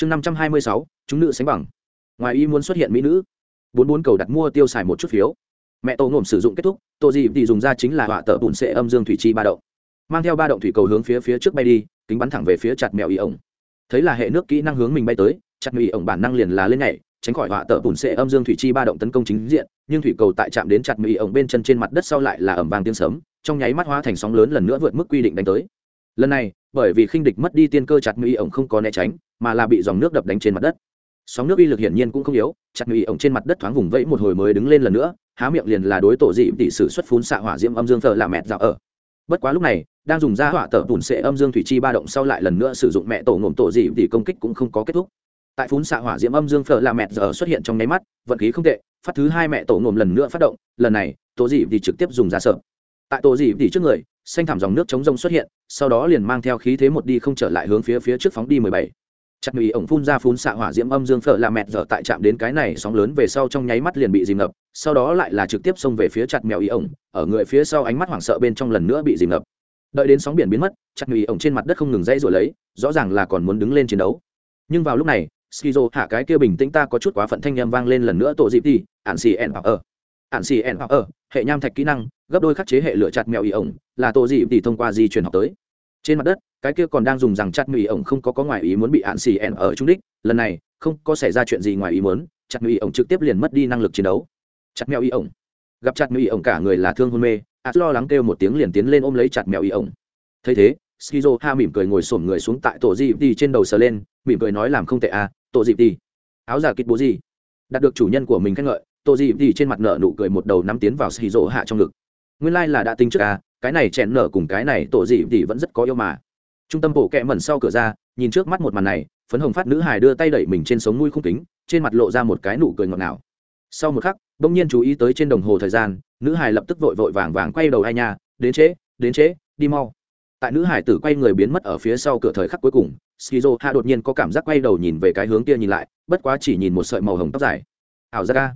chương năm trăm hai mươi sáu, chúng nữ sánh bằng. Ngoài ý muốn xuất hiện mỹ nữ, bốn bốn cầu đặt mua tiêu xài một chút phiếu. Mẹ tổ ngồm sử dụng kết thúc, tổ gì thì dùng ra chính là họa tờ bùn sệ âm dương thủy chi ba động. Mang theo ba động thủy cầu hướng phía phía trước bay đi, kính bắn thẳng về phía chặt mèo y ổng. Thấy là hệ nước kỹ năng hướng mình bay tới, chặt mèo y ổng bản năng liền là lên nhảy, tránh khỏi họa tờ bùn sệ âm dương thủy chi ba động tấn công chính diện, nhưng thủy cầu tại chạm đến chặt mèo y ổng bên chân trên mặt đất sau lại là ẩm vàng tiếng sấm, trong nháy mắt hóa thành sóng lớn lần nữa vượt mức quy định đánh tới lần này, bởi vì khinh địch mất đi tiên cơ chặt mỹ ổng không có né tránh, mà là bị dòng nước đập đánh trên mặt đất. Sóng nước uy lực hiển nhiên cũng không yếu, chặt mỹ ổng trên mặt đất thoáng vùng vẫy một hồi mới đứng lên lần nữa, há miệng liền là đối tổ dị tỷ sử xuất phun xạ hỏa diễm âm dương thờ là mẹ dạo ở. Bất quá lúc này, đang dùng ra hỏa tở bùn sệ âm dương thủy chi ba động sau lại lần nữa sử dụng mẹ tổ ngộm tổ dị tỷ công kích cũng không có kết thúc. Tại phun xạ hỏa diễm âm dương phở là mẹ giờ xuất hiện trong nháy mắt, vận khí không tệ, phát thứ hai mẹ tổ ngộm lần nữa phát động, lần này, tổ dị tỷ trực tiếp dùng ra sợ tại tổ dị tỉ trước người, xanh thảm dòng nước chống rông xuất hiện, sau đó liền mang theo khí thế một đi không trở lại hướng phía phía trước phóng đi mười bảy. Chặt mỹ ổng phun ra phun xạ hỏa diễm âm dương phở là mẹt giờ tại chạm đến cái này, sóng lớn về sau trong nháy mắt liền bị dìm ngập, sau đó lại là trực tiếp xông về phía chặt mèo ý ổng, ở người phía sau ánh mắt hoảng sợ bên trong lần nữa bị dìm ngập. Đợi đến sóng biển biến mất, chặt mì ổng trên mặt đất không ngừng dãy rồi lấy, rõ ràng là còn muốn đứng lên chiến đấu. Nhưng vào lúc này, skizo hạ cái kia bình tĩnh ta có chút quá phận thanh â vang lên lần nữa, tổ dịp đi ạn xì ẻn hoặc ở ạn xì ẻn hoặc ở hệ nham thạch kỹ năng, gấp đôi khắc chế hệ lửa chặt mèo ý ổng, là tổ dị tỷ thông qua di truyền học tới. Trên mặt đất, cái kia còn đang dùng rằng chặt mì ổng không có có ngoài ý muốn bị hạn xì ẻn ở trung đích, lần này, không có xảy ra chuyện gì ngoài ý muốn, chặt mì ổng trực tiếp liền mất đi năng lực chiến đấu. Chặt mèo y ổng. Gặp chặt mèo y ổng cả người là thương hôn mê, ạt lo lắng kêu một tiếng liền tiến lên ôm lấy chặt mèo y ổng. Thấy thế, skizo ha mỉm cười ngồi xổm người xuống tại tổ dị đi trên đầu sờ lên, mỉm cười nói làm không tệ à tổ dị đi áo giả kịch bố gì đạt được chủ nhân của mình khen ngợi tổ dị thì trên mặt nợ nụ cười một đầu nắm tiến vào skizo hạ trong ngực. Nguyên lai、like、là đã tính trước à cái này chèn nở cùng cái này tổ dị thì vẫn rất có yêu mà. Trung tâm bộ kẹ mẩn sau cửa ra, nhìn trước mắt một màn này, phấn hồng phát nữ hài đưa tay đẩy mình trên sống mũi khung kính, trên mặt lộ ra một cái nụ cười ngọt ngào. Sau một khắc, bỗng nhiên chú ý tới trên đồng hồ thời gian, nữ hài lập tức vội vội vàng vàng quay đầu hai nha, đến trễ đến trễ, đi mau. Tại nữ hải tử quay người biến mất ở phía sau cửa thời khắc cuối cùng shizu hạ đột nhiên có cảm giác quay đầu nhìn về cái hướng kia nhìn lại, bất quá chỉ nhìn một sợi màu hồng tóc dài. Ảo ra ca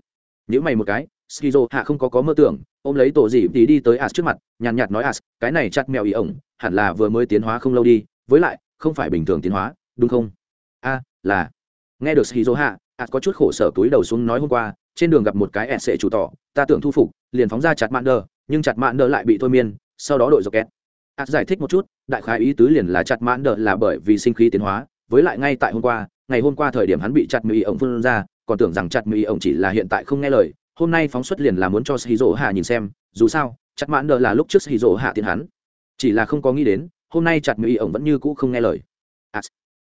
nhữ mày một cái, skizo, hạ không có có mơ tưởng, ôm lấy tổ dị tí đi tới as trước mặt, nhàn nhạt nói as, cái này chặt mèo ý ổng, hẳn là vừa mới tiến hóa không lâu đi, với lại, không phải bình thường tiến hóa, đúng không? A, là. Nghe được skizo hạ, as có chút khổ sở túi đầu xuống nói hôm qua, trên đường gặp một cái ẹt sệ chủ tỏ, ta tưởng thu phục, liền phóng ra chặt mạn đờ, nhưng chặt mạn đờ lại bị thôi miên, sau đó đội dọc kẹt. As giải thích một chút, đại khái ý tứ liền là chặt mạn đờ là bởi vì sinh khí tiến hóa, với lại ngay tại hôm qua, ngày hôm qua thời điểm hắn bị chặt mèo ý ổng phun ra còn tưởng rằng chặt mỹ ổng chỉ là hiện tại không nghe lời hôm nay phóng xuất liền là muốn cho shizu hạ nhìn xem dù sao chặt mạn đờ là lúc trước shizu hạ tiến hắn. Chỉ là không có nghĩ đến hôm nay chặt mỹ ổng vẫn như cũ không nghe lời. As.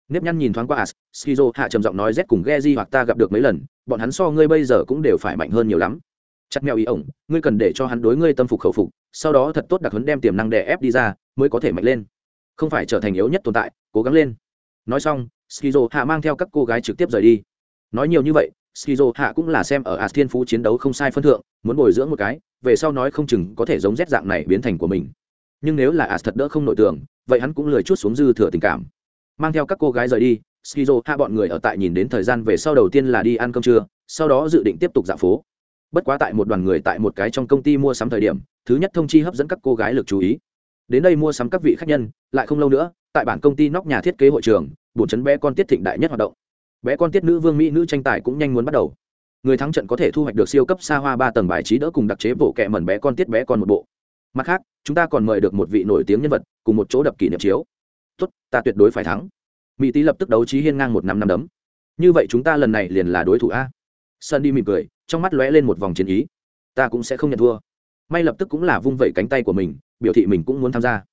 nếp nhăn nhìn thoáng qua As, Skizo hạ trầm giọng nói z cùng geji hoặc ta gặp được mấy lần bọn hắn so ngươi bây giờ cũng đều phải mạnh hơn nhiều lắm. Chặt mèo ý ổng ngươi cần để cho hắn đối ngươi tâm phục khẩu phục sau đó thật tốt đặc hấn đem tiềm năng đè ép đi ra mới có thể mạnh lên. Không phải trở thành yếu nhất tồn tại cố gắng lên. Nói xong skizo hạ mang theo các cô gái trực tiếp rời đi nói nhiều như vậy, skizo hạ cũng là xem ở as thiên phú chiến đấu không sai phân thượng, muốn bồi dưỡng một cái, về sau nói không chừng có thể giống rét dạng này biến thành của mình. Nhưng nếu là as thật đỡ không nội tưởng, vậy hắn cũng lười chút xuống dư thừa tình cảm. Mang theo các cô gái rời đi, skizo hạ bọn người ở tại nhìn đến thời gian về sau đầu tiên là đi ăn cơm trưa, sau đó dự định tiếp tục dạo phố. Bất quá tại một đoàn người tại một cái trong công ty mua sắm thời điểm, thứ nhất thông chi hấp dẫn các cô gái lực chú ý. Đến đây mua sắm các vị khách nhân, lại không lâu nữa, tại bản công ty nóc nhà thiết kế hội trường bổn chấn bé con tiết thịnh đại nhất hoạt động bé con tiết nữ vương mỹ nữ tranh tài cũng nhanh muốn bắt đầu. Người thắng trận có thể thu hoạch được siêu cấp xa hoa ba tầng bài trí đỡ cùng đặc chế bộ kẹ mẩn bé con tiết bé con một bộ. Mặt khác, chúng ta còn mời được một vị nổi tiếng nhân vật, cùng một chỗ đập kỷ niệm chiếu. Tốt, ta tuyệt đối phải thắng. Mỹ tý lập tức đấu trí hiên ngang một năm năm đấm. Như vậy chúng ta lần này liền là đối thủ a. Sơn đi mỉm cười, trong mắt lóe lên một vòng chiến ý. Ta cũng sẽ không nhận thua. May lập tức cũng là vung vẩy cánh tay của mình, biểu thị mình cũng muốn tham gia.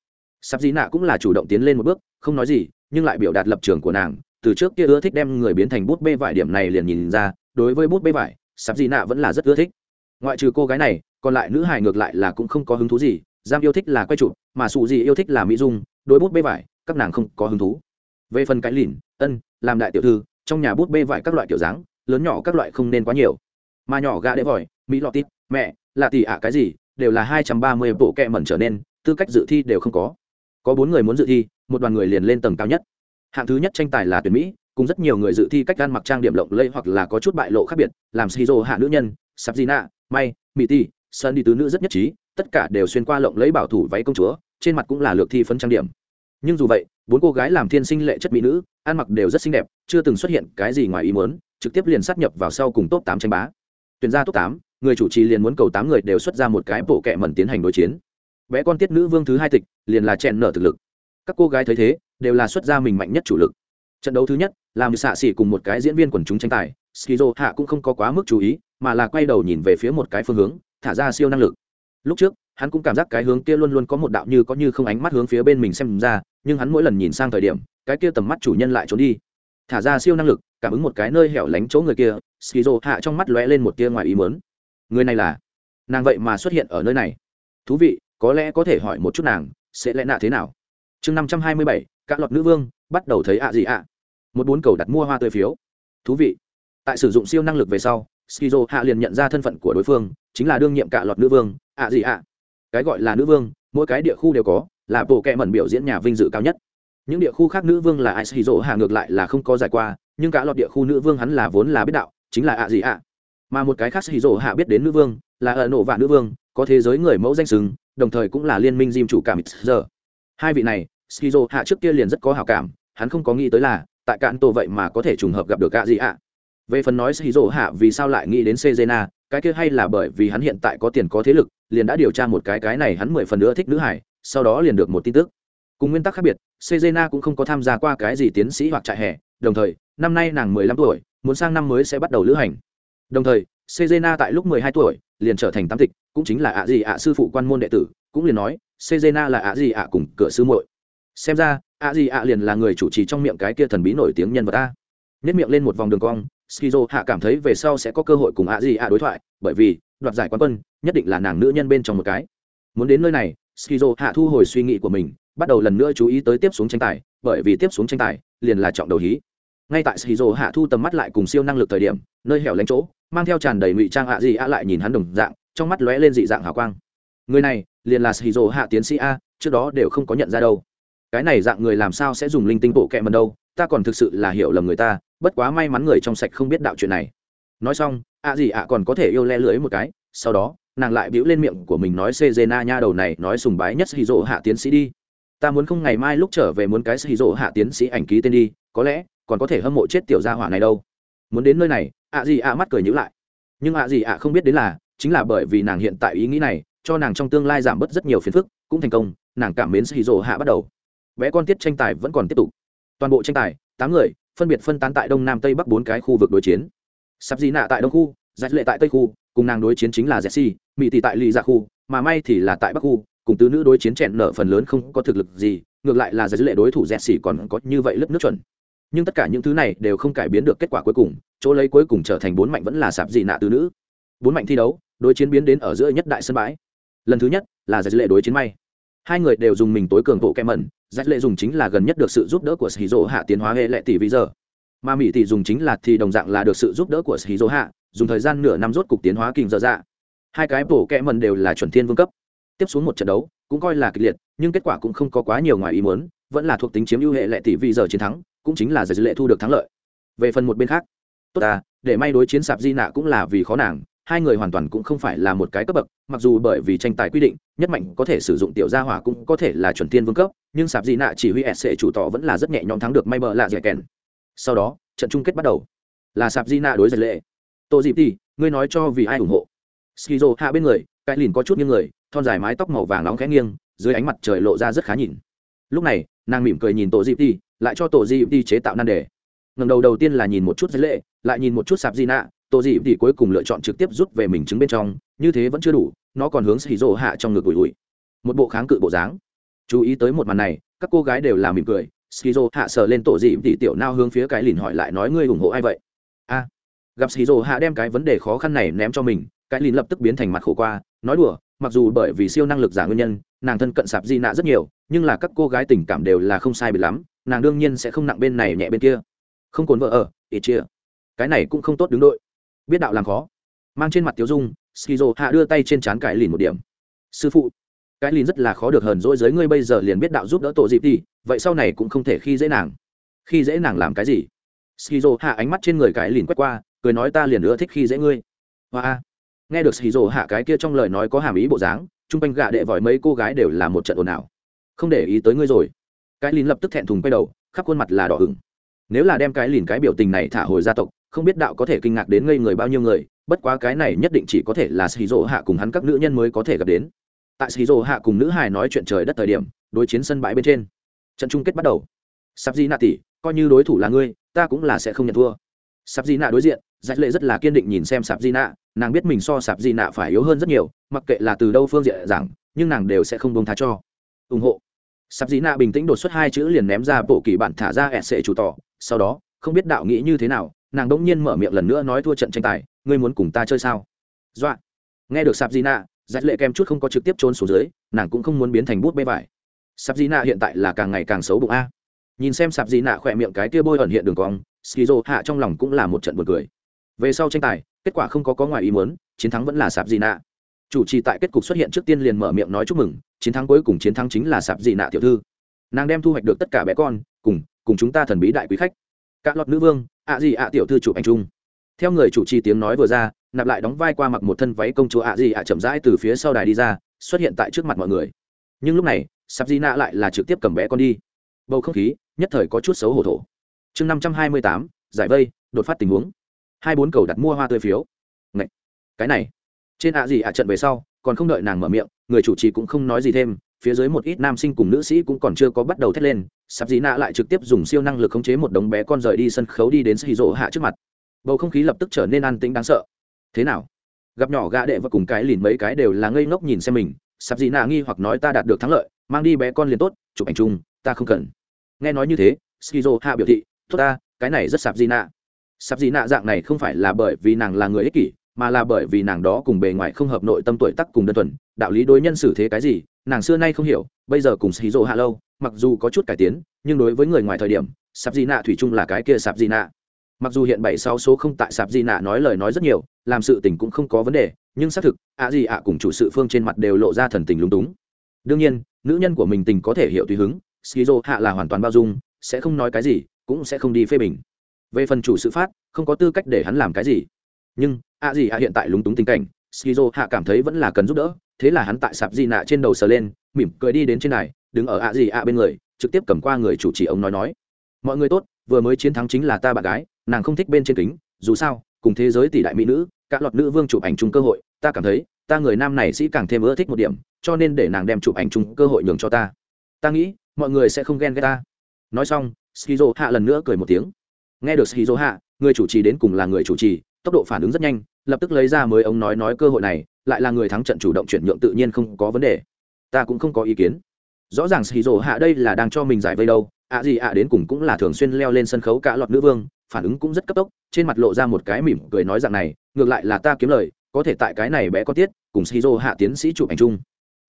Sắp dĩ nạ cũng là chủ động tiến lên một bước, không nói gì, nhưng lại biểu đạt lập trường của nàng từ trước kia ưa thích đem người biến thành bút bê vải điểm này liền nhìn ra, đối với bút bê vải, sạp dị nạ vẫn là rất ưa thích. Ngoại trừ cô gái này, còn lại nữ hài ngược lại là cũng không có hứng thú gì giam yêu thích là quay chụp, mà sụ gì yêu thích là mỹ dung, đối bút bê vải, các nàng không có hứng thú. Về phần cái lìn, ân, làm đại tiểu thư, trong nhà bút bê vải các loại kiểu dáng, lớn nhỏ các loại không nên quá nhiều. Mà nhỏ gà đế vòi, mỹ lọt tít, mẹ, là tỷ ạ cái gì, đều là hai trăm ba mươi bộ kẹ mẩn trở nên, tư cách dự thi đều không có. Có bốn người muốn dự thi, một đoàn người liền lên tầng cao nhất hạng thứ nhất tranh tài là tuyển mỹ, cùng rất nhiều người dự thi cách gan mặc trang điểm lộng lẫy hoặc là có chút bại lộ khác biệt, làm shizu hạ nữ nhân sabzina may mỹ ti sơn đi tứ nữ rất nhất trí, tất cả đều xuyên qua lộng lẫy bảo thủ váy công chúa, trên mặt cũng là lược thi phấn trang điểm. Nhưng dù vậy, bốn cô gái làm thiên sinh lệ chất mỹ nữ, ăn mặc đều rất xinh đẹp, chưa từng xuất hiện cái gì ngoài ý muốn, trực tiếp liền sát nhập vào sau cùng top tám tranh bá. Tuyển ra top tám, người chủ trì liền muốn cầu tám người đều xuất ra một cái bộ kệ mẩn tiến hành đối chiến. Bé con tiết nữ vương thứ hai tịch, liền là chèn nở thực lực các cô gái thấy thế, đều là xuất gia mình mạnh nhất chủ lực. Trận đấu thứ nhất, làm xạ xỉ cùng một cái diễn viên quần chúng tranh tài, skizo hạ cũng không có quá mức chú ý, mà là quay đầu nhìn về phía một cái phương hướng, thả ra siêu năng lực. Lúc trước, hắn cũng cảm giác cái hướng kia luôn luôn có một đạo như có như không ánh mắt hướng phía bên mình xem ra, nhưng hắn mỗi lần nhìn sang thời điểm, cái kia tầm mắt chủ nhân lại trốn đi. Thả ra siêu năng lực, cảm ứng một cái nơi hẻo lánh chỗ người kia, skizo hạ trong mắt lóe lên một tia ngoài ý mớn người này là? Nàng vậy mà xuất hiện ở nơi này. Thú vị, có lẽ có thể hỏi một chút nàng, sẽ lẽ nạ thế nào? Chương năm trăm hai mươi bảy các lọt nữ vương, bắt đầu thấy ạ gì ạ. Một bốn cầu đặt mua hoa tươi phiếu. Thú vị. Tại sử dụng siêu năng lực về sau, skizo hạ liền nhận ra thân phận của đối phương, chính là đương nhiệm cả lọt nữ vương, ạ gì ạ. Cái gọi là nữ vương, mỗi cái địa khu đều có, là bộ kệ mẩn biểu diễn nhà vinh dự cao nhất. Những địa khu khác nữ vương là ai skizo hạ ngược lại là không có giải qua, nhưng cả lọt địa khu nữ vương hắn là vốn là biết đạo, chính là ạ gì ạ. Mà một cái khác skizo hạ biết đến nữ vương, là ở nổ vạn nữ vương, có thế giới người mẫu danh sừng đồng thời cũng là liên minh diêm chủ cảm giờ hai vị này, skizo hạ trước kia liền rất có hào cảm, hắn không có nghĩ tới là, tại cạn tổ vậy mà có thể trùng hợp gặp được gạ gì ạ về phần nói skizo hạ vì sao lại nghĩ đến sejena, cái kia hay là bởi vì hắn hiện tại có tiền có thế lực, liền đã điều tra một cái cái này hắn mười phần nữa thích nữ hải, sau đó liền được một tin tức. Cùng nguyên tắc khác biệt, sejena cũng không có tham gia qua cái gì tiến sĩ hoặc trại hè, đồng thời, năm nay nàng mười lăm tuổi, muốn sang năm mới sẽ bắt đầu lữ hành. Đồng thời, sejena tại lúc mười hai tuổi, liền trở thành tam tịch, cũng chính là ạ gì ạ sư phụ quan môn đệ tử, cũng liền nói sejena là ạ gì ạ cùng cửa sư muội. Xem ra, ạ gì ạ liền là người chủ trì trong miệng cái kia thần bí nổi tiếng nhân vật ta. Nhất miệng lên một vòng đường cong, skizo hạ cảm thấy về sau sẽ có cơ hội cùng ạ gì ạ đối thoại, bởi vì, đoạt giải quán quân, nhất định là nàng nữ nhân bên trong một cái. Muốn đến nơi này, skizo hạ thu hồi suy nghĩ của mình, bắt đầu lần nữa chú ý tới tiếp xuống tranh tài, bởi vì tiếp xuống tranh tài, liền là trọng đầu hí. Ngay tại skizo hạ thu tầm mắt lại cùng siêu năng lực thời điểm, nơi hẻo lánh chỗ, mang theo tràn đầy ngụy trang ạ gì ạ lại nhìn hắn đồng dạng, trong mắt lóe lên dị dạng hào quang. Người này liền là skizo hạ tiến sĩ a, trước đó đều không có nhận ra đâu. Cái này dạng người làm sao sẽ dùng linh tinh bộ kẹ mần đâu, ta còn thực sự là hiểu lầm người ta, bất quá may mắn người trong sạch không biết đạo chuyện này. Nói xong ạ gì ạ còn có thể yêu le lưỡi một cái, sau đó, nàng lại bĩu lên miệng của mình nói xê dê na nha đầu này nói sùng bái nhất hì dỗ hạ tiến sĩ đi. Ta muốn không ngày mai lúc trở về muốn cái hì dỗ hạ tiến sĩ ảnh ký tên đi, có lẽ, còn có thể hâm mộ chết tiểu gia hỏa này đâu. Muốn đến nơi này ạ gì ạ mắt cười nhữ lại. Nhưng ạ gì ạ không biết đến là, chính là bởi vì nàng hiện tại ý nghĩ này cho nàng trong tương lai giảm bớt rất nhiều phiền phức, cũng thành công, nàng cảm mến hì dỗ hạ bắt đầu. Bé con tiết tranh tài vẫn còn tiếp tục. Toàn bộ tranh tài, tám người, phân biệt phân tán tại đông nam tây bắc bốn cái khu vực đối chiến. Sắp gì nạ tại đông khu giải lệ tại tây khu, cùng nàng đối chiến chính là jesse mỹ tỷ tại lì dạ khu, mà may thì là tại bắc khu, cùng tứ nữ đối chiến chẹn nở phần lớn không có thực lực gì, ngược lại là giải lệ đối thủ jesse còn có như vậy lớp nước chuẩn. Nhưng tất cả những thứ này đều không cải biến được kết quả cuối cùng, chỗ lấy cuối cùng trở thành bốn mạnh vẫn là sạp dị nạ tứ nữ. Bốn mạnh thi đấu, đối chiến biến đến ở giữa nhất đại sân bãi lần thứ nhất là giải lệ đối chiến may. Hai người đều dùng mình tối cường bộ kem mẩn, giải lệ dùng chính là gần nhất được sự giúp đỡ của sĩ dỗ hạ tiến hóa hệ lệ tỷ vĩ giờ. Mà mỹ tỷ dùng chính là thì đồng dạng là được sự giúp đỡ của sĩ dỗ hạ, dùng thời gian nửa năm rốt cục tiến hóa kinh dở dạ. Hai cái bộ kẽ mẩn đều là chuẩn thiên vương cấp. Tiếp xuống một trận đấu, cũng coi là kịch liệt, nhưng kết quả cũng không có quá nhiều ngoài ý muốn, vẫn là thuộc tính chiếm ưu hệ lệ tỷ vĩ giờ chiến thắng, cũng chính là giải lệ thu được thắng lợi. Về phần một bên khác, tốt à để may đối chiến sạp di nạ cũng là vì khó nàng hai người hoàn toàn cũng không phải là một cái cấp bậc, mặc dù bởi vì tranh tài quy định, nhất mạnh có thể sử dụng tiểu gia hỏa cũng có thể là chuẩn tiên vương cấp, nhưng sạp di nạ chỉ huy s chủ tỏ vẫn là rất nhẹ nhõm thắng được may bờ lạ dẻ kèn. Sau đó, trận chung kết bắt đầu. Là sạp di nạ đối giải lệ. Tô dịp đi ngươi nói cho vì ai ủng hộ? Skizo hạ bên người, cái lìn có chút như người, thon dài mái tóc màu vàng nóng khẽ nghiêng, dưới ánh mặt trời lộ ra rất khá nhìn. Lúc này, nàng mỉm cười nhìn tổ dịp đi lại cho tổ dịp đi chế tạo nan đề. Ngầm đầu đầu tiên là nhìn một chút giải lệ, lại nhìn một chút sạp di nạ tổ dị thì cuối cùng lựa chọn trực tiếp rút về mình chứng bên trong, như thế vẫn chưa đủ, nó còn hướng xì rộ hạ trong ngực ủi ủi. Một bộ kháng cự bộ dáng. Chú ý tới một màn này, các cô gái đều làm mỉm cười skizo hạ sờ lên tổ dị thì tiểu nao hướng phía cái lìn hỏi lại nói ngươi ủng hộ ai vậy? A. Gặp skizo hạ đem cái vấn đề khó khăn này ném cho mình, cái lìn lập tức biến thành mặt khổ qua, nói đùa, mặc dù bởi vì siêu năng lực giả nguyên nhân, nàng thân cận sạp di nạ rất nhiều, nhưng là các cô gái tình cảm đều là không sai bị lắm, nàng đương nhiên sẽ không nặng bên này nhẹ bên kia. Không cồn vợ ở ít chia. Cái này cũng không tốt đứng đội biết đạo làm khó. Mang trên mặt tiếu dung, skizo hạ đưa tay trên trán cải lìn một điểm. Sư phụ, cái lìn rất là khó được hờn dỗi giới ngươi bây giờ liền biết đạo giúp đỡ tổ dịp đi, vậy sau này cũng không thể khi dễ nàng. Khi dễ nàng làm cái gì? Skizo hạ ánh mắt trên người cái lìn quét qua, cười nói ta liền nữa thích khi dễ ngươi. Hoa nghe được skizo hạ cái kia trong lời nói có hàm ý bộ dáng, chung quanh gạ đệ vòi mấy cô gái đều là một trận ồn ào. Không để ý tới ngươi rồi. Cái lìn lập tức thẹn thùng quay đầu, khắp khuôn mặt là đỏ hửng nếu là đem cái lìn cái biểu tình này thả hồi gia tộc không biết đạo có thể kinh ngạc đến ngây người bao nhiêu người, bất quá cái này nhất định chỉ có thể là xì rỗ hạ cùng hắn các nữ nhân mới có thể gặp đến. Tại xì rỗ hạ cùng nữ hài nói chuyện trời đất thời điểm, đối chiến sân bãi bên trên, trận chung kết bắt đầu. Sắp di nạ tỷ, coi như đối thủ là ngươi, ta cũng là sẽ không nhận thua. Sắp di nạ đối diện, giải lệ rất là kiên định nhìn xem sạp di nạ, nàng biết mình so sạp di nạ phải yếu hơn rất nhiều, mặc kệ là từ đâu phương diện giảng, nhưng nàng đều sẽ không bông tha cho. Ủng hộ. Sạp di nạ bình tĩnh đột xuất hai chữ liền ném ra bộ kỳ bản thả ra ẹt sệ chủ tỏ, sau đó, không biết đạo nghĩ như thế nào nàng đ nhiên mở miệng lần nữa nói thua trận tranh tài, ngươi muốn cùng ta chơi sao? Dọa. Nghe được sạp di nạ giải lệ kem chút không có trực tiếp trốn xuống dưới, nàng cũng không muốn biến thành bút bê vải. Sạp di nạ hiện tại là càng ngày càng xấu bụng a. Nhìn xem sạp di nạ khỏe miệng cái tia bôi ẩn hiện đường cong, skizo hạ trong lòng cũng là một trận buồn cười. Về sau tranh tài, kết quả không có có ngoài ý muốn, chiến thắng vẫn là sạp di nạ chủ trì tại kết cục xuất hiện trước tiên liền mở miệng nói chúc mừng, chiến thắng cuối cùng chiến thắng chính là sạp di nạ tiểu thư. Nàng đem thu hoạch được tất cả bé con, cùng cùng chúng ta thần bí đại quý khách cả lọt nữ vương, ạ gì ạ tiểu thư chụp anh trung theo người chủ trì tiếng nói vừa ra, nạp lại đóng vai qua mặc một thân váy công chúa ạ gì ạ chậm rãi từ phía sau đài đi ra, xuất hiện tại trước mặt mọi người. Nhưng lúc này sạp di nạ lại là trực tiếp cầm bé con đi. Bầu không khí, nhất thời có chút xấu hổ thổ. Chương năm trăm hai mươi tám, giải vây, đột phát tình huống. Hai bốn cầu đặt mua hoa tươi phiếu. Ngậy! cái này. Trên ạ gì ạ trận về sau, còn không đợi nàng mở miệng, người chủ trì cũng không nói gì thêm phía dưới một ít nam sinh cùng nữ sĩ cũng còn chưa có bắt đầu thét lên sạp dị nạ lại trực tiếp dùng siêu năng lực khống chế một đống bé con rời đi sân khấu đi đến xì rỗ hạ trước mặt. Bầu không khí lập tức trở nên an tĩnh đáng sợ. Thế nào? Gặp nhỏ gã đệ và cùng cái lìn mấy cái đều là ngây ngốc nhìn xem mình sạp dị nạ nghi hoặc nói ta đạt được thắng lợi, mang đi bé con liền tốt, chụp ảnh chung, ta không cần. Nghe nói như thế skizo hạ biểu thị, tốt ta, cái này rất sạp dị nạ sạp dị nạ dạng này không phải là bởi vì nàng là người ích kỷ mà là bởi vì nàng đó cùng bề ngoài không hợp nội tâm tuổi tắc cùng đơn thuần, đạo lý đối nhân xử thế cái gì, nàng xưa nay không hiểu, bây giờ cùng xì rộ hạ lâu, mặc dù có chút cải tiến, nhưng đối với người ngoài thời điểm sạp di nạ thủy chung là cái kia sạp di nạ mặc dù hiện bảy sáu số không tại sạp di nạ nói lời nói rất nhiều, làm sự tình cũng không có vấn đề, nhưng xác thực, ạ gì ạ cùng chủ sự phương trên mặt đều lộ ra thần tình lúng túng. Đương nhiên, nữ nhân của mình tình có thể hiểu tùy hứng skizo hạ là hoàn toàn bao dung, sẽ không nói cái gì, cũng sẽ không đi phê bình. Về phần chủ sự phát, không có tư cách để hắn làm cái gì nhưng ạ gì ạ hiện tại lúng túng tình cảnh, skizo hạ cảm thấy vẫn là cần giúp đỡ, thế là hắn tại sạp di nạ trên đầu sờ lên, mỉm cười đi đến trên này, đứng ở ạ gì ạ bên người, trực tiếp cầm qua người chủ trì ông nói nói. Mọi người tốt, vừa mới chiến thắng chính là ta bạn gái, nàng không thích bên trên kính, dù sao, cùng thế giới tỷ đại mỹ nữ các loạt nữ vương chụp ảnh chung cơ hội, ta cảm thấy, ta người nam này sĩ càng thêm ưa thích một điểm, cho nên để nàng đem chụp ảnh chung cơ hội nhường cho ta. Ta nghĩ, mọi người sẽ không ghen ghét ta. Nói xong, skizo hạ lần nữa cười một tiếng. Nghe được Skizo hạ, người chủ trì đến cùng là người chủ trì tốc độ phản ứng rất nhanh, lập tức lấy ra mới ông nói nói cơ hội này, lại là người thắng trận chủ động chuyển nhượng tự nhiên không có vấn đề. Ta cũng không có ý kiến. Rõ ràng shizu hạ đây là đang cho mình giải vây đâu, ạ gì ạ đến cùng cũng là thường xuyên leo lên sân khấu cả lọt nữ vương, phản ứng cũng rất cấp tốc, trên mặt lộ ra một cái mỉm cười nói rằng này, ngược lại là ta kiếm lời, có thể tại cái này bé có tiết, cùng shizu hạ tiến sĩ chụp ảnh chung.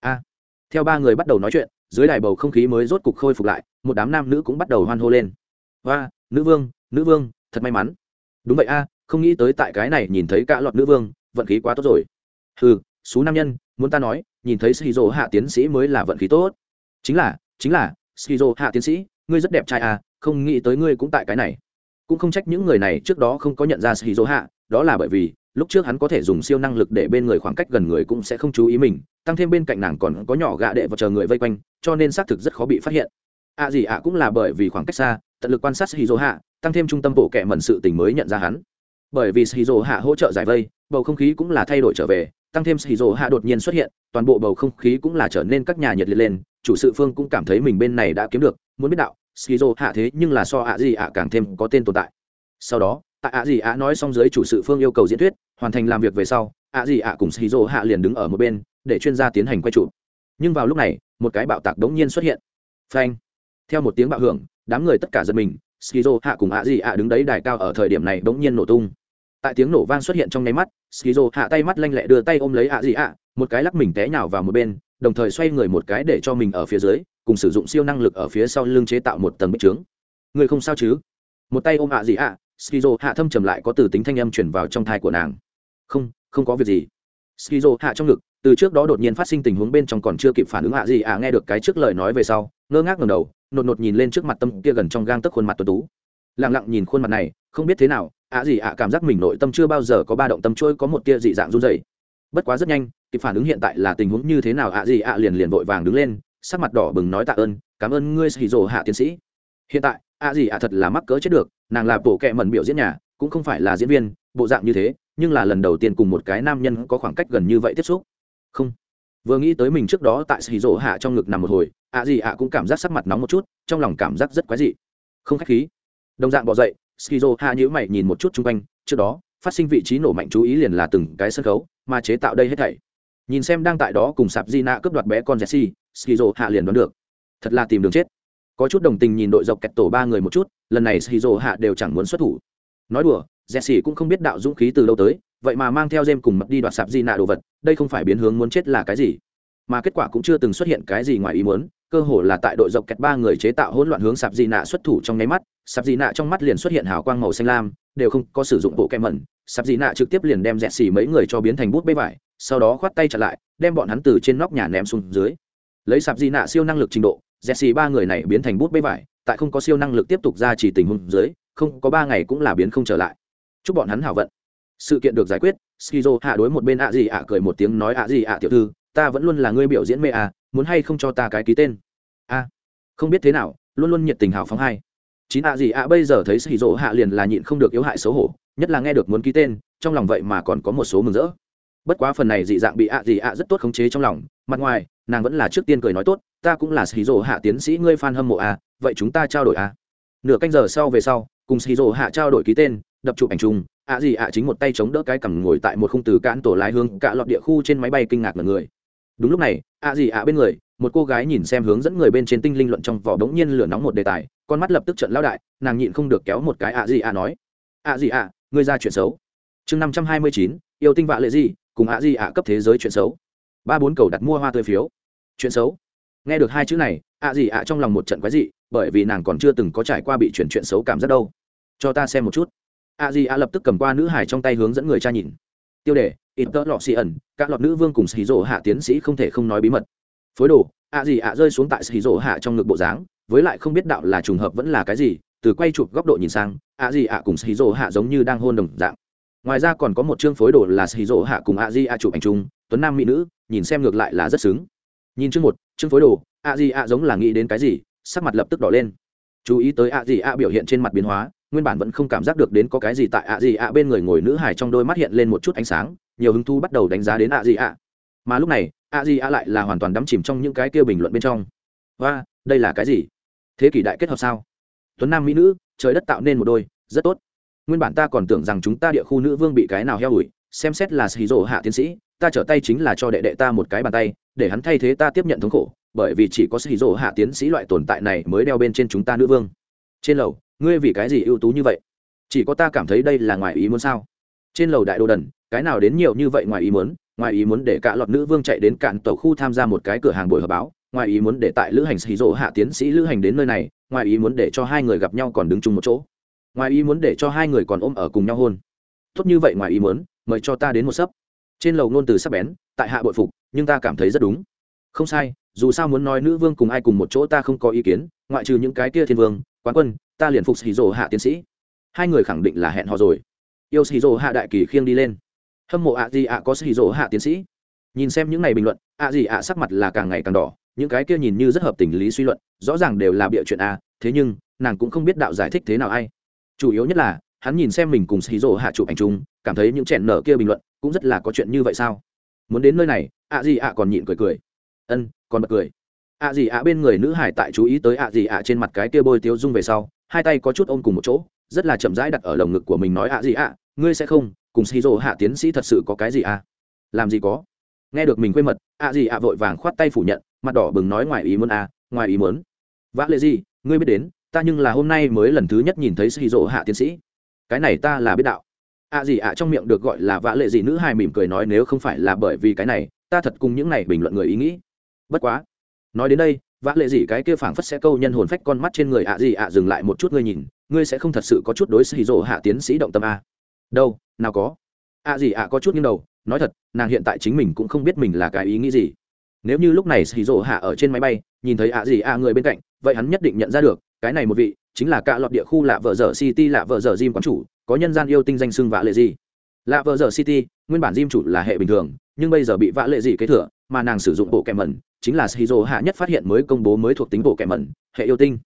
A. Theo ba người bắt đầu nói chuyện, dưới đài bầu không khí mới rốt cục khôi phục lại, một đám nam nữ cũng bắt đầu hoan hô lên. Hoa, nữ vương nữ vương, thật may mắn. Đúng vậy a không nghĩ tới tại cái này nhìn thấy cả lọt nữ vương, vận khí quá tốt rồi. Ừ số nam nhân, muốn ta nói, nhìn thấy shizu hạ tiến sĩ mới là vận khí tốt. Chính là chính là, shizu hạ tiến sĩ, ngươi rất đẹp trai à không nghĩ tới ngươi cũng tại cái này. Cũng không trách những người này trước đó không có nhận ra shizu hạ, đó là bởi vì, lúc trước hắn có thể dùng siêu năng lực để bên người khoảng cách gần người cũng sẽ không chú ý mình, tăng thêm bên cạnh nàng còn có nhỏ gạ đệ và chờ người vây quanh, cho nên xác thực rất khó bị phát hiện. À gì ạ cũng là bởi vì khoảng cách xa, tận lực quan sát shizu hạ, tăng thêm trung tâm bộ kệ mẩn sự tình mới nhận ra hắn bởi vì shizu hạ hỗ trợ giải vây, bầu không khí cũng là thay đổi trở về, tăng thêm shizu hạ đột nhiên xuất hiện, toàn bộ bầu không khí cũng là trở nên các nhà nhiệt liệt lên, chủ sự phương cũng cảm thấy mình bên này đã kiếm được, muốn biết đạo, shizu hạ thế nhưng là so ạ gì ạ càng thêm có tên tồn tại. Sau đó, tại ạ gì ạ nói xong dưới chủ sự phương yêu cầu diễn thuyết, hoàn thành làm việc về sau, ạ gì ạ cùng shizu hạ liền đứng ở một bên, để chuyên gia tiến hành quay trụ nhưng vào lúc này, một cái bạo tạc đống nhiên xuất hiện. Phanh! Theo một tiếng bạo hưởng, đám người tất cả giật mình skizo hạ cùng ạ gì ạ đứng đấy đài cao ở thời điểm này bỗng nhiên nổ tung tại tiếng nổ vang xuất hiện trong nháy mắt, skizo hạ tay mắt lanh lẹ đưa tay ôm lấy ạ gì ạ, một cái lắc mình té nhào vào một bên, đồng thời xoay người một cái để cho mình ở phía dưới, cùng sử dụng siêu năng lực ở phía sau lưng chế tạo một tầng bích trướng. Người không sao chứ? Một tay ôm ạ gì ạ, skizo hạ thâm trầm lại có từ tính thanh âm chuyển vào trong thai của nàng. Không không có việc gì. Skizo hạ trong ngực, từ trước đó đột nhiên phát sinh tình huống bên trong còn chưa kịp phản ứng ạ gì ạ nghe được cái trước lời nói về sau, ngơ ngác ngầm đầu, nột nột nhìn lên trước mặt tâm kia gần trong gang tấc khuôn mặt tuấn tú. Lặng lặng nhìn khuôn mặt này không biết thế nào, ạ gì ạ cảm giác mình nội tâm chưa bao giờ có ba động tâm trôi, có một tia dị dạng run dày bất quá rất nhanh, kịp phản ứng hiện tại là tình huống như thế nào, ạ gì ạ liền liền vội vàng đứng lên, sắc mặt đỏ bừng nói tạ ơn, cảm ơn ngươi xì rồ hạ tiến sĩ. Hiện tại, ạ gì ạ thật là mắc cỡ chết được, nàng là bộ kệ mẩn biểu diễn nhà, cũng không phải là diễn viên, bộ dạng như thế, nhưng là lần đầu tiên cùng một cái nam nhân có khoảng cách gần như vậy tiếp xúc. Không. Vừa nghĩ tới mình trước đó tại xì rỗ hạ trong ngực nằm một hồi, ạ gì ạ cũng cảm giác sắc mặt nóng một chút, trong lòng cảm giác rất quái dị. Không khách khí. Đồng dạng bỏ dậy skizo hạ nhữ mày nhìn một chút chung quanh, trước đó, phát sinh vị trí nổ mạnh chú ý liền là từng cái sân khấu, mà chế tạo đây hết thảy. Nhìn xem đang tại đó cùng sạp di nạ cướp đoạt bé con jesse, skizo hạ liền đoán được. Thật là tìm đường chết. Có chút đồng tình nhìn đội dọc kẹt tổ ba người một chút, lần này skizo hạ đều chẳng muốn xuất thủ. Nói đùa, jesse cũng không biết đạo dũng khí từ đâu tới, vậy mà mang theo jem cùng mập đi đoạt sạp di nạ đồ vật, đây không phải biến hướng muốn chết là cái gì? Mà kết quả cũng chưa từng xuất hiện cái gì ngoài ý muốn, cơ hồ là tại đội dọc kẹt ba người chế tạo hỗn loạn hướng sạp di nạ xuất thủ trong nháy mắt sạp dị nạ trong mắt liền xuất hiện hào quang màu xanh lam, đều không có sử dụng bộ kem mẩn. Sạp dị nạ trực tiếp liền đem dẹt xì mấy người cho biến thành bút bê vải, sau đó khoát tay trả lại, đem bọn hắn từ trên nóc nhà ném xuống dưới. Lấy sạp dị nạ siêu năng lực trình độ dẹt xì ba người này biến thành bút bê vải, tại không có siêu năng lực tiếp tục ra chỉ tình huống dưới, không có ba ngày cũng là biến không trở lại. Chúc bọn hắn hảo vận. Sự kiện được giải quyết, skizo hạ đối một bên ạ gì ạ cười một tiếng nói ạ gì ạ tiểu thư, ta vẫn luôn là ngươi biểu diễn mê à muốn hay không cho ta cái ký tên? A. Không biết thế nào, luôn luôn nhiệt tình hào phóng hay chín ạ gì ạ, bây giờ thấy xì rỗ hạ liền là nhịn không được yếu hại xấu hổ, nhất là nghe được muốn ký tên, trong lòng vậy mà còn có một số mừng rỡ. Bất quá phần này dị dạng bị ạ gì ạ rất tốt khống chế trong lòng, mặt ngoài, nàng vẫn là trước tiên cười nói tốt, ta cũng là xì rỗ hạ tiến sĩ, ngươi f a n hâm mộ à vậy chúng ta trao đổi à. Nửa canh giờ sau về sau, cùng xì rỗ hạ trao đổi ký tên, đập chụp ảnh chung, ạ gì ạ chính một tay chống đỡ cái cằm ngồi tại một khung từ cạn tổ lái hướng cạ lọt địa khu trên máy bay kinh ngạc mọi người. Đúng lúc này, ạ gì ạ bên người, một cô gái nhìn xem hướng dẫn người bên trên tinh linh luận trong vỏ đống nhiên lửa nóng một đề tài con mắt lập tức trận lao đại, nàng nhịn không được kéo một cái ạ gì ạ nói. ạ gì ạ, ngươi ra chuyện xấu. Chương năm trăm hai mươi chín, yêu tinh vạ lệ gì, cùng ạ gì ạ cấp thế giới chuyện xấu. Ba bốn cầu đặt mua hoa tươi phiếu. Chuyện xấu. Nghe được hai chữ này, ạ gì ạ trong lòng một trận quái dị, bởi vì nàng còn chưa từng có trải qua bị chuyển chuyện xấu cảm giác đâu. Cho ta xem một chút. ạ gì ạ lập tức cầm qua nữ hải trong tay hướng dẫn người cha nhìn. Tiêu đề, ít tớ lọ xì ẩn các lọt nữ vương cùng xì rỗ hạ tiến sĩ không thể không nói bí mật. Phối đồ, ạ gì ạ rơi xuống tại xì rỗ hạ trong ngực bộ dáng với lại không biết đạo là trùng hợp vẫn là cái gì, từ quay chụp góc độ nhìn sang, ạ gì ạ cùng xì rỗ hạ giống như đang hôn đồng dạng. Ngoài ra còn có một chương phối đồ là xì rỗ hạ cùng ạ gì ạ chụp ảnh chung, tuấn nam mỹ nữ, nhìn xem ngược lại là rất xứng. Nhìn chương một, chương phối đồ, ạ gì ạ giống là nghĩ đến cái gì, sắc mặt lập tức đỏ lên. Chú ý tới ạ gì ạ biểu hiện trên mặt biến hóa, nguyên bản vẫn không cảm giác được đến có cái gì tại ạ gì ạ bên người ngồi nữ hải trong đôi mắt hiện lên một chút ánh sáng, nhiều hứng thu bắt đầu đánh giá đến ạ gì ạ. Mà lúc này, ạ gì ạ lại là hoàn toàn đắm chìm trong những cái kia bình luận bên trong. Và đây là cái gì? Thế kỷ đại kết hợp sao? Tuấn nam mỹ nữ, trời đất tạo nên một đôi, rất tốt. Nguyên bản ta còn tưởng rằng chúng ta địa khu nữ vương bị cái nào heo ủi, xem xét là xì rổ hạ tiến sĩ, ta trở tay chính là cho đệ đệ ta một cái bàn tay, để hắn thay thế ta tiếp nhận thống khổ, bởi vì chỉ có xì rổ hạ tiến sĩ loại tồn tại này mới đeo bên trên chúng ta nữ vương. Trên lầu, ngươi vì cái gì ưu tú như vậy? Chỉ có ta cảm thấy đây là ngoài ý muốn sao? Trên lầu đại đồ đần, cái nào đến nhiều như vậy ngoài ý muốn, ngoài ý muốn để cả lọt nữ vương chạy đến cạn tàu khu tham gia một cái cửa hàng buổi họp báo ngoài ý muốn để tại lữ hành xì rỗ hạ tiến sĩ lữ hành đến nơi này, ngoài ý muốn để cho hai người gặp nhau còn đứng chung một chỗ. Ngoài ý muốn để cho hai người còn ôm ở cùng nhau hôn. Tốt như vậy ngoài ý muốn, mời cho ta đến một sấp. Trên lầu ngôn từ sắp bén, tại hạ bội phục, nhưng ta cảm thấy rất đúng. Không sai, dù sao muốn nói nữ vương cùng ai cùng một chỗ ta không có ý kiến, ngoại trừ những cái kia thiên vương, quán quân, ta liền phục xì rỗ hạ tiến sĩ. Hai người khẳng định là hẹn hò rồi. Yêu xì rỗ hạ đại kỳ khiêng đi lên. Hâm mộ ạ gì ạ có xì rỗ hạ tiến sĩ. Nhìn xem những ngày bình luận, ạ gì ạ sắc mặt là càng ngày càng đỏ những cái kia nhìn như rất hợp tình lý suy luận, rõ ràng đều là bịa chuyện a thế nhưng, nàng cũng không biết đạo giải thích thế nào ai. Chủ yếu nhất là, hắn nhìn xem mình cùng xì rỗ hạ chụp ảnh chung, cảm thấy những chẹn nở kia bình luận, cũng rất là có chuyện như vậy sao? Muốn đến nơi này, ạ gì ạ còn nhịn cười cười. Ân, còn bật cười. Ạ gì ạ bên người nữ hải tại chú ý tới ạ gì ạ trên mặt cái kia bôi tiêu dung về sau, hai tay có chút ôm cùng một chỗ, rất là chậm rãi đặt ở lồng ngực của mình nói, ạ gì ạ, ngươi sẽ không, cùng xì rỗ hạ tiến sĩ thật sự có cái gì à? Làm gì có? Nghe được mình quê mật, ạ gì ạ vội vàng khoát tay phủ nhận, mặt đỏ bừng nói ngoài ý muốn à ngoài ý muốn. Vã lệ gì, ngươi biết đến, ta nhưng là hôm nay mới lần thứ nhất nhìn thấy xì dỗ hạ tiến sĩ. Cái này ta là biết đạo. Ạ gì ạ trong miệng được gọi là vã lệ gì nữ hài mỉm cười nói nếu không phải là bởi vì cái này, ta thật cùng những này bình luận người ý nghĩ. Bất quá. Nói đến đây, vã lệ gì cái kia phảng phất sẽ câu nhân hồn phách con mắt trên người ạ gì ạ dừng lại một chút ngươi nhìn, ngươi sẽ không thật sự có chút đối xì dỗ hạ tiến sĩ động tâm à. đâu, nào có. Ạ gì ạ có chút nghiêng đầu nói thật, nàng hiện tại chính mình cũng không biết mình là cái ý nghĩ gì. Nếu như lúc này xì rộ hạ ở trên máy bay, nhìn thấy ạ gì ạ người bên cạnh, vậy hắn nhất định nhận ra được, cái này một vị, chính là cả lọt địa khu lạ vợ dở city, lạ vợ dở gym quán chủ, có nhân gian yêu tinh danh xưng vạ lệ gì. Lạ vợ dở city, nguyên bản gym chủ là hệ bình thường, nhưng bây giờ bị vạ lệ gì kế thừa, mà nàng sử dụng bộ kẹm mẩn, chính là shizu hạ nhất phát hiện mới công bố mới thuộc tính bộ kẹm mẩn, hệ yêu tinh.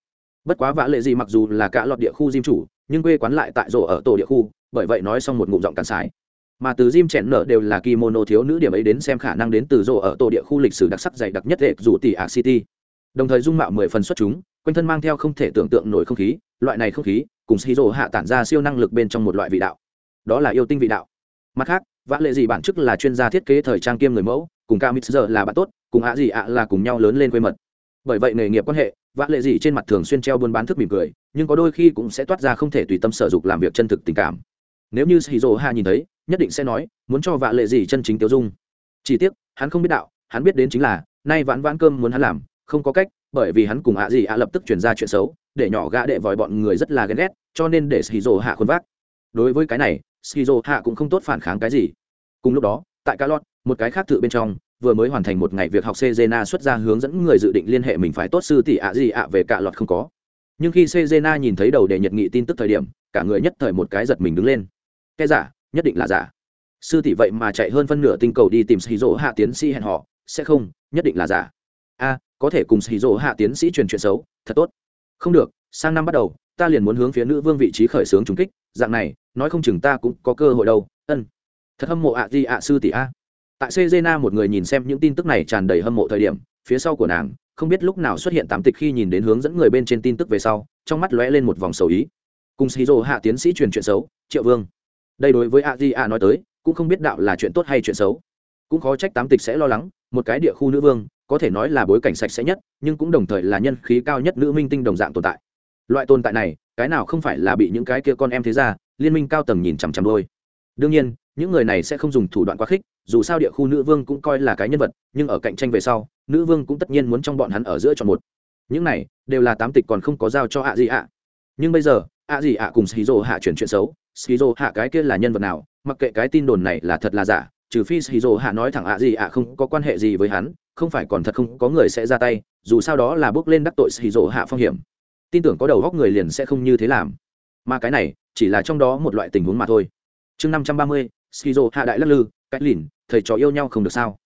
Bất quá vạ lệ gì mặc dù là cả lọt địa khu diêm chủ, nhưng quê quán lại tại rổ ở tổ địa khu, bởi vậy nói xong một ngụm giọng càn sái mà từ Jim chẹn nở đều là kimono thiếu nữ điểm ấy đến xem khả năng đến từ rồ ở tổ địa khu lịch sử đặc sắc dày đặc nhất hệ dù tỷ ả city. Đồng thời dung mạo mười phần xuất chúng, quanh thân mang theo không thể tưởng tượng nổi không khí, loại này không khí, cùng xì rổ hạ tản ra siêu năng lực bên trong một loại vị đạo. Đó là yêu tinh vị đạo. Mặt khác, vã lệ gì bản chức là chuyên gia thiết kế thời trang kiêm người mẫu, cùng ca mít giờ là bạn tốt, cùng ạ gì ạ là cùng nhau lớn lên quê mật. Bởi vậy nghề nghiệp quan hệ, vã lệ gì trên mặt thường xuyên treo buôn bán thức mỉm cười, nhưng có đôi khi cũng sẽ toát ra không thể tùy tâm sở dục làm việc chân thực tình cảm. Nếu như shizuha nhìn thấy nhất định sẽ nói muốn cho vạ lệ gì chân chính tiêu dung chỉ tiếc hắn không biết đạo hắn biết đến chính là nay vãn vãn cơm muốn hắn làm không có cách bởi vì hắn cùng ạ gì ạ lập tức chuyển ra chuyện xấu để nhỏ gã đệ vòi bọn người rất là ghen ghét cho nên để shizu hạ khuôn vác đối với cái này shizu hạ cũng không tốt phản kháng cái gì cùng lúc đó tại cá lót một cái khác tự bên trong vừa mới hoàn thành một ngày việc học Cezena xuất ra hướng dẫn người dự định liên hệ mình phải tốt sư tỷ ạ gì ạ về cả lọt không có. Nhưng khi Cezena nhìn thấy đầu đề nhật nghị tin tức thời điểm, cả người nhất thời một cái giật mình đứng lên. Cái giả, nhất định là giả. Sư tỷ vậy mà chạy hơn phân nửa tinh cầu đi tìm Shizuo hạ tiến sĩ hẹn họ, sẽ không, nhất định là giả. A, có thể cùng Shizuo hạ tiến sĩ truyền chuyện xấu, thật tốt. Không được, sang năm bắt đầu, ta liền muốn hướng phía nữ vương vị trí khởi xướng trùng kích, dạng này, nói không chừng ta cũng có cơ hội đâu. Ân. Thật hâm mộ ạ di ạ sư tỷ a tại Cezena một người nhìn xem những tin tức này tràn đầy hâm mộ thời điểm phía sau của nàng không biết lúc nào xuất hiện tám tịch khi nhìn đến hướng dẫn người bên trên tin tức về sau trong mắt lóe lên một vòng sầu ý cùng shizu hạ tiến sĩ truyền chuyện xấu triệu vương đây đối với a di a nói tới, cũng không biết đạo là chuyện tốt hay chuyện xấu. Cũng khó trách tám tịch sẽ lo lắng, một cái địa khu nữ vương, có thể nói là bối cảnh sạch sẽ nhất, nhưng cũng đồng thời là nhân khí cao nhất nữ minh tinh đồng dạng tồn tại. Loại tồn tại này, cái nào không phải là bị những cái kia con em thế ra liên minh cao tầng nhìn chằm chằm đôi. Đương nhiên, những người này sẽ không dùng thủ đoạn quá khích, dù sao địa khu nữ vương cũng coi là cái nhân vật, nhưng ở cạnh tranh về sau, nữ vương cũng tất nhiên muốn trong bọn hắn ở giữa chọn một. Những này, đều là tám tịch còn không có giao cho ạ gì ạ nhưng bây giờ ạ gì ạ cùng shizu hạ chuyển chuyện xấu. Shizu hạ cái kia là nhân vật nào? Mặc kệ cái tin đồn này là thật là giả, trừ phi shizu hạ nói thẳng ạ gì ạ không có quan hệ gì với hắn, không phải còn thật không có người sẽ ra tay, dù sao đó là bước lên đắc tội shizu hạ phong hiểm. Tin tưởng có đầu góc người liền sẽ không như thế làm. Mà cái này, chỉ là trong đó một loại tình huống mà thôi. Chương năm trăm ba mươi skizo hạ đại lắc lư, cách lìn, thầy trò yêu nhau không được sao?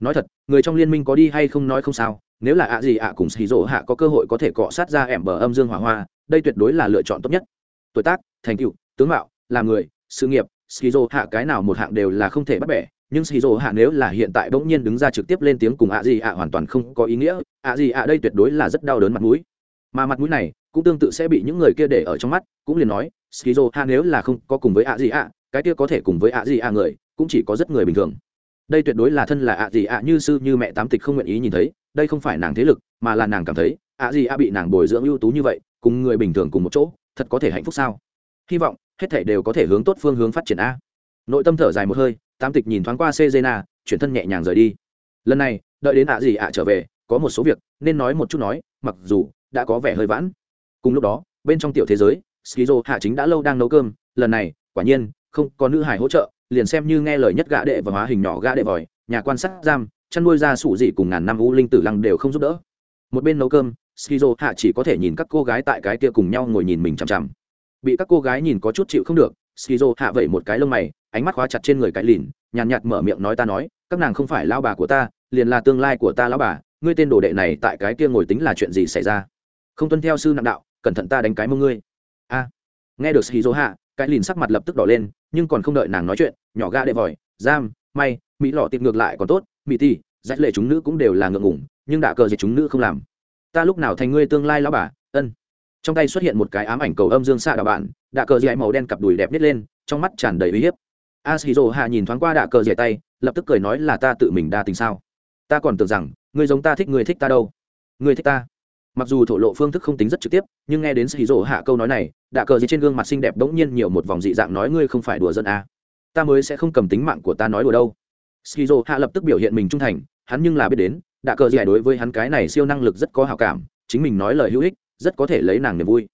Nói thật, người trong liên minh có đi hay không nói không sao nếu là ạ gì ạ cùng skizo hạ có cơ hội có thể cọ sát ra ẻm bờ âm dương hỏa hoa, đây tuyệt đối là lựa chọn tốt nhất. Tuổi tác, thành tựu, tướng mạo, làm người, sự nghiệp skizo hạ cái nào một hạng đều là không thể bắt bẻ. Nhưng skizo hạ nếu là hiện tại bỗng nhiên đứng ra trực tiếp lên tiếng cùng ạ gì ạ hoàn toàn không có ý nghĩa, ạ gì ạ đây tuyệt đối là rất đau đớn mặt mũi. Mà mặt mũi này cũng tương tự sẽ bị những người kia để ở trong mắt, cũng liền nói skizo hạ nếu là không có cùng với ạ gì ạ, cái kia có thể cùng với ạ gì ạ người, cũng chỉ có rất người bình thường đây tuyệt đối là thân là ạ gì ạ như sư như mẹ tám tịch không nguyện ý nhìn thấy, đây không phải nàng thế lực, mà là nàng cảm thấy, ạ gì ạ bị nàng bồi dưỡng ưu tú như vậy, cùng người bình thường cùng một chỗ, thật có thể hạnh phúc sao? Hy vọng, hết thể đều có thể hướng tốt phương hướng phát triển a. Nội tâm thở dài một hơi, tám tịch nhìn thoáng qua sejena, chuyển thân nhẹ nhàng rời đi. Lần này, đợi đến ạ gì ạ trở về, có một số việc, nên nói một chút nói, mặc dù, đã có vẻ hơi vãn. Cùng lúc đó, bên trong tiểu thế giới, skizo hạ chính đã lâu đang nấu cơm, lần này, quả nhiên, không có nữ hải hỗ trợ liền xem như nghe lời nhất gã đệ và hóa hình nhỏ gã đệ vòi, nhà quan sát giam, chăn nuôi ra sủ dị cùng ngàn năm u linh tử lăng đều không giúp đỡ. Một bên nấu cơm, skizo hạ chỉ có thể nhìn các cô gái tại cái kia cùng nhau ngồi nhìn mình chằm chằm. Bị các cô gái nhìn có chút chịu không được, skizo hạ vẩy một cái lông mày, ánh mắt khóa chặt trên người cái lìn, nhàn nhạt mở miệng nói ta nói, các nàng không phải lao bà của ta, liền là tương lai của ta lao bà, ngươi tên đồ đệ này tại cái kia ngồi tính là chuyện gì xảy ra? Không tuân theo sư nặng đạo, cẩn thận ta đánh cái mông ngươi. A, nghe được skizo hạ cái lìn sắc mặt lập tức đỏ lên, nhưng còn không đợi nàng nói chuyện, nhỏ ga đệ vòi, giam, may, mỹ lọ tiệp ngược lại còn tốt, mỹ ti dạy lệ chúng nữ cũng đều là ngượng ngủng nhưng đã cờ dịch chúng nữ không làm. Ta lúc nào thành ngươi tương lai lão bà, ân. Trong tay xuất hiện một cái ám ảnh cầu âm dương xạ đạo bạn, đạ cờ dạy màu đen cặp đùi đẹp nít lên, trong mắt tràn đầy uy hiếp. Ashizo hạ nhìn thoáng qua đạ cờ dạy tay, lập tức cười nói là ta tự mình đa tình sao? Ta còn tưởng rằng, ngươi giống ta thích người thích ta đâu. Người thích ta mặc dù thổ lộ phương thức không tính rất trực tiếp, nhưng nghe đến xì rỗ hạ câu nói này, đạ cờ gì trên gương mặt xinh đẹp bỗng nhiên nhiều một vòng dị dạng nói ngươi không phải đùa dân à. ta mới sẽ không cầm tính mạng của ta nói đùa đâu. Xì rỗ hạ lập tức biểu hiện mình trung thành, hắn nhưng là biết đến, đạ cờ gì đối với hắn cái này siêu năng lực rất có hào cảm, chính mình nói lời hữu ích, rất có thể lấy nàng niềm vui.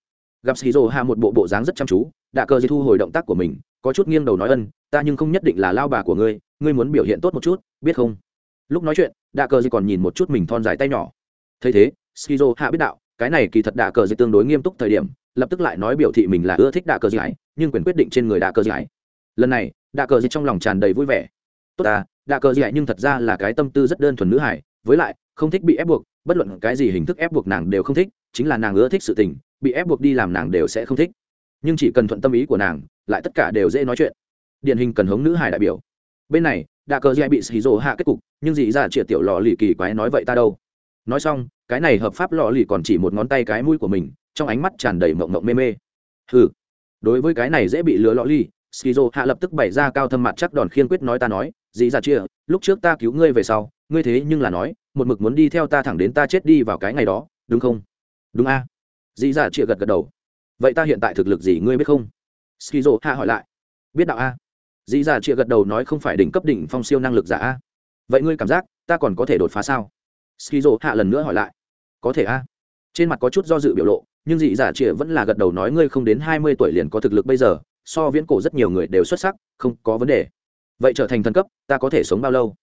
Gặp xì rỗ hạ một bộ bộ dáng rất chăm chú, đạ cờ gì thu hồi động tác của mình, có chút nghiêng đầu nói ân, ta nhưng không nhất định là lao bà của ngươi ngươi muốn biểu hiện tốt một chút, biết không? Lúc nói chuyện, đạ cờ gì còn nhìn một chút mình thon dài tay nhỏ. Thấy thế skizo hạ biết đạo, cái này kỳ thật đạ cờ gì tương đối nghiêm túc thời điểm, lập tức lại nói biểu thị mình là ưa thích đạ cờ gì nhưng quyền quyết định trên người đạ cờ gì lần này, đạ cờ gì trong lòng tràn đầy vui vẻ. Tốt à đạ cờ gì nhưng thật ra là cái tâm tư rất đơn thuần nữ hải với lại, không thích bị ép buộc, bất luận cái gì hình thức ép buộc nàng đều không thích, chính là nàng ưa thích sự tình, bị ép buộc đi làm nàng đều sẽ không thích. Nhưng chỉ cần thuận tâm ý của nàng, lại tất cả đều dễ nói chuyện. Điển hình cần hống nữ hải đại biểu. Bên này, đạ cờ dạy bị xì rồ hạ kết cục, nhưng dị dạ ra triệt tiểu lò lì kỳ quái nói vậy ta đâu? Nói xong cái này hợp pháp lọ lì còn chỉ một ngón tay cái mũi của mình, trong ánh mắt tràn đầy mộng mộng mê mê. Ừ đối với cái này dễ bị lừa lọ lì, skizo hạ lập tức bày ra cao thâm mặt chắc đòn khiên quyết nói ta nói dĩ ra chia, lúc trước ta cứu ngươi về sau, ngươi thế nhưng là nói, một mực muốn đi theo ta thẳng đến ta chết đi vào cái ngày đó, đúng không? Đúng a. À? dĩ dạ chia gật gật đầu. Vậy ta hiện tại thực lực gì ngươi biết không? Skizo hạ hỏi lại. Biết đạo a. À? dĩ dạ chia gật đầu nói không phải đỉnh cấp đỉnh phong siêu năng lực giả a. Vậy ngươi cảm giác ta còn có thể đột phá sao? Skizo hạ lần nữa hỏi lại. Có thể a. Trên mặt có chút do dự biểu lộ, nhưng dị dạ giả trịa vẫn là gật đầu nói ngươi không đến hai mươi tuổi liền có thực lực bây giờ, so viễn cổ rất nhiều người đều xuất sắc, không có vấn đề. Vậy trở thành thần cấp, ta có thể sống bao lâu?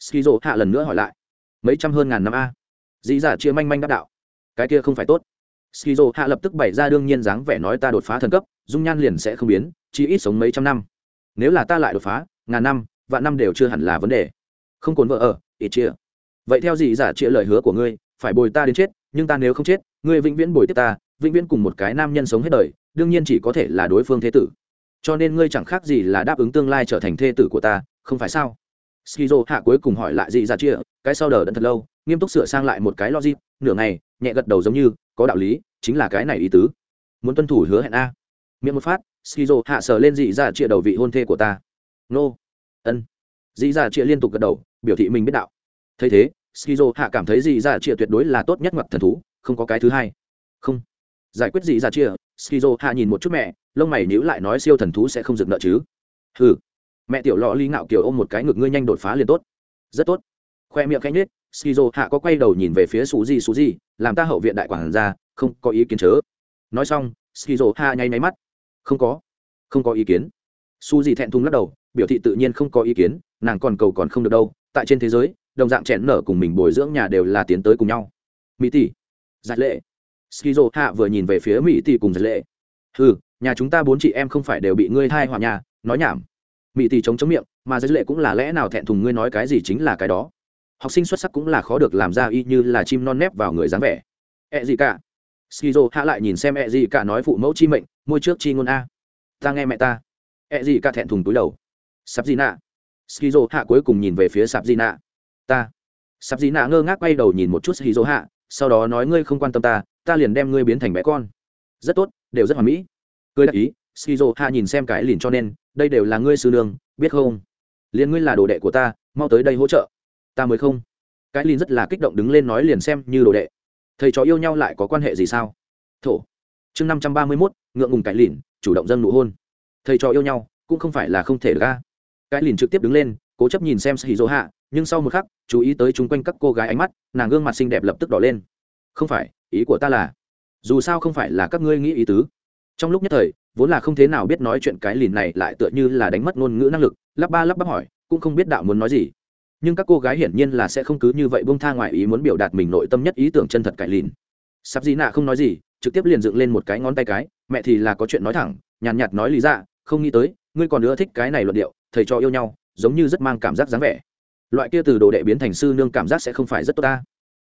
Skizo hạ lần nữa hỏi lại. Mấy trăm hơn ngàn năm a. Dị giả dạ chia manh manh đáp đạo. Cái kia không phải tốt. Skizo hạ lập tức bày ra đương nhiên dáng vẻ nói ta đột phá thần cấp, dung nhan liền sẽ không biến, chỉ ít sống mấy trăm năm. Nếu là ta lại đột phá, ngàn năm, vạn năm đều chưa hẳn là vấn đề. Không cồn vợ ở, ít chia vậy theo dĩ giả trịa lời hứa của ngươi, phải bồi ta đến chết, nhưng ta nếu không chết, ngươi vĩnh viễn bồi tiếp ta, vĩnh viễn cùng một cái nam nhân sống hết đời, đương nhiên chỉ có thể là đối phương thế tử. Cho nên ngươi chẳng khác gì là đáp ứng tương lai trở thành thê tử của ta, không phải sao? Skizo hạ cuối cùng hỏi lại gì ra chia cái sau đờ đẫn thật lâu, nghiêm túc sửa sang lại một cái logic, nửa ngày, nhẹ gật đầu giống như, có đạo lý, chính là cái này ý tứ. Muốn tuân thủ hứa hẹn a. Miệng một phát, skizo hạ sờ lên dị ra chia đầu vị hôn thê của ta. Nô. Ân. Dị ra chia liên tục gật đầu, biểu thị mình biết đạo. Thấy thế skizo hạ cảm thấy gì ra chia tuyệt đối là tốt nhất ngoặt thần thú không có cái thứ hai. Không. Giải quyết gì ra chia skizo hạ nhìn một chút mẹ lông mày nhíu lại nói siêu thần thú sẽ không dừng nợ chứ. Ừ mẹ tiểu lọ ly ngạo kiều ôm một cái ngực ngươi nhanh đột phá liền tốt. Rất tốt. Khoe miệng khanh nết skizo hạ có quay đầu nhìn về phía su di su di làm ta hậu viện đại quản gia, không có ý kiến chớ. Nói xong skizo hạ nháy máy mắt. Không có. Không có ý kiến. Su di thẹn thùng lắc đầu biểu thị tự nhiên không có ý kiến nàng còn cầu còn không được đâu tại trên thế giới đồng dạng chèn nở cùng mình bồi dưỡng nhà đều là tiến tới cùng nhau. Mỹ tỷ, giải lệ. Skizo hạ vừa nhìn về phía mỹ tỷ cùng giải lệ. Ừ nhà chúng ta bốn chị em không phải đều bị ngươi thai họa nhà, nói nhảm. Mỹ tỷ chống chống miệng, mà giải lệ cũng là lẽ nào thẹn thùng ngươi nói cái gì chính là cái đó. Học sinh xuất sắc cũng là khó được làm ra y như là chim non nép vào người dáng vẻ. E ẹ gì cả. Skizo hạ lại nhìn xem e ẹ gì cả nói phụ mẫu chi mệnh, môi trước chi ngôn a. Ta nghe mẹ ta. E ẹ gì cả thẹn thùng túi đầu. Sắp gì nạ. Skizo hạ cuối cùng nhìn về phía sạp gì nạ ta. Sắp dị nạ ngơ ngác quay đầu nhìn một chút skizo hạ sau đó nói, ngươi không quan tâm ta ta liền đem ngươi biến thành bé con. Rất tốt, đều rất hoàn mỹ. Cười đắc ý skizo hạ nhìn xem cái lìn cho nên, đây đều là ngươi sư nương, biết không? Liền ngươi là đồ đệ của ta, mau tới đây hỗ trợ. Ta mới không. Cái lìn rất là kích động đứng lên nói liền xem như đồ đệ. Thầy chó yêu nhau lại có quan hệ gì sao? Thổ. Chương năm trăm ba mươi mốt, ngượng ngùng cái lìn chủ động dâng nụ hôn. Thầy chó yêu nhau, cũng không phải là không thể ra cái lìn trực tiếp đứng lên, cố chấp nhìn xem skizo hạ nhưng sau một khắc chú ý tới chung quanh các cô gái ánh mắt nàng gương mặt xinh đẹp lập tức đỏ lên. Không phải ý của ta là dù sao không phải là các ngươi nghĩ ý tứ. Trong lúc nhất thời vốn là không thế nào biết nói chuyện cái lìn này lại tựa như là đánh mất ngôn ngữ năng lực lắp ba lắp bắp hỏi cũng không biết đạo muốn nói gì. Nhưng các cô gái hiển nhiên là sẽ không cứ như vậy bông tha ngoài ý muốn biểu đạt mình nội tâm nhất ý tưởng chân thật cải lìn. Sắp gì nạ không nói gì trực tiếp liền dựng lên một cái ngón tay cái mẹ thì là có chuyện nói thẳng nhàn nhạt, nhạt nói lý ra không nghĩ tới ngươi còn nữa thích cái này luận điệu thầy cho yêu nhau giống như rất mang cảm giác dáng vẻ loại kia từ đồ đệ biến thành sư nương cảm giác sẽ không phải rất tốt ta.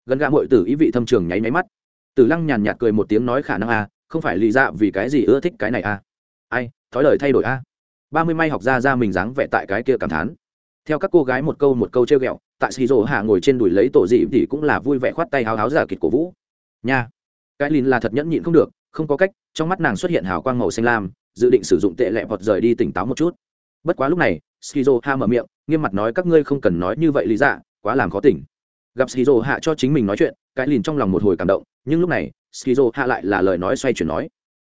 Gần gạ mội tử ý vị thâm trường nháy máy mắt. Tử lăng nhàn nhạt cười một tiếng nói khả năng à, không phải lý dạ vì cái gì ưa thích cái này à? ai thói lời thay đổi a ba mươi may học ra ra mình dáng vẻ tại cái kia cảm thán. Theo các cô gái một câu một câu treo ghẹo tại xì rỗ hạ ngồi trên đùi lấy tổ dị thì cũng là vui vẻ khoát tay háo háo giả kịch cổ vũ. Nha. Cái lìn là thật nhẫn nhịn không được không có cách trong mắt nàng xuất hiện hào quang màu xanh lam dự định sử dụng tệ lẹ vọt rời đi tỉnh táo một chút. Bất quá lúc này skizo ha mở miệng nghiêm mặt nói các ngươi không cần nói như vậy lý dạ quá làm khó tỉnh. Gặp skizo hạ cho chính mình nói chuyện, cái lìn trong lòng một hồi cảm động, nhưng lúc này, skizo hạ lại là lời nói xoay chuyển nói.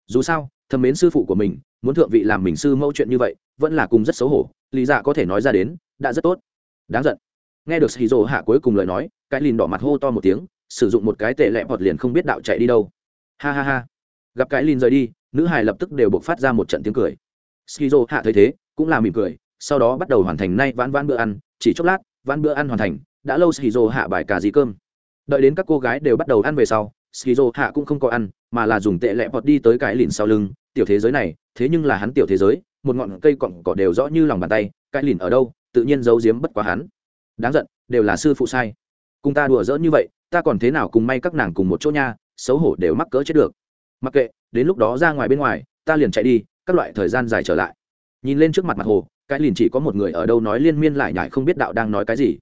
Dù sao, thầm mến sư phụ của mình, muốn thượng vị làm mình sư mẫu chuyện như vậy, vẫn là cùng rất xấu hổ, lý dạ có thể nói ra đến, đã rất tốt. Đáng giận. Nghe được skizo hạ cuối cùng lời nói, cái lìn đỏ mặt hô to một tiếng, sử dụng một cái tệ lẹ bọt liền không biết đạo chạy đi đâu. Ha ha ha. Gặp cái lìn rời đi, nữ hài lập tức đều buộc phát ra một trận tiếng cười. Skizo hạ thấy thế, cũng là mỉm cười sau đó bắt đầu hoàn thành nay vãn vãn bữa ăn, chỉ chốc lát, vãn bữa ăn hoàn thành, đã lâu shizu hạ bài cả gì cơm. Đợi đến các cô gái đều bắt đầu ăn về sau shizu hạ cũng không có ăn, mà là dùng tệ lẹ bọt đi tới cái lìn sau lưng, tiểu thế giới này, thế nhưng là hắn tiểu thế giới, một ngọn cây cọng cỏ đều rõ như lòng bàn tay, cái lìn ở đâu, tự nhiên giấu giếm bất quá hắn. Đáng giận, đều là sư phụ sai. Cùng ta đùa giỡn như vậy, ta còn thế nào cùng may các nàng cùng một chỗ nha, xấu hổ đều mắc cỡ chết được. Mặc kệ, đến lúc đó ra ngoài bên ngoài, ta liền chạy đi, các loại thời gian dài trở lại. Nhìn lên trước mặt mặt hồ cái liền chỉ có một người ở đâu nói liên miên lại nhải không biết đạo đang nói cái gì.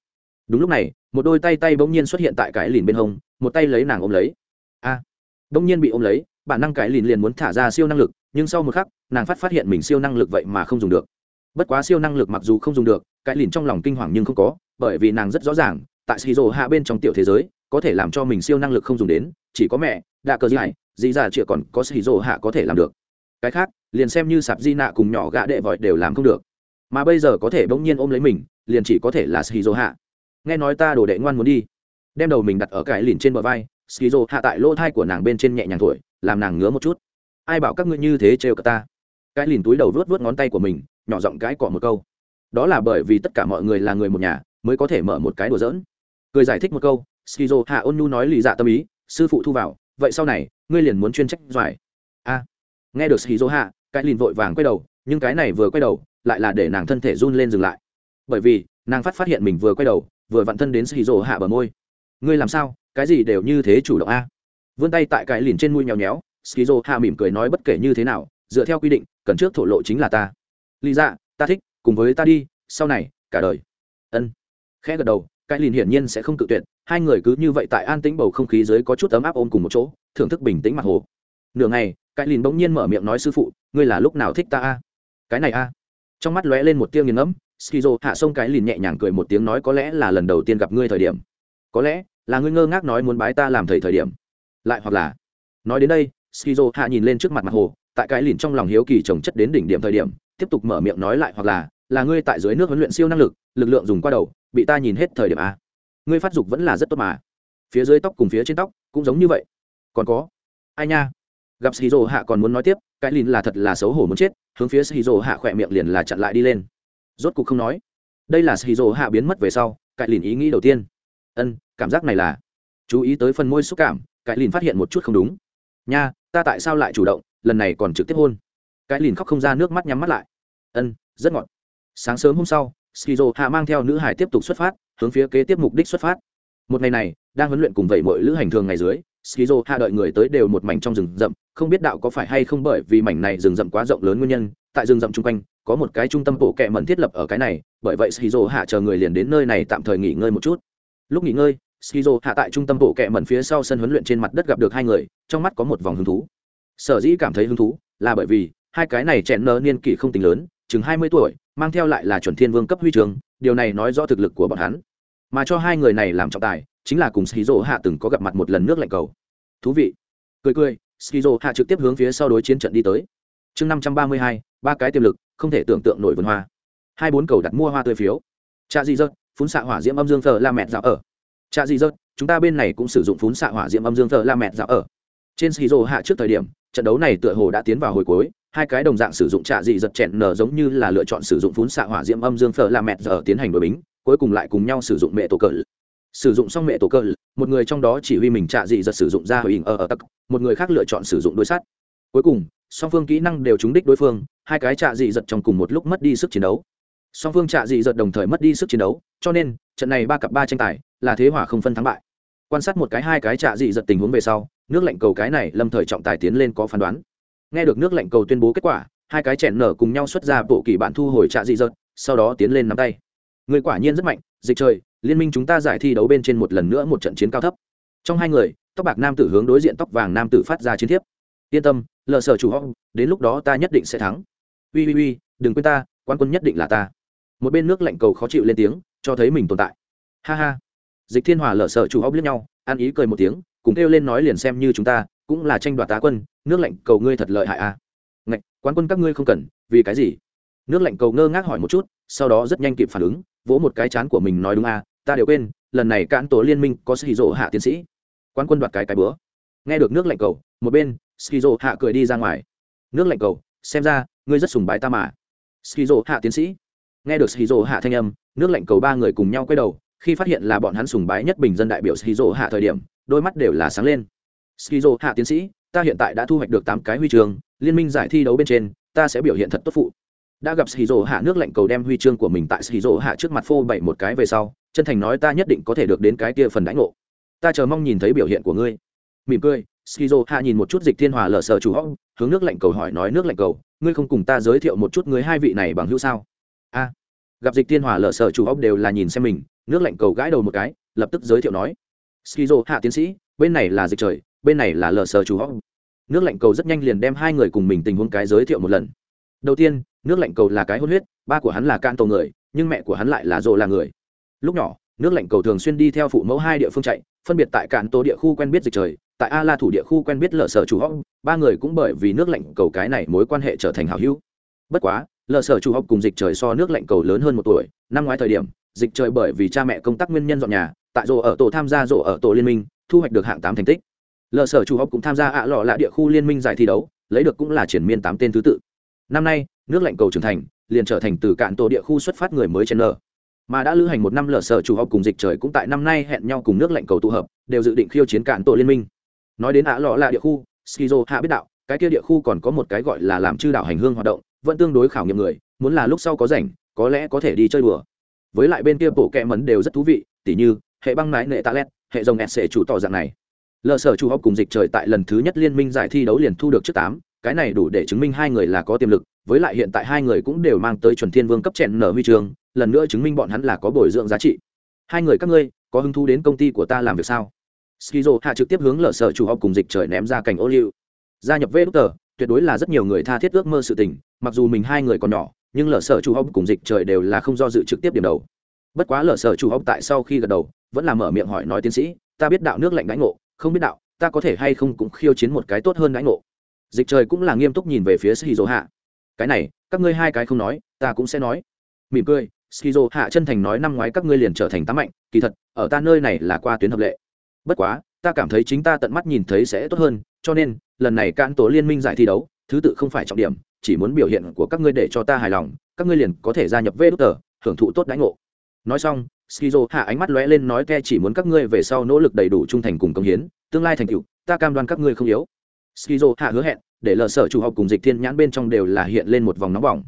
Đúng lúc này, một đôi tay tay bỗng nhiên xuất hiện tại cái lìn bên hông, một tay lấy nàng ôm lấy. A, bỗng nhiên bị ôm lấy, bản năng cái lìn liền muốn thả ra siêu năng lực, nhưng sau một khắc, nàng phát phát hiện mình siêu năng lực vậy mà không dùng được. Bất quá siêu năng lực mặc dù không dùng được, cái lìn trong lòng kinh hoàng nhưng không có, bởi vì nàng rất rõ ràng, tại xì rồ hạ bên trong tiểu thế giới, có thể làm cho mình siêu năng lực không dùng đến, chỉ có mẹ, đạ cờ dài dì già chịa còn có xì rồ hạ có thể làm được. Cái khác, liền xem như sạp di nạ cùng nhỏ gạ đệ vội đều làm không được mà bây giờ có thể bỗng nhiên ôm lấy mình, liền chỉ có thể là shizu hạ nghe nói ta đồ đệ ngoan muốn đi. Đem đầu mình đặt ở cái lìn trên bờ vai shizu hạ tại lỗ thai của nàng bên trên nhẹ nhàng thổi, làm nàng ngứa một chút. Ai bảo các ngươi như thế trêu cả ta? Cái lìn túi đầu vớt vớt ngón tay của mình, nhỏ giọng cái cọ một câu. Đó là bởi vì tất cả mọi người là người một nhà, mới có thể mở một cái đùa giỡn. Cười giải thích một câu shizu hạ ôn nu nói lì dạ tâm ý, sư phụ thu vào, vậy sau này, ngươi liền muốn chuyên trách doài. A nghe được shizu hạ cái lìn vội vàng quay đầu, nhưng cái này vừa quay đầu lại là để nàng thân thể run lên dừng lại. Bởi vì, nàng phát phát hiện mình vừa quay đầu, vừa vặn thân đến skizo hạ bờ môi. Ngươi làm sao? Cái gì đều như thế chủ động a? Vươn tay tại cái lìn trên mũi nhéo nhéo skizo hạ mỉm cười nói bất kể như thế nào, dựa theo quy định, cần trước thổ lộ chính là ta. Lý dạ ta thích, cùng với ta đi, sau này, cả đời. Ân. Khẽ gật đầu, cái lìn hiển nhiên sẽ không cự tuyệt, hai người cứ như vậy tại an tĩnh bầu không khí dưới có chút ấm áp ôm cùng một chỗ, thưởng thức bình tĩnh mặt hồ. Nửa ngày, cái lìn bỗng nhiên mở miệng nói sư phụ, ngươi là lúc nào thích ta a? Cái này a? Trong mắt lóe lên một tia nghiền ngẫm, skizo, hạ sông cái lìn nhẹ nhàng cười một tiếng nói có lẽ là lần đầu tiên gặp ngươi thời điểm. Có lẽ, là ngươi ngơ ngác nói muốn bái ta làm thầy thời điểm. Lại hoặc là. Nói đến đây, skizo hạ nhìn lên trước mặt mặt hồ, tại cái lìn trong lòng hiếu kỳ trồng chất đến đỉnh điểm thời điểm, tiếp tục mở miệng nói lại hoặc là là ngươi tại dưới nước huấn luyện siêu năng lực lực lượng dùng qua đầu, bị ta nhìn hết thời điểm a ngươi phát dục vẫn là rất tốt mà. Phía dưới tóc cùng phía trên tóc cũng giống như vậy. Còn có. Ai nha. Gặp Skizo hạ còn muốn nói tiếp, cái lìn là thật là xấu hổ muốn chết hướng phía shizu hạ khỏe miệng liền là chặn lại đi lên. Rốt cục không nói. Đây là shizu hạ biến mất về sau, Cải lìn ý nghĩ đầu tiên. Ân, cảm giác này là chú ý tới phần môi xúc cảm, Cải lìn phát hiện một chút không đúng. Nha, ta tại sao lại chủ động, lần này còn trực tiếp hôn? Cải lìn khóc không ra nước mắt nhắm mắt lại. Ân, rất ngọt. Sáng sớm hôm sau skizo hạ mang theo nữ hải tiếp tục xuất phát, hướng phía kế tiếp mục đích xuất phát. Một ngày này, đang huấn luyện cùng vậy mọi lữ hành thường ngày dưới skizo hạ đợi người tới đều một mảnh trong rừng rậm, không biết đạo có phải hay không bởi vì mảnh này rừng rậm quá rộng lớn nguyên nhân, tại rừng rậm chung quanh, có một cái trung tâm bộ kệ mẩn thiết lập ở cái này, bởi vậy skizo hạ chờ người liền đến nơi này tạm thời nghỉ ngơi một chút. Lúc nghỉ ngơi, skizo hạ tại trung tâm bộ kệ mẩn phía sau sân huấn luyện trên mặt đất gặp được hai người, trong mắt có một vòng hứng thú. Sở dĩ cảm thấy hứng thú là bởi vì hai cái này chẹn nơ niên kỷ không tính lớn, chừng hai mươi tuổi, mang theo lại là chuẩn thiên vương cấp huy trường, điều này nói rõ thực lực của bọn hắn. Mà cho hai người này làm trọng tài chính là cùng skizo hạ từng có gặp mặt một lần nước lạnh cầu. Thú vị. Cười cười skizo hạ trực tiếp hướng phía sau đối chiến trận đi tới. Chương năm trăm ba mươi hai, ba cái tiềm lực, không thể tưởng tượng nổi vườn hoa. Hai bốn cầu đặt mua hoa tươi phiếu. Trạ di dợt phun xạ hỏa diễm âm dương thờ la mẹt dạo ở. Trạ di dợt chúng ta bên này cũng sử dụng phun xạ hỏa diễm âm dương thờ la mẹt dạo ở. Trên skizo hạ trước thời điểm, trận đấu này tựa hồ đã tiến vào hồi cuối, hai cái đồng dạng sử dụng trạ dị giật chèn nở giống như là lựa chọn sử dụng phún xạ hỏa diễm âm dương phở là mẹt giờ tiến hành đội bính, cuối cùng lại cùng nhau sử dụng mẹ tổ cờ sử dụng xong mẹ tổ cơ, một người trong đó chỉ huy mình trạ dị giật sử dụng ra hình ở ở tắc, một người khác lựa chọn sử dụng đối sát. Cuối cùng, song phương kỹ năng đều trúng đích đối phương, hai cái trạ dị giật trong cùng một lúc mất đi sức chiến đấu. Song phương trạ dị giật đồng thời mất đi sức chiến đấu, cho nên, trận này ba cặp ba tranh tài là thế hỏa không phân thắng bại. Quan sát một cái hai cái trạ dị giật tình huống về sau, nước lạnh cầu cái này lâm thời trọng tài tiến lên có phán đoán. Nghe được nước lạnh cầu tuyên bố kết quả, hai cái chèn nở cùng nhau xuất ra bộ kỳ bạn thu hồi trạ dị giật, sau đó tiến lên nắm tay. Người quả nhiên rất mạnh, dịch trời liên minh chúng ta giải thi đấu bên trên một lần nữa một trận chiến cao thấp. Trong hai người tóc bạc nam tử hướng đối diện tóc vàng nam tử phát ra chiến thiếp. Yên tâm lờ sở chủ hong đến lúc đó ta nhất định sẽ thắng. Ui ui ui đừng quên ta quan quân nhất định là ta. Một bên nước lạnh cầu khó chịu lên tiếng cho thấy mình tồn tại. Ha ha. Dịch thiên hòa lờ sở chủ hóc liếc nhau ăn ý cười một tiếng cùng kêu lên nói liền xem như chúng ta cũng là tranh đoạt tá quân nước lạnh cầu ngươi thật lợi hại a à? ngạch quán quân các ngươi không cần vì cái gì? Nước lạnh cầu ngơ ngác hỏi một chút sau đó rất nhanh kịp phản ứng vỗ một cái chán của mình nói đúng a à, ta đều quên, lần này cạn tổ liên minh có skizo hạ tiến sĩ. Quan quân đoạt cái cái bữa. Nghe được nước lạnh cầu, một bên skizo hạ cười đi ra ngoài. Nước lạnh cầu, xem ra, ngươi rất sùng bái ta mà. Skizo hạ tiến sĩ. Nghe được skizo hạ thanh âm, nước lạnh cầu ba người cùng nhau quay đầu, khi phát hiện là bọn hắn sùng bái nhất bình dân đại biểu skizo hạ thời điểm, đôi mắt đều là sáng lên. Skizo hạ tiến sĩ, ta hiện tại đã thu hoạch được tám cái huy chương, liên minh giải thi đấu bên trên, ta sẽ biểu hiện thật tốt phụ. Đã gặp shizu hạ nước lạnh cầu đem huy chương của mình tại shizu hạ trước mặt phô bảy một cái về sau chân thành nói ta nhất định có thể được đến cái kia phần đãi ngộ. Ta chờ mong nhìn thấy biểu hiện của ngươi. Mỉm cười, skizo hạ nhìn một chút dịch thiên hòa Lở sờ chủ hóc, hướng nước lạnh cầu hỏi nói nước lạnh cầu, ngươi không cùng ta giới thiệu một chút ngươi hai vị này bằng hữu sao? A. Gặp dịch thiên hòa Lở sờ chủ hóc đều là nhìn xem mình, nước lạnh cầu gãi đầu một cái, lập tức giới thiệu nói. Skizo hạ tiến sĩ, bên này là dịch trời, bên này là Lở sờ chủ hóc. Nước lạnh cầu rất nhanh liền đem hai người cùng mình tình huống cái giới thiệu một lần. Đầu tiên, nước lạnh cầu là cái hôn huyết, ba của hắn là can tổ người, nhưng mẹ của hắn lại là rộ là người lúc nhỏ, nước lạnh cầu thường xuyên đi theo phụ mẫu hai địa phương chạy, phân biệt tại cạn tố địa khu quen biết dịch trời, tại a la thủ địa khu quen biết lợ sở chủ học ba người cũng bởi vì nước lạnh cầu cái này mối quan hệ trở thành hảo hữu. Bất quá lợ sở chủ học cùng dịch trời so nước lạnh cầu lớn hơn một tuổi, năm ngoái thời điểm, dịch trời bởi vì cha mẹ công tác nguyên nhân dọn nhà, tại rộ ở tổ tham gia rộ ở tổ liên minh, thu hoạch được hạng tám thành tích. Lợ sở chủ học cũng tham gia ạ lọ lạ địa khu liên minh giải thi đấu, lấy được cũng là triển miên tám tên thứ tự. Năm nay, nước lạnh cầu trưởng thành, liền trở thành từ cạn tổ địa khu xuất phát người mới trên lờ mà đã lữ hành một năm lở sở chủ học cùng dịch trời cũng tại năm nay hẹn nhau cùng nước lạnh cầu tụ hợp, đều dự định khiêu chiến cạn tổ liên minh. Nói đến ạ lọ là địa khu, skizo hạ biết đạo, cái kia địa khu còn có một cái gọi là làm chư đảo hành hương hoạt động, vẫn tương đối khảo nghiệm người, muốn là lúc sau có rảnh, có lẽ có thể đi chơi đùa. Với lại bên kia bộ kẹ mấn đều rất thú vị, tỉ như, hệ băng mái nệ tạ lét, hệ dòng sệ chủ tỏ dạng này. Lờ sở chủ học cùng dịch trời tại lần thứ nhất liên minh giải thi đấu liền thu được trước tám, cái này đủ để chứng minh hai người là có tiềm lực, với lại hiện tại hai người cũng đều mang tới chuẩn thiên vương cấp chèn nở huy trường lần nữa chứng minh bọn hắn là có bồi dưỡng giá trị. Hai người các ngươi, có hứng thú đến công ty của ta làm việc sao? Skizo hạ trực tiếp hướng lở sở chủ học cùng dịch trời ném ra cảnh ô liu. Gia nhập vê đúc tờ tuyệt đối là rất nhiều người tha thiết ước mơ sự tình, mặc dù mình hai người còn nhỏ, nhưng lở sở chủ học cùng dịch trời đều là không do dự trực tiếp điểm đầu. Bất quá lở sở chủ học tại sau khi gật đầu, vẫn là mở miệng hỏi nói tiến sĩ, ta biết đạo nước lạnh đánh ngộ, không biết đạo, ta có thể hay không cũng khiêu chiến một cái tốt hơn đánh ngộ. Dịch trời cũng là nghiêm túc nhìn về phía skizo hạ. Cái này, các ngươi hai cái không nói, ta cũng sẽ nói. Mỉm cười skizo, hạ chân thành nói năm ngoái các ngươi liền trở thành tám mạnh, kỳ thật, ở ta nơi này là qua tuyến hợp lệ. Bất quá, ta cảm thấy chính ta tận mắt nhìn thấy sẽ tốt hơn, cho nên, lần này cạn tổ liên minh giải thi đấu, thứ tự không phải trọng điểm, chỉ muốn biểu hiện của các ngươi để cho ta hài lòng, các ngươi liền có thể gia nhập vê đốt tờ, hưởng thụ tốt đãi ngộ. Nói xong, skizo hạ ánh mắt lóe lên nói ke chỉ muốn các ngươi về sau nỗ lực đầy đủ trung thành cùng công hiến, tương lai thành tựu, ta cam đoan các ngươi không yếu. Skizo hạ hứa hẹn, để lờ sở chủ học cùng dịch thiên nhãn bên trong đều là hiện lên một vòng nóng bỏng.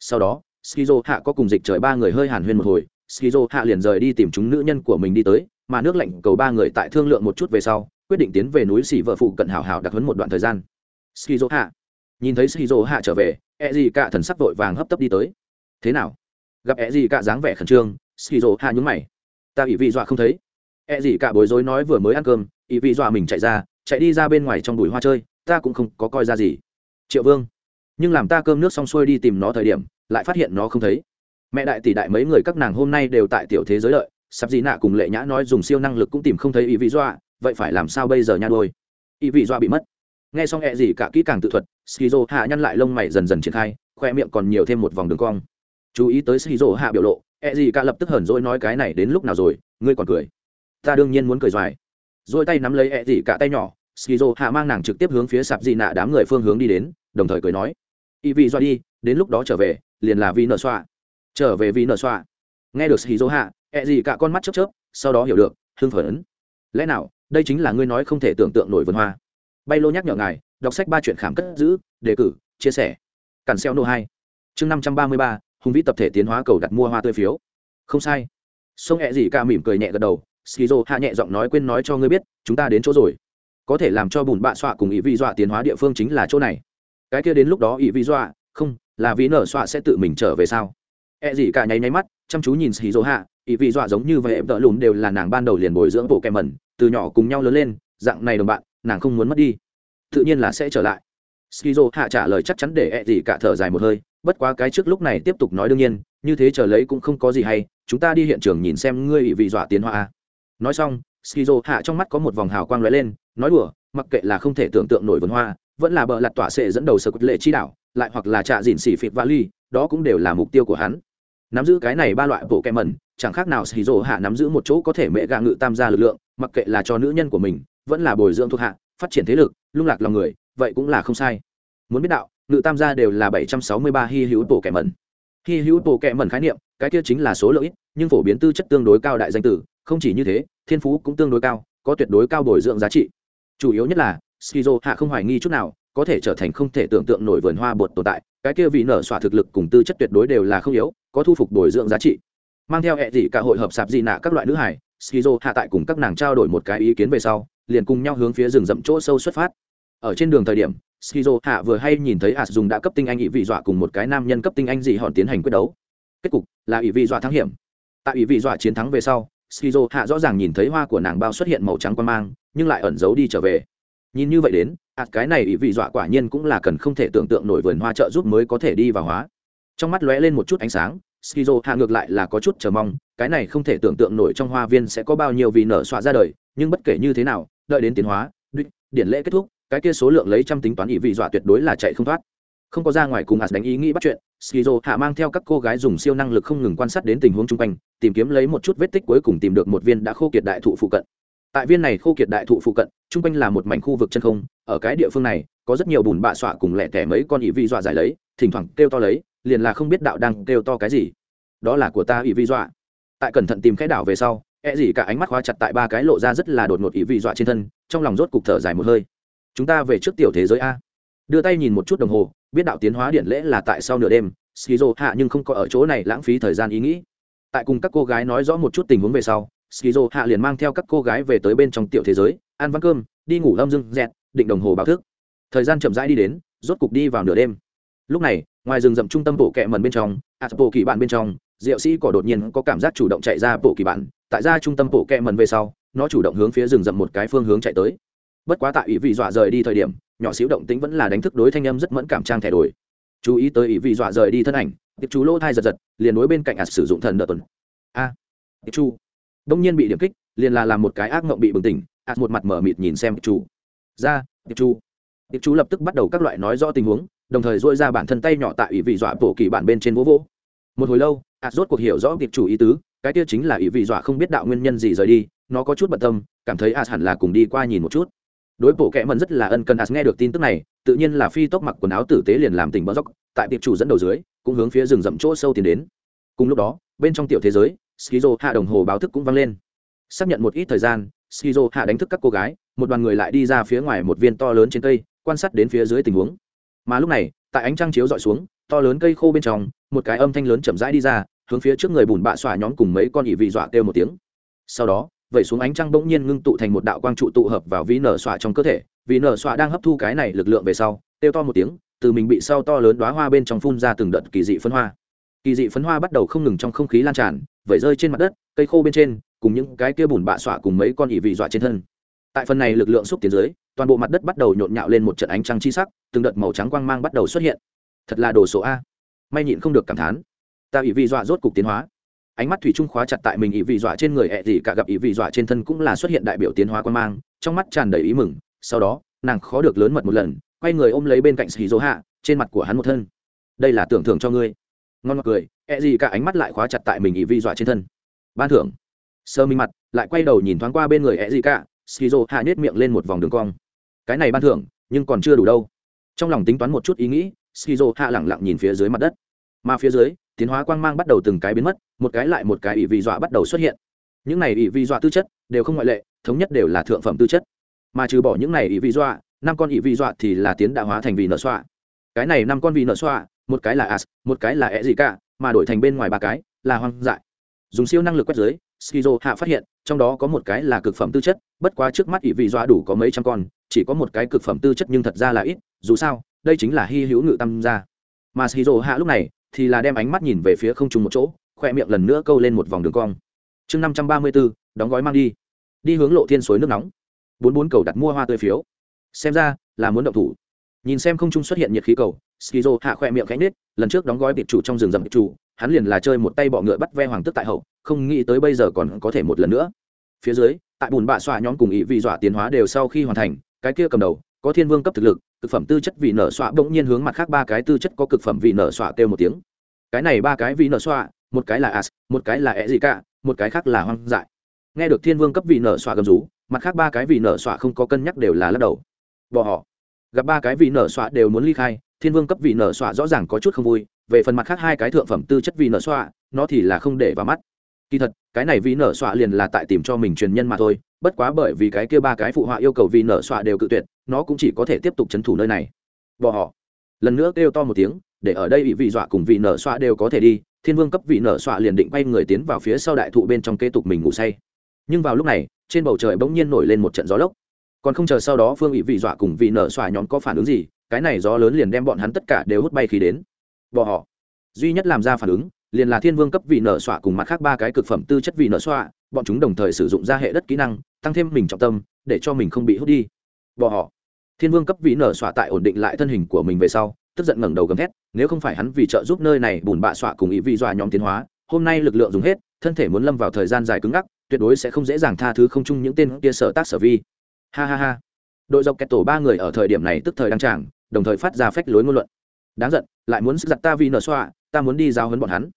Sau đó skizo hạ có cùng dịch trời ba người hơi hàn huyên một hồi. Skizo hạ liền rời đi tìm chúng nữ nhân của mình đi tới, mà nước lạnh cầu ba người tại thương lượng một chút về sau, quyết định tiến về núi xỉ vợ phụ cận hảo hảo đặc hấn một đoạn thời gian. Skizo hạ. Nhìn thấy skizo hạ trở về e gì cả thần sắc vội vàng hấp tấp đi tới. Thế nào? Gặp e gì cả dáng vẻ khẩn trương, skizo hạ nhúng mày. Ta bị vị dọa không thấy. E gì cả bối rối nói vừa mới ăn cơm ý vị dọa mình chạy ra, chạy đi ra bên ngoài trong bụi hoa chơi, ta cũng không có coi ra gì. Triệu vương nhưng làm ta cơm nước xong xuôi đi tìm nó thời điểm, lại phát hiện nó không thấy. Mẹ đại tỷ đại mấy người các nàng hôm nay đều tại tiểu thế giới lợi, sắp gì nạ cùng lệ nhã nói dùng siêu năng lực cũng tìm không thấy ý vị dọa, vậy phải làm sao bây giờ nha đôi? Ý vị dọa bị mất. Nghe xong hẹ gì cả kỹ càng tự thuật, skizo hạ nhăn lại lông mày dần dần triển khai, khoe miệng còn nhiều thêm một vòng đường cong. Chú ý tới skizo hạ biểu lộ hẹ gì cả lập tức hờn dỗi nói cái này đến lúc nào rồi, ngươi còn cười. Ta đương nhiên muốn cười doài. Rồi tay nắm lấy hẹ gì cả tay nhỏ, skizo hạ mang nàng trực tiếp hướng phía sạp dị nạ đám người phương hướng đi đến, đồng thời cười nói. Y vị dọa đi, đến lúc đó trở về, liền là vì nợ xoa. Trở về vì nợ xoa. Nghe được skizo hạ, ẹ gì cả con mắt chớp chớp, sau đó hiểu được, hưng phấn. Lẽ nào, đây chính là ngươi nói không thể tưởng tượng nổi vườn hoa. Bay lô nhắc nhở ngài, đọc sách ba chuyện khám cất giữ, đề cử, chia sẻ. Cản xeo nô hai. Chương năm trăm ba mươi ba, hùng vĩ tập thể tiến hóa cầu đặt mua hoa tươi phiếu. Không sai. Sông ẹ gì cả mỉm cười nhẹ gật đầu skizo hạ nhẹ giọng nói quên nói cho ngươi biết, chúng ta đến chỗ rồi. Có thể làm cho bùn bạ xoa cùng ý vị dọa tiến hóa địa phương chính là chỗ này cái kia đến lúc đó ỷ vị dọa, không, là vì nở xoa sẽ tự mình trở về sao? E gì cả nháy nháy mắt, chăm chú nhìn xì dỗ hạ ỷ vị dọa giống như vậy em tợ lùn đều là nàng ban đầu liền bồi dưỡng bộ kèm mẩn từ nhỏ cùng nhau lớn lên, dạng này đồng bạn, nàng không muốn mất đi. Tự nhiên là sẽ trở lại. Skizo hạ trả lời chắc chắn để E gì cả thở dài một hơi, bất quá cái trước lúc này tiếp tục nói đương nhiên, như thế chờ lấy cũng không có gì hay, chúng ta đi hiện trường nhìn xem ngươi ỷ vị dọa tiến hóa nói xong skizo hạ trong mắt có một vòng hào quang lóe lên, nói đùa, mặc kệ là không thể tưởng tượng nổi vườn hoa vẫn là bờ lặt tỏa sệ dẫn đầu sở quật lệ chi đạo lại hoặc là trạ dìn xỉ phịt vali đó cũng đều là mục tiêu của hắn. Nắm giữ cái này ba loại bộ kẹm mẩn, chẳng khác nào xì rỗ hạ nắm giữ một chỗ có thể mẹ gà ngự tam gia lực lượng, mặc kệ là cho nữ nhân của mình, vẫn là bồi dưỡng thuộc hạ, phát triển thế lực, lung lạc lòng người, vậy cũng là không sai. Muốn biết đạo, ngự tam gia đều là bảy trăm sáu mươi ba hy hữu bộ kẹm mẩn. Hy hữu bộ kẹm mẩn khái niệm, cái kia chính là số lợi nhưng phổ biến tư chất tương đối cao đại danh tử, không chỉ như thế, thiên phú cũng tương đối cao, có tuyệt đối cao bồi dưỡng giá trị. Chủ yếu nhất là skizo hạ không hoài nghi chút nào, có thể trở thành không thể tưởng tượng nổi vườn hoa bột tồn tại. Cái kia vị nở xỏa thực lực cùng tư chất tuyệt đối đều là không yếu, có thu phục bồi dưỡng giá trị. Mang theo hệ gì cả hội hợp sạp gì nạ các loại nữ hải skizo hạ tại cùng các nàng trao đổi một cái ý kiến về sau, liền cùng nhau hướng phía rừng rậm chỗ sâu xuất phát. Ở trên đường thời điểm, skizo hạ vừa hay nhìn thấy as dùng đã cấp tinh anh ỵ vị dọa cùng một cái nam nhân cấp tinh anh dị hòn tiến hành quyết đấu. Kết cục là ỵ vị dọa thắng hiểm. Tại ỵ vị dọa chiến thắng về sau, skizo hạ rõ ràng nhìn thấy hoa của nàng bao xuất hiện màu trắng quan mang, nhưng lại ẩn giấu đi trở về nhìn như vậy đến, ạt cái này ý vị dọa quả nhiên cũng là cần không thể tưởng tượng nổi vườn hoa trợ giúp mới có thể đi vào hóa. Trong mắt lóe lên một chút ánh sáng, skizo hạ ngược lại là có chút chờ mong, cái này không thể tưởng tượng nổi trong hoa viên sẽ có bao nhiêu vị nở xoa ra đời, nhưng bất kể như thế nào, đợi đến tiến hóa điển lễ kết thúc, cái kia số lượng lấy trăm tính toán ý vị dọa tuyệt đối là chạy không thoát. Không có ra ngoài cùng ạt đánh ý nghĩ bắt chuyện, skizo hạ mang theo các cô gái dùng siêu năng lực không ngừng quan sát đến tình huống chung quanh, tìm kiếm lấy một chút vết tích cuối cùng tìm được một viên đã khô kiệt đại thụ phụ cận tại viên này khô kiệt đại thụ phụ cận, chung quanh là một mảnh khu vực chân không, ở cái địa phương này, có rất nhiều bùn bạ xọa cùng lẻ tẻ mấy con ý vị dọa giải lấy, thỉnh thoảng kêu to lấy, liền là không biết đạo đang kêu to cái gì. Đó là của ta ý vị dọa. Tại cẩn thận tìm cái đảo về sau e gì cả ánh mắt khóa chặt tại ba cái lộ ra rất là đột ngột ý vị dọa trên thân, trong lòng rốt cục thở dài một hơi. Chúng ta về trước tiểu thế giới a. Đưa tay nhìn một chút đồng hồ, biết đạo tiến hóa điện lễ là tại sau nửa đêm, skizo hạ nhưng không có ở chỗ này lãng phí thời gian ý nghĩ. Tại cùng các cô gái nói rõ một chút tình huống về sau skizo hạ liền mang theo các cô gái về tới bên trong tiểu thế giới, ăn văn cơm, đi ngủ lâm dưng dẹt, định đồng hồ báo thức. Thời gian chậm rãi đi đến, rốt cục đi vào nửa đêm. Lúc này, ngoài rừng rậm trung tâm bộ kẹ mần bên trong ạt bộ kỳ bạn bên trong diệu sĩ cỏ đột nhiên có cảm giác chủ động chạy ra bộ kỳ bạn, tại ra trung tâm bộ kẹ mần về sau, nó chủ động hướng phía rừng rậm một cái phương hướng chạy tới. Bất quá tại ủy vị dọa rời đi thời điểm, nhỏ xíu động tính vẫn là đánh thức đối thanh âm rất mẫn cảm trang thẻ đổi. Chú ý tới ủy vị dọa rời đi thân ảnh, tiệp chú lỗ thai giật giật, liền đối bên cạnh ạt sử dụng thần đợt tuần. A, tiệp chu đông nhiên bị điểm kích, liền là làm một cái ác mộng bị bừng tỉnh ạt một mặt mở mịt nhìn xem tiệp ra, tiệp chu. Tiệp chu lập tức bắt đầu các loại nói rõ tình huống, đồng thời dội ra bản thân tay nhỏ tại ủy vị dọa bổ kỳ bản bên trên vỗ vỗ. Một hồi lâu ạt rốt cuộc hiểu rõ tiệp chủ ý tứ, cái kia chính là ủy vị dọa không biết đạo nguyên nhân gì rời đi, nó có chút bận tâm, cảm thấy ạt hẳn là cùng đi qua nhìn một chút. Đối bộ kệ mần rất là ân cần ạt nghe được tin tức này, tự nhiên là phi tốc mặc quần áo tử tế liền làm tình bỡ dốc, tại tiệp chủ dẫn đầu dưới, cũng hướng phía rừng rậm chỗ sâu tiến đến. Cùng lúc đó, bên trong tiểu thế giới skizo hạ đồng hồ báo thức cũng vang lên. Xác nhận một ít thời gian, skizo hạ đánh thức các cô gái, một đoàn người lại đi ra phía ngoài một viên to lớn trên cây, quan sát đến phía dưới tình huống. Mà lúc này, tại ánh trăng chiếu dọi xuống, to lớn cây khô bên trong, một cái âm thanh lớn chậm rãi đi ra, hướng phía trước người bùn bạ xòa nhóm cùng mấy con ỉ vị dọa kêu một tiếng. Sau đó, vẩy xuống ánh trăng bỗng nhiên ngưng tụ thành một đạo quang trụ tụ hợp vào vi nở xoa trong cơ thể. Vì nở xoa đang hấp thu cái này lực lượng về sau, kêu to một tiếng, từ mình bị sau to lớn đoá hoa bên trong phun ra từng đợt kỳ dị phấn hoa. Kỳ dị phấn hoa bắt đầu không ngừng trong không khí lan tràn vẩy rơi trên mặt đất, cây khô bên trên, cùng những cái kia bùn bạ xọa cùng mấy con ỉ vị dọa trên thân. Tại phần này lực lượng xúc tiến dưới, toàn bộ mặt đất bắt đầu nhộn nhạo lên một trận ánh trăng chi sắc, từng đợt màu trắng quang mang bắt đầu xuất hiện. Thật là đồ số a. May nhịn không được cảm thán. Ta ỉ vị dọa rốt cục tiến hóa. Ánh mắt thủy trung khóa chặt tại mình ỉ vị dọa trên người ẹ gì cả gặp ỉ vị dọa trên thân cũng là xuất hiện đại biểu tiến hóa quan mang, trong mắt tràn đầy ý mừng. Sau đó, nàng khó được lớn mật một lần, quay người ôm lấy bên cạnh xì dỗ hạ, trên mặt của hắn một thân. Đây là tưởng thưởng cho ngươi ngon mặt cười ẹ gì cả ánh mắt lại khóa chặt tại mình ý vị dọa trên thân. Ban thưởng. Sơ minh mặt, lại quay đầu nhìn thoáng qua bên người ẹ gì cả xì hạ nhét miệng lên một vòng đường cong. Cái này ban thưởng, nhưng còn chưa đủ đâu. Trong lòng tính toán một chút ý nghĩ, skizo hạ lẳng lặng nhìn phía dưới mặt đất. Mà phía dưới, tiến hóa quang mang bắt đầu từng cái biến mất, một cái lại một cái ỷ vị dọa bắt đầu xuất hiện. Những này ỷ vị dọa tư chất đều không ngoại lệ, thống nhất đều là thượng phẩm tư chất. Mà trừ bỏ những này ỷ vị dọa, năm con ỷ vị dọa thì là tiến đã hóa thành vị nợ xoa cái này năm con vị nợ xoa một cái là as, một cái là e gì cả mà đổi thành bên ngoài ba cái là hoang dại. Dùng siêu năng lực quét dưới skizo hạ phát hiện, trong đó có một cái là cực phẩm tư chất, bất quá trước mắt ỷ vị doa đủ có mấy trăm con, chỉ có một cái cực phẩm tư chất nhưng thật ra là ít, dù sao, đây chính là hy hữu ngự tâm gia. Mà skizo hạ lúc này, thì là đem ánh mắt nhìn về phía không trùng một chỗ, khoe miệng lần nữa câu lên một vòng đường cong. Chương năm trăm ba mươi bốn đóng gói mang đi. Đi hướng lộ thiên suối nước nóng. Bốn bốn cầu đặt mua hoa tươi phiếu. Xem ra, là muốn động thủ. Nhìn xem không trung xuất hiện nhiệt khí cầu skizo hạ khoe miệng khẽ nết lần trước đóng gói biệt chủ trong rừng rậm biệt chủ, hắn liền là chơi một tay bọ ngựa bắt ve hoàng tức tại hậu, không nghĩ tới bây giờ còn có thể một lần nữa. Phía dưới, tại bùn bạ xoa nhóm cùng ý vị dọa tiến hóa đều sau khi hoàn thành, cái kia cầm đầu, có thiên vương cấp thực lực, cực phẩm tư chất vị nở xoa bỗng nhiên hướng mặt khác ba cái tư chất có cực phẩm vị nở xoa kêu một tiếng. Cái này ba cái vị nở xoa một cái là as, một cái là e gì cả một cái khác là hoang dại. Nghe được thiên vương cấp vị nở xoa gầm rú, mặt khác ba cái vị nở xoa không có cân nhắc đều là lắc đầu. Bỏ họ. Gặp ba cái vị nở xoa đều muốn ly khai thiên vương cấp vị nở xoa rõ ràng có chút không vui, về phần mặt khác hai cái thượng phẩm tư chất vị nở xoa nó thì là không để vào mắt. Kỳ thật, cái này vị nở xoa liền là tại tìm cho mình truyền nhân mà thôi, bất quá bởi vì cái kia ba cái phụ họa yêu cầu vị nở xoa đều cự tuyệt, nó cũng chỉ có thể tiếp tục c h ấ n thủ nơi này. Bỏ họ. Lần nữa kêu to một tiếng, để ở đây bị vị dọa cùng vị nở xoa đều có thể đi, thiên vương cấp vị nở xoa liền định bay người tiến vào phía sau đại thụ bên trong kế tục mình ngủ say. Nhưng vào lúc này, trên bầu trời bỗng nhiên nổi lên một trận gió lốc. Còn không chờ sau đó phương bị vị dọa cùng vị nở xoa nhóm có phản ứng gì cái này gió lớn liền đem bọn hắn tất cả đều hút bay khí đến. Bỏ họ. Duy nhất làm ra phản ứng, liền là thiên vương cấp vị nở xoa cùng mặt khác ba cái cực phẩm tư chất vị nở xoa bọn chúng đồng thời sử dụng ra hệ đất kỹ năng, tăng thêm mình trọng tâm, để cho mình không bị hút đi. Bỏ họ. Thiên vương cấp vị nở xoa tại ổn định lại thân hình của mình về sau, tức giận ngẩng đầu gầm thét, nếu không phải hắn vì trợ giúp nơi này bùn bạ xoa cùng ý vị dọa nhóm tiến hóa, hôm nay lực lượng dùng hết, thân thể muốn lâm vào thời gian dài cứng ngắc, tuyệt đối sẽ không dễ dàng tha thứ không chung những tên kia sở tác sở vi. Ha ha ha đội dọc kẹt tổ ba người ở thời điểm này tức thời đăng tràng, đồng thời phát ra phách lối ngôn luận. Đáng giận, lại muốn sức giặt ta vì nở xoa, ta muốn đi giao hấn bọn hắn.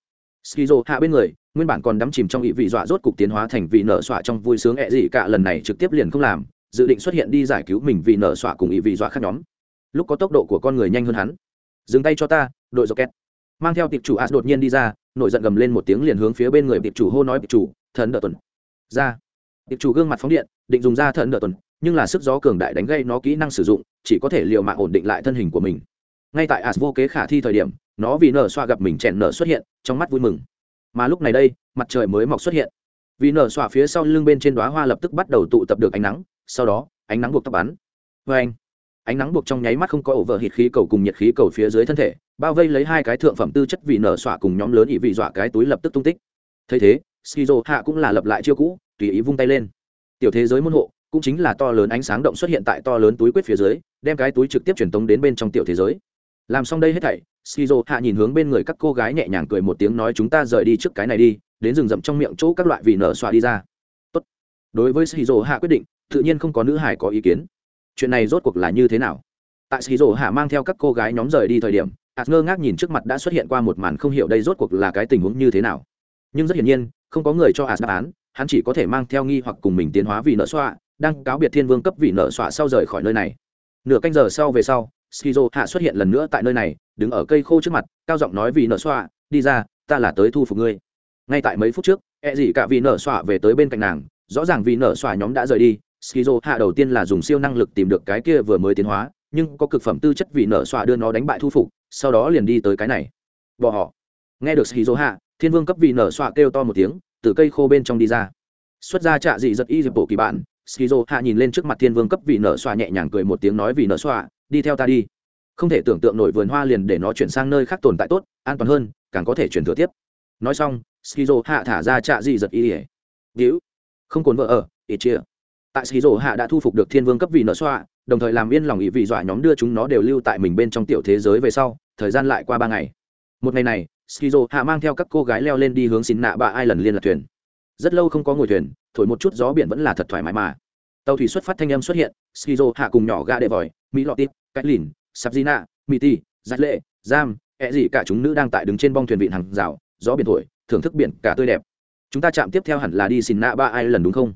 Skizo hạ bên người, nguyên bản còn đắm chìm trong ý vị dọa rốt cục tiến hóa thành vị nở xoa trong vui sướng ẹ gì cả lần này trực tiếp liền không làm, dự định xuất hiện đi giải cứu mình vì nở xoa cùng ý vị dọa khác nhóm. Lúc có tốc độ của con người nhanh hơn hắn. Dừng tay cho ta, đội dọc kẹt. Mang theo tiệp chủ as đột nhiên đi ra, nổi giận gầm lên một tiếng liền hướng phía bên người tiệp chủ hô nói tiệp chủ, thần đỡ tuần. Ra. Tiệp chủ gương mặt phóng điện, định dùng ra thần đỡ tuần nhưng là sức gió cường đại đánh gây nó kỹ năng sử dụng, chỉ có thể l i ề u mạng ổn định lại thân hình của mình. Ngay tại as vô kế khả thi thời điểm, nó vì nở xoa gặp mình chèn nở xuất hiện, trong mắt vui mừng. Mà lúc này đây, mặt trời mới mọc xuất hiện. Vì nở xoa phía sau lưng bên trên đoá hoa lập tức bắt đầu tụ tập được ánh nắng, sau đó, ánh nắng buộc tóc bắn. Vê anh, ánh nắng buộc trong nháy mắt không có ổ vợ hít khí cầu cùng nhiệt khí cầu phía dưới thân thể, bao vây lấy hai cái thượng phẩm tư chất vì nở xoa cùng nhóm lớn ỵ vị dọa cái túi lập tức tung tích. Thấy thế, skizo hạ cũng là lập lại chiêu cũ, tùy ý vung tay lên. Tiểu thế giới môn hộ cũng chính là to lớn ánh sáng động xuất hiện tại to lớn túi quyết phía dưới, đem cái túi trực tiếp truyền tống đến bên trong tiểu thế giới. Làm xong đây hết thảy shizu hạ nhìn hướng bên người các cô gái nhẹ nhàng cười một tiếng nói chúng ta rời đi trước cái này đi, đến rừng rậm trong miệng chỗ các loại vị nở xoa đi ra. Tốt. đối với shizu hạ quyết định, tự nhiên không có nữ hải có ý kiến. Chuyện này rốt cuộc là như thế nào? Tại shizu hạ mang theo các cô gái nhóm rời đi thời điểm, hạt ngơ ngác nhìn trước mặt đã xuất hiện qua một màn không hiểu đây rốt cuộc là cái tình huống như thế nào. Nhưng rất hiển nhiên, không có người cho hạt đáp án, hắn chỉ có thể mang theo nghi hoặc cùng mình tiến hóa vì nợ xoa đang cáo biệt thiên vương cấp vị nợ xọa sau rời khỏi nơi này. Nửa canh giờ sau về sau, skizo hạ xuất hiện lần nữa tại nơi này, đứng ở cây khô trước mặt, cao giọng nói vì nợ xọa, đi ra, ta là tới thu phục ngươi. Ngay tại mấy phút trước e gì cả vì nợ xọa về tới bên cạnh nàng, rõ ràng vì nợ xọa nhóm đã rời đi, skizo hạ đầu tiên là dùng siêu năng lực tìm được cái kia vừa mới tiến hóa, nhưng có cực phẩm tư chất vị nợ xọa đưa nó đánh bại thu phục, sau đó liền đi tới cái này. Bỏ họ. Nghe được skizo hạ, thiên vương cấp vị nợ xọa kêu to một tiếng, từ cây khô bên trong đi ra. Xuất ra trạ dị giật y dịp bộ kỳ bạn skizo hạ nhìn lên trước mặt thiên vương cấp vị Nở xoa nhẹ nhàng cười một tiếng nói vì Nở xoa, đi theo ta đi. Không thể tưởng tượng nổi vườn hoa liền để nó chuyển sang nơi khác tồn tại tốt, an toàn hơn, càng có thể chuyển thừa tiếp. Nói xong, skizo hạ thả ra trạ dị giật y ỉa. Víu. Không cồn vợ ở ít chia tại skizo hạ đã thu phục được thiên vương cấp vị Nở xoa, đồng thời làm yên lòng ý vị dọa nhóm đưa chúng nó đều lưu tại mình bên trong tiểu thế giới về sau, thời gian lại qua ba ngày. Một ngày này, skizo hạ mang theo các cô gái leo lên đi hướng xin nạ bà ai lần liên lạc thuyền rất lâu không có ngồi thuyền, thổi một chút gió biển vẫn là thật thoải mái mà. Tàu thủy xuất phát thanh âm xuất hiện, skizo, hạ cùng nhỏ ga đệ vòi, mỹ lọt tít, cách lìn sabzina mỹ ti giặt lệ, giam e ẹ gì cả chúng nữ đang tại đứng trên bong thuyền vịn hàng rào, gió biển thổi, thưởng thức biển cả tươi đẹp. Chúng ta chạm tiếp theo hẳn là đi xin nạ ba ai lần đúng không?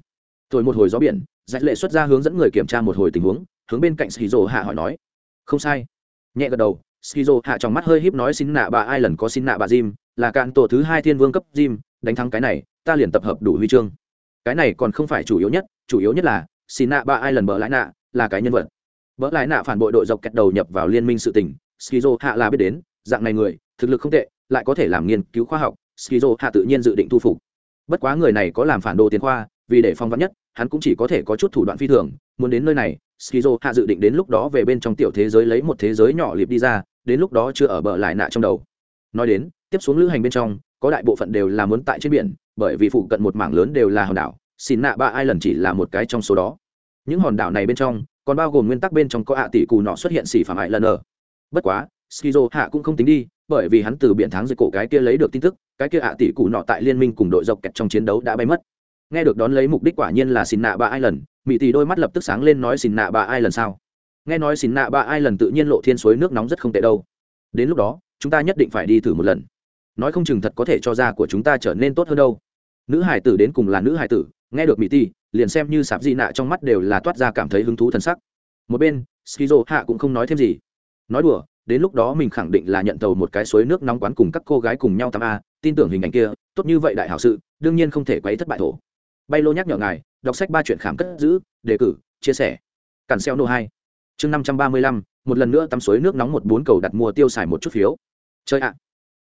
Thổi một hồi gió biển, giặt lệ xuất ra hướng dẫn người kiểm tra một hồi tình huống, hướng bên cạnh skizo, hạ hỏi nói, không sai. Nhẹ gật đầu, skizo, hạ trong mắt hơi híp nói xin nạ bà ai lần có xin nạ bà jim là cạn tổ thứ hai thiên vương cấp jim đánh thắng cái này ta liền tập hợp đủ huy chương. Cái này còn không phải chủ yếu nhất, chủ yếu nhất là, xin nạ ba ai lần bỡ lãi nạ, là cái nhân vật. Bỡ lãi nạ phản bội đội dọc kẹt đầu nhập vào liên minh sự tình, skizo hạ là biết đến, dạng này người, thực lực không tệ, lại có thể làm nghiên cứu khoa học, skizo hạ tự nhiên dự định thu phục. Bất quá người này có làm phản đồ tiền khoa, vì để phong vắn nhất, hắn cũng chỉ có thể có chút thủ đoạn phi thường, muốn đến nơi này, skizo hạ dự định đến lúc đó về bên trong tiểu thế giới lấy một thế giới nhỏ liệp đi ra, đến lúc đó chưa ở bờ lại nạ trong đầu. Nói đến, tiếp xuống lữ hành bên trong, có đại bộ phận đều là muốn tại trên biển bởi vì phụ cận một mảng lớn đều là hòn đảo xin nạ ba ai lần chỉ là một cái trong số đó. Những hòn đảo này bên trong, còn bao gồm nguyên tắc bên trong có ạ tỷ cù nọ xuất hiện xỉ phạm hại lần ở. Bất quá, skizo hạ cũng không tính đi, bởi vì hắn từ biển thắng dưới cổ cái kia lấy được tin tức, cái kia ạ tỷ cù nọ tại liên minh cùng đội dọc kẹt trong chiến đấu đã bay mất. Nghe được đón lấy mục đích quả nhiên là xin nạ ba ai lần mỹ tỷ đôi mắt lập tức sáng lên nói xin nạ ba ai lần sao? Nghe nói xin nạ ba ai lần tự nhiên lộ thiên suối nước nóng rất không tệ đâu. Đến lúc đó, chúng ta nhất định phải đi thử một lần. Nói không chừng thật có thể cho da của chúng ta trở nên tốt hơn đâu nữ hải tử đến cùng là nữ hải tử, nghe được mỹ ti liền xem như sạp di nạ trong mắt đều là toát ra cảm thấy hứng thú thân sắc. Một bên, skizo hạ cũng không nói thêm gì. Nói đùa, đến lúc đó mình khẳng định là nhận tàu một cái suối nước nóng quán cùng các cô gái cùng nhau tắm a, tin tưởng hình ảnh kia, tốt như vậy đại hảo sự, đương nhiên không thể quấy thất bại thổ. Bay lô nhắc nhở ngài, đọc sách ba chuyện khảm cất giữ, đề cử, chia sẻ. Cản xeo nô hai. Chương năm trăm ba mươi lăm, một lần nữa tắm suối nước nóng một bốn cầu đặt mua tiêu xài một chút phiếu. Chơi ạ.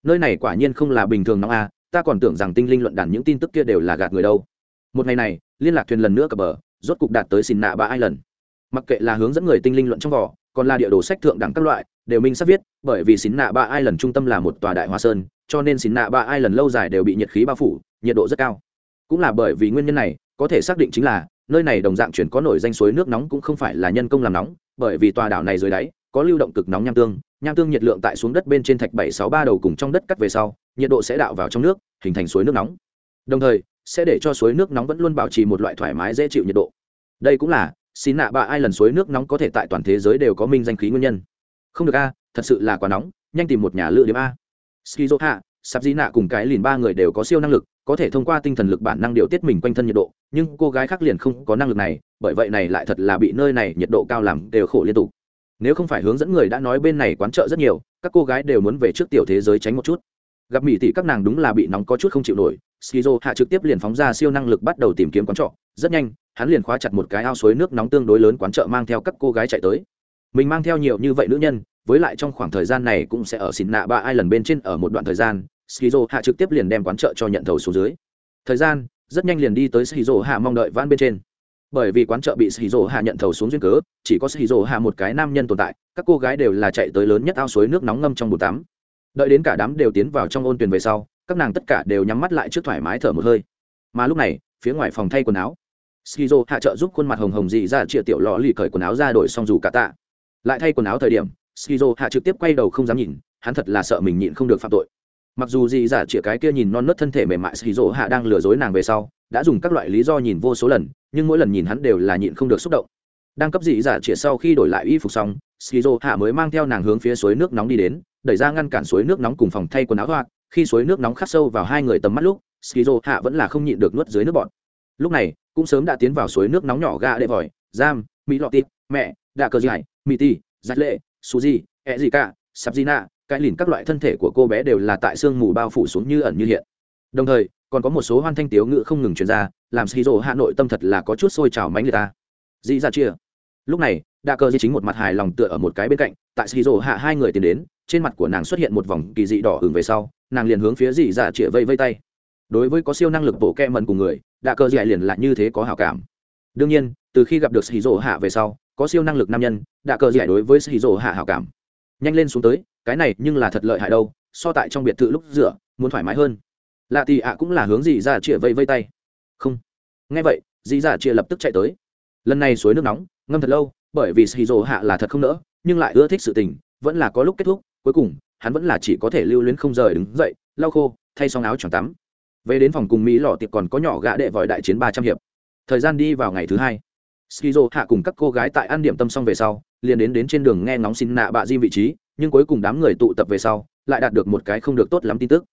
Nơi này quả nhiên không là bình thường nóng a ta còn tưởng rằng tinh linh luận đàn những tin tức kia đều là gạt người đâu. Một ngày này, liên lạc thuyền lần nữa cập bờ, rốt cục đạt tới xin nạ ba ai lần mặc kệ là hướng dẫn người tinh linh luận trong vỏ, còn là địa đồ sách thượng đẳng các loại, đều minh sắp viết, bởi vì xin nạ ba ai lần trung tâm là một tòa đại hoa sơn, cho nên xin nạ ba ai lần lâu dài đều bị nhiệt khí bao phủ, nhiệt độ rất cao. Cũng là bởi vì nguyên nhân này, có thể xác định chính là, nơi này đồng dạng chuyển có nổi danh suối nước nóng cũng không phải là nhân công làm nóng, bởi vì tòa đảo này dưới đáy, có lưu động cực nóng nham tương nham tương nhiệt lượng tại xuống đất bên trên thạch bảy sáu ba đầu cùng trong đất cắt về sau, nhiệt độ sẽ đạo vào trong nước, hình thành suối nước nóng. Đồng thời, sẽ để cho suối nước nóng vẫn luôn bảo trì một loại thoải mái dễ chịu nhiệt độ. Đây cũng là xin nạ ba ai lần suối nước nóng có thể tại toàn thế giới đều có minh danh khí nguyên nhân. Không được a, thật sự là quá nóng, nhanh tìm một nhà lựa điểm a. Skizo hạ sắp di nạ cùng cái liền ba người đều có siêu năng lực, có thể thông qua tinh thần lực bản năng điều tiết mình quanh thân nhiệt độ, nhưng cô gái khác liền không có năng lực này, bởi vậy này lại thật là bị nơi này nhiệt độ cao làm đều khổ liên tục nếu không phải hướng dẫn người đã nói bên này quán chợ rất nhiều, các cô gái đều muốn về trước tiểu thế giới tránh một chút. Gặp mỹ tỷ các nàng đúng là bị nóng có chút không chịu nổi, skizo hạ trực tiếp liền phóng ra siêu năng lực bắt đầu tìm kiếm quán trọ. Rất nhanh, hắn liền khóa chặt một cái ao suối nước nóng tương đối lớn quán chợ mang theo các cô gái chạy tới. Mình mang theo nhiều như vậy nữ nhân, với lại trong khoảng thời gian này cũng sẽ ở xịn nạ ba ai lần bên trên ở một đoạn thời gian, skizo hạ trực tiếp liền đem quán chợ cho nhận thầu xuống dưới. Thời gian, rất nhanh liền đi tới skizo hạ mong đợi van bên trên bởi vì quán chợ bị skizo hạ nhận thầu xuống duyên cớ, chỉ có skizo hạ một cái nam nhân tồn tại, các cô gái đều là chạy tới lớn nhất ao suối nước nóng ngâm trong bồn tắm. Đợi đến cả đám đều tiến vào trong ôn tuyền về sau, các nàng tất cả đều nhắm mắt lại trước thoải mái thở một hơi. Mà lúc này, phía ngoài phòng thay quần áo. Skizo hạ trợ giúp khuôn mặt hồng hồng dị ra chĩa tiểu lò lì cởi quần áo ra đổi xong dù cả tạ. Lại thay quần áo thời điểm skizo hạ trực tiếp quay đầu không dám nhìn, hắn thật là sợ mình nhịn không được phạm tội. Mặc dù dị giả chĩa cái kia nhìn non nớt thân thể mềm mại xì rổ hạ đang lừa dối nàng về sau, đã dùng các loại lý do nhìn vô số lần nhưng mỗi lần nhìn hắn đều là nhịn không được xúc động. Đang cấp dị giả chĩa sau khi đổi lại y phục xong skizo hạ mới mang theo nàng hướng phía suối nước nóng đi đến đẩy ra ngăn cản suối nước nóng cùng phòng thay quần áo hoa. Khi suối nước nóng khắc sâu vào hai người tầm mắt lúc skizo hạ vẫn là không nhịn được nuốt dưới nước bọn lúc này cũng sớm đã tiến vào suối nước nóng nhỏ gà đệ vòi giam mỹ lọ tít mẹ đạ cờ Giải, mỹ ti giặt lệ suzy ẹ gì cả sạp di nạ cái lìn các loại thân thể của cô bé đều là tại sương mù bao phủ xuống như ẩn như hiện. Đồng thời còn có một số hoan thanh tiếu ngữ không ngừng truyền ra, làm xì rộ hà nội tâm thật là có chút sôi trào mánh người ta. Dĩ ra chia. Lúc này đa cơ di chính một mặt hài lòng tựa ở một cái bên cạnh, tại xì rộ hạ hai người tiến đến, trên mặt của nàng xuất hiện một vòng kỳ dị đỏ hừng về sau, nàng liền hướng phía dì dạ chĩa vây vây tay. Đối với có siêu năng lực bổ kẹ mần cùng người đa cơ dạy liền lại như thế có hảo cảm. Đương nhiên, từ khi gặp được sĩ rộ hạ về sau, có siêu năng lực nam nhân đa cơ dạy đối với sĩ rộ hạ hảo cảm. Nhanh lên xuống tới, cái này nhưng là thật lợi hại đâu, so tại trong biệt thự lúc rửa muốn thoải mái hơn lạ thì ạ cũng là hướng dì dạ chĩa vây vây tay. Không. Nghe vậy, dì dạ chĩa lập tức chạy tới. Lần này suối nước nóng, ngâm thật lâu, bởi vì xì rồ hạ là thật không nỡ, nhưng lại ưa thích sự tình, vẫn là có lúc kết thúc, cuối cùng, hắn vẫn là chỉ có thể lưu luyến không rời đứng dậy, lau khô, thay xong áo choàng tắm. Về đến phòng cùng mỹ lò tiệp còn có nhỏ gã đệ vòi đại chiến ba trăm hiệp. Thời gian đi vào ngày thứ hai skizo hạ cùng các cô gái tại ăn điểm tâm xong về sau, liền đến đến trên đường nghe ngóng xin nạ bạ diêm vị trí, nhưng cuối cùng đám người tụ tập về sau, lại đạt được một cái không được tốt lắm tin tức.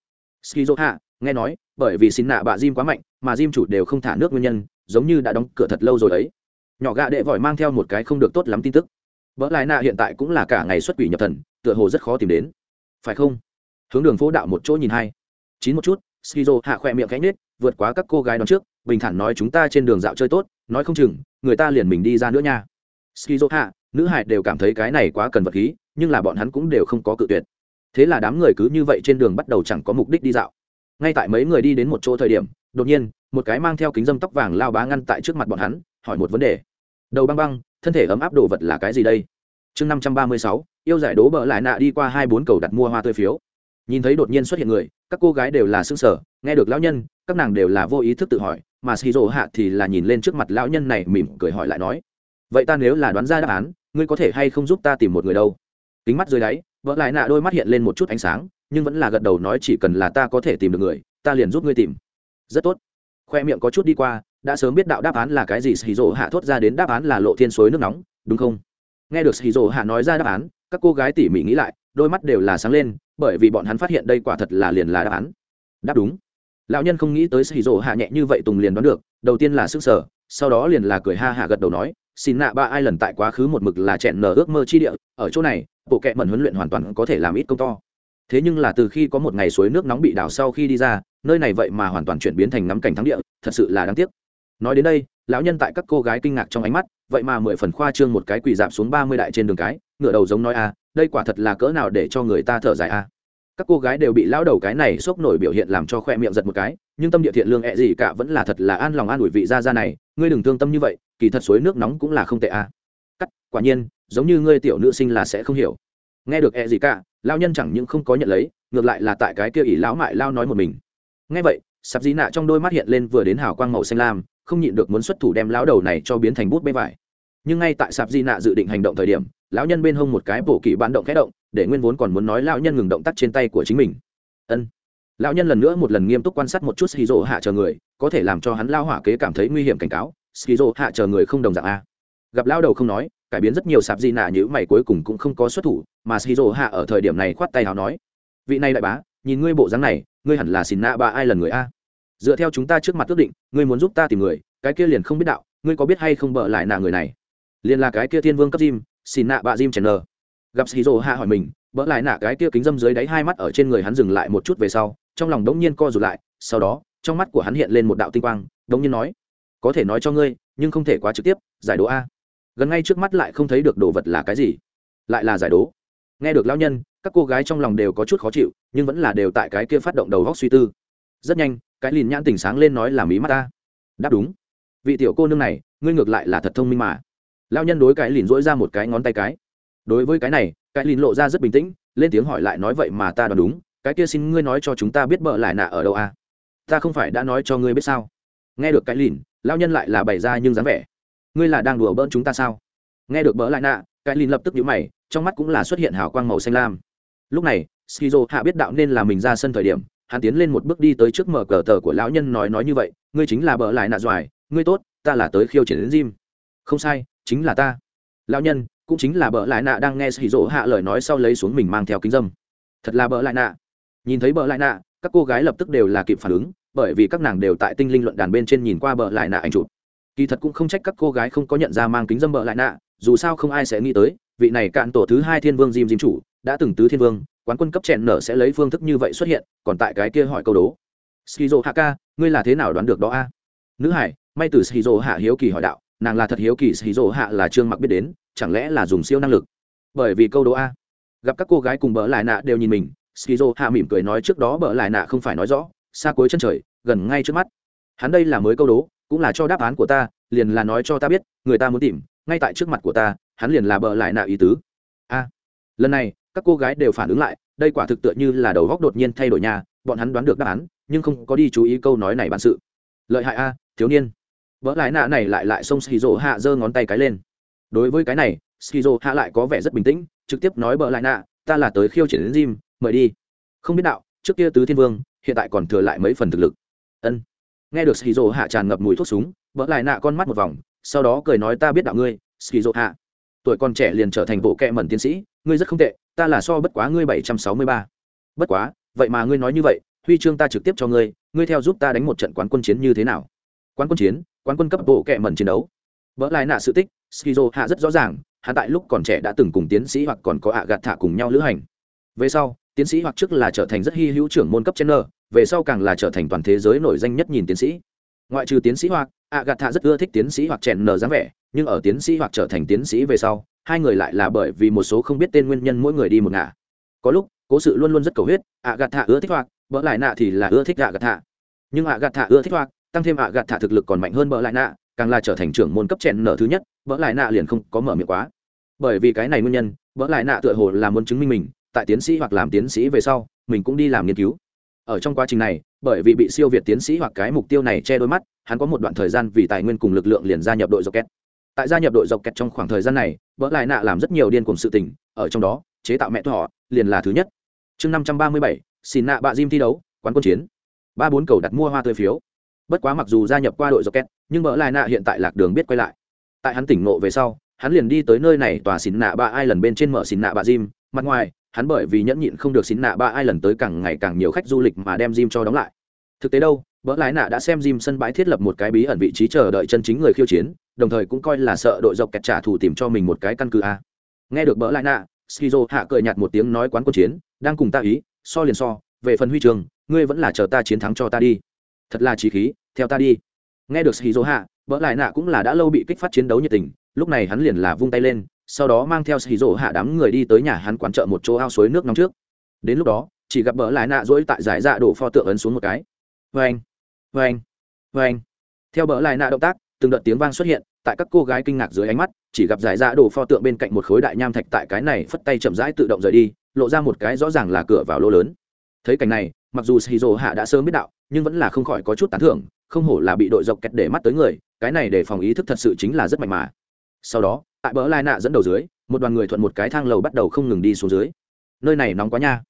Skizo hạ nghe nói, bởi vì xin nạ bạ diêm quá mạnh, mà diêm chủ đều không thả nước nguyên nhân, giống như đã đóng cửa thật lâu rồi ấy. Nhỏ gạ đệ vội mang theo một cái không được tốt lắm tin tức. Vỡ lại nạ hiện tại cũng là cả ngày xuất quỷ nhập thần, tựa hồ rất khó tìm đến. Phải không? Hướng đường phố đạo một chỗ nhìn hai. Chín một chút, skizo hạ khỏe miệng cánh nết vượt quá các cô gái đón trước, bình thản nói chúng ta trên đường dạo chơi tốt, nói không chừng, người ta liền mình đi ra nữa nha. Skizo hạ, nữ hải đều cảm thấy cái này quá cần vật khí, nhưng là bọn hắn cũng đều không có cự tuyệt. Thế là đám người cứ như vậy trên đường bắt đầu chẳng có mục đích đi dạo ngay tại mấy người đi đến một chỗ thời điểm, đột nhiên, một cái mang theo kính dâm tóc vàng lao bá ngăn tại trước mặt bọn hắn, hỏi một vấn đề. Đầu băng băng, thân thể ấm áp đồ vật là cái gì đây? Chương năm trăm ba mươi sáu, yêu giải đố bỡ lại nạ đi qua hai bốn cầu đặt mua hoa tươi phiếu. Nhìn thấy đột nhiên xuất hiện người, các cô gái đều là xương sở nghe được lão nhân, các nàng đều là vô ý thức tự hỏi, mà shizu hạ thì là nhìn lên trước mặt lão nhân này mỉm cười hỏi lại nói, vậy ta nếu là đoán ra đáp án, ngươi có thể hay không giúp ta tìm một người đâu? Kính mắt dưới đáy vợ lại nạ đôi mắt hiện lên một chút ánh sáng nhưng vẫn là gật đầu nói chỉ cần là ta có thể tìm được người, ta liền giúp ngươi tìm. Rất tốt. Khoe miệng có chút đi qua, đã sớm biết đạo đáp án là cái gì shizu hạ thốt ra đến đáp án là lộ thiên suối nước nóng, đúng không? Nghe được shizu hạ nói ra đáp án, các cô gái tỉ mỉ nghĩ lại, đôi mắt đều là sáng lên, bởi vì bọn hắn phát hiện đây quả thật là liền là đáp án. Đáp đúng. Lão nhân không nghĩ tới xì rổ hạ nhẹ như vậy tùng liền đoán được, đầu tiên là sức sở sau đó liền là cười ha hạ gật đầu nói, xin nạ ba ai lần tại quá khứ một mực là chẹn nở ước mơ chi địa, ở chỗ này, bộ kệ mẩn huấn luyện hoàn toàn có thể làm ít công to thế nhưng là từ khi có một ngày suối nước nóng bị đảo sau khi đi ra, nơi này vậy mà hoàn toàn chuyển biến thành ngắm cảnh thắng địa, thật sự là đáng tiếc. Nói đến đây, lão nhân tại các cô gái kinh ngạc trong ánh mắt, vậy mà mười phần khoa trương một cái quỳ dạp xuống ba mươi đại trên đường cái ngựa đầu giống nói a đây quả thật là cỡ nào để cho người ta thở dài a các cô gái đều bị lão đầu cái này sốc nổi biểu hiện làm cho khoe miệng giật một cái, nhưng tâm địa thiện lương ẹ gì cả vẫn là thật là an lòng an ủi vị ra ra này, ngươi đừng thương tâm như vậy, kỳ thật suối nước nóng cũng là không tệ à. cắt, quả nhiên, giống như ngươi tiểu nữ sinh là sẽ không hiểu. Nghe được ẹ gì cả lao nhân chẳng những không có nhận lấy, ngược lại là tại cái kia ỷ lão mại lao nói một mình. Nghe vậy, sạp dí nạ trong đôi mắt hiện lên vừa đến hào quang màu xanh lam, không nhịn được muốn xuất thủ đem lão đầu này cho biến thành bút bê vải. Nhưng ngay tại sạp di nạ dự định hành động thời điểm, lão nhân bên hông một cái bổ kỵ bán động khẽ động, để nguyên vốn còn muốn nói lão nhân ngừng động tác trên tay của chính mình. Ân. Lão nhân lần nữa một lần nghiêm túc quan sát một chút skizo hạ chờ người, có thể làm cho hắn lao hỏa kế cảm thấy nguy hiểm cảnh cáo skizo hạ chờ người không đồng dạng a. Gặp lao đầu không nói cải biến rất nhiều sạp di nạ như mày cuối cùng cũng không có xuất thủ mà skizo hạ ở thời điểm này khoát tay hào nói vị này đại bá nhìn ngươi bộ dáng này ngươi hẳn là xin nạ ba ai lần người a dựa theo chúng ta trước mặt ước định ngươi muốn giúp ta tìm người cái kia liền không biết đạo ngươi có biết hay không bợ lại nạ người này liền là cái kia thiên vương cấp Jim, xin nạ bạ Jim chèn nờ. Gặp shizu hạ hỏi mình, bỡ lại nạ cái kia kính dâm dưới đáy hai mắt ở trên người hắn dừng lại một chút về sau, trong lòng đống nhiên co rụt lại, sau đó, trong mắt của hắn hiện lên một đạo tinh quang, đống nhiên nói: "Có thể nói cho ngươi, nhưng không thể quá trực tiếp, giải đố a." Gần ngay trước mắt lại không thấy được đồ vật là cái gì, lại là giải đố. Nghe được lão nhân, các cô gái trong lòng đều có chút khó chịu, nhưng vẫn là đều tại cái kia phát động đầu óc suy tư. Rất nhanh, cái lìn nhãn tỉnh sáng lên nói là mí mắt ta. Đáp đúng. Vị tiểu cô nương này, ngươi ngược lại là thật thông minh mà lao nhân đối cái lìn dỗi ra một cái ngón tay cái đối với cái này cái lìn lộ ra rất bình tĩnh lên tiếng hỏi lại nói vậy mà ta đoán đúng cái kia xin ngươi nói cho chúng ta biết bợ lại nạ ở đâu à ta không phải đã nói cho ngươi biết sao nghe được cái lìn lao nhân lại là bày ra nhưng dáng vẻ ngươi là đang đùa bỡn chúng ta sao? Nghe được bỡ lại nạ, cái lìn lập tức nhíu mày, trong mắt cũng là xuất hiện hào quang màu xanh lam. Lúc này, skizo hạ biết đạo nên là mình ra sân thời điểm, hắn tiến lên một bước đi tới trước mở cờ tờ của lão nhân nói nói như vậy, ngươi chính là bỡ lại nạ doài, ngươi tốt, ta là tới khiêu chiến đến gym. Không sai, chính là ta. Lão nhân, cũng chính là bỡ lại nạ đang nghe skizo rỗ hạ lời nói sau lấy xuống mình mang theo kính dâm. Thật là bỡ lại nạ. Nhìn thấy bỡ lại nạ, các cô gái lập tức đều là kịp phản ứng, bởi vì các nàng đều tại tinh linh luận đàn bên trên nhìn qua bỡ lại nạ ảnh chụp kỳ thật cũng không trách các cô gái không có nhận ra mang kính dâm bợ lại nạ, dù sao không ai sẽ nghĩ tới, vị này cạn tổ thứ hai thiên vương diêm diêm chủ, đã từng tứ thiên vương, quán quân cấp chèn nở sẽ lấy phương thức như vậy xuất hiện, còn tại cái kia hỏi câu đố. Skizo hạ ca ngươi là thế nào đoán được đó a? Nữ hải, may từ skizo hạ hiếu kỳ hỏi đạo, nàng là thật hiếu kỳ skizo hạ là trương mặc biết đến, chẳng lẽ là dùng siêu năng lực? Bởi vì câu đố a, gặp các cô gái cùng bỡ lại nạ đều nhìn mình skizo hạ mỉm cười nói trước đó bỡ lại nạ không phải nói rõ, xa cuối chân trời, gần ngay trước mắt. Hắn đây là mới câu đố cũng là cho đáp án của ta, liền là nói cho ta biết, người ta muốn tìm, ngay tại trước mặt của ta, hắn liền là bợ lại nạ ý tứ. A, lần này, các cô gái đều phản ứng lại, đây quả thực tựa như là đầu góc đột nhiên thay đổi nhà, bọn hắn đoán được đáp án, nhưng không có đi chú ý câu nói này bản sự. Lợi hại a, thiếu niên. Vỡ lại nạ này lại lại xông xì rộ hạ giơ ngón tay cái lên. Đối với cái này, skizo hạ lại có vẻ rất bình tĩnh, trực tiếp nói bỡ lại nạ, ta là tới khiêu triển đến gym, mời đi. Không biết đạo, trước kia tứ thiên vương, hiện tại còn thừa lại mấy phần thực lực. Ân nghe được skizo hạ tràn ngập mùi thuốc súng vỡ lại nạ con mắt một vòng, sau đó cười nói ta biết đạo ngươi, skizo hạ. Tuổi còn trẻ liền trở thành bộ kệ mẩn tiến sĩ, ngươi rất không tệ, ta là so bất quá ngươi bảy trăm sáu mươi ba. Bất quá, vậy mà ngươi nói như vậy, huy chương ta trực tiếp cho ngươi ngươi theo giúp ta đánh một trận quán quân chiến như thế nào? Quán quân chiến, quán quân cấp bộ kệ mẩn chiến đấu. Vỡ lại nạ sự tích, skizo hạ rất rõ ràng, hắn tại lúc còn trẻ đã từng cùng tiến sĩ hoặc còn có ạ gạt thả cùng nhau lữ hành. Về sau, tiến sĩ hoặc trước là trở thành rất hy hữu trưởng môn cấp chen nơ về sau càng là trở thành toàn thế giới nổi danh nhất nhìn tiến sĩ. Ngoại trừ tiến sĩ hoặc ạ gạt thạ rất ưa thích tiến sĩ hoặc chèn nở dáng vẻ, nhưng ở tiến sĩ hoặc trở thành tiến sĩ về sau, hai người lại là bởi vì một số không biết tên nguyên nhân mỗi người đi một ngả. Có lúc, cố sự luôn luôn rất cầu huyết ạ gạt thạ ưa thích hoặc bỡ lại nạ thì là ưa thích ạ gạt thạ nhưng ạ gạt thạ ưa thích hoặc tăng thêm ạ gạt thạ thực lực còn mạnh hơn bỡ lại nạ, càng là trở thành trưởng môn cấp chèn nở thứ nhất, bỡ lại nạ liền không có mở miệng quá. Bởi vì cái này nguyên nhân, bỡ lại nạ tựa hồ là muốn chứng minh mình, tại tiến sĩ hoặc làm tiến sĩ về sau, mình cũng đi làm nghiên cứu ở trong quá trình này bởi vì bị siêu việt tiến sĩ hoặc cái mục tiêu này che đôi mắt hắn có một đoạn thời gian vì tài nguyên cùng lực lượng liền gia nhập đội dọc kẹt tại gia nhập đội dọc kẹt trong khoảng thời gian này vợ lại nạ làm rất nhiều điên cùng sự tình ở trong đó chế tạo mẹ họ liền là thứ nhất. Chương năm trăm ba mươi bảy xin nạ bạ diêm thi đấu quán quân chiến. ba bốn cầu đặt mua hoa tươi phiếu. Bất quá mặc dù gia nhập qua đội dọc kẹt, nhưng mỡ lại nạ hiện tại lạc đường biết quay lại. Tại hắn tỉnh ngộ về sau hắn liền đi tới nơi này tòa xin nạ ba ai lần bên trên mở xin nạ bạ diêm mặt ngoài hắn bởi vì nhẫn nhịn không được xín nạ ba ai lần tới càng ngày càng nhiều khách du lịch mà đem gym cho đóng lại. Thực tế đâu, bỡ lái nạ đã xem gym sân bãi thiết lập một cái bí ẩn vị trí chờ đợi chân chính người khiêu chiến, đồng thời cũng coi là sợ đội dọc kẹt trả thù tìm cho mình một cái căn cứ a. Nghe được bỡ lái nạ, skizo hạ cười nhạt một tiếng nói quán quân chiến, đang cùng ta ý, so liền so, về phần huy trường, ngươi vẫn là chờ ta chiến thắng cho ta đi. Thật là trí khí, theo ta đi. Nghe được skizo hạ, bỡ lại nạ cũng là đã lâu bị kích phát chiến đấu nhiệt tình, lúc này hắn liền là vung tay lên sau đó mang theo shizu hạ đám người đi tới nhà hắn quán chợ một chỗ ao suối nước nóng trước. Đến lúc đó, chỉ gặp bỡ lái nạ rỗi tại giải dạ đổ pho tượng ấn xuống một cái. Vê anh vê anh vê anh theo bỡ lái nạ động tác, từng đợt tiếng vang xuất hiện, tại các cô gái kinh ngạc dưới ánh mắt, chỉ gặp giải dạ đổ pho tượng bên cạnh một khối đại nham thạch tại cái này phất tay chậm rãi tự động rời đi, lộ ra một cái rõ ràng là cửa vào lỗ lớn. Thấy cảnh này, mặc dù shizu hạ đã sớm biết đạo, nhưng vẫn là không khỏi có chút tán thưởng, không hổ là bị đội dọc kẹt để mắt tới người, cái này để phòng ý thức thật sự chính là rất mạnh mà. Sau đó tại bờ lai nạ dẫn đầu dưới, một đoàn người thuận một cái thang lầu bắt đầu không ngừng đi xuống dưới. Nơi này nóng quá nha.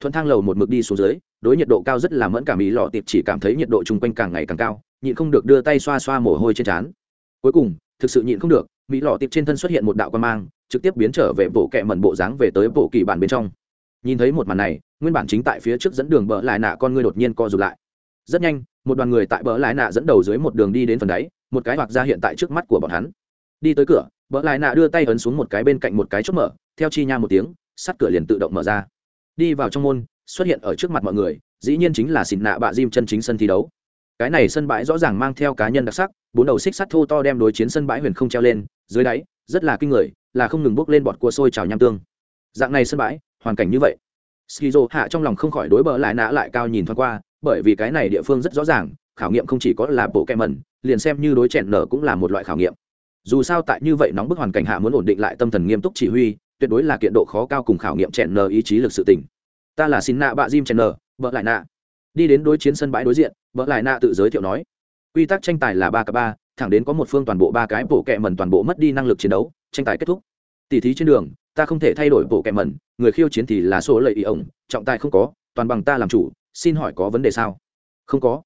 Thuận thang lầu một mực đi xuống dưới, đối nhiệt độ cao rất là mẫn cảm ý lọ tiệp chỉ cảm thấy nhiệt độ chung quanh càng ngày càng cao, nhịn không được đưa tay xoa xoa mồ hôi trên trán. Cuối cùng, thực sự nhịn không được, mỹ lọ tiệp trên thân xuất hiện một đạo quan mang, trực tiếp biến trở về bộ kẹ mẩn bộ dáng về tới bộ kỳ bản bên trong. Nhìn thấy một màn này, nguyên bản chính tại phía trước dẫn đường bờ lại nạ con ngươi đột nhiên co rụt lại. Rất nhanh, một đoàn người tại bờ lại nạ dẫn đầu dưới một đường đi đến phần đáy, một cái hoặc ra hiện tại trước mắt của bọn hắn đi tới cửa vợ lại nạ đưa tay ấn xuống một cái bên cạnh một cái chốt mở, theo chi nha một tiếng, sắt cửa liền tự động mở ra. Đi vào trong môn, xuất hiện ở trước mặt mọi người, dĩ nhiên chính là xịn nạ bạ diêm chân chính sân thi đấu. Cái này sân bãi rõ ràng mang theo cá nhân đặc sắc, bốn đầu xích sắt thô to đem đối chiến sân bãi huyền không treo lên, dưới đáy, rất là kinh người, là không ngừng bốc lên bọt cua sôi trào nham tương. Dạng này sân bãi, hoàn cảnh như vậy. Skizo hạ trong lòng không khỏi đối bờ lại nã lại cao nhìn thoáng qua, bởi vì cái này địa phương rất rõ ràng, khảo nghiệm không chỉ có là bộ kẹ mẩn, liền xem như đối chèn nở cũng là một loại khảo nghiệm dù sao tại như vậy nóng bức hoàn cảnh hạ muốn ổn định lại tâm thần nghiêm túc chỉ huy, tuyệt đối là kiện độ khó cao cùng khảo nghiệm chèn nờ ý chí lực sự tỉnh ta là xin nạ bạ jim chèn nờ vợ lại nạ. Đi đến đối chiến sân bãi đối diện vợ lại nạ tự giới thiệu nói, quy tắc tranh tài là ba k ba, thẳng đến có một phương toàn bộ ba cái bộ kẹ mẩn toàn bộ mất đi năng lực chiến đấu, tranh tài kết thúc. Tỉ thí trên đường, ta không thể thay đổi bộ kẹ mẩn, người khiêu chiến thì là số lợi ý ổng, trọng tài không có, toàn bằng ta làm chủ, xin hỏi có vấn đề sao? Không có.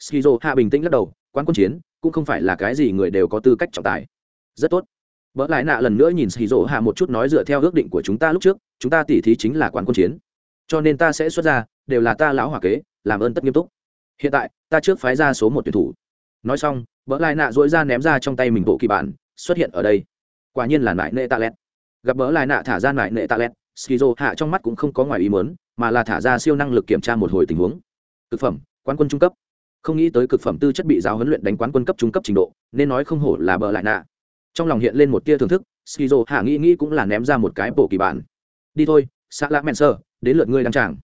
Skizo hạ bình tĩnh lắc đầu, quán quân chiến cũng không phải là cái gì người đều có tư cách trọng tài rất tốt. Vợ lại nạ lần nữa nhìn skizo hạ một chút nói dựa theo ước định của chúng ta lúc trước, chúng ta tỉ thí chính là quán quân chiến. Cho nên ta sẽ xuất ra, đều là ta lão hòa kế, làm ơn tất nghiêm túc. Hiện tại, ta trước phái ra số một tuyển thủ. Nói xong vợ lại nạ dỗi ra ném ra trong tay mình bộ kỳ bản, xuất hiện ở đây. Quả nhiên là nại nệ tạ lẹt. Gặp bỡ lại nạ thả ra nại nệ tạ lét skizo hạ trong mắt cũng không có ngoài ý mớn mà là thả ra siêu năng lực kiểm tra một hồi tình huống. Cực phẩm, quán quân trung cấp. Không nghĩ tới cực phẩm tư chất bị giáo huấn luyện đánh quán quân cấp trung cấp trình độ, nên nói không hổ là Bờ lại nạ trong lòng hiện lên một tia thưởng thức, skizo hạ nghĩ nghĩ cũng là ném ra một cái bộ kỳ bản. Đi thôi xạ lạ mẹn sơ đến lượt ngươi đăng tràng.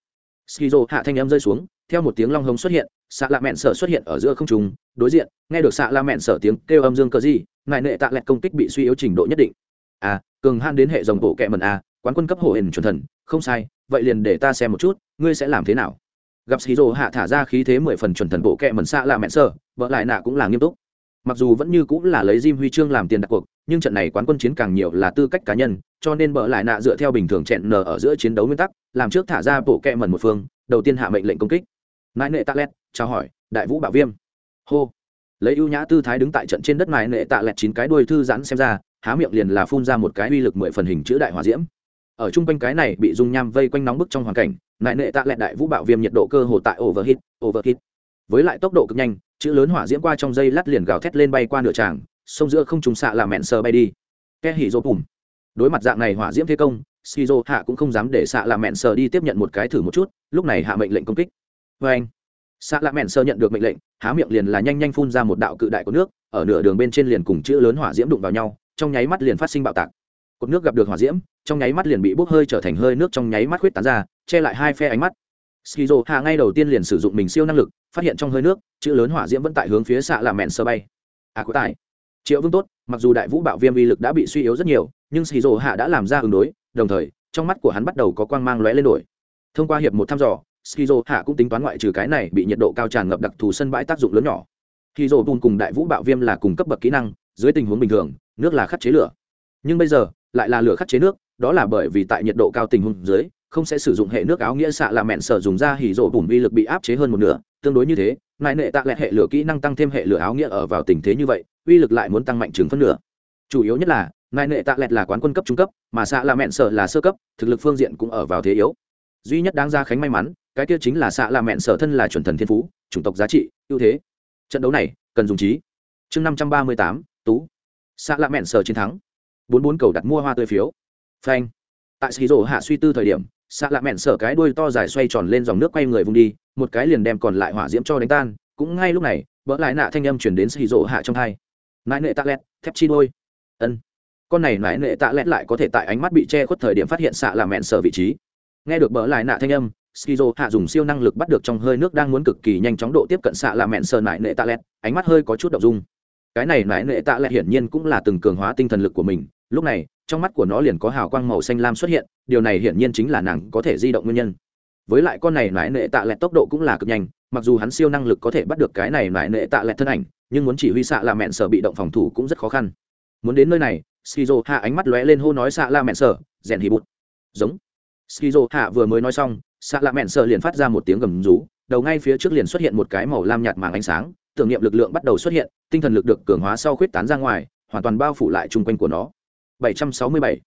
Skizo hạ thanh em rơi xuống, theo một tiếng long hống xuất hiện xạ lạ mẹn sở xuất hiện ở giữa không trùng đối diện, nghe được xạ lạ mẹn sở tiếng kêu âm dương cờ gì ngại nệ tạ lẹt công kích bị suy yếu trình độ nhất định. À cường han đến hệ dòng bộ kẹ mần a à, quán quân cấp hổ hình chuẩn thần, không sai, vậy liền để ta xem một chút, ngươi sẽ làm thế nào? Gặp xì rồ hạ thả ra khí thế mười phần chuẩn thần bộ kẹ mần xạ lạ mẹn sở vợ lại nạ cũng là nghiêm túc mặc dù vẫn như cũng là lấy Jim huy chương làm tiền đặt cuộc, nhưng trận này quán quân chiến càng nhiều là tư cách cá nhân, cho nên bỡ lại nạ dựa theo bình thường chẹn nở ở giữa chiến đấu nguyên tắc, làm trước thả ra bộ kẹ mẩn một phương, đầu tiên hạ mệnh lệnh công kích. Nại nệ tạ lẹt, chào hỏi, đại vũ bảo viêm. Hô. Lấy ưu nhã tư thái đứng tại trận trên đất nại nệ tạ lẹt chín cái đuôi thư giãn xem ra, há miệng liền là phun ra một cái uy lực mười phần hình chữ đại hỏa diễm. Ở trung quanh cái này bị dung nham vây quanh nóng bức trong hoàn cảnh, nại nệ tạ lẹt đại vũ bảo viêm nhiệt độ cơ hồ tại overheat, overheat. Với lại tốc độ cực nhanh, chữ lớn hỏa diễm qua trong dây lát liền gào thét lên bay qua nửa tràng, sông giữa không trùng xạ là mẹn sờ bay đi. Ke hỉ rồ bùm. Đối mặt dạng này hỏa diễm thế công, Skizo hạ cũng không dám để xạ là mẹn sờ đi tiếp nhận một cái thử một chút, lúc này hạ mệnh lệnh công kích. vê anh, xạ là mẹn sờ nhận được mệnh lệnh, há miệng liền là nhanh nhanh phun ra một đạo cự đại của nước, ở nửa đường bên trên liền cùng chữ lớn hỏa diễm đụng vào nhau, trong nháy mắt liền phát sinh bạo tạc. Cột nước gặp được hỏa diễm, trong nháy mắt liền bị bốc hơi trở thành hơi nước trong nháy mắt khuyết tán ra, che lại hai phe ánh mắt. Skizo hạ ngay đầu tiên liền sử dụng mình siêu năng lực, phát hiện trong hơi nước, chữ lớn hỏa diễm vẫn tại hướng phía xạ là mẹn sơ bay. À có tài. Triệu Vương tốt, mặc dù đại vũ bạo viêm uy lực đã bị suy yếu rất nhiều, nhưng Skizo hạ đã làm ra ứng đối, đồng thời, trong mắt của hắn bắt đầu có quang mang lóe lên đổi. Thông qua hiệp một thăm dò, Skizo hạ cũng tính toán ngoại trừ cái này bị nhiệt độ cao tràn ngập đặc thù sân bãi tác dụng lớn nhỏ. Skizo bùn cùng đại vũ bạo viêm là cùng cấp bậc kỹ năng, dưới tình huống bình thường, nước là khắc chế lửa. Nhưng bây giờ, lại là lửa khắc chế nước, đó là bởi vì tại nhiệt độ cao tình huống dưới, không sẽ sử dụng hệ nước áo nghĩa xạ là mẹn sở dùng ra hỉ rộ bùn uy lực bị áp chế hơn một nửa tương đối như thế, ngài nệ tạ lẹt hệ lửa kỹ năng tăng thêm hệ lửa áo nghĩa ở vào tình thế như vậy, uy lực lại muốn tăng mạnh chừng phân nửa. Chủ yếu nhất là, ngài nệ tạ lẹt là quán quân cấp trung cấp, mà xạ là mẹn sở là sơ cấp, thực lực phương diện cũng ở vào thế yếu. Duy nhất đáng ra khánh may mắn, cái kia chính là xạ là mẹn sở thân là chuẩn thần thiên phú, chủng tộc giá trị, ưu thế. Trận đấu này, cần dùng trí. Chương năm trăm ba mươi tám, tú. Xạ là mẹn sở chiến thắng. Bốn bốn cầu đặt mua hoa tươi phiếu. Phanh. Tại xì rổ hạ suy tư thời điểm, xạ lạ mẹn sở cái đuôi to dài xoay tròn lên dòng nước quay người vùng đi một cái liền đem còn lại hỏa diễm cho đánh tan, cũng ngay lúc này, vỡ lại nạ thanh âm chuyển đến xì rộ hạ trong hai. Nãi nệ tạ lẹt, thép chi đôi. Ân. Con này nãi nệ tạ lẹt lại có thể tại ánh mắt bị che khuất thời điểm phát hiện xạ là mẹn sở vị trí. Nghe được bỡ lại nạ thanh âm skizo hạ dùng siêu năng lực bắt được trong hơi nước đang muốn cực kỳ nhanh chóng độ tiếp cận xạ là mẹn sờ nại nệ tạ lẹt, ánh mắt hơi có chút đ ộ n g dung. Cái này nại nệ tạ lẹt hiển nhiên cũng là từng cường hóa tinh thần lực của mình, lúc này, trong mắt của nó liền có hào quang màu xanh lam xuất hiện, điều này hiển nhiên chính là nàng có thể di động nguyên nhân với lại con này nải nệ tạ lẹt tốc độ cũng là cực nhanh, mặc dù hắn siêu năng lực có thể bắt được cái này nải nệ tạ lẹt thân ảnh, nhưng muốn chỉ huy xạ là mẹn sở bị động phòng thủ cũng rất khó khăn. Muốn đến nơi này skizo hạ ánh mắt lóe lên hô nói xạ la mẹn sở, rèn hì bụt. Giống. Skizo hạ vừa mới nói xong, xạ là mẹn sợ liền phát ra một tiếng gầm rú, đầu ngay phía trước liền xuất hiện một cái màu lam nhạt màng ánh sáng, tưởng niệm lực lượng bắt đầu xuất hiện, tinh thần lực được cường hóa sau khuyết tán ra ngoài, hoàn toàn bao phủ lại chung quanh của nó. 767.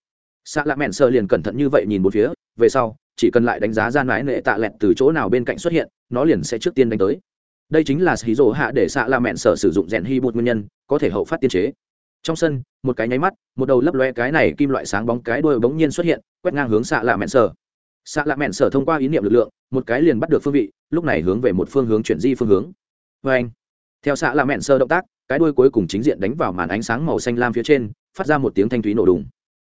xạ lạ mẹn sợ liền cẩn thận như vậy nhìn một phía, về sau chỉ cần lại đánh giá ra mãi nệ tạ lẹt từ chỗ nào bên cạnh xuất hiện, nó liền sẽ trước tiên đánh tới. Đây chính là hí rỗ hạ để xạ la mẹn sở sử dụng rèn hy bụt nguyên nhân, có thể hậu phát tiên chế. Trong sân, một cái nháy mắt, một đầu lấp loe cái này kim loại sáng bóng cái đuôi bỗng nhiên xuất hiện, quét ngang hướng xạ lạ mẹn sở. Xạ lạ mẹn sở thông qua ý niệm lực lượng, một cái liền bắt được phương vị, lúc này hướng về một phương hướng chuyển di phương hướng. Vê anh, theo xạ lạ mẹn sơ động tác, cái đuôi cuối cùng chính diện đánh vào màn ánh sáng màu xanh lam phía trên, phát ra một tiếng thanh thúy nổ đùng.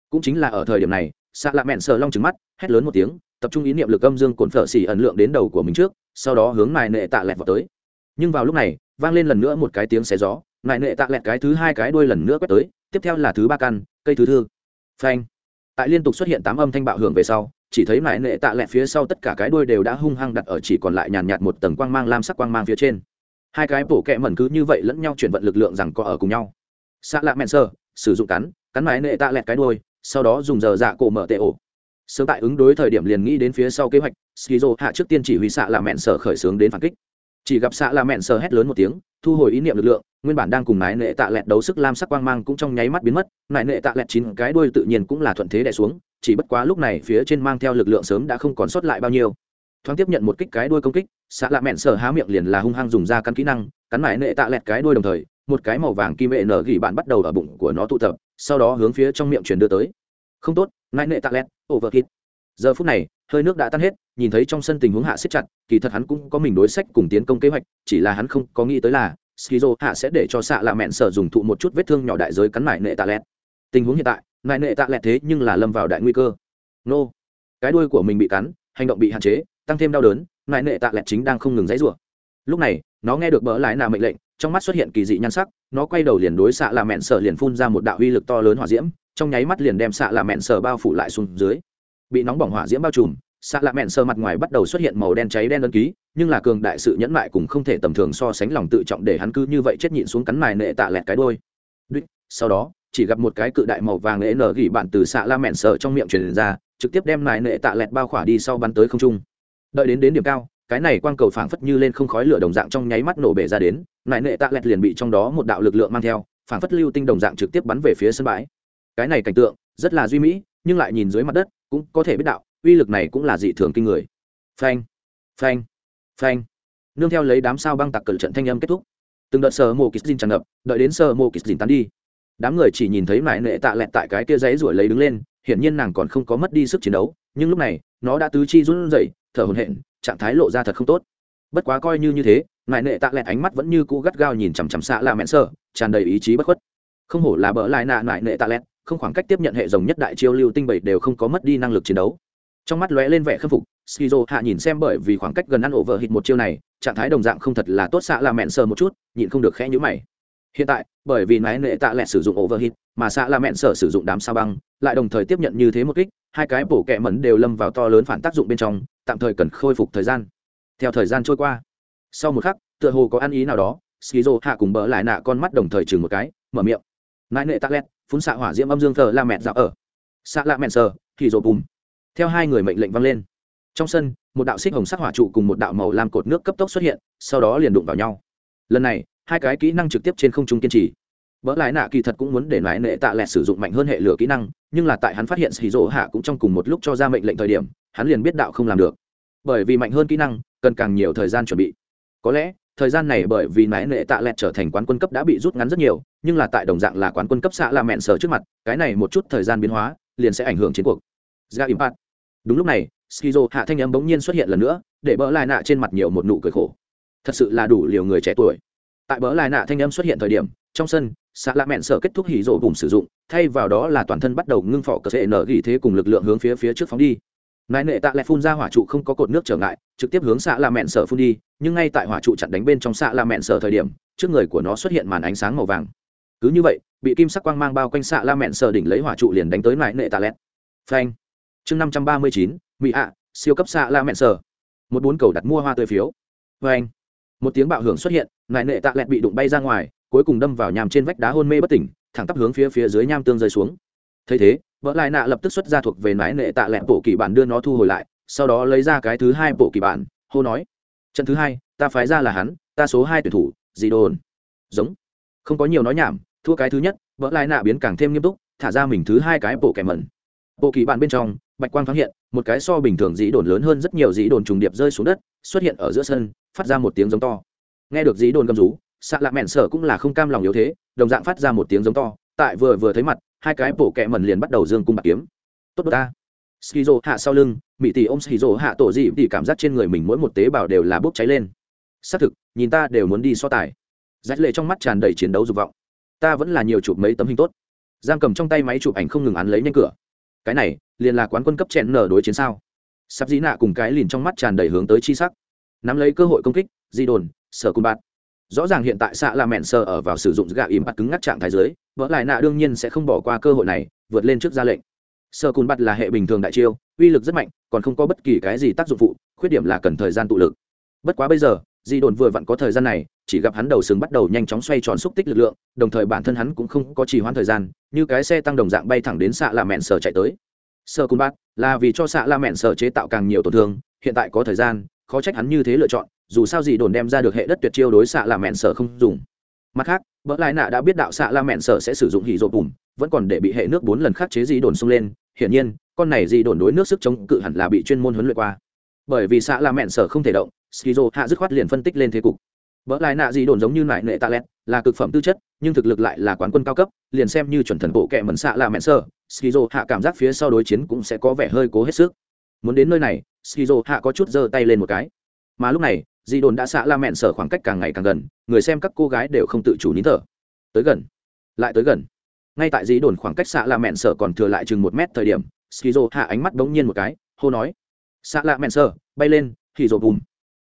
Cũng chính là ở thời điểm này, xạ lạ mẹn sơ long trứng mắt, hét lớn một tiếng tập trung ý niệm lực âm dương cồn phở xỉ ẩn lượng đến đầu của mình trước, sau đó hướng mài nệ tạ lẹt vào tới. Nhưng vào lúc này, vang lên lần nữa một cái tiếng xé gió mài nệ tạ lẹt cái thứ hai cái đuôi lần nữa quét tới, tiếp theo là thứ ba căn, cây thứ thư. Phanh. Tại liên tục xuất hiện tám âm thanh bạo hưởng về sau, chỉ thấy mài nệ tạ lẹt phía sau tất cả cái đuôi đều đã hung hăng đặt ở chỉ còn lại nhàn nhạt một tầng quang mang lam sắc quang mang phía trên. Hai cái bổ kẹ mẩn cứ như vậy lẫn nhau chuyển vận lực lượng rằng có ở cùng nhau. Xạ lạ mẹn sơ sử dụng cắn cắn mài nệ tạ lẹt cái đuôi, sau đó dùng giờ dạ cổ mở tệ ổ sớm tại ứng đối thời điểm liền nghĩ đến phía sau kế hoạch, skizo hạ trước tiên chỉ huy xạ là mẹn sở khởi xướng đến phản kích. Chỉ gặp xạ là mẹn sở hét lớn một tiếng, thu hồi ý niệm lực lượng, nguyên bản đang cùng nái nệ tạ lẹt đấu sức lam sắc quang mang cũng trong nháy mắt biến mất, Nại nệ tạ lẹt chín cái đuôi tự nhiên cũng là thuận thế đè xuống, chỉ bất quá lúc này phía trên mang theo lực lượng sớm đã không còn sót lại bao nhiêu. Thoáng tiếp nhận một kích cái đuôi công kích, xạ lạ mẹn sở há miệng liền là hung hăng dùng ra căn kỹ năng, cắn nái nệ tạ lẹt cái đuôi đồng thời, một cái màu vàng kim vệ nở gỉ bạn bắt đầu ở bụng của nó tụ tập, sau đó hướng phía trong miệng chuyển đưa tới. Không tốt, Nại nệ tạ lẹt overhit giờ phút này, hơi nước đã tan hết, nhìn thấy trong sân tình huống hạ siết chặt, kỳ thật hắn cũng có mình đối sách cùng tiến công kế hoạch, chỉ là hắn không có nghĩ tới là skizo hạ sẽ để cho xạ lạ mẹn sở dùng thụ một chút vết thương nhỏ đại giới cắn mải nệ tạ lẹt. Tình huống hiện tại mải nệ tạ lẹt thế nhưng là lâm vào đại nguy cơ. Nô. Cái đuôi của mình bị cắn, hành động bị hạn chế, tăng thêm đau đớn mải nệ tạ lẹt chính đang không ngừng dãy rủa. Lúc này, nó nghe được bỡ lại nà mệnh lệnh, trong mắt xuất hiện kỳ dị nhan sắc, nó quay đầu liền đối xạ lạ mẹn sở liền phun ra một đạo uy lực to lớn hỏa diễm trong nháy mắt liền đem xạ lạ mẹn sờ bao phủ lại xuống dưới. Bị nóng bỏng hỏa diễm bao trùm xạ lạ mẹn sơ mặt ngoài bắt đầu xuất hiện màu đen cháy đen đơn ký nhưng là cường đại sự nhẫn mại cũng không thể tầm thường so sánh lòng tự trọng để hắn cứ như vậy chết nhịn xuống cắn mài nệ tạ lẹt cái đôi. Đích, sau đó chỉ gặp một cái cự đại màu vàng nệ nở gỉ bạn từ xạ la mẹn sơ trong miệng truyền ra trực tiếp đem mài nệ tạ lẹt bao khỏa đi sau bắn tới không trung. Đợi đến đến điểm cao cái này quang cầu phảng phất như lên không khói lửa đồng dạng trong nháy mắt nổ bể ra đến mài nệ tạ lẹt liền bị trong đó một đạo lực lượng mang theo phảng phất lưu tinh đồng dạng trực tiếp bắn về phía sân bãi cái này cảnh tượng, rất là duy mỹ, nhưng lại nhìn dưới mặt đất, cũng có thể biết đạo, uy lực này cũng là dị thường kinh người. Phanh phanh phanh. Nương theo lấy đám sao băng tặc cẩn trận thanh âm kết thúc. Từng đợt sờ mô kýt dìn tràn ngập, đợi đến sờ mô kýt dìn tán đi. Đám người chỉ nhìn thấy mải nệ tạ lẹt tại cái kia giấy ruổi lấy đứng lên, hiển nhiên nàng còn không có mất đi sức chiến đấu, nhưng lúc này, nó đã tứ chi run rẩy, thở hổn hển, trạng thái lộ ra thật không tốt. Bất quá coi như như thế mải nệ tạ lẹt ánh mắt vẫn như cũ gắt gao nhìn chằm chằm xạ là mẹn sơ tràn đầy ý chí bất khuất. Không hổ là bỡ lại nạ mải nệ tạ lẹt không khoảng cách tiếp nhận hệ dòng nhất đại chiêu lưu tinh bảy đều không có mất đi năng lực chiến đấu. Trong mắt lóe lên vẻ khâm phục, skizo hạ nhìn xem bởi vì khoảng cách gần ăn ổ vợ hít một chiêu này, trạng thái đồng dạng không thật là tốt xạ là mẹn sờ một chút, nhịn không được khẽ nhữ mày. Hiện tại, bởi vì máy nệ tạ lẹ sử dụng ổ vợ hít mà xạ là mẹn sở sử dụng đám sao băng, lại đồng thời tiếp nhận như thế một kích, hai cái bổ kẹ mẫn đều lâm vào to lớn phản tác dụng bên trong, tạm thời cần khôi phục thời gian. Theo thời gian trôi qua, sau một khắc, tựa hồ có ăn ý nào đó, skizo hạ cùng bỡ lại nạ con mắt đồng thời chừng một cái, mở miệng. Máy nệ tạ lẹ phun xạ hỏa diễm âm dương thờ la mẹn dạo ở. Xạ lạ mẹn sờ, thì rồi bùm. Theo hai người mệnh lệnh vang lên. Trong sân, một đạo xích hồng sắc hỏa trụ cùng một đạo màu lam cột nước cấp tốc xuất hiện, sau đó liền đụng vào nhau. Lần này, hai cái kỹ năng trực tiếp trên không trung kiên trì. Vỡ lại nạ kỳ thật cũng muốn để lại nệ tạ lẹt sử dụng mạnh hơn hệ lửa kỹ năng, nhưng là tại hắn phát hiện xì rỗ hạ cũng trong cùng một lúc cho ra mệnh lệnh thời điểm, hắn liền biết đạo không làm được. Bởi vì mạnh hơn kỹ năng, cần càng nhiều thời gian chuẩn bị. Có lẽ thời gian này bởi vì nãi nệ tạ lẹt trở thành quán quân cấp đã bị rút ngắn rất nhiều, nhưng là tại đồng dạng là quán quân cấp xạ là mẹn sở trước mặt, cái này một chút thời gian biến hóa, liền sẽ ảnh hưởng chiến cuộc. Ra impact đúng lúc này, skizo hạ thanh âm bỗng nhiên xuất hiện lần nữa, để bỡ lại nạ trên mặt nhiều một nụ cười khổ. Thật sự là đủ liều người trẻ tuổi. Tại bỡ lại nạ thanh âm xuất hiện thời điểm, trong sân xạ lạ mẹn sợ kết thúc hỉ rộ vùng sử dụng, thay vào đó là toàn thân bắt đầu ngưng phỏ cờ thể nở ghi thế cùng lực lượng hướng phía phía trước phóng đi nại nệ tạ lại phun ra hỏa trụ không có cột nước trở ngại, trực tiếp hướng xạ là mẹn sở phun đi, nhưng ngay tại hỏa trụ chặn đánh bên trong xạ là mẹn sở thời điểm, trước người của nó xuất hiện màn ánh sáng màu vàng. Cứ như vậy, bị kim sắc quang mang bao quanh xạ la mẹn sở đỉnh lấy hỏa trụ liền đánh tới nại nệ tạ lẹt. Phanh. Chương năm trăm ba mươi chín, mỹ ạ, siêu cấp xạ la mẹn sở. Một bốn cầu đặt mua hoa tươi phiếu. Phanh. Một tiếng bạo hưởng xuất hiện nại nệ tạ lẹt bị đụng bay ra ngoài, cuối cùng đâm vào nhàm trên vách đá hôn mê bất tỉnh, thẳng tắp hướng phía phía dưới nham tương rơi xuống. Thấy thế vợ lại nạ lập tức xuất ra thuộc về nái nệ tạ lẹn bộ kỳ bản đưa nó thu hồi lại, sau đó lấy ra cái thứ hai bộ kỳ bản, hô nói, trận thứ hai, ta phái ra là hắn, ta số hai tuyển thủ, dị đồn. Giống. Không có nhiều nói nhảm, thua cái thứ nhất, vợ lại nạ biến càng thêm nghiêm túc, thả ra mình thứ hai cái bộ kẻ mẩn. Bộ kỳ bản bên trong, bạch quang thoáng hiện, một cái so bình thường dĩ đồn lớn hơn rất nhiều dĩ đồn trùng điệp rơi xuống đất, xuất hiện ở giữa sân, phát ra một tiếng giống to. Nghe được dĩ đồn gầm rú xạ lạ mẹn sở cũng là không cam lòng yếu thế, đồng dạng phát ra một tiếng giống to, tại vừa vừa thấy mặt hai cái bộ kẹ mần liền bắt đầu dương cung bạc kiếm. Tốt đốt ta. Skizo hạ sau lưng mỹ tỷ ôm skizo hạ tổ dị thì cảm giác trên người mình mỗi một tế bào đều là bốc cháy lên. Xác thực, nhìn ta đều muốn đi so tài. Rách lệ trong mắt tràn đầy chiến đấu dục vọng. Ta vẫn là nhiều chụp mấy tấm hình tốt. Giang cầm trong tay máy chụp ảnh không ngừng án lấy nhanh cửa. Cái này, liền là quán quân cấp chèn nở đối chiến sao? Sắp dĩ nạ cùng cái lìn trong mắt tràn đầy hướng tới chi sắc. Nắm lấy cơ hội công kích, di đồn, sở cùng bạn rõ ràng hiện tại xạ là mẹn sờ ở vào sử dụng gạ ìm bắt cứng ngắt trạng thái dưới, vỡ lại nạ đương nhiên sẽ không bỏ qua cơ hội này, vượt lên trước ra lệnh. Sơ cùn bắt là hệ bình thường đại chiêu, uy lực rất mạnh, còn không có bất kỳ cái gì tác dụng phụ, khuyết điểm là cần thời gian tụ lực. Bất quá bây giờ, di đồn vừa vặn có thời gian này, chỉ gặp hắn đầu sừng bắt đầu nhanh chóng xoay tròn xúc tích lực lượng, đồng thời bản thân hắn cũng không có trì hoãn thời gian, như cái xe tăng đồng dạng bay thẳng đến xạ là mẹn sờ chạy tới. Sơ cùn bắt là vì cho xạ là mẹn sờ chế tạo càng nhiều tổn thương, hiện tại có thời gian, khó trách hắn như thế lựa chọn dù sao gì đồn đem ra được hệ đất tuyệt chiêu đối xạ là mẹn sở không dùng. Mặt khác vỡ lại nạ đã biết đạo xạ là mẹn sở sẽ sử dụng hỉ rộp bùm, vẫn còn để bị hệ nước bốn lần khắc chế gì đồn xông lên. Hiển nhiên, con này gì đồn đối nước sức chống cự hẳn là bị chuyên môn huấn luyện qua. Bởi vì xạ là mẹn sở không thể động, skizo hạ dứt khoát liền phân tích lên thế cục. Vỡ lại nạ gì đồn giống như nại nệ tạ lẹt, là cực phẩm tư chất, nhưng thực lực lại là quán quân cao cấp, liền xem như chuẩn thần bộ kệ mẩn xạ là mẹn sở, skizo hạ cảm giác phía sau đối chiến cũng sẽ có vẻ hơi cố hết sức. Muốn đến nơi này, skizo hạ có chút giơ tay lên một cái. Mà lúc này di đồn đã xạ la mẹn sở khoảng cách càng ngày càng gần, người xem các cô gái đều không tự chủ nín thở. Tới gần. Lại tới gần. Ngay tại di đồn khoảng cách xạ la mẹn sở còn thừa lại chừng một mét thời điểm, skizo hạ ánh mắt bỗng nhiên một cái, hô nói. Xạ la mẹn sở, bay lên thì rồ bùm.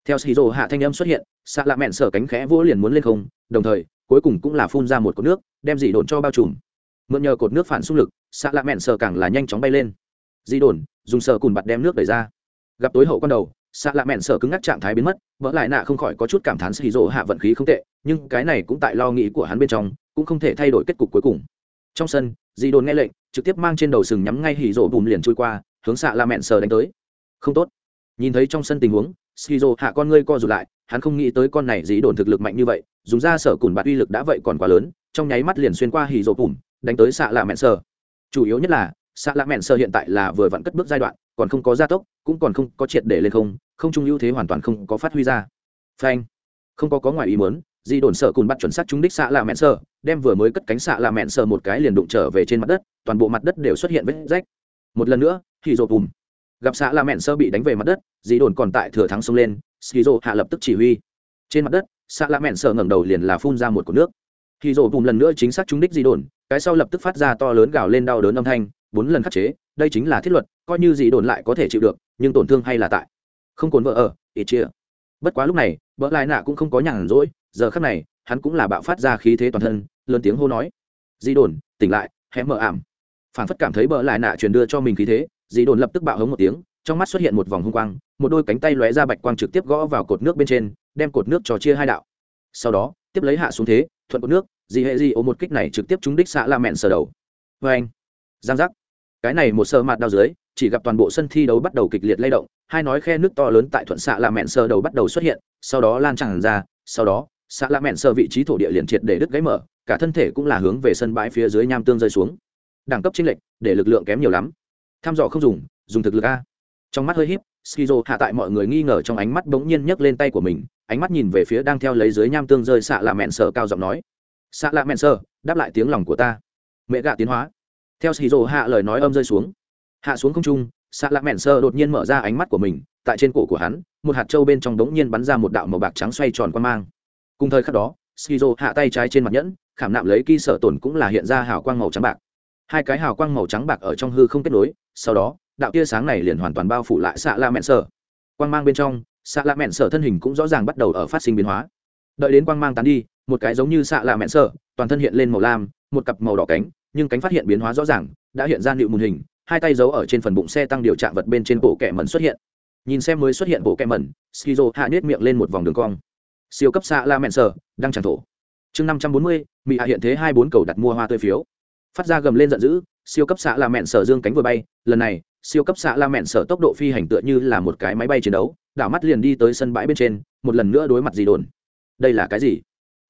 Theo skizo hạ thanh âm xuất hiện, xạ la mẹn sở cánh khẽ vỗ liền muốn lên không, đồng thời, cuối cùng cũng là phun ra một cột nước, đem dị đồn cho bao trùm. Mượn nhờ cột nước phản xung lực, xạ la mẹn sở càng là nhanh chóng bay lên. Dị đồn, dùng sờ cùn bặt đem nước đẩy ra. Gặp tối hậu con đầu xạ lạ mẹn sở cứng ngắc trạng thái biến mất vỡ lại nạ không khỏi có chút cảm thán xì rỗ hạ vận khí không tệ, nhưng cái này cũng tại lo nghĩ của hắn bên trong, cũng không thể thay đổi kết cục cuối cùng. Trong sân, dì đồn nghe lệnh, trực tiếp mang trên đầu sừng nhắm ngay hì rỗ bùm liền trôi qua, hướng xạ lạ mẹn sở đánh tới. Không tốt. Nhìn thấy trong sân tình huống, xì rỗ hạ con ngươi co rụt lại, hắn không nghĩ tới con này dì đồn thực lực mạnh như vậy, dùng ra sở cùn bạt uy lực đã vậy còn quá lớn, trong nháy mắt liền xuyên qua hì rỗ bùm, đánh tới xạ lạ mẹn sở chủ yếu nhất là xạ lạ mẹn sơ hiện tại là vừa vặn cất bước giai đoạn, còn không có gia tốc, cũng còn không có triệt để lên không không trung ưu thế hoàn toàn không có phát huy ra. Phanh. Không có có ngoài ý muốn, di đồn sợ cùng bắt chuẩn xác trúng đích xạ lạ mẹn sơ, đem vừa mới cất cánh xạ lạ mẹn sơ một cái liền đụng trở về trên mặt đất, toàn bộ mặt đất đều xuất hiện vết rách. Một lần nữa thì rộp bùm. Gặp xạ lạ mẹn sơ bị đánh về mặt đất, di đồn còn tại thừa thắng xông lên skizo hạ lập tức chỉ huy. Trên mặt đất, xạ lạ mẹn sơ ngẩng đầu liền là phun ra một cột nước. Thì rộp bùm lần nữa chính xác trúng đích di đồn, cái sau lập tức phát ra to lớn gào lên đau đớn âm thanh bốn lần khắc chế, đây chính là thiết luật, coi như gì đồn lại có thể chịu được, nhưng tổn thương hay là tại. Không cồn vợ ở ít chia. Bất quá lúc này vợ lại nạ cũng không có nhàn rỗi, giờ khắc này, hắn cũng là bạo phát ra khí thế toàn thân, lớn tiếng hô nói. Di đồn, tỉnh lại, hé mở ảm. Phản phất cảm thấy bỡ lại nạ truyền đưa cho mình khí thế, di đồn lập tức bạo hống một tiếng, trong mắt xuất hiện một vòng hung quang, một đôi cánh tay lóe ra bạch quang trực tiếp gõ vào cột nước bên trên, đem cột nước cho chia hai đạo. Sau đó, tiếp lấy hạ xuống thế, thuận cột nước, di hệ di ố một kích này trực tiếp trúng đích xạ la mẹn sờ đầu. Vê anh giang giác cái này một sơ mặt đau dưới, chỉ gặp toàn bộ sân thi đấu bắt đầu kịch liệt lay động, hai nói khe nước to lớn tại thuận xạ là mẹn sơ đầu bắt đầu xuất hiện, sau đó lan tràn ra, sau đó, xạ là mẹn sơ vị trí thổ địa liền triệt để đứt gãy mở, cả thân thể cũng là hướng về sân bãi phía dưới nham tương rơi xuống. Đẳng cấp chênh lệch, để lực lượng kém nhiều lắm. Tham dò không dùng dùng thực lực a. Trong mắt hơi híp, skizo hạ tại mọi người nghi ngờ trong ánh mắt bỗng nhiên nhấc lên tay của mình, ánh mắt nhìn về phía đang theo lấy dưới nham tương rơi xạ là mẹn sơ cao giọng nói. Xạ là mẹn sơ, đáp lại tiếng lòng của ta. Mẹ gạ tiến hóa theo xì rồ hạ lời nói âm rơi xuống, hạ xuống không trung xạ lạ mẹn sơ đột nhiên mở ra ánh mắt của mình, tại trên cổ của hắn, một hạt trâu bên trong đống nhiên bắn ra một đạo màu bạc trắng xoay tròn quan mang. Cùng thời khắc đó skizo hạ tay trái trên mặt nhẫn, khảm nạm lấy kỳ sở tổn cũng là hiện ra hào quang màu trắng bạc. Hai cái hào quang màu trắng bạc ở trong hư không kết nối, sau đó, đạo tia sáng này liền hoàn toàn bao phủ lại xạ la mẹn sở quang mang bên trong xạ la mẹn sở thân hình cũng rõ ràng bắt đầu ở phát sinh biến hóa. Đợi đến quang mang tán đi, một cái giống như xạ la mẹn sở toàn thân hiện lên màu lam một cặp màu đỏ cánh nhưng cánh phát hiện biến hóa rõ ràng đã hiện ra nịu mùn hình hai tay giấu ở trên phần bụng xe tăng điều trạng vật bên trên bộ kẹ mẩn xuất hiện. Nhìn xem mới xuất hiện bộ kẹ mẩn skizo hạ nết miệng lên một vòng đường cong. Siêu cấp xạ la mẹn sờ, đang tràn thổ. Chương năm trăm bốn mươi mỹ hạ hiện thế hai bốn cầu đặt mua hoa tươi phiếu. Phát ra gầm lên giận dữ siêu cấp xạ la mẹn sở dương cánh vừa bay lần này siêu cấp xạ la mẹn sở tốc độ phi hành tựa như là một cái máy bay chiến đấu đảo mắt liền đi tới sân bãi bên trên một lần nữa đối mặt gì đồn. Đây là cái gì?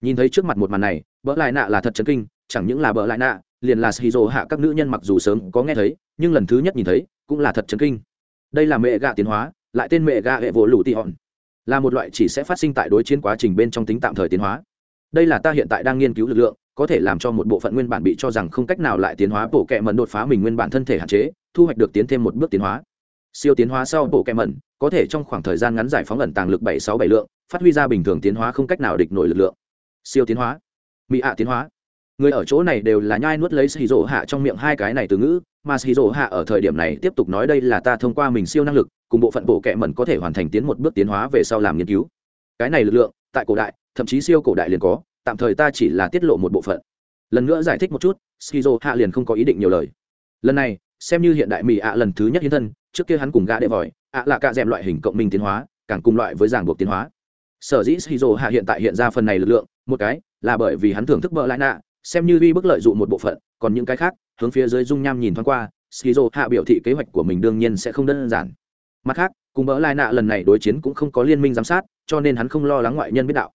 Nhìn thấy trước mặt một màn này bỡ lại nạ là thật chấn kinh chẳng những là bỡ lại nạ, liền là shizu hạ các nữ nhân mặc dù sớm có nghe thấy, nhưng lần thứ nhất nhìn thấy, cũng là thật chấn kinh. Đây là mẹ gạ tiến hóa, lại tên mẹ gạ hệ vỗ lụ tị hòn. Là một loại chỉ sẽ phát sinh tại đối chiến quá trình bên trong tính tạm thời tiến hóa. Đây là ta hiện tại đang nghiên cứu lực lượng, có thể làm cho một bộ phận nguyên bản bị cho rằng không cách nào lại tiến hóa bộ kệ mẩn đột phá mình nguyên bản thân thể hạn chế, thu hoạch được tiến thêm một bước tiến hóa. Siêu tiến hóa sau bộ kệ mẩn, có thể trong khoảng thời gian ngắn giải phóng ẩn tàng lực bảy sáu bảy lượng, phát huy ra bình thường tiến hóa không cách nào địch nổi lực lượng. Siêu tiến hóa. Mỹ ạ tiến hóa người ở chỗ này đều là nhai nuốt lấy xì rỗ hạ trong miệng hai cái này từ ngữ, mà xì rỗ hạ ở thời điểm này tiếp tục nói đây là ta thông qua mình siêu năng lực, cùng bộ phận bộ kệ mẩn có thể hoàn thành tiến một bước tiến hóa về sau làm nghiên cứu. Cái này lực lượng, tại cổ đại, thậm chí siêu cổ đại liền có, tạm thời ta chỉ là tiết lộ một bộ phận. Lần nữa giải thích một chút skizo hạ liền không có ý định nhiều lời. Lần này, xem như hiện đại mỹ ạ lần thứ nhất hiến thân, trước kia hắn cùng gã đệ vòi, ạ là cả dèm loại hình cộng minh tiến hóa, càng cùng loại với giảng buộc tiến hóa. Sở dĩ skizo hạ hiện tại hiện ra phần này lực lượng, một cái là bởi vì hắn thưởng thức bợ lại nạ xem như uy bức lợi dụng một bộ phận, còn những cái khác, hướng phía dưới dung nham nhìn thoáng qua, skizo hạ biểu thị kế hoạch của mình đương nhiên sẽ không đơn giản. Mặt khác, cùng bỡ lại nạ lần này đối chiến cũng không có liên minh giám sát, cho nên hắn không lo lắng ngoại nhân biết đạo.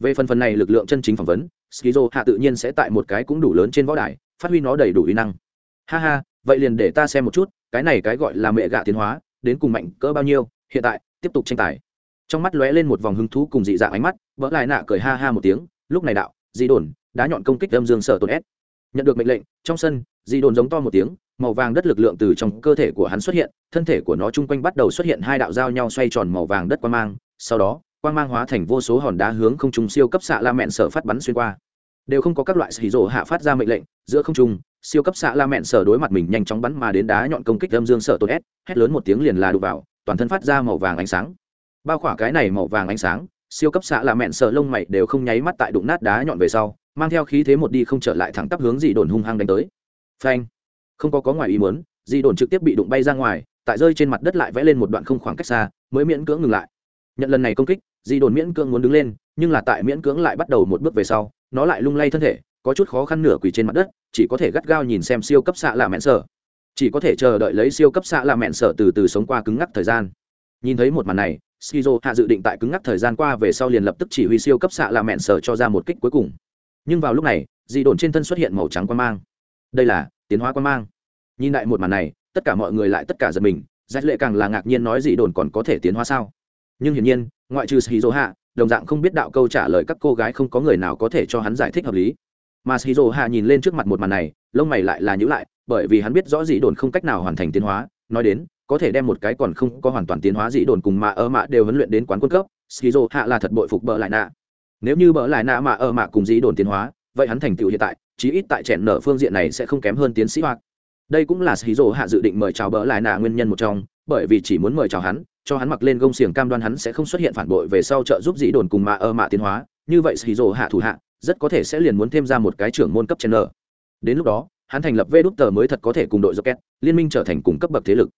Về phần phần này lực lượng chân chính phỏng vấn, skizo hạ tự nhiên sẽ tại một cái cũng đủ lớn trên võ đài, phát huy nó đầy đủ uy năng. Ha ha, vậy liền để ta xem một chút, cái này cái gọi là mẹ gạ tiến hóa, đến cùng mạnh cỡ bao nhiêu, hiện tại, tiếp tục tranh tài. Trong mắt lóe lên một vòng hứng thú cùng dị dạng ánh mắt vỡ lại nạ cười ha ha một tiếng, lúc này đạo, di đồn đá nhọn công kích âm dương sở tồn s nhận được mệnh lệnh, trong sân di đồn giống to một tiếng, màu vàng đất lực lượng từ trong cơ thể của hắn xuất hiện, thân thể của nó chung quanh bắt đầu xuất hiện hai đạo giao nhau xoay tròn màu vàng đất quang mang, sau đó, quang mang hóa thành vô số hòn đá hướng không trung siêu cấp xạ la mẹn sở phát bắn xuyên qua. Đều không có các loại xì rổ hạ phát ra mệnh lệnh, giữa không trung, siêu cấp xạ la mẹn sở đối mặt mình nhanh chóng bắn mà đến đá nhọn công kích âm dương sở tồn s hét lớn một tiếng liền là đục vào, toàn thân phát ra màu vàng ánh sáng. Bao khỏa cái này màu vàng ánh sáng siêu cấp xạ là mẹn sợ lông mày đều không nháy mắt tại đụng nát đá nhọn về sau, mang theo khí thế một đi không trở lại thẳng tắp hướng dị đồn hung hăng đánh tới. Phanh. Không có có ngoài ý muốn, dị đồn trực tiếp bị đụng bay ra ngoài, tại rơi trên mặt đất lại vẽ lên một đoạn không khoảng cách xa, mới miễn cưỡng ngừng lại. Nhận lần này công kích, dị đồn miễn cưỡng muốn đứng lên, nhưng là tại miễn cưỡng lại bắt đầu một bước về sau, nó lại lung lay thân thể, có chút khó khăn nửa quỳ trên mặt đất, chỉ có thể gắt gao nhìn xem siêu cấp xạ là mẹn sở chỉ có thể chờ đợi lấy siêu cấp xạ là mẹn sở từ từ sống qua cứng ngắc thời gian. Nhìn thấy một màn này skizo hạ dự định tại cứng ngắc thời gian qua về sau liền lập tức chỉ huy siêu cấp xạ là mẹn sở cho ra một kích cuối cùng. Nhưng vào lúc này, dị đồn trên thân xuất hiện màu trắng quan mang. Đây là tiến hóa quan mang. Nhìn lại một màn này, tất cả mọi người lại tất cả giật mình giải lệ càng là ngạc nhiên nói dị đồn còn có thể tiến hóa sao? Nhưng hiển nhiên, ngoại trừ shizu hạ, đồng dạng không biết đạo câu trả lời các cô gái không có người nào có thể cho hắn giải thích hợp lý. Mà shizu hạ nhìn lên trước mặt một màn này, lông mày lại là nhữ lại, bởi vì hắn biết rõ dị đồn không cách nào hoàn thành tiến hóa, nói đến có thể đem một cái còn không có hoàn toàn tiến hóa dị đồn cùng mà ở mạ đều huấn luyện đến quán quân cấp, skizo hạ là thật bội phục bỡ lại nạ. Nếu như bỡ lại nạ mà ở mạ cùng dị đồn tiến hóa, vậy hắn thành tựu hiện tại, chí ít tại trẻ nở phương diện này sẽ không kém hơn tiến sĩ hoặc. Đây cũng là skizo hạ dự định mời chào bỡ lại nạ nguyên nhân một trong, bởi vì chỉ muốn mời chào hắn, cho hắn mặc lên gông xiềng cam đoan hắn sẽ không xuất hiện phản bội về sau trợ giúp dĩ đồn cùng mà ở mạ tiến hóa, như vậy skizo hạ thủ hạ, rất có thể sẽ liền muốn thêm ra một cái trưởng môn cấp chen nở. Đến lúc đó, hắn thành lập vê đút tờ mới thật có thể cùng đội rocket, liên minh trở thành cùng cấp bậc thế lực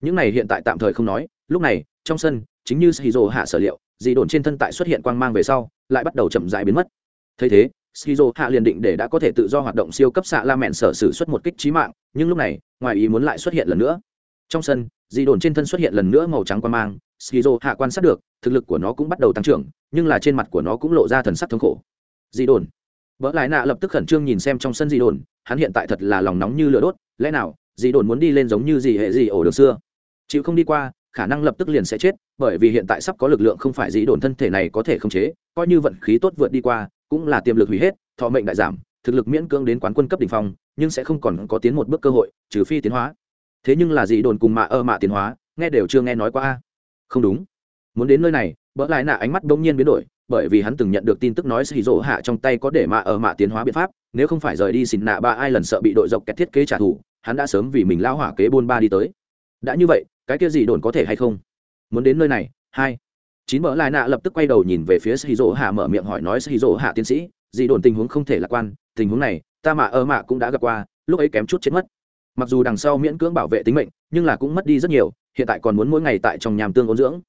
những này hiện tại tạm thời không nói, lúc này, trong sân, chính như shizu hạ sở liệu, dị đồn trên thân tại xuất hiện quang mang về sau, lại bắt đầu chậm rãi biến mất. Thấy thế, shizu hạ liền định để đã có thể tự do hoạt động siêu cấp xạ la mẹn sở sử xuất một kích trí mạng, nhưng lúc này, ngoài ý muốn lại xuất hiện lần nữa. Trong sân, dị đồn trên thân xuất hiện lần nữa màu trắng quang mang skizo hạ quan sát được, thực lực của nó cũng bắt đầu tăng trưởng, nhưng là trên mặt của nó cũng lộ ra thần sắc thống khổ. Dị đồn. Vợ lại nạ lập tức khẩn trương nhìn xem trong sân dị đồn, hắn hiện tại thật là lòng nóng như lửa đốt, lẽ nào dị đồn muốn đi lên giống như dì hệ dì ổ đường xưa. Chịu không đi qua, khả năng lập tức liền sẽ chết, bởi vì hiện tại sắp có lực lượng không phải dì đồn thân thể này có thể khống chế, coi như vận khí tốt vượt đi qua, cũng là tiềm lực hủy hết, thọ mệnh đại giảm, thực lực miễn cưỡng đến quán quân cấp đ ỉ n h phong, nhưng sẽ không còn có tiến một bước cơ hội, trừ phi tiến hóa. Thế nhưng là dì đồn cùng mạ ơ mạ tiến hóa, nghe đều chưa nghe nói qua không đúng. Muốn đến nơi này, bỡ lại nạ ánh mắt bỗng nhiên biến đổi, bởi vì hắn từng nhận được tin tức nói xì rỗ hạ trong tay có để mạ ở mạ tiến hóa biện pháp, nếu không phải rời đi xịn nạ ba ai lần sợ bị đội dọc kẹt thiết kế trả thù hắn đã sớm vì mình lao hỏa kế bôn ba đi tới. Đã như vậy, cái kia gì đồn có thể hay không? Muốn đến nơi này, hai. Chín mở lại nạ lập tức quay đầu nhìn về phía sĩ dỗ hạ mở miệng hỏi nói, sĩ dỗ hạ tiến sĩ, gì đồn tình huống không thể lạc quan, tình huống này, ta mà ơ mạ cũng đã gặp qua, lúc ấy kém chút chết mất. Mặc dù đằng sau miễn cưỡng bảo vệ tính mệnh, nhưng là cũng mất đi rất nhiều, hiện tại còn muốn mỗi ngày tại trong nhàm tương ôn dưỡng.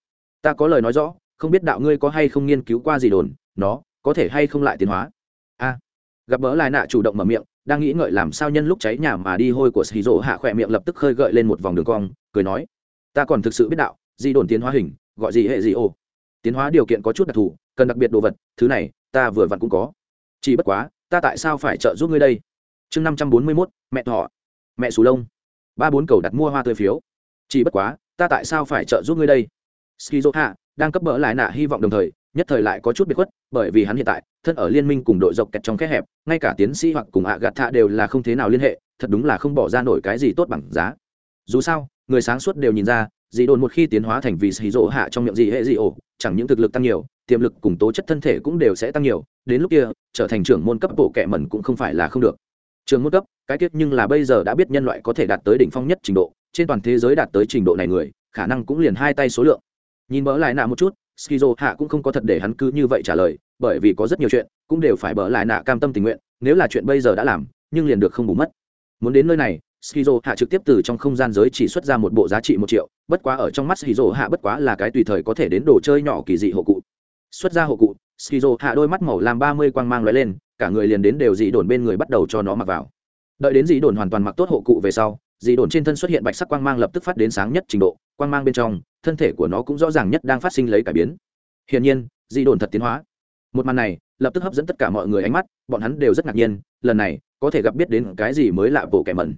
Ta có lời nói rõ, không biết đạo ngươi có hay không nghiên cứu qua gì đồn, nó có thể hay không lại tiến hóa? A. Gặp bỡ lại nạ chủ động mở miệng đang nghĩ ngợi làm sao nhân lúc cháy nhà mà đi hôi của xì rỗ hạ khỏe miệng lập tức khơi gợi lên một vòng đường cong, cười nói, ta còn thực sự biết đạo, di đồn tiến hóa hình, gọi gì hệ gì ô. Tiến hóa điều kiện có chút đặc thù, cần đặc biệt đồ vật, thứ này, ta vừa vặn cũng có. Chỉ bất quá, ta tại sao phải trợ giúp ngươi đây? Chương năm trăm bốn mươi mốt, mẹ thọ, mẹ sù lông. Ba bốn cầu đặt mua hoa tươi phiếu. Chỉ bất quá, ta tại sao phải trợ giúp ngươi đây? Skizo hạ đang cấp bỡ lại nạ hy vọng đồng thời nhất thời lại có chút biệt khuất, bởi vì hắn hiện tại, thân ở liên minh cùng đội dọc kẹt trong kẽ hẹp, ngay cả tiến sĩ hoặc cùng ạ gạt thạ đều là không thế nào liên hệ, thật đúng là không bỏ ra nổi cái gì tốt bằng giá. Dù sao, người sáng suốt đều nhìn ra, dị đồn một khi tiến hóa thành vì xì rỗ hạ trong miệng dị hệ dị ổ, chẳng những thực lực tăng nhiều, tiềm lực cùng tố chất thân thể cũng đều sẽ tăng nhiều, đến lúc kia, trở thành trưởng môn cấp bộ kệ mẩn cũng không phải là không được. Trường môn cấp, cái tiết nhưng là bây giờ đã biết nhân loại có thể đạt tới đỉnh phong nhất trình độ, trên toàn thế giới đạt tới trình độ này người, khả năng cũng liền hai tay số lượng. Nhìn mỡ lại nạ một chút skizo hạ cũng không có thật để hắn cứ như vậy trả lời, bởi vì có rất nhiều chuyện cũng đều phải bỡ lại nạ cam tâm tình nguyện, nếu là chuyện bây giờ đã làm, nhưng liền được không bù mất. Muốn đến nơi này, skizo hạ trực tiếp từ trong không gian giới chỉ xuất ra một bộ giá trị một triệu, bất quá ở trong mắt skizo hạ bất quá là cái tùy thời có thể đến đồ chơi nhỏ kỳ dị hộ cụ. Xuất ra hộ cụ, skizo hạ đôi mắt màu làm ba mươi quang mang lóe lên, cả người liền đến đều dị đồn bên người bắt đầu cho nó mặc vào. Đợi đến dị đồn hoàn toàn mặc tốt hộ cụ về sau, dị đồn trên thân xuất hiện bạch sắc quang mang lập tức phát đến sáng nhất trình độ, quang mang bên trong thân thể của nó cũng rõ ràng nhất đang phát sinh lấy cải biến. Hiển nhiên, dị đồn thật tiến hóa. Một màn này, lập tức hấp dẫn tất cả mọi người ánh mắt, bọn hắn đều rất ngạc nhiên, lần này, có thể gặp biết đến cái gì mới lạ bộ kẻ mẩn.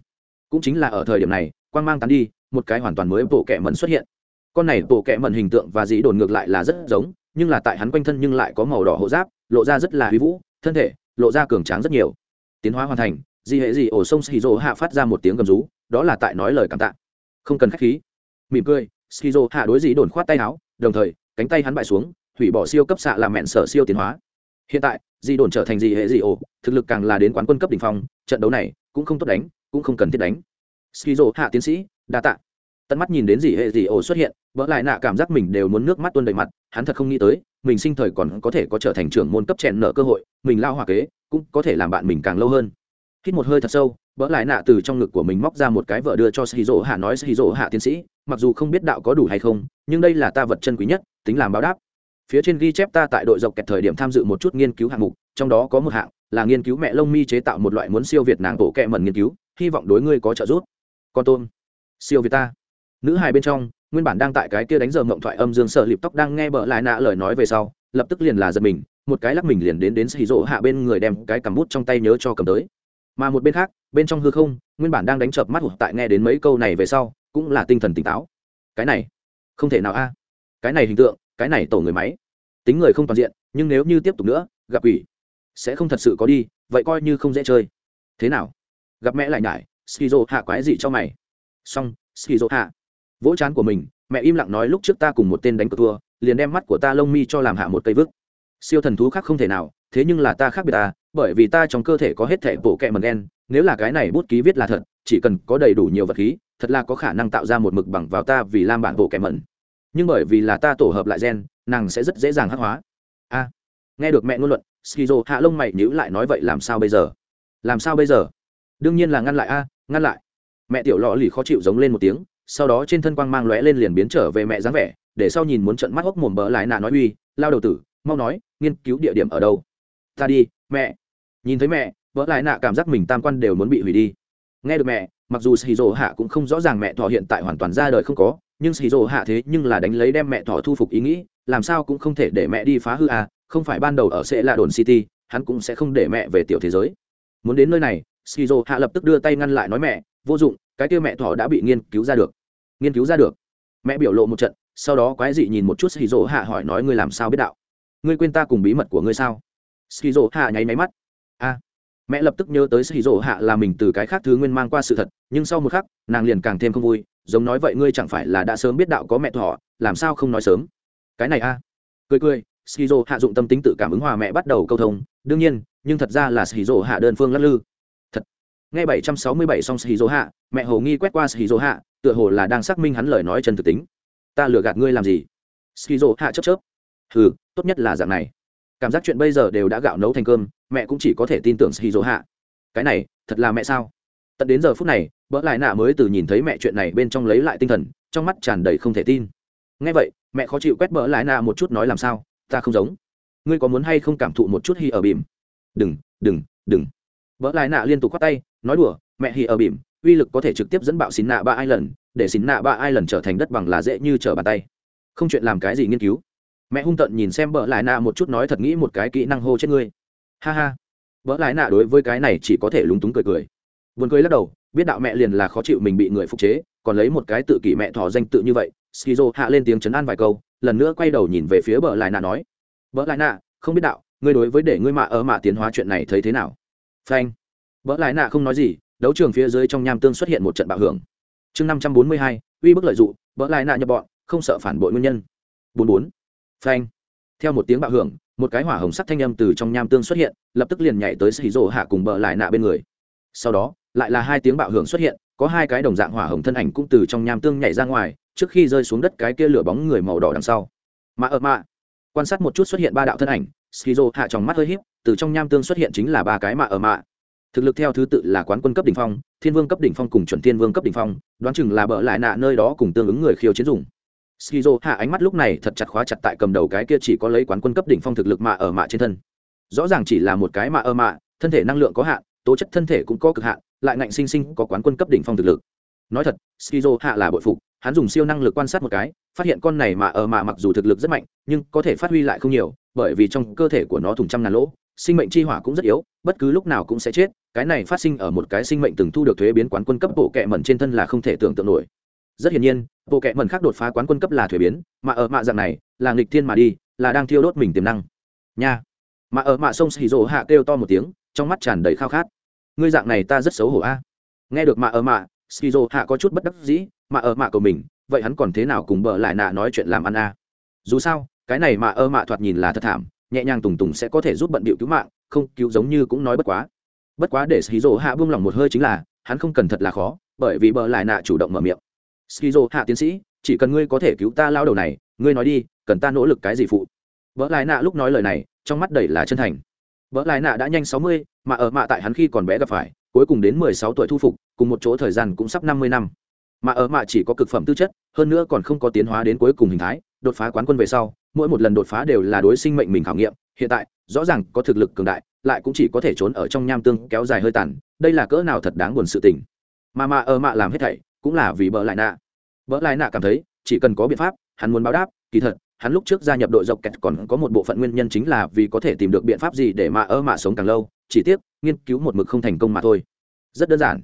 Cũng chính là ở thời điểm này, quang mang tán đi, một cái hoàn toàn mới bộ kẻ mẩn xuất hiện. Con này bộ kẻ mẩn hình tượng và dị đồn ngược lại là rất giống, nhưng là tại hắn quanh thân nhưng lại có màu đỏ hộ giáp, lộ ra rất là huy vũ, thân thể, lộ ra cường tráng rất nhiều. Tiến hóa hoàn thành di hệ gì ổ sông shizu hạ phát ra một tiếng gầm rú, đó là tại nói lời cảm tạ. Không cần khách khí. Mỉm cười skizo hạ đối dĩ đồn khoát tay áo, đồng thời, cánh tay hắn bại xuống, hủy bỏ siêu cấp xạ làm mẹn sở siêu tiến hóa. Hiện tại di đồn trở thành gì hệ gì ổ, thực lực càng là đến quán quân cấp đỉnh phong, trận đấu này cũng không tốt đánh, cũng không cần thiết đánh. Skizo hạ tiến sĩ, đa tạ. Tận mắt nhìn đến gì hệ gì ổ xuất hiện, vỡ lại nạ cảm giác mình đều muốn nước mắt tuôn đầy mặt, hắn thật không nghĩ tới, mình sinh thời còn có thể có trở thành trưởng môn cấp chèn nở cơ hội, mình lao hòa kế, cũng có thể làm bạn mình càng lâu hơn. Hít một hơi thật sâu vỡ lại nạ từ trong ngực của mình móc ra một cái vợ đưa cho sĩ hạ nói, sĩ hạ tiến sĩ, mặc dù không biết đạo có đủ hay không, nhưng đây là ta vật chân quý nhất, tính làm báo đáp. Phía trên ghi chép ta tại đội dọc kẹt thời điểm tham dự một chút nghiên cứu hạng mục, trong đó có một hạng là nghiên cứu mẹ lông mi chế tạo một loại muốn siêu việt nàng bộ kẹ mẩn nghiên cứu, hy vọng đối ngươi có trợ giúp. Con tôm, siêu việt ta. Nữ hài bên trong, nguyên bản đang tại cái kia đánh giờ mộng thoại âm dương sợ lịp tóc đang nghe bợ lại nạ lời nói về sau, lập tức liền là giật mình, một cái lắc mình liền đến đến xì rỗ hạ bên người đem cái cầm bút trong tay nhớ cho cầm tới mà một bên khác, bên trong hư không, nguyên bản đang đánh chợp mắt hụt tại nghe đến mấy câu này về sau, cũng là tinh thần tỉnh táo. Cái này, không thể nào a. Cái này hình tượng, cái này tổ người máy. Tính người không toàn diện, nhưng nếu như tiếp tục nữa, gặp ủy sẽ không thật sự có đi, vậy coi như không dễ chơi. Thế nào? Gặp mẹ lại nhải, skizo hạ quái gì cho mày. Xong, skizo hạ. Vỗ chán của mình, mẹ im lặng nói lúc trước ta cùng một tên đánh cờ thua, liền đem mắt của ta lông mi cho làm hạ một cây vức. siêu thần thú khác không thể nào, thế nhưng là ta khác biệt ta bởi vì ta trong cơ thể có hết thể bộ kẹ mần đen nếu là cái này bút ký viết là thật, chỉ cần có đầy đủ nhiều vật khí, thật là có khả năng tạo ra một mực bằng vào ta vì lam bản bộ kẹ mẩn nhưng bởi vì là ta tổ hợp lại gen, nàng sẽ rất dễ dàng hắc hóa. A, nghe được mẹ ngôn luận, skizo hạ lông mày nhữ lại nói vậy làm sao bây giờ? Làm sao bây giờ? Đương nhiên là ngăn lại a, ngăn lại. Mẹ tiểu lọ lì khó chịu giống lên một tiếng, sau đó trên thân quang mang lóe lên liền biến trở về mẹ dáng vẻ, để sau nhìn muốn trận mắt hốc mồm bỡ lại nạ nói uy, lao đầu tử, mau nói, nghiên cứu địa điểm ở đâu? Ta đi, mẹ nhìn thấy mẹ, vợ lại nạ cảm giác mình tam quan đều muốn bị hủy đi. Nghe được mẹ, mặc dù shizu hạ cũng không rõ ràng mẹ thọ hiện tại hoàn toàn ra đời không có, nhưng shizu hạ thế nhưng là đánh lấy đem mẹ thọ thu phục ý nghĩ, làm sao cũng không thể để mẹ đi phá hư à không phải ban đầu ở sẽ là đồn city, hắn cũng sẽ không để mẹ về tiểu thế giới. Muốn đến nơi này shizu hạ lập tức đưa tay ngăn lại nói mẹ, vô dụng, cái kia mẹ thọ đã bị nghiên cứu ra được. Nghiên cứu ra được. Mẹ biểu lộ một trận, sau đó quái dị nhìn một chút shizu hạ hỏi nói, ngươi làm sao biết đạo? Ngươi quên ta cùng bí mật của ngươi sao? Skizo hạ nháy máy mắt a mẹ lập tức nhớ tới skizo hạ là mình từ cái khác thứ nguyên mang qua sự thật, nhưng sau một khắc, nàng liền càng thêm không vui, giống nói vậy ngươi chẳng phải là đã sớm biết đạo có mẹ thọ làm sao không nói sớm? Cái này a cười cười skizo hạ dụng tâm tính tự cảm ứng hòa mẹ bắt đầu câu thông, đương nhiên, nhưng thật ra là skizo hạ đơn phương lắc lư. Thật. Nghe bảy trăm sáu mươi bảy xong shizu hạ, mẹ hồ nghi quét qua shizu hạ, tựa hồ là đang xác minh hắn lời nói chân thực tính. Ta lừa gạt ngươi làm gì? Shizu hạ chớp chớp. Ừ tốt nhất là dạng này cảm giác chuyện bây giờ đều đã gạo nấu thành cơm, mẹ cũng chỉ có thể tin tưởng shizu hạ cái này, thật là mẹ sao? Tận đến giờ phút này, bỡ lại nạ mới từ nhìn thấy mẹ chuyện này bên trong lấy lại tinh thần, trong mắt tràn đầy không thể tin. Ngay vậy, mẹ khó chịu quét bỡ lại nạ một chút nói làm sao, ta không giống. Ngươi có muốn hay không cảm thụ một chút hi ở bìm đừng đừng đừng. Bỡ lại nạ liên tục khoát tay, nói đùa, mẹ hi ở bìm uy lực có thể trực tiếp dẫn bạo xín nạ ba ai lần để xín nạ ba ai lần trở thành đất bằng là dễ như trở bàn tay. Không chuyện làm cái gì nghiên cứu mẹ hung tận nhìn xem bợ lại nạ một chút nói thật nghĩ một cái kỹ năng hô chết ngươi ha ha bợ lại nạ đối với cái này chỉ có thể lúng túng cười cười Buồn cười lắc đầu, biết đạo mẹ liền là khó chịu mình bị người phục chế, còn lấy một cái tự kỷ mẹ thỏ danh tự như vậy. Skizo hạ lên tiếng chấn an vài câu, lần nữa quay đầu nhìn về phía bợ lại nạ nói: Bợ lại nạ, không biết đạo, ngươi đối với để ngươi mạ ở mạ tiến hóa chuyện này thấy thế nào?" Phanh. Bợ lại nạ không nói gì, đấu trường phía dưới trong nham tương xuất hiện một trận bạo hưởng. Chương năm trăm bốn mươi hai, uy bức lợi dụng, bợ lại nạ nhập bọn, không sợ phản bội nguyên nhân. Bốn bốn. Phanh. Theo một tiếng bạo hưởng, một cái hỏa hồng sắc thanh âm từ trong nham tương xuất hiện, lập tức liền nhảy tới Skizo hạ cùng bờ lại nạ bên người. Sau đó, lại là hai tiếng bạo hưởng xuất hiện có hai cái đồng dạng hỏa hồng thân ảnh cũng từ trong nham tương nhảy ra ngoài trước khi rơi xuống đất cái kia lửa bóng người màu đỏ đằng sau mà ở mạ quan sát một chút xuất hiện ba đạo thân ảnh skizo hạ tròng mắt hơi híp từ trong nham tương xuất hiện chính là ba cái mạ ở mạ thực lực theo thứ tự là quán quân cấp đỉnh phong thiên vương cấp đỉnh phong cùng chuẩn thiên vương cấp đỉnh phong đoán chừng là bỡ lại nạ nơi đó cùng tương ứng người khiêu chiến dùng skizo hạ ánh mắt lúc này thật chặt khóa chặt tại cầm đầu cái kia chỉ có lấy quán quân cấp đỉnh phong thực lực mạ ở mạ trên thân. Rõ ràng chỉ là một cái mạ ở mạ, thân thể năng lượng có hạn, tố chất thân thể cũng có cực hạn, lại ngạnh sinh sinh có quán quân cấp đỉnh phong thực lực. Nói thật, skizo hạ là bội phục, hắn dùng siêu năng lực quan sát một cái, phát hiện con này mà ở mà mặc dù thực lực rất mạnh, nhưng có thể phát huy lại không nhiều, bởi vì trong cơ thể của nó thùng trăm ngàn lỗ, sinh mệnh chi hỏa cũng rất yếu, bất cứ lúc nào cũng sẽ chết, cái này phát sinh ở một cái sinh mệnh từng thu được thuế biến quán quân cấp bộ kệ mẩn trên thân là không thể tưởng tượng nổi rất hiển nhiên, bộ kệ mẩn khác đột phá quán quân cấp là thuế biến, mà ở mạ dạng này, là nghịch thiên mà đi, là đang thiêu đốt mình tiềm năng. Nha. Mà ở mạ sông xì rỗ hạ kêu to một tiếng, trong mắt tràn đầy khao khát. Ngươi dạng này ta rất xấu hổ a. Nghe được mạ ở mạ skizo hạ có chút bất đắc dĩ mà ở mạ của mình, vậy hắn còn thế nào cùng bợ lại nạ nói chuyện làm ăn a? Dù sao, cái này mà ở mạ thoạt nhìn là thật thảm, nhẹ nhàng tùng tùng sẽ có thể giúp bận bịu cứu mạng, không cứu giống như cũng nói bất quá. Bất quá để skizo hạ buông lòng một hơi chính là, hắn không cần thật là khó, bởi vì bợ lại nạ chủ động mở miệng skizo hạ tiến sĩ, chỉ cần ngươi có thể cứu ta lao đầu này, ngươi nói đi, cần ta nỗ lực cái gì phụ? Bờ lại nạ lúc nói lời này, trong mắt đầy là chân thành. Vợ lại nạ đã nhanh sáu mươi, mà ở mạ tại hắn khi còn bé gặp phải, cuối cùng đến mười sáu tuổi thu phục, cùng một chỗ thời gian cũng sắp năm mươi năm. Mà ở mạ chỉ có cực phẩm tư chất, hơn nữa còn không có tiến hóa đến cuối cùng hình thái, đột phá quán quân về sau, mỗi một lần đột phá đều là đối sinh mệnh mình khảo nghiệm, hiện tại, rõ ràng có thực lực cường đại, lại cũng chỉ có thể trốn ở trong nham tương kéo dài hơi tàn, đây là cỡ nào thật đáng buồn sự tình. Mà mà ở mạ làm hết thảy cũng là vì bợ lại nạ. Bợ lại nạ cảm thấy, chỉ cần có biện pháp, hắn muốn báo đáp, kỳ thật, hắn lúc trước gia nhập đội dọc kẹt còn có một bộ phận nguyên nhân chính là vì có thể tìm được biện pháp gì để mà ơ mạ sống càng lâu, chỉ tiếc, nghiên cứu một mực không thành công mà thôi. Rất đơn giản.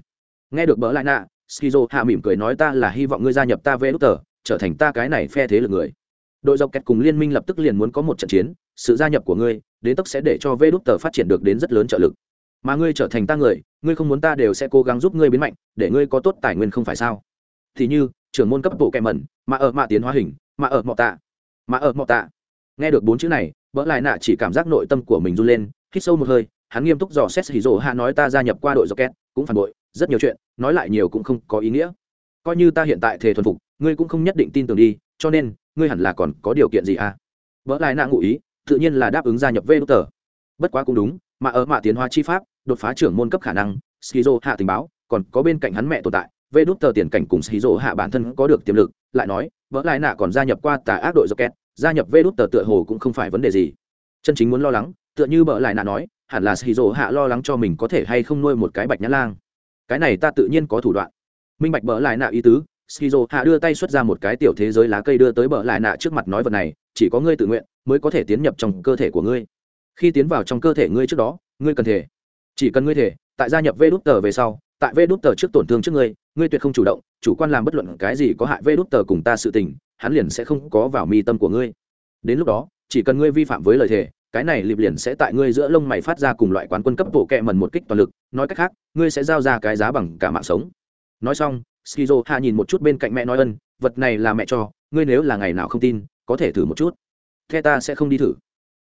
Nghe được bỡ lại nạ, skizo hạ mỉm cười nói ta là hy vọng ngươi gia nhập ta về lúc tờ, trở thành ta cái này phe thế lực người. Đội dọc kẹt cùng liên minh lập tức liền muốn có một trận chiến, sự gia nhập của ngươi đến tốc sẽ để cho vê đút tờ phát triển được đến rất lớn trợ lực mà ngươi trở thành ta người, ngươi không muốn ta đều sẽ cố gắng giúp ngươi biến mạnh, để ngươi có tốt tài nguyên không phải sao? Thì như, trưởng môn cấp bộ kẹ mẩn, mà ở mạ tiến hóa hình, mà ở mọ tạ, mà ở mọ tạ. Nghe được bốn chữ này vỡ lại nạ chỉ cảm giác nội tâm của mình run lên, hít sâu một hơi, hắn nghiêm túc dò xét hì rỗ hạ nói ta gia nhập qua đội rocket, cũng phản bội, rất nhiều chuyện, nói lại nhiều cũng không có ý nghĩa. Coi như ta hiện tại thề thuần phục, ngươi cũng không nhất định tin tưởng đi, cho nên, ngươi hẳn là còn có điều kiện gì à? Vỡ lại nạ ngụ ý, tự nhiên là đáp ứng gia nhập vê đốc tờ. Bất quá cũng đúng, mà ở mạ tiến hóa chi pháp đột phá trưởng môn cấp khả năng skizo hạ tình báo, còn có bên cạnh hắn mẹ tồn tại vê đút tờ tiền cảnh cùng skizo hạ bản thân có được tiềm lực, lại nói, vỡ lại nạ còn gia nhập qua tà ác đội rocket, gia nhập vê đút tờ tựa hồ cũng không phải vấn đề gì. Chân chính muốn lo lắng, tựa như bỡ lại nạ nói, hẳn là skizo hạ lo lắng cho mình có thể hay không nuôi một cái bạch nhã lang. Cái này ta tự nhiên có thủ đoạn. Minh bạch bỡ lại nạ ý tứ skizo hạ đưa tay xuất ra một cái tiểu thế giới lá cây đưa tới bỡ lại nạ trước mặt nói vật này, chỉ có ngươi tự nguyện, mới có thể tiến nhập trong cơ thể của ngươi. Khi tiến vào trong cơ thể ngươi trước đó, ngươi cần thể chỉ cần ngươi thể, tại gia nhập vê đút tờ về sau, tại vê đút tờ trước tổn thương trước ngươi ngươi tuyệt không chủ động, chủ quan làm bất luận cái gì có hại vê đút tờ cùng ta sự tình, hắn liền sẽ không có vào mi tâm của ngươi. Đến lúc đó, chỉ cần ngươi vi phạm với lời thề, cái này lịp liền sẽ tại ngươi giữa lông mày phát ra cùng loại quán quân cấp bộ kẹ mần một kích toàn lực, nói cách khác, ngươi sẽ giao ra cái giá bằng cả mạng sống. Nói xong, skizo hạ nhìn một chút bên cạnh mẹ nói ân, vật này là mẹ cho, ngươi nếu là ngày nào không tin, có thể thử một chút. The ta sẽ không đi thử.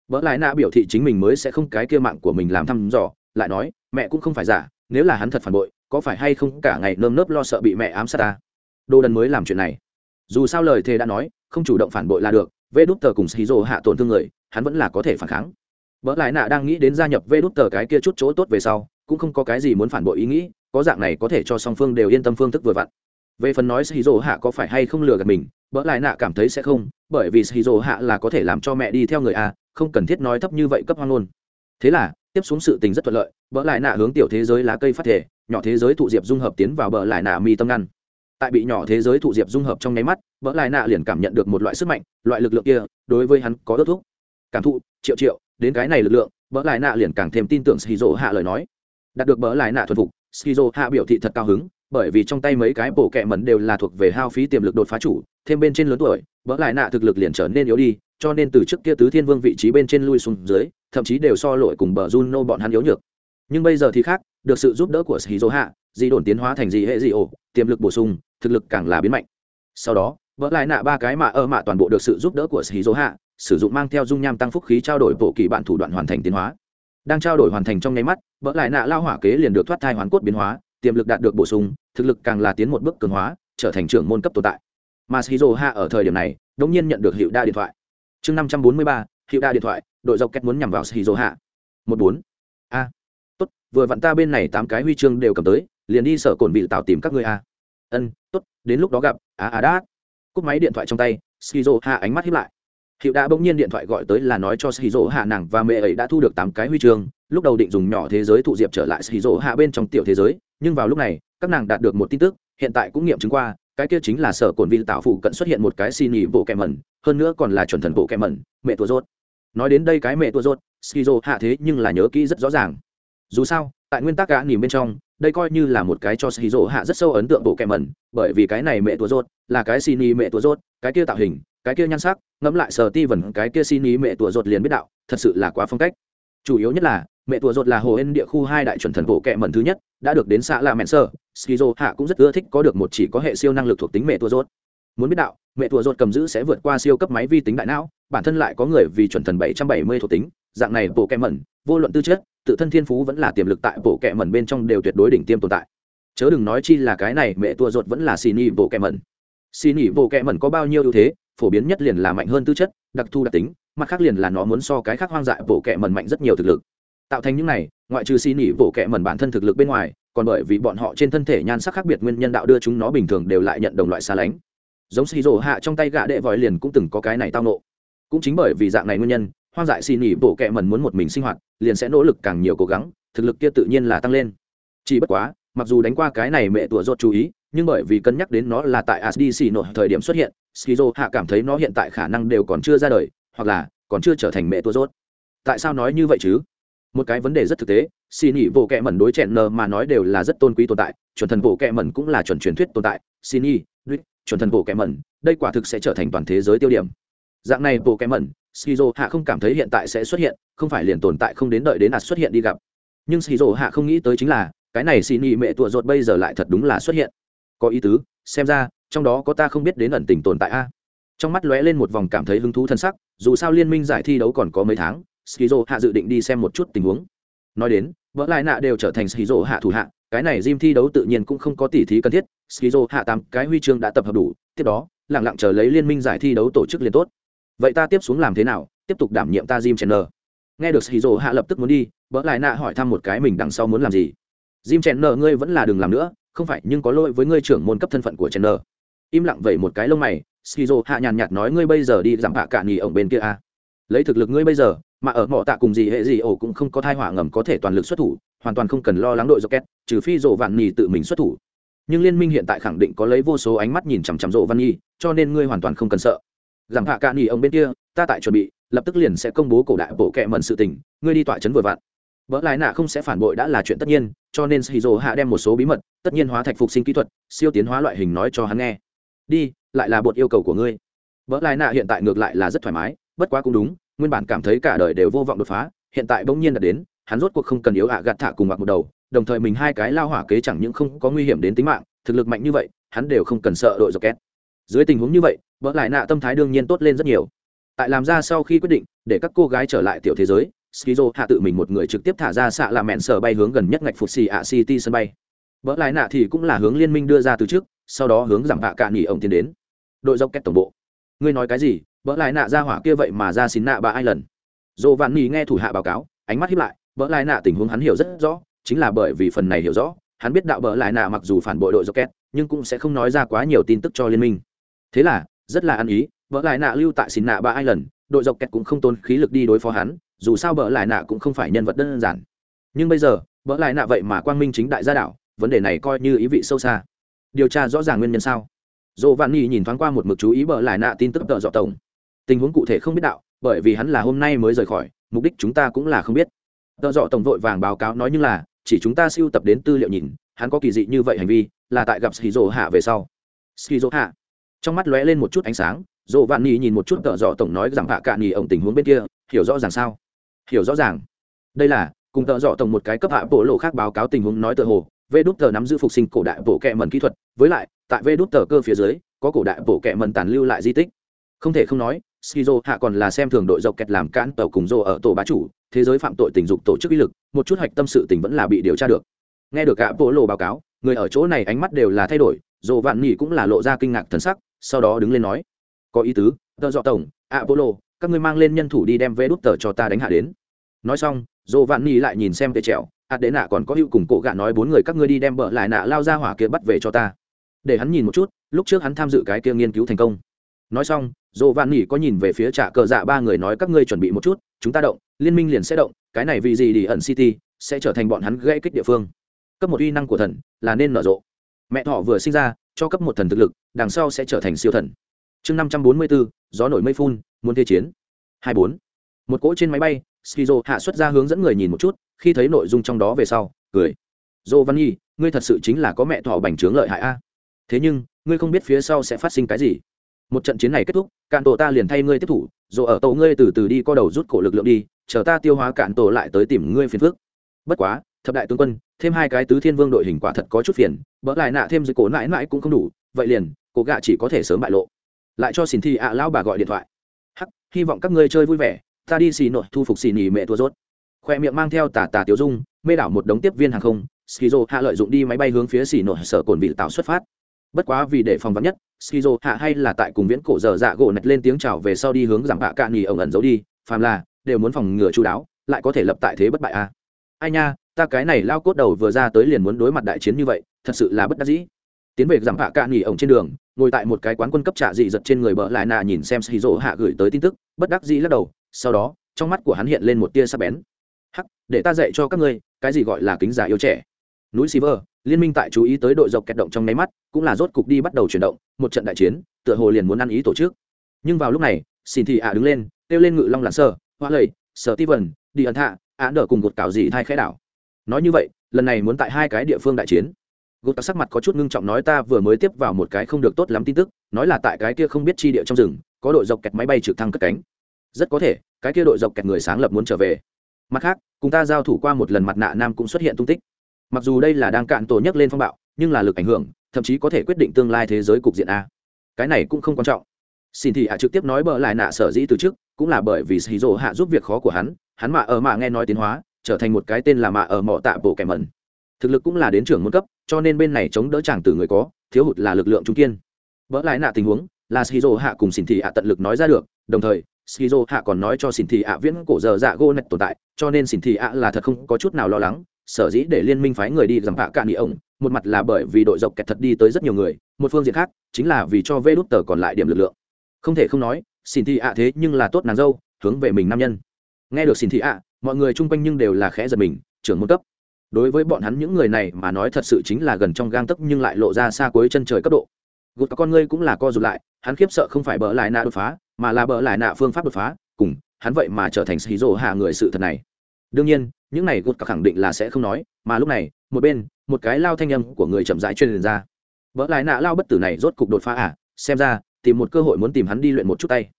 Vỡ lại nạ biểu thị chính mình mới sẽ không cái kia mạng của mình làm thăm dò lại nói, mẹ cũng không phải giả, nếu là hắn thật phản bội, có phải hay không cả ngày nơm nớp lo sợ bị mẹ ám sát ta? Đồ đần mới làm chuyện này. Dù sao lời thề đã nói, không chủ động phản bội là được vê đút tờ cùng xì rồ hạ tổn thương người, hắn vẫn là có thể phản kháng. Vợ lại nạ đang nghĩ đến gia nhập vê đút tờ cái kia chút chỗ tốt về sau, cũng không có cái gì muốn phản bội ý nghĩ, có dạng này có thể cho song phương đều yên tâm phương thức vừa vặn. Về phần nói shizu hạ có phải hay không lừa gạt mình, vợ lại nạ cảm thấy sẽ không, bởi vì shizu hạ là có thể làm cho mẹ đi theo người a, không cần thiết nói thấp như vậy cấp hoang luôn. Thế là tiếp xuống sự tình rất thuận lợi vợ lại nạ hướng tiểu thế giới lá cây phát thể, nhỏ thế giới thụ diệp dung hợp tiến vào bờ lại nạ mi tâm ngăn. Tại bị nhỏ thế giới thụ diệp dung hợp trong nháy mắt vợ lại nạ liền cảm nhận được một loại sức mạnh, loại lực lượng kia, đối với hắn có ước thúc. Cảm thụ, triệu triệu, đến cái này lực lượng vợ lại nạ liền càng thêm tin tưởng shizu hạ lời nói. Đạt được bỡ lại nạ thuần phục, skizo hạ biểu thị thật cao hứng, bởi vì trong tay mấy cái bộ kẹ mẩn đều là thuộc về hao phí tiềm lực đột phá chủ, thêm bên trên lớn tuổi, bỡ lại nạ thực lực liền trở nên yếu đi cho nên từ trước kia tứ thiên vương vị trí bên trên lui xuống dưới, thậm chí đều so lội cùng bờ juno bọn hắn yếu nhược. Nhưng bây giờ thì khác, được sự giúp đỡ của skizo hạ di đồn tiến hóa thành gì hệ gì ổ, tiềm lực bổ sung, thực lực càng là biến mạnh. Sau đó, vỡ lại nạ ba cái mạ ơ mạ toàn bộ được sự giúp đỡ của skizo hạ, sử dụng mang theo dung nham tăng phúc khí trao đổi bộ kỳ bạn thủ đoạn hoàn thành tiến hóa. Đang trao đổi hoàn thành trong nháy mắt, vỡ lại nạ lao hỏa kế liền được thoát thai hoàn cốt biến hóa, tiềm lực đạt được bổ sung, thực lực càng là tiến một bước cường hóa, trở thành trưởng môn cấp tồn tại. Mà shizu hạ ở thời điểm này, đống nhiên nhận được hiệu đa điện thoại chương năm trăm bốn mươi ba, hiệu đa điện thoại, đội dọc kẹt muốn nhằm vào shizu hạ. Một bốn. A. Tốt, vừa vặn ta bên này tám cái huy chương đều cầm tới, liền đi sở cồn bị tạo tìm các ngươi a. Ân, tốt, đến lúc đó gặp. A a đã cúp máy điện thoại trong tay, shizu hạ ánh mắt hiếp lại. Hiệu đã bỗng nhiên điện thoại gọi tới là nói cho shizu hạ nàng và mẹ ấy đã thu được tám cái huy chương, lúc đầu định dùng nhỏ thế giới thụ diệp trở lại shizu hạ bên trong tiểu thế giới, nhưng vào lúc này, các nàng đạt được một tin tức, hiện tại cũng nghiệm chứng qua, cái kia chính là sở cồn vị tạo phụ cận xuất hiện một cái xin nhị bộ kẹm mẩn hơn nữa còn là chuẩn thần bộ kẹ mẩn, mẹ tua rốt. Nói đến đây cái mẹ tua rốt, skizo hạ thế nhưng là nhớ kỹ rất rõ ràng. Dù sao, tại nguyên tắc gã nỉm bên trong, đây coi như là một cái cho skizo hạ rất sâu ấn tượng bộ kẹ mẩn, bởi vì cái này mẹ tua rốt là cái xin y mẹ tua rốt, cái kia tạo hình, cái kia nhan sắc, ngẫm lại sờ ti vần cái kia xin ý mẹ tua rột liền biết đạo, thật sự là quá phong cách. Chủ yếu nhất là, mẹ tua rột là hồ ên địa khu hai đại chuẩn thần bộ kệ mẩn thứ nhất, đã được đến xã là mẹ sơ, skizo hạ cũng rất ưa thích có được một chỉ có hệ siêu năng lực thuộc tính mẹ tua rột muốn biết đạo, mẹ tua ruột cầm giữ sẽ vượt qua siêu cấp máy vi tính đại não, bản thân lại có người vì chuẩn thần bảy trăm bảy mươi thuộc tính, dạng này bộ kẹ mẩn, vô luận tư chất, tự thân thiên phú vẫn là tiềm lực tại bộ kẹ mẩn bên trong đều tuyệt đối đỉnh tiêm tồn tại. Chớ đừng nói chi là cái này mẹ tua ruột vẫn là xì nhị bộ kẹ mẩn. Xì nỉ bộ kẹ mẩn có bao nhiêu ưu thế? Phổ biến nhất liền là mạnh hơn tư chất, đặc thu đặc tính, mặt khác liền là nó muốn so cái khác hoang dại bộ kẹ mẩn mạnh rất nhiều thực lực. Tạo thành những này, ngoại trừ xì nỉ bộ kẹ mẩn bản thân thực lực bên ngoài, còn bởi vì bọn họ trên thân thể nhan sắc khác biệt nguyên nhân đạo đưa chúng nó bình thường đều lại nhận đồng loại xa lánh giống xì rổ hạ trong tay gạ đệ vòi liền cũng từng có cái này tao nộ. Cũng chính bởi vì dạng này nguyên nhân, hoang dại xì nỉ bộ kẹ mần muốn một mình sinh hoạt, liền sẽ nỗ lực càng nhiều cố gắng, thực lực kia tự nhiên là tăng lên. Chỉ bất quá, mặc dù đánh qua cái này mẹ tủa rốt chú ý, nhưng bởi vì cân nhắc đến nó là tại asdc nổi thời điểm xuất hiện skizo hạ cảm thấy nó hiện tại khả năng đều còn chưa ra đời, hoặc là còn chưa trở thành mẹ tua rốt tại sao nói như vậy chứ? Một cái vấn đề rất thực tế xì nỉ bộ kẹ mẩn đối chẹn nờ mà nói đều là rất tôn quý tồn tại, chuẩn thần bộ kẹ mẩn cũng là chuẩn truyền thuyết tồn tại, xin nỉ chuẩn thần bộ kẻ mẩn, đây quả thực sẽ trở thành toàn thế giới tiêu điểm. Dạng này bộ kẻ mẩn skizo hạ không cảm thấy hiện tại sẽ xuất hiện, không phải liền tồn tại không đến đợi đến ạt xuất hiện đi gặp. Nhưng skizo hạ không nghĩ tới chính là, cái này xin nhị mẹ tua ruột bây giờ lại thật đúng là xuất hiện. Có ý tứ, xem ra, trong đó có ta không biết đến ẩn tình tồn tại a. Trong mắt lóe lên một vòng cảm thấy hứng thú thân sắc, dù sao liên minh giải thi đấu còn có mấy tháng skizo hạ dự định đi xem một chút tình huống. Nói đến vỡ lại nạ đều trở thành skizo hạ thủ hạ cái này Jim thi đấu tự nhiên cũng không có tỉ thí cần thiết, skizo hạ tám cái huy chương đã tập hợp đủ, tiếp đó lẳng lặng chờ lấy liên minh giải thi đấu tổ chức liền tốt. Vậy ta tiếp xuống làm thế nào? Tiếp tục đảm nhiệm ta Jim Chandler. Nghe được skizo hạ lập tức muốn đi, vỡ lại nạ hỏi thăm một cái mình đằng sau muốn làm gì. Jim Chandler, ngươi vẫn là đừng làm nữa, không phải, nhưng có lỗi với ngươi trưởng môn cấp thân phận của Chandler. Im lặng vậy một cái lông mày, skizo hạ nhàn nhạt nói, ngươi bây giờ đi giảm hạ cả nghỉ ổng bên kia a à. lấy thực lực ngươi bây giờ mà ở mỏ tạ cùng gì hệ gì ổ cũng không có thai hỏa ngầm có thể toàn lực xuất thủ, hoàn toàn không cần lo lắng đội rocket, trừ phi rộ vạn nhì tự mình xuất thủ. Nhưng liên minh hiện tại khẳng định có lấy vô số ánh mắt nhìn chằm chằm rộ văn nhi, cho nên ngươi hoàn toàn không cần sợ. Giảm hạ cả nghỉ ông bên kia, ta tại chuẩn bị, lập tức liền sẽ công bố cổ đại bộ kệ mận sự tình, ngươi đi tọa chấn vừa vặn. Vỡ lại nạ không sẽ phản bội đã là chuyện tất nhiên, cho nên shizu hạ đem một số bí mật, tất nhiên hóa thạch phục sinh kỹ thuật, siêu tiến hóa loại hình nói cho hắn nghe. Đi, lại là bột yêu cầu của ngươi. Vỡ lại nạ hiện tại ngược lại là rất thoải mái, bất quá cũng đúng nguyên bản cảm thấy cả đời đều vô vọng đột phá, hiện tại bỗng nhiên đã đến, hắn rốt cuộc không cần yếu ạ gạt thả cùng mặc một đầu, đồng thời mình hai cái lao hỏa kế chẳng những không có nguy hiểm đến tính mạng, thực lực mạnh như vậy, hắn đều không cần sợ đội dọc két. Dưới tình huống như vậy vỡ lại nạ tâm thái đương nhiên tốt lên rất nhiều. Tại làm ra sau khi quyết định, để các cô gái trở lại tiểu thế giới, skizo hạ tự mình một người trực tiếp thả ra xạ là mẹn sở bay hướng gần nhất ngạch phục xì ạ city sân bay. Vỡ lại nạ thì cũng là hướng liên minh đưa ra từ trước, sau đó hướng giảm hạ cạn nghỉ ông tiến đến. Đội dốc két tổng bộ. Ngươi nói cái gì? Vỡ lại nạ ra hỏa kia vậy mà ra xin nạ bà ai lần. Dồ vạn nghỉ nghe thủ hạ báo cáo ánh mắt hiếp lại vỡ lại nạ tình huống hắn hiểu rất rõ chính là bởi vì phần này hiểu rõ hắn biết đạo vỡ lại nạ mặc dù phản bội đội Rocket, nhưng cũng sẽ không nói ra quá nhiều tin tức cho liên minh. Thế là rất là ăn ý vỡ lại nạ lưu tại xin nạ bà ai lần đội dọc kẹt cũng không tốn khí lực đi đối phó hắn dù sao vỡ lại nạ cũng không phải nhân vật đơn giản. Nhưng bây giờ vỡ lại nạ vậy mà quang minh chính đại gia đạo vấn đề này coi như ý vị sâu xa. Điều tra rõ ràng nguyên nhân sao? Dồ vạn nhi nhìn thoáng qua một mực chú ý vỡ lại nạ tin tức tợ dọ tổng tình huống cụ thể không biết đạo, bởi vì hắn là hôm nay mới rời khỏi, mục đích chúng ta cũng là không biết. Tợ dọ tổng vội vàng báo cáo nói như là, chỉ chúng ta siêu tập đến tư liệu nhìn, hắn có kỳ dị như vậy hành vi, là tại gặp skizo hạ về sau. Skizo hạ. Trong mắt lóe lên một chút ánh sáng dồ vạn nhi nhìn một chút tợ dọ tổng nói rằng hạ cạn nhì ổng tình huống bên kia, hiểu rõ ràng sao? Hiểu rõ ràng. Đây là, cùng tợ dọ tổng một cái cấp hạ bộ lộ khác báo cáo tình huống nói tợ hồ, vê đút tờ nắm giữ phục sinh cổ đại bộ kệ mần kỹ thuật, với lại, tại vê đút tờ cơ phía dưới, có cổ đại bộ kệ mần tàn lưu lại di tích không thể không nói, skizo hạ còn là xem thường đội dọc kẹt làm cán tàu cùng rô ở tổ bá chủ, thế giới phạm tội tình dục tổ chức uy lực, một chút hạch tâm sự tình vẫn là bị điều tra được. Nghe được cả bộ lộ báo cáo, người ở chỗ này ánh mắt đều là thay đổi dồ vạn nghỉ cũng là lộ ra kinh ngạc thần sắc, sau đó đứng lên nói, có ý tứ, tờ dọ tổng, apollo, các ngươi mang lên nhân thủ đi đem vé đút tờ cho ta đánh hạ đến. Nói xong dồ vạn nghỉ lại nhìn xem tê trèo ạt đế nạ còn có hữu cùng cổ gạ nói bốn người các ngươi đi đem bợ lại nạ lao ra hỏa kia bắt về cho ta. Để hắn nhìn một chút, lúc trước hắn tham dự cái kia nghiên cứu thành công nói xong dồ vạn nhỉ có nhìn về phía trả cờ dạ ba người nói các ngươi chuẩn bị một chút, chúng ta động, liên minh liền sẽ động, cái này vì gì đi ẩn city sẽ trở thành bọn hắn gây kích địa phương. Cấp một uy năng của thần là nên nở rộ. Mẹ thọ vừa sinh ra, cho cấp một thần thực lực, đằng sau sẽ trở thành siêu thần. Chương năm trăm bốn mươi bốn, gió nổi mây phun, muốn thế chiến. Hai bốn. Một cỗ trên máy bay, skizo hạ xuất ra hướng dẫn người nhìn một chút, khi thấy nội dung trong đó về sau, cười. Dô văn nhi ngươi thật sự chính là có mẹ thọ bành trướng lợi hại a. Thế nhưng, ngươi không biết phía sau sẽ phát sinh cái gì một trận chiến này kết thúc, cạn tổ ta liền thay ngươi tiếp thủ dù ở tổ ngươi từ từ đi co đầu rút cổ lực lượng đi, chờ ta tiêu hóa cạn tổ lại tới tìm ngươi phiền phước bất quá, thập đại tướng quân, thêm hai cái tứ thiên vương đội hình quả thật có chút phiền, bỡ lại nạ thêm dưới cổ mãi mãi cũng không đủ, vậy liền, cổ gạ chỉ có thể sớm bại lộ. Lại cho xin thi ạ lão bà gọi điện thoại. Hắc, hy vọng các ngươi chơi vui vẻ, ta đi xì nội, thu phục xì nỉ mẹ thua rốt. Khoe miệng mang theo tà tà tiểu dung, mê đảo một đống tiếp viên hàng không, skizo hạ lợi dụng đi máy bay hướng phía xì nội sở cồn vị tạo xuất phát bất quá vì để phòng vắn nhất, skizo hạ hay là tại cùng viễn cổ dở dạ gỗ nạch lên tiếng chào về sau đi hướng giảm hạ cạn nghỉ ổng ẩn giấu đi, phàm là, đều muốn phòng ngừa chú đáo, lại có thể lập tại thế bất bại a. Ai nha, ta cái này lao cốt đầu vừa ra tới liền muốn đối mặt đại chiến như vậy, thật sự là bất đắc dĩ. Tiến về giảm hạ cạn nghỉ ổng trên đường, ngồi tại một cái quán quân cấp trả dị giật trên người bợ lại nà nhìn xem skizo hạ gửi tới tin tức, bất đắc dĩ lắc đầu, sau đó, trong mắt của hắn hiện lên một tia sắc bén. Hắc, để ta dạy cho các ngươi, cái gì gọi là kính giả yêu trẻ? Núi Silver, liên minh tại chú ý tới đội dọc kẹt động trong nháy mắt cũng là rốt cục đi bắt đầu chuyển động một trận đại chiến tựa hồ liền muốn ăn ý tổ chức. Nhưng vào lúc này xin thì ạ đứng lên kêu lên ngự long lặn sơ hoa lầy sở ti vần đi ẩn hạ ạ đỡ cùng gột cào dị thay khẽ đảo. Nói như vậy lần này muốn tại hai cái địa phương đại chiến. Gột sắc mặt có chút ngưng trọng nói ta vừa mới tiếp vào một cái không được tốt lắm tin tức nói là tại cái kia không biết chi địa trong rừng có đội dọc kẹt máy bay trực thăng cất cánh. Rất có thể cái kia đội dọc kẹt người sáng lập muốn trở về. Mặt khác cùng ta giao thủ qua một lần mặt nạ nam cũng xuất hiện tung tích mặc dù đây là đang cạn tổ nhấc lên phong bạo, nhưng là lực ảnh hưởng, thậm chí có thể quyết định tương lai thế giới cục diện a. Cái này cũng không quan trọng. Xin thì hạ trực tiếp nói bờ lại nạ sở dĩ từ trước, cũng là bởi vì xì rỗ hạ giúp việc khó của hắn hắn mạ ở mạ nghe nói tiến hóa, trở thành một cái tên là mạ ở mỏ tạ bộ kẻ mẩn. Thực lực cũng là đến trưởng môn cấp, cho nên bên này chống đỡ chàng từ người có, thiếu hụt là lực lượng trung kiên. Vỡ lại nạ tình huống, là xì rỗ hạ cùng xin thì hạ tận lực nói ra được, đồng thời skizo hạ còn nói cho xin thị ạ viễn cổ giờ dạ gô nạch tồn tại, cho nên xin thị ạ là thật không có chút nào lo lắng sở dĩ để liên minh phái người đi giảm hạ cạn đi ổng, một mặt là bởi vì đội dọc kẹt thật đi tới rất nhiều người, một phương diện khác chính là vì cho vê đút tờ còn lại điểm lực lượng. Không thể không nói, xin thị ạ thế nhưng là tốt nàng dâu, hướng về mình nam nhân. Nghe được xin thị ạ, mọi người chung quanh nhưng đều là khẽ giật mình, trưởng môn cấp. Đối với bọn hắn những người này mà nói thật sự chính là gần trong gang tấc nhưng lại lộ ra xa cuối chân trời cấp độ. Gột con ngươi cũng là co rụt lại, hắn khiếp sợ không phải bỡ lại nạ đột phá, mà là bỡ lại nạ phương pháp đột phá, cùng hắn vậy mà trở thành xì rồ hạ người sự thật này đương nhiên, những này gột khẳng định là sẽ không nói, mà lúc này, một bên, một cái lao thanh âm của người chậm rãi truyền ra. Bỡ lại nạ lao bất tử này rốt cục đột phá à? Xem ra, tìm một cơ hội muốn tìm hắn đi luyện một chút tay.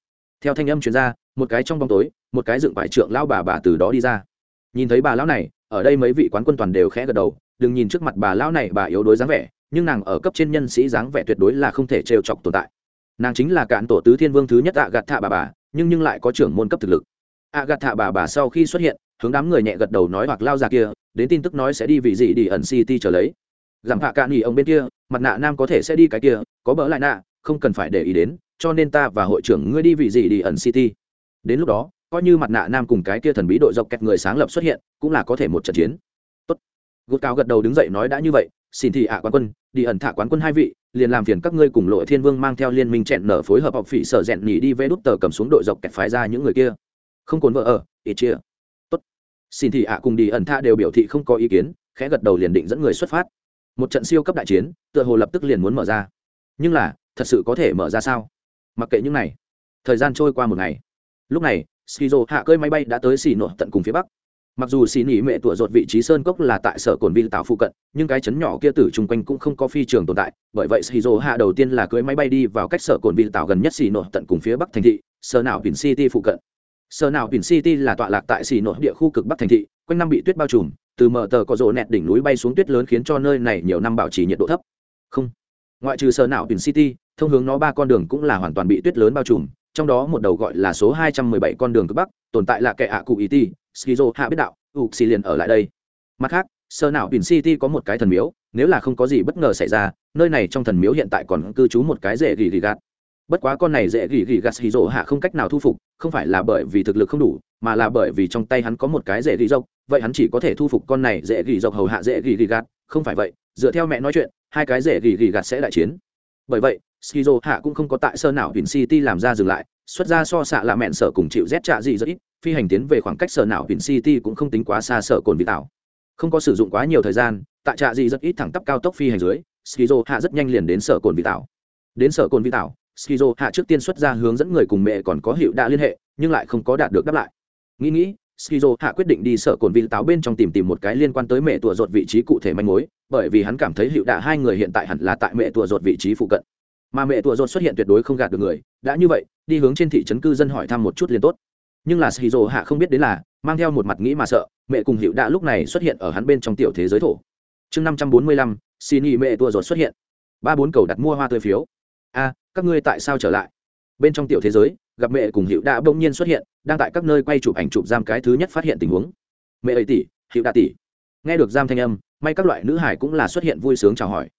Theo thanh âm truyền ra, một cái trong bóng tối, một cái dựng vải trượng lao bà bà từ đó đi ra. Nhìn thấy bà lão này, ở đây mấy vị quán quân toàn đều khẽ gật đầu, đừng nhìn trước mặt bà lão này bà yếu đuối dáng vẻ, nhưng nàng ở cấp trên nhân sĩ dáng vẻ tuyệt đối là không thể trêu chọc tồn tại. Nàng chính là cạn tổ tứ thiên vương thứ nhất ạ gạt thạ bà bà, nhưng nhưng lại có trưởng môn cấp thực lực. ạ gạt thạ bà bà sau khi xuất hiện hướng đám người nhẹ gật đầu nói hoặc lao ra kia, đến tin tức nói sẽ đi vì gì đi ẩn city trở lấy. Giảm hạ cạn nghỉ ông bên kia, mặt nạ nam có thể sẽ đi cái kia, có bỡ lại nạ, không cần phải để ý đến, cho nên ta và hội trưởng ngươi đi vì gì đi ẩn city. Đến lúc đó, coi như mặt nạ nam cùng cái kia thần bí đội dọc kẹt người sáng lập xuất hiện, cũng là có thể một trận chiến. Tốt. Gút cao gật đầu đứng dậy nói đã như vậy, xin thì ạ quán quân, đi ẩn thả quán quân hai vị, liền làm phiền các ngươi cùng lội thiên vương mang theo liên minh chẹn nở phối hợp học phỉ sở rèn nhỉ đi vẽ đút tờ cầm xuống đội dọc kẹt phái ra những người kia. Không cồn vợ ở, ít chia xin thì ạ cùng đi ẩn tha đều biểu thị không có ý kiến, khẽ gật đầu liền định dẫn người xuất phát. Một trận siêu cấp đại chiến, tựa hồ lập tức liền muốn mở ra. Nhưng là, thật sự có thể mở ra sao? Mặc kệ những này, thời gian trôi qua một ngày. Lúc này, skizo hạ cơi máy bay đã tới xì nội tận cùng phía bắc. Mặc dù xì nỉ mẹ tụa rột vị trí sơn cốc là tại sở cồn vi tạo phụ cận, nhưng cái chấn nhỏ kia tử chung quanh cũng không có phi trường tồn tại. Bởi vậy skizo hạ đầu tiên là cưới máy bay đi vào cách sở cồn vi tạo gần nhất xì nội tận cùng phía bắc thành thị, sở nào biển city phụ cận sở nào biển city là tọa lạc tại xì nội địa khu cực bắc thành thị, quanh năm bị tuyết bao trùm, từ mở tờ có rộ nẹt đỉnh núi bay xuống tuyết lớn khiến cho nơi này nhiều năm bảo trì nhiệt độ thấp. Không. Ngoại trừ sở nào biển city, thông hướng nó ba con đường cũng là hoàn toàn bị tuyết lớn bao trùm, trong đó một đầu gọi là số 217 con đường cực bắc, tồn tại là kẻ ạ cụ ý ti skizo hạ biết đạo ục xì liền ở lại đây. Mặt khác, sở nào biển city có một cái thần miếu, nếu là không có gì bất ngờ xảy ra, nơi này trong thần miếu hiện tại còn cư trú một cái rể gỉ gỉ gạt bất quá con này dễ gỉ gỉ gạt xì hạ không cách nào thu phục, không phải là bởi vì thực lực không đủ, mà là bởi vì trong tay hắn có một cái dễ gỉ dốc vậy hắn chỉ có thể thu phục con này dễ gỉ dốc hầu hạ dễ gỉ gỉ gạt, không phải vậy, dựa theo mẹ nói chuyện, hai cái dễ gỉ gỉ gạt sẽ đại chiến. Bởi vậy skizo hạ cũng không có tại sơ nào biển city làm ra dừng lại, xuất ra so xạ là mẹn sở cùng chịu rét trạ gì rất ít, phi hành tiến về khoảng cách sở nào biển city cũng không tính quá xa sở cồn vị tảo không có sử dụng quá nhiều thời gian, tại trạ gì rất ít thẳng tắp cao tốc phi hành dưới skizo hạ rất nhanh liền đến sở cồn vị tảo đến sở cồn vị tảo skizo hạ trước tiên xuất ra hướng dẫn người cùng mẹ còn có hiệu đã liên hệ, nhưng lại không có đạt được đáp lại. Nghĩ nghĩ, skizo hạ quyết định đi sở cồn vị Táo bên trong tìm tìm một cái liên quan tới mẹ tùa ruột vị trí cụ thể manh mối, bởi vì hắn cảm thấy hiệu đạ hai người hiện tại hẳn là tại mẹ tùa ruột vị trí phụ cận. Mà mẹ tùa ruột xuất hiện tuyệt đối không gạt được người, đã như vậy, đi hướng trên thị trấn cư dân hỏi thăm một chút liền tốt. Nhưng là skizo hạ không biết đến là, mang theo một mặt nghĩ mà sợ, mẹ cùng hiệu đã lúc này xuất hiện ở hắn bên trong tiểu thế giới thổ. Chương năm trăm bốn mươi lăm, xin ý mẹ tua ruột xuất hiện. Ba bốn cầu đặt mua hoa tươi phiếu. A các ngươi tại sao trở lại? Bên trong tiểu thế giới, gặp mẹ cùng hiệu đã bỗng nhiên xuất hiện, đang tại các nơi quay chụp ảnh chụp giam cái thứ nhất phát hiện tình huống. Mẹ ấy tỷ hiệu đã tỷ. Nghe được giam thanh âm, may các loại nữ hải cũng là xuất hiện vui sướng chào hỏi.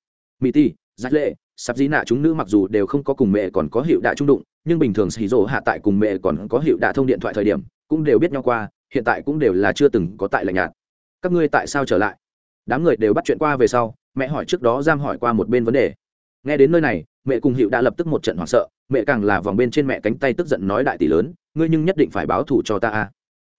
Mỹ tỷ giác lệ sắp dí nạ chúng nữ mặc dù đều không có cùng mẹ còn có hiệu đã trung đụng, nhưng bình thường xì rỗ hạ tại cùng mẹ còn có hiệu đã thông điện thoại thời điểm, cũng đều biết nhau qua, hiện tại cũng đều là chưa từng có tại lạnh nhạt. Các ngươi tại sao trở lại? Đám người đều bắt chuyện qua về sau, mẹ hỏi trước đó giam hỏi qua một bên vấn đề. Nghe đến nơi này mẹ cùng hiệu đã lập tức một trận hoảng sợ, mẹ càng là vòng bên trên mẹ cánh tay tức giận nói đại tỷ lớn, ngươi nhưng nhất định phải báo thù cho ta a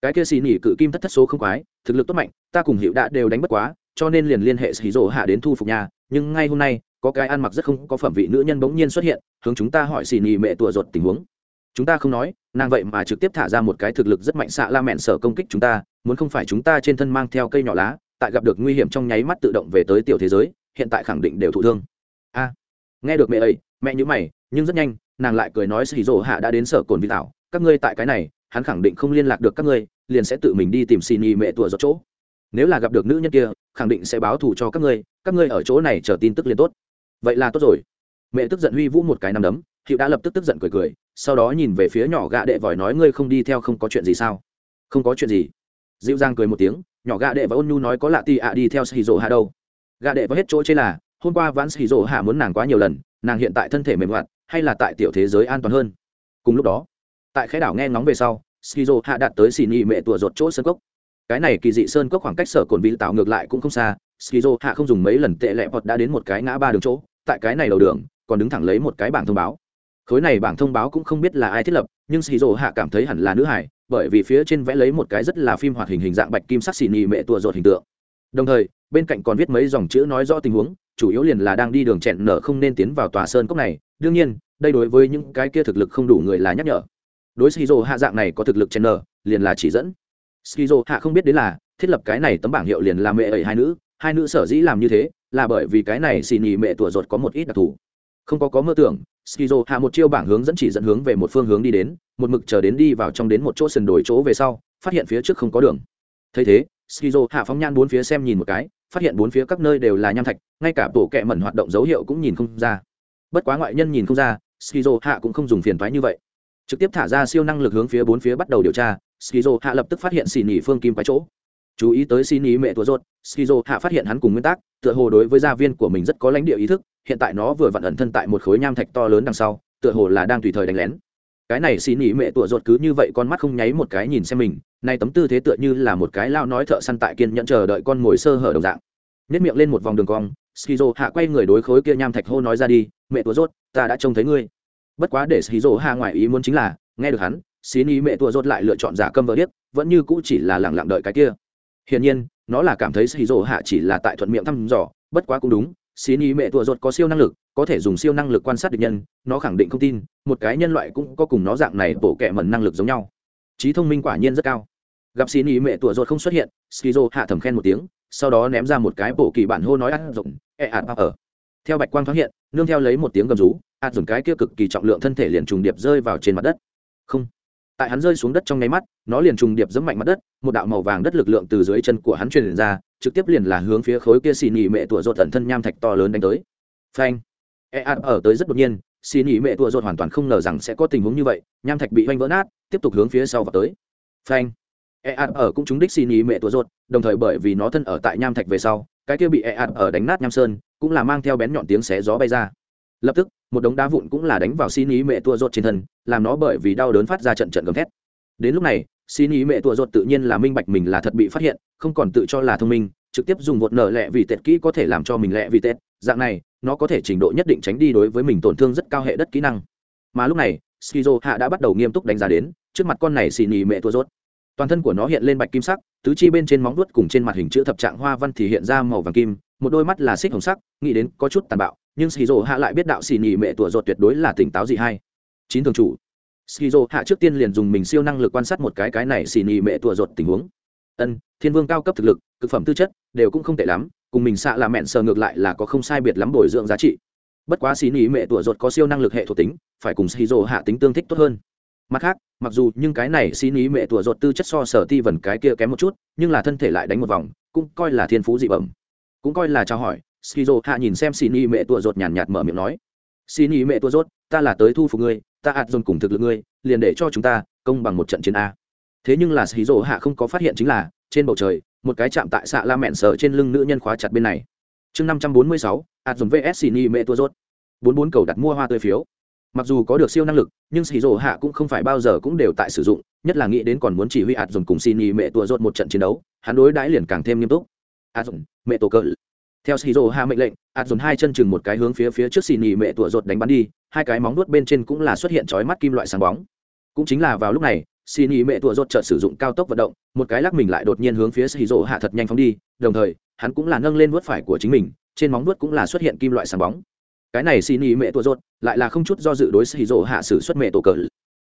cái kia xì nỉ cự kim thất thất số không quái, thực lực tốt mạnh, ta cùng hiệu đã đều đánh bất quá, cho nên liền liên hệ xì rỗ hạ đến thu phục nhà, nhưng ngay hôm nay, có cái ăn mặc rất không có phẩm vị nữ nhân bỗng nhiên xuất hiện, hướng chúng ta hỏi xì nỉ mẹ tùa ruột tình huống. Chúng ta không nói, nàng vậy mà trực tiếp thả ra một cái thực lực rất mạnh xạ la mẹn sở công kích chúng ta, muốn không phải chúng ta trên thân mang theo cây nhỏ lá, tại gặp được nguy hiểm trong nháy mắt tự động về tới tiểu thế giới, hiện tại khẳng định đều thụ thương. A nghe được mẹ ấy, mẹ nhữ mày, nhưng rất nhanh, nàng lại cười nói xì rổ hạ đã đến sở cồn vi tảo các ngươi tại cái này, hắn khẳng định không liên lạc được các ngươi, liền sẽ tự mình đi tìm xì nhì mẹ tùa dọc chỗ. Nếu là gặp được nữ nhân kia, khẳng định sẽ báo thù cho các ngươi các ngươi ở chỗ này chờ tin tức liền tốt. Vậy là tốt rồi. Mẹ tức giận huy vũ một cái nằm đấm, hiệu đã lập tức tức giận cười cười, sau đó nhìn về phía nhỏ gạ đệ vòi nói ngươi không đi theo không có chuyện gì sao? Không có chuyện gì. Dịu dàng cười một tiếng, nhỏ gạ đệ và ôn nhu nói có lạ ti ạ đi theo xì rỗ hạ đâu. Gạ đệ và hết chỗ chê là hôm qua vãn xì rỗ hạ muốn nàng quá nhiều lần, nàng hiện tại thân thể mềm hoạt, hay là tại tiểu thế giới an toàn hơn? Cùng lúc đó, tại khẽ đảo nghe ngóng về sau skizo hạ đạt tới xì nhị mẹ tùa ruột chỗ sơn cốc. Cái này kỳ dị sơn cốc khoảng cách sở cồn vị tạo ngược lại cũng không xa skizo hạ không dùng mấy lần tệ lẹ hoặc đã đến một cái ngã ba đường chỗ, tại cái này đầu đường, còn đứng thẳng lấy một cái bảng thông báo. Khối này bảng thông báo cũng không biết là ai thiết lập, nhưng skizo hạ cảm thấy hẳn là nữ hải, bởi vì phía trên vẽ lấy một cái rất là phim hoạt hình hình dạng bạch kim sắc xì nhị mẹ tua rột hình tượng. Đồng thời, bên cạnh còn viết mấy dòng chữ nói rõ tình huống chủ yếu liền là đang đi đường chẹn nở không nên tiến vào tòa sơn cốc này. Đương nhiên, đây đối với những cái kia thực lực không đủ người là nhắc nhở. Đối skizo hạ dạng này có thực lực chẹn nở, liền là chỉ dẫn. Skizo hạ không biết đến là thiết lập cái này tấm bảng hiệu liền là mẹ ấy hai nữ. Hai nữ sở dĩ làm như thế là bởi vì cái này xì nhì mẹ tủa ruột có một ít đặc thù. Không có có mơ tưởng, skizo hạ một chiêu bảng hướng dẫn chỉ dẫn hướng về một phương hướng đi đến, một mực chờ đến đi vào trong đến một chỗ sườn đổi chỗ về sau, phát hiện phía trước không có đường. Thấy thế, skizo hạ phóng nhan bốn phía xem nhìn một cái phát hiện bốn phía các nơi đều là nham thạch, ngay cả tổ kẹ mẩn hoạt động dấu hiệu cũng nhìn không ra. Bất quá ngoại nhân nhìn không ra, skizo hạ cũng không dùng phiền thoái như vậy. Trực tiếp thả ra siêu năng lực hướng phía bốn phía bắt đầu điều tra, skizo hạ lập tức phát hiện xì nỉ phương kim quái chỗ. Chú ý tới xì nỉ mẹ tua rốt skizo hạ phát hiện hắn cùng nguyên tắc, tựa hồ đối với gia viên của mình rất có lãnh địa ý thức, hiện tại nó vừa vặn ẩn thân tại một khối nham thạch to lớn đằng sau, tựa hồ là đang tùy thời đánh lén. Cái này xì nỉ mẹ tua rốt cứ như vậy con mắt không nháy một cái nhìn xem mình, nay tấm tư thế tựa như là một cái lao nói thợ săn tại kiên nhẫn chờ đợi con mồi sơ hở đồng dạng nếp miệng lên một vòng đường cong, skizo hạ quay người đối khối kia nham thạch hô nói ra đi, mẹ tua rốt, ta đã trông thấy ngươi. Bất quá để skizo hạ ngoài ý muốn chính là, nghe được hắn xin ý mẹ tua rốt lại lựa chọn giả câm vợ điếc, vẫn như cũ chỉ là lẳng lặng đợi cái kia. Hiển nhiên, nó là cảm thấy skizo hạ chỉ là tại thuận miệng thăm dò, bất quá cũng đúng xin ý mẹ tua rốt có siêu năng lực, có thể dùng siêu năng lực quan sát địch nhân, nó khẳng định không tin, một cái nhân loại cũng có cùng nó dạng này bổ kẹ mẩn năng lực giống nhau. Trí thông minh quả nhiên rất cao. Gặp xin ý mẹ tua rốt không xuất hiện, skizo hạ thầm khen một tiếng sau đó ném ra một cái bộ kỳ bản hô nói ăn rộng e ạt ở. Theo bạch quang thoáng hiện, nương theo lấy một tiếng gầm rú, ạt dùng cái kia cực kỳ trọng lượng thân thể liền trùng điệp rơi vào trên mặt đất. Không. Tại hắn rơi xuống đất trong nháy mắt, nó liền trùng điệp dẫm mạnh mặt đất, một đạo màu vàng đất lực lượng từ dưới chân của hắn truyền ra, trực tiếp liền là hướng phía khối kia xì nhị mẹ tủa rột tận thân nham thạch to lớn đánh tới. Phanh. E ạt ở tới rất đột nhiên, xì nhị mẹ tủa rột hoàn toàn không ngờ rằng sẽ có tình huống như vậy, nham thạch bị oanh vỡ nát, tiếp tục hướng phía sau và tới. Phanh ạt ở cũng trúng đích xì ý mẹ tua rột đồng thời bởi vì nó thân ở tại nham thạch về sau, cái kia bị e ạt ở đánh nát nham sơn, cũng là mang theo bén nhọn tiếng xé gió bay ra. Lập tức, một đống đá vụn cũng là đánh vào xin ý mẹ tua rột trên thân, làm nó bởi vì đau đớn phát ra trận trận gầm thét. Đến lúc này, xin ý mẹ tua rột tự nhiên là minh bạch mình là thật bị phát hiện, không còn tự cho là thông minh, trực tiếp dùng vột nở lẹ vì tệt kỹ có thể làm cho mình lẹ vì tệt dạng này, nó có thể trình độ nhất định tránh đi đối với mình tổn thương rất cao hệ đất kỹ năng. Mà lúc này, skizo hạ đã bắt đầu nghiêm túc đánh giá đến, trước mặt con này xì ý mẹ tua rột toàn thân của nó hiện lên bạch kim sắc, tứ chi bên trên móng vuốt cùng trên mặt hình chữ thập trạng hoa văn thì hiện ra màu vàng kim, một đôi mắt là xích hồng sắc, nghĩ đến có chút tàn bạo, nhưng skizo hạ lại biết đạo xì nhị mẹ tủa ruột tuyệt đối là tỉnh táo gì hay. Chín thường chủ. Skizo hạ trước tiên liền dùng mình siêu năng lực quan sát một cái cái này xì nhị mẹ tủa ruột tình huống. Ân, thiên vương cao cấp thực lực thực phẩm tư chất, đều cũng không tệ lắm, cùng mình xạ là mẹn sờ ngược lại là có không sai biệt lắm bồi dưỡng giá trị. Bất quá xì nhị mẹ tủa ruột có siêu năng lực hệ thuộc tính, phải cùng skizo hạ tính tương thích tốt hơn mặt khác, mặc dù nhưng cái này xin ý mẹ tủa ruột tư chất so sở ti vần cái kia kém một chút, nhưng là thân thể lại đánh một vòng, cũng coi là thiên phú dị bẩm. Cũng coi là trao hỏi, skizo, hạ nhìn xem xin ý mẹ tủa ruột nhàn nhạt mở miệng nói. Xin ý mẹ tủa ruột, ta là tới thu phục ngươi, ta hạt dồn cùng thực lực ngươi, liền để cho chúng ta công bằng một trận chiến a. Thế nhưng là skizo hạ không có phát hiện chính là, trên bầu trời, một cái chạm tại xạ la mẹn sở trên lưng nữ nhân khóa chặt bên này. Chương năm trăm bốn mươi sáu hạt dồn vs xin ý mẹ tủa ruột. Bốn bốn cầu đặt mua hoa tươi phiếu mặc dù có được siêu năng lực, nhưng xì rổ hạ cũng không phải bao giờ cũng đều tại sử dụng, nhất là nghĩ đến còn muốn chỉ huy hạt dùng cùng xin nhì mẹ tùa rột một trận chiến đấu, hắn đối đãi liền càng thêm nghiêm túc. Hạt dùng mẹ tổ cỡ theo xì rổ hạ mệnh lệnh hạt dùng hai chân chừng một cái hướng phía phía trước xin nhì mẹ tùa rột đánh bắn đi, hai cái móng nuốt bên trên cũng là xuất hiện chói mắt kim loại sáng bóng. Cũng chính là vào lúc này, xin nhì mẹ tua rột chợt sử dụng cao tốc vận động, một cái lắc mình lại đột nhiên hướng phía xì rổ hạ thật nhanh phóng đi, đồng thời, hắn cũng là nâng lên vuốt phải của chính mình, trên móng vuốt cũng là xuất hiện kim loại sáng bóng cái này xin ý mẹ tua rốt, lại là không chút do dự đối xì rỗ hạ sử xuất mẹ tổ cờ.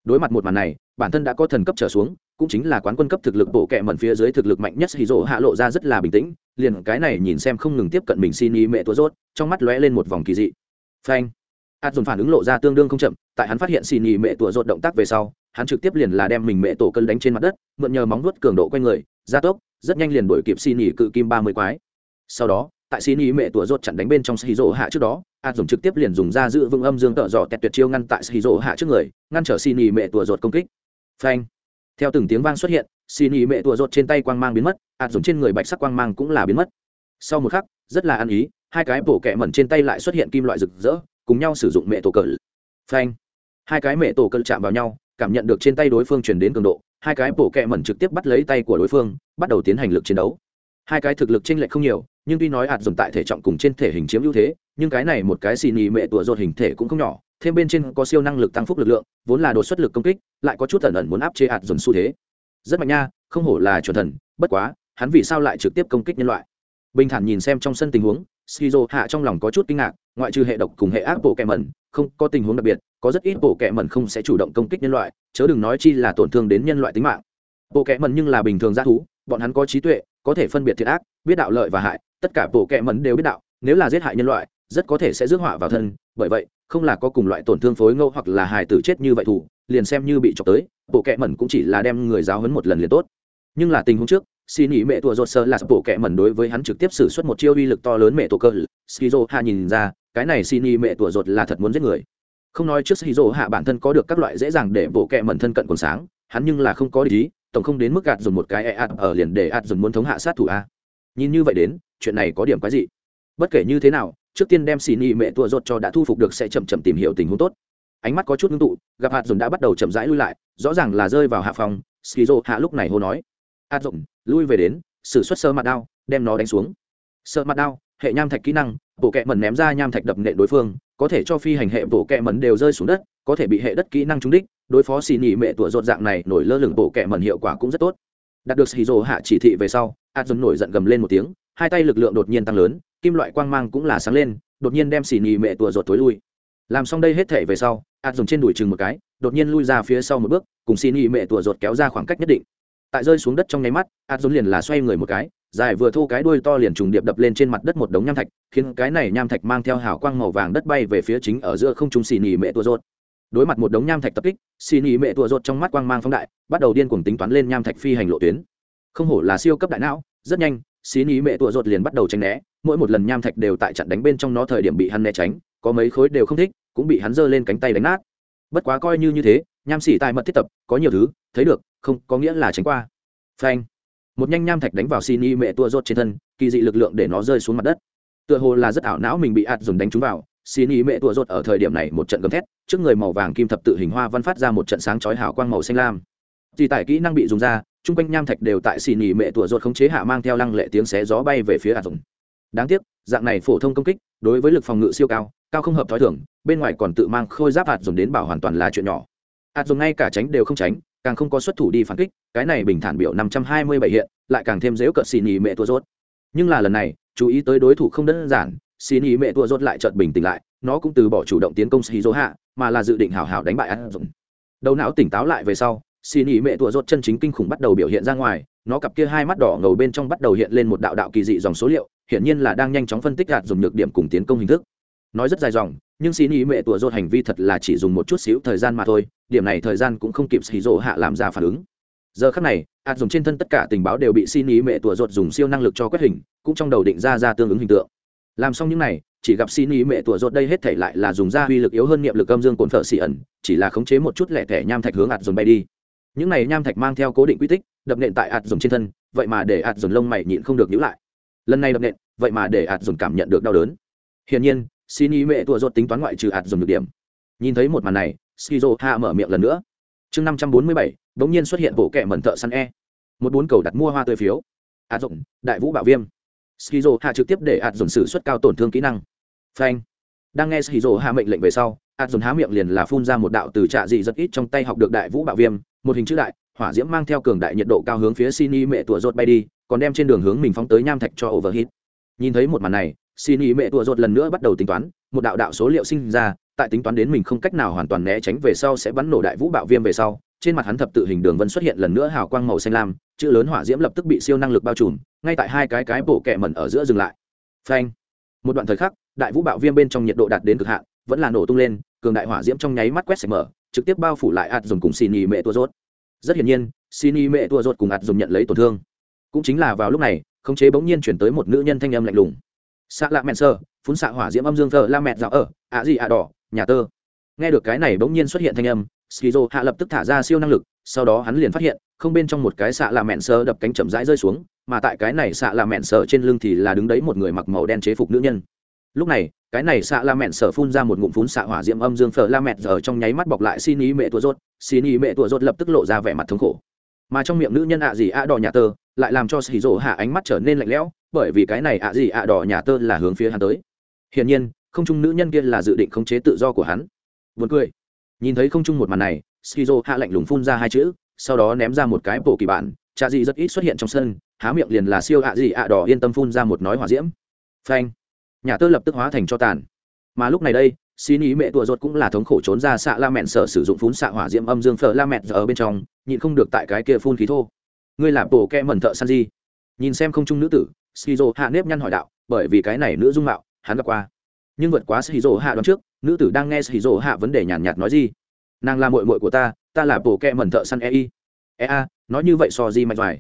Đối mặt một màn này, bản thân đã có thần cấp trở xuống, cũng chính là quán quân cấp thực lực bộ kệ mẩn phía dưới thực lực mạnh nhất xì rỗ hạ lộ ra rất là bình tĩnh, liền cái này nhìn xem không ngừng tiếp cận mình xin ý mẹ tua rốt, trong mắt lóe lên một vòng kỳ dị. Phanh. Ạt dồn phản ứng lộ ra tương đương không chậm, tại hắn phát hiện xì ý mẹ tua rốt động tác về sau, hắn trực tiếp liền là đem mình mẹ tổ cân đánh trên mặt đất, mượn nhờ móng vuốt cường độ quanh người, gia tốc, rất nhanh liền đuổi kịp xì ý cự kim ba mươi quái. Sau đó, tại xì ý mẹ tua rốt chặn đánh bên trong xì rỗ hạ trước đó ạt dùng trực tiếp liền dùng ra giữ vững âm dương tợ dò tẹt tuyệt chiêu ngăn tại xì rỗ hạ trước người, ngăn trở xì nhì mẹ tùa rột công kích. Phanh. Theo từng tiếng vang xuất hiện xì nhì mẹ tùa rột trên tay quang mang biến mất ạt dùng trên người bạch sắc quang mang cũng là biến mất. Sau một khắc, rất là ăn ý, hai cái bổ kẹ mẩn trên tay lại xuất hiện kim loại rực rỡ, cùng nhau sử dụng mẹ tổ cỡ phanh. Hai cái mẹ tổ cỡ chạm vào nhau, cảm nhận được trên tay đối phương chuyển đến cường độ, hai cái bổ kẹ mẩn trực tiếp bắt lấy tay của đối phương, bắt đầu tiến hành lực chiến đấu. Hai cái thực lực chênh lệch không nhiều, nhưng tuy nói ạt dùng tại thể trọng cùng trên thể hình chiếm ưu thế nhưng cái này một cái xì nhì mẹ tủa rột hình thể cũng không nhỏ, thêm bên trên có siêu năng lực tăng phúc lực lượng, vốn là đột xuất lực công kích, lại có chút ẩn ẩn muốn áp chế hạt dồn xu thế. Rất mạnh nha, không hổ là chuẩn thần, bất quá, hắn vì sao lại trực tiếp công kích nhân loại? Bình thản nhìn xem trong sân tình huống, skizo hạ trong lòng có chút kinh ngạc, ngoại trừ hệ độc cùng hệ ác bộ kẹ mẩn, không, có tình huống đặc biệt, có rất ít bộ kẹ mẩn không sẽ chủ động công kích nhân loại, chớ đừng nói chi là tổn thương đến nhân loại tính mạng. Bộ kẹ mẩn nhưng là bình thường g thú, bọn hắn có trí tuệ, có thể phân biệt thiệt ác, biết đạo lợi và hại, tất cả bộ kẹ mẩn đều biết đạo, nếu là giết hại nhân loại rất có thể sẽ rước họa vào thân, bởi vậy, không là có cùng loại tổn thương phối ngẫu hoặc là hài tử chết như vậy thủ, liền xem như bị chọc tới, bộ kẹ mẩn cũng chỉ là đem người giáo hấn một lần liền tốt. Nhưng là tình huống trước, xin ý mẹ tua rột sơ là bộ kẹ mẩn đối với hắn trực tiếp xử suất một chiêu uy lực to lớn mẹ tổ cơ skizo hạ nhìn ra, cái này xin ý mẹ tua rột là thật muốn giết người. Không nói trước skizo hạ bản thân có được các loại dễ dàng để bộ kẹ mẩn thân cận còn sáng, hắn nhưng là không có ý, tổng không đến mức gạt dùng một cái e ạt ở liền để ạt dùng muốn thống hạ sát thủ a. Nhìn như vậy đến, chuyện này có điểm quái gì bất kể như thế nào trước tiên đem xì nhị mẹ tua rột cho đã thu phục được sẽ chậm chậm tìm hiểu tình huống tốt. Ánh mắt có chút ngưng tụ, gặp hạt dùng đã bắt đầu chậm rãi lui lại, rõ ràng là rơi vào hạ phòng, skizo hạ lúc này hô nói. Hạt dồn lui về đến, sử xuất sơ mặt đao, đem nó đánh xuống. Sơ mặt đao, hệ nham thạch kỹ năng, bộ kẹ mẩn ném ra nham thạch đập nện đối phương, có thể cho phi hành hệ bộ kẹ mẩn đều rơi xuống đất, có thể bị hệ đất kỹ năng trúng đích, đối phó xì nhị mẹ tua rột dạng này nổi lơ lửng bộ kẹ mẩn hiệu quả cũng rất tốt. Đạt được xì rô hạ chỉ thị về sau, hạt dồn nổi giận gầm lên một tiếng, hai tay lực lượng đột nhiên tăng lớn kim loại quang mang cũng là sáng lên, đột nhiên đem xì nhì mẹ tùa ruột tối lui. Làm xong đây hết thể về sau, ạt dùng trên đùi chừng một cái, đột nhiên lui ra phía sau một bước, cùng xì nhì mẹ tùa ruột kéo ra khoảng cách nhất định. Tại rơi xuống đất trong nháy mắt, ạt dùng liền là xoay người một cái, dài vừa thu cái đuôi to liền trùng điệp đập lên trên mặt đất một đống nham thạch, khiến cái này nham thạch mang theo hào quang màu vàng đất bay về phía chính ở giữa không trung xì nhì mẹ tùa ruột. Đối mặt một đống nham thạch tập kích xì nhì mẹ tùa ruột trong mắt quang mang phóng đại, bắt đầu điên cuồng tính toán lên nham thạch phi hành lộ tuyến. Không hổ là siêu cấp đại não, rất nhanh xì nhì mẹ tua ruột liền bắt đầu tránh né mỗi một lần nham thạch đều tại trận đánh bên trong nó thời điểm bị hắn né tránh, có mấy khối đều không thích, cũng bị hắn giơ lên cánh tay đánh nát. Bất quá coi như như thế, nham xỉ tại mật thiết tập, có nhiều thứ, thấy được, không, có nghĩa là tránh qua. Phanh. Một nhanh nham thạch đánh vào xì y mẹ tua rốt trên thân, kỳ dị lực lượng để nó rơi xuống mặt đất. Tựa hồ là rất ảo não mình bị ạt dùng đánh trúng vào xì y mẹ tua rốt ở thời điểm này một trận gầm thét, trước người màu vàng kim thập tự hình hoa văn phát ra một trận sáng chói hào quang màu xanh lam. Thì tại kỹ năng bị dùng ra, chung quanh nham thạch đều tại xì nỉ mẹ tủa ruột khống chế hạ mang theo lăng lệ tiếng xé gió bay về phía ạt dùng đáng tiếc, dạng này phổ thông công kích, đối với lực phòng ngự siêu cao cao không hợp thói thường, bên ngoài còn tự mang khôi giáp hạt dùng đến bảo hoàn toàn là chuyện nhỏ. Hạt dùng ngay cả tránh đều không tránh, càng không có xuất thủ đi phản kích, cái này bình thản biểu năm trăm hai mươi bảy hiện, lại càng thêm dễu cợt xì nhì mẹ tua rốt. Nhưng là lần này, chú ý tới đối thủ không đơn giản, xì nhì mẹ tua rốt lại chợt bình tĩnh lại, nó cũng từ bỏ chủ động tiến công xì dỗ hạ mà là dự định hào hào đánh bại hạt dùng. Đầu não tỉnh táo lại về sau, xì nhì mẹ tua rốt chân chính kinh khủng bắt đầu biểu hiện ra ngoài, nó cặp kia hai mắt đỏ ngầu bên trong bắt đầu hiện lên một đạo đạo kỳ dị dòng số liệu hiển nhiên là đang nhanh chóng phân tích gạt dùng nhược điểm cùng tiến công hình thức. Nói rất dài dòng, nhưng xin ý mẹ tủa dột hành vi thật là chỉ dùng một chút xíu thời gian mà thôi, điểm này thời gian cũng không kịp xì rộ hạ làm ra phản ứng. Giờ khắc này, hạt dùng trên thân tất cả tình báo đều bị xin ý mẹ tủa dột dùng siêu năng lực cho quét hình, cũng trong đầu định ra ra tương ứng hình tượng. Làm xong những này, chỉ gặp xin ý mẹ tủa dột đây hết thể lại là dùng ra uy lực yếu hơn niệm lực âm dương cồn phở xì ẩn, chỉ là khống chế một chút lẻ thẻ nham thạch hướng hạt dùng bay đi. Những này nham thạch mang theo cố định quy tích, đập nện tại hạt dùng trên thân, vậy mà để hạt dùng lông mày nhịn không được nhữ lại lần này đập nện vậy mà để hạt dùng cảm nhận được đau đớn. Hiển nhiên xin ý mẹ tua rột tính toán ngoại trừ hạt dùng được điểm. Nhìn thấy một màn này skizo hạ mở miệng lần nữa. Chương năm trăm bốn mươi bảy bỗng nhiên xuất hiện bộ kẹ mẩn thợ săn e. Một bốn cầu đặt mua hoa tươi phiếu. Hạt dùng đại vũ bảo viêm. Skizo hạ trực tiếp để hạt dùng sử xuất cao tổn thương kỹ năng. Phanh. Đang nghe skizo hạ mệnh lệnh về sau hạt dùng há miệng liền là phun ra một đạo từ trạ dị rất ít trong tay học được đại vũ bảo viêm. Một hình chữ đại hỏa diễm mang theo cường đại nhiệt độ cao hướng phía Sini mẹ tua rột bay đi, còn đem trên đường hướng mình phóng tới nham thạch cho overheat. Nhìn thấy một màn này, xin ý mẹ tua rột lần nữa bắt đầu tính toán, một đạo đạo số liệu sinh ra, tại tính toán đến mình không cách nào hoàn toàn né tránh về sau sẽ bắn nổ đại vũ bạo viêm về sau, trên mặt hắn thập tự hình đường vân xuất hiện lần nữa hào quang màu xanh lam, chữ lớn hỏa diễm lập tức bị siêu năng lực bao trùm, ngay tại hai cái cái bộ kẹ mẩn ở giữa dừng lại. Phanh. Một đoạn thời khắc, đại vũ bạo viêm bên trong nhiệt độ đạt đến cực hạn, vẫn là nổ tung lên, cường đại hỏa diễm trong nháy mắt quét sạch mở, trực tiếp bao phủ lại ạt dùng cùng xin ý mẹ tua rốt rất hiển nhiên xin ý mẹ tua rột cùng ạt dùng nhận lấy tổn thương cũng chính là vào lúc này, khống chế bỗng nhiên chuyển tới một nữ nhân thanh âm lạnh lùng. Xạ lạ mẹn sơ phun xạ hỏa diễm âm dương thờ la mẹt dạo ở, ạ gì ạ đỏ, nhà tơ. Nghe được cái này bỗng nhiên xuất hiện thanh âm, skizo hạ lập tức thả ra siêu năng lực, sau đó hắn liền phát hiện, không bên trong một cái xạ lạ mẹn sơ đập cánh chậm rãi rơi xuống, mà tại cái này xạ lạ mẹn sơ trên lưng thì là đứng đấy một người mặc màu đen chế phục nữ nhân. Lúc này, cái này xạ la mẹn sở phun ra một ngụm phun xạ hỏa diễm âm dương phở la mẹn giờ trong nháy mắt bọc lại xin ý mẹ tua rốt. Xin ý mẹ tua rốt lập tức lộ ra vẻ mặt thống khổ mà trong miệng nữ nhân ạ gì ạ đỏ nhà tơ lại làm cho xì rỗ hạ ánh mắt trở nên lạnh lẽo, bởi vì cái này ạ gì ạ đỏ nhà tơ là hướng phía hắn tới. Hiển nhiên, không trung nữ nhân kia là dự định khống chế tự do của hắn. Vượt cười. Nhìn thấy không trung một màn này skizo hạ lạnh lùng phun ra hai chữ, sau đó ném ra một cái bộ kỳ bản cha gì rất ít xuất hiện trong sân, há miệng liền là siêu ạ gì ạ đỏ yên tâm phun ra một nói hỏa diễm. Phanh. Nhà tơ lập tức hóa thành cho tàn. Mà lúc này đây xin ý mẹ tùa ruột cũng là thống khổ trốn ra xạ la mẹn sợ sử dụng phun xạ hỏa diễm âm dương phở la mẹn ở bên trong, nhịn không được tại cái kia phun khí thô. Ngươi là bộ kẹ mẩn thợ san gì? Nhìn xem không trung nữ tử, skizo hạ nếp nhăn hỏi đạo, bởi vì cái này nữ dung mạo, hắn gặp qua. Nhưng vượt quá skizo hạ đoán trước, nữ tử đang nghe skizo hạ vấn đề nhàn nhạt nói gì? Nàng là mội mội của ta ta là bộ kẹ mẩn thợ săn ei ea nói như vậy so di mạnh vải?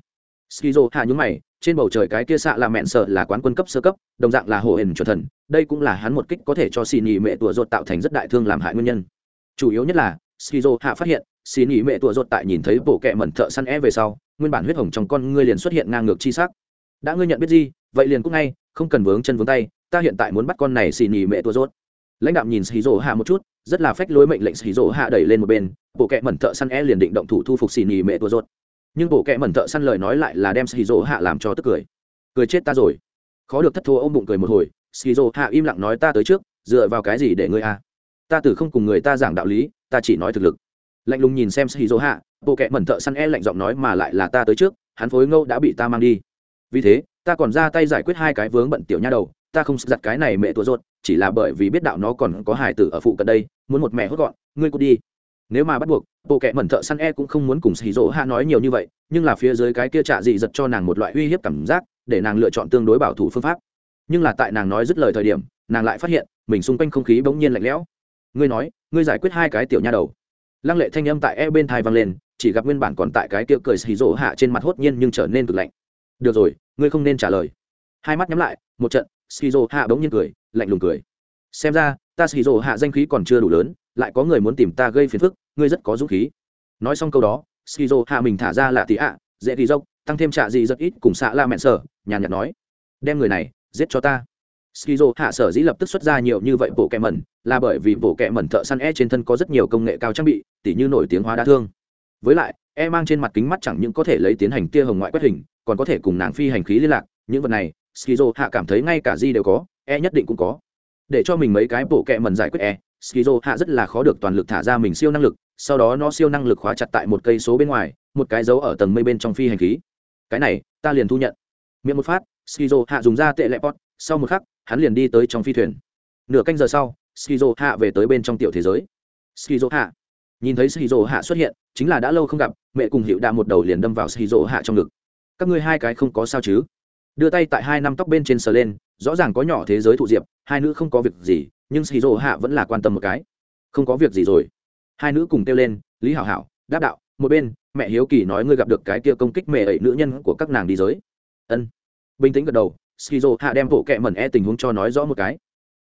Skizo hạ nhúng mày, trên bầu trời cái kia xạ là mẹn sợ là quán quân cấp sơ cấp, đồng dạng là hồ hển chuẩn thần. Đây cũng là hắn một kích có thể cho xì nhì mẹ tùa rột tạo thành rất đại thương làm hại nguyên nhân. Chủ yếu nhất là, skizo hạ phát hiện xì nhị mẹ tua rột tại nhìn thấy bộ kẹ mẩn thợ săn é về sau, nguyên bản huyết hồng trong con ngươi liền xuất hiện ngang ngược chi sắc. Đã ngươi nhận biết gì, vậy liền cũng ngay, không cần vướng chân vướng tay, ta hiện tại muốn bắt con này xì nhị mẹ tua rột lãnh đạo nhìn xì hạ một chút, rất là phách lối mệnh lệnh xì hạ đẩy lên một bên, bộ kẹ mẩn thợ săn é liền định động thủ thu phục xì nhị mẹ tua rột nhưng bộ kệ mẩn thợ săn lời nói lại là đem xì rỗ hạ làm cho tức cười. Cười chết ta rồi. Khó được thất thua ôm bụng cười một hồi xì rỗ hạ im lặng nói ta tới trước, dựa vào cái gì để ngươi a ta từ không cùng người ta giảng đạo lý, ta chỉ nói thực lực. Lạnh lùng nhìn xem xì hạ, bộ kệ mẩn thợ săn e lạnh giọng nói mà lại là ta tới trước, hắn phối ngâu đã bị ta mang đi. Vì thế, ta còn ra tay giải quyết hai cái vướng bận tiểu nha đầu, ta không giặt cái này mẹ tua rột chỉ là bởi vì biết đạo nó còn có hải tử ở phụ cận đây, muốn một mẹ hốt gọn, ngươi cút đi nếu mà bắt buộc, bộ kệ mẩn thợ săn e cũng không muốn cùng xì dỗ hạ nói nhiều như vậy, nhưng là phía dưới cái kia trạ dị giật cho nàng một loại uy hiếp cảm giác, để nàng lựa chọn tương đối bảo thủ phương pháp. Nhưng là tại nàng nói dứt lời thời điểm, nàng lại phát hiện, mình xung quanh không khí bỗng nhiên lạnh lẽo. Ngươi nói, ngươi giải quyết hai cái tiểu nha đầu. Lăng lệ thanh âm tại e bên thai vang lên, chỉ gặp nguyên bản còn tại cái kia cười xì rỗ hạ trên mặt hốt nhiên nhưng trở nên cực lạnh. Được rồi, ngươi không nên trả lời. Hai mắt nhắm lại, một trận xì rỗ hạ bỗng nhiên cười, lạnh lùng cười. Xem ra, ta xì rỗ hạ danh khí còn chưa đủ lớn lại có người muốn tìm ta gây phiền phức, ngươi rất có dũng khí. Nói xong câu đó, Skizo hạ mình thả ra là tí ạ, dễ thì dốc, tăng thêm trạ gì rất ít cùng xạ la mẹn sở, nhàn nhạt nói, đem người này giết cho ta. Skizo hạ sở dĩ lập tức xuất ra nhiều như vậy bộ kẹ mẩn, là bởi vì bộ kẹ mẩn thợ săn e trên thân có rất nhiều công nghệ cao trang bị, tỉ như nổi tiếng hóa đa thương. Với lại e mang trên mặt kính mắt chẳng những có thể lấy tiến hành tia hồng ngoại quét hình, còn có thể cùng nàng phi hành khí liên lạc, những vật này, skizo hạ cảm thấy ngay cả di đều có e nhất định cũng có. Để cho mình mấy cái bộ kẹ mẩn giải quyết e skizo hạ rất là khó được toàn lực thả ra mình siêu năng lực, sau đó nó siêu năng lực khóa chặt tại một cây số bên ngoài, một cái dấu ở tầng mây bên trong phi hành khí. Cái này, ta liền thu nhận. Miệng một phát, skizo hạ dùng ra tệ lệ pot, sau một khắc, hắn liền đi tới trong phi thuyền. Nửa canh giờ sau, skizo hạ về tới bên trong tiểu thế giới. Skizo hạ. Nhìn thấy skizo hạ xuất hiện, chính là đã lâu không gặp, mẹ cùng hiệu đạ một đầu liền đâm vào skizo hạ trong ngực. Các ngươi hai cái không có sao chứ? Đưa tay tại hai năm tóc bên trên sờ lên, rõ ràng có nhỏ thế giới thụ diệp, hai nữ không có việc gì nhưng skizo hạ vẫn là quan tâm một cái. Không có việc gì rồi. Hai nữ cùng kêu lên, lý hảo hảo, đáp đạo, một bên, mẹ hiếu kỳ nói ngươi gặp được cái kia công kích mẹ ấy nữ nhân của các nàng đi giới. Ân. Bình tĩnh gật đầu skizo hạ đem bộ kẹ mẩn e tình huống cho nói rõ một cái.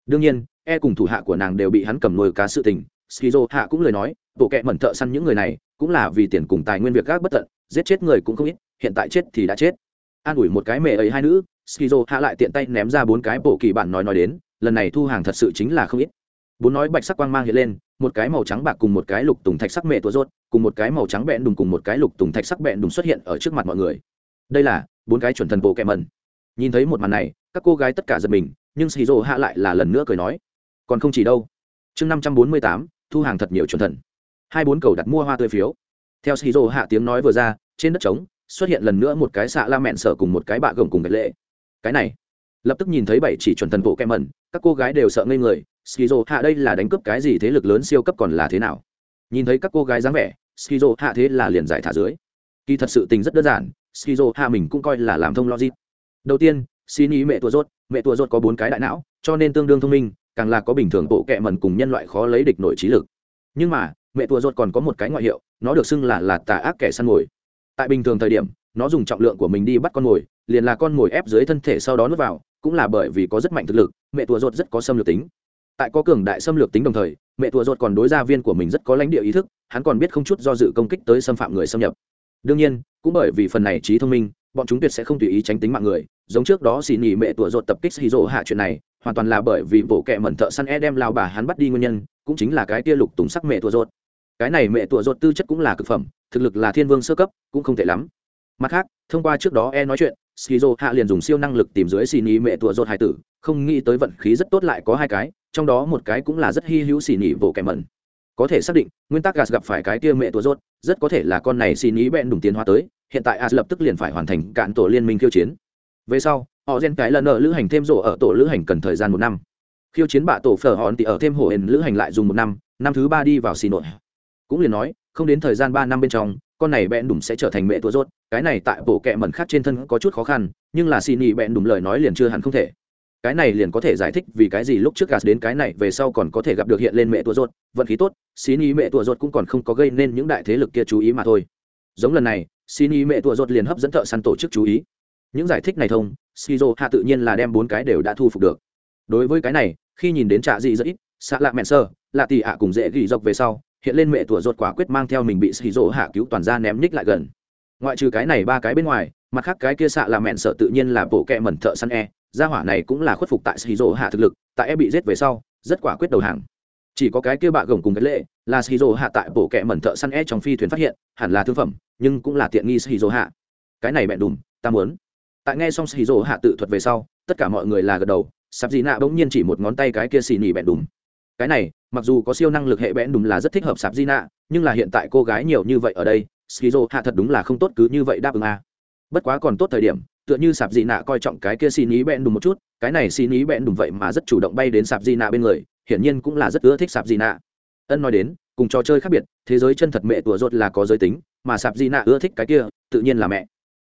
Đương nhiên e cùng thủ hạ của nàng đều bị hắn cầm nuôi cá sự tình skizo hạ cũng lời nói, bộ kẹ mẩn thợ săn những người này cũng là vì tiền cùng tài nguyên việc gác bất tận, giết chết người cũng không ít, hiện tại chết thì đã chết. An ủi một cái mẹ ấy hai nữ skizo hạ lại tiện tay ném ra bốn cái bộ kỳ bản nói nói đến lần này thu hàng thật sự chính là không ít. Bốn nói bạch sắc quang mang hiện lên, một cái màu trắng bạc cùng một cái lục tùng thạch sắc mẹ tua rốt, cùng một cái màu trắng bẹn đùng cùng một cái lục tùng thạch sắc bẹn đùng xuất hiện ở trước mặt mọi người. Đây là bốn cái chuẩn thần bộ kẹ mần nhìn thấy một màn này, các cô gái tất cả giật mình, nhưng xì rô hạ lại là lần nữa cười nói, còn không chỉ đâu. Chương năm trăm bốn mươi tám, thu hàng thật nhiều chuẩn thần. Hai bốn cầu đặt mua hoa tươi phiếu. Theo xì rô hạ tiếng nói vừa ra, trên đất trống xuất hiện lần nữa một cái xạ la mẹn sở cùng một cái bạ gồng cùng gạch lệ. Cái này lập tức nhìn thấy bảy chỉ chuẩn thần bộ kem mẩn, các cô gái đều sợ ngây người, skizo, hạ, đây là đánh cướp cái gì thế lực lớn siêu cấp còn là thế nào? Nhìn thấy các cô gái dáng vẻ, skizo, hạ, thế là liền giải thả dưới. Kỳ thật sự tình rất đơn giản, skizo, hạ, mình cũng coi là làm thông logic. Đầu tiên, xin ý mẹ tua rốt, mẹ tua rốt có bốn cái đại não, cho nên tương đương thông minh, càng là có bình thường bộ kẹ mần cùng nhân loại khó lấy địch nổi trí lực. Nhưng mà, mẹ tua rốt còn có một cái ngoại hiệu, nó được xưng là là tà ác kẻ săn mồi. Tại bình thường thời điểm, nó dùng trọng lượng của mình đi bắt con mồi, liền là con mồi ép dưới thân thể sau đó nuốt vào cũng là bởi vì có rất mạnh thực lực, mẹ tua ruột rất có xâm lược tính. Tại có cường đại xâm lược tính đồng thời, mẹ tua ruột còn đối gia viên của mình rất có lãnh địa ý thức, hắn còn biết không chút do dự công kích tới xâm phạm người xâm nhập. Đương nhiên, cũng bởi vì phần này trí thông minh, bọn chúng tuyệt sẽ không tùy ý tránh tính mạng người, giống trước đó xì nhì mẹ tua rột tập kích xì rỗ hạ chuyện này, hoàn toàn là bởi vì bộ kệ mẩn thợ săn e đem lao bà hắn bắt đi nguyên nhân, cũng chính là cái tia lục tùng sắc mẹ tua rột cái này mẹ tua rột tư chất cũng là cực phẩm, thực lực là thiên vương sơ cấp, cũng không tệ lắm. Mặt khác, thông qua trước đó e nói chuyện skizo hạ liền dùng siêu năng lực tìm dưới xì nỉ mẹ tủa rốt hai tử không nghĩ tới vận khí rất tốt lại có hai cái trong đó một cái cũng là rất hy hữu xì nỉ bộ kẻ mẩn. Có thể xác định nguyên tắc gas gặp phải cái kia mẹ tủa rốt, rất có thể là con này xì nỉ bẹn đủng tiến hóa tới hiện tại as lập tức liền phải hoàn thành cạn tổ liên minh khiêu chiến. Về sau họ gen cái lần ở lữ hành thêm rổ ở tổ lữ hành cần thời gian một năm. Khiêu chiến bạ tổ phở hòn thì ở thêm hồ hển lữ hành lại dùng một năm năm thứ ba đi vào xì nội. Cũng liền nói không đến thời gian ba năm bên trong con này bẹn đùm sẽ trở thành mẹ tua rốt. Cái này tại bộ kẹ mẩn khác trên thân có chút khó khăn, nhưng là xin ý bẹn đùm lời nói liền chưa hẳn không thể. Cái này liền có thể giải thích vì cái gì lúc trước gas đến cái này về sau còn có thể gặp được hiện lên mẹ tua rốt. Vận khí tốt xin ý mẹ tua rốt cũng còn không có gây nên những đại thế lực kia chú ý mà thôi. Giống lần này xin ý mẹ tua rốt liền hấp dẫn thợ săn tổ chức chú ý. Những giải thích này thông, skizo hạ tự nhiên là đem bốn cái đều đã thu phục được. Đối với cái này, khi nhìn đến trạ dị rất ít xạ lạ mẹn sơ, lạ tì ạ cùng dễ ghi dọc về sau hiện lên mẹ tủa ruột quả quyết mang theo mình bị xì rỗ hạ cứu toàn ra ném ních lại gần. Ngoại trừ cái này ba cái bên ngoài, mặt khác cái kia xạ là mẹn sợ tự nhiên là bộ kẹ mẩn thợ săn e. Gia hỏa này cũng là khuất phục tại xì rỗ hạ thực lực, tại e bị giết về sau, rất quả quyết đầu hàng. Chỉ có cái kia bạ gồng cùng cái lệ, là xì rỗ hạ tại bộ kẹ mẩn thợ săn e trong phi thuyền phát hiện, hẳn là thương phẩm, nhưng cũng là tiện nghi xì rỗ hạ. Cái này mẹ đùm, ta muốn. Tại nghe xong xì rỗ hạ tự thuật về sau, tất cả mọi người là gật đầu, sạp dị nạ bỗng nhiên chỉ một ngón tay cái kia xì nỉ bẹn đùm. Cái này mặc dù có siêu năng lực hệ bẽn đúng là rất thích hợp sạp di nạ nhưng là hiện tại cô gái nhiều như vậy ở đây skizo hạ thật đúng là không tốt cứ như vậy đáp ứng a. À. bất quá còn tốt thời điểm, tựa như sạp di nạ coi trọng cái kia xin ý bẽn đúng một chút, cái này xin ý bẽn đúng vậy mà rất chủ động bay đến sạp di nạ bên người, hiển nhiên cũng là rất ưa thích sạp di nạ ân nói đến, cùng trò chơi khác biệt, thế giới chân thật mẹ tủa rột là có giới tính, mà sạp di nạ ưa thích cái kia, tự nhiên là mẹ.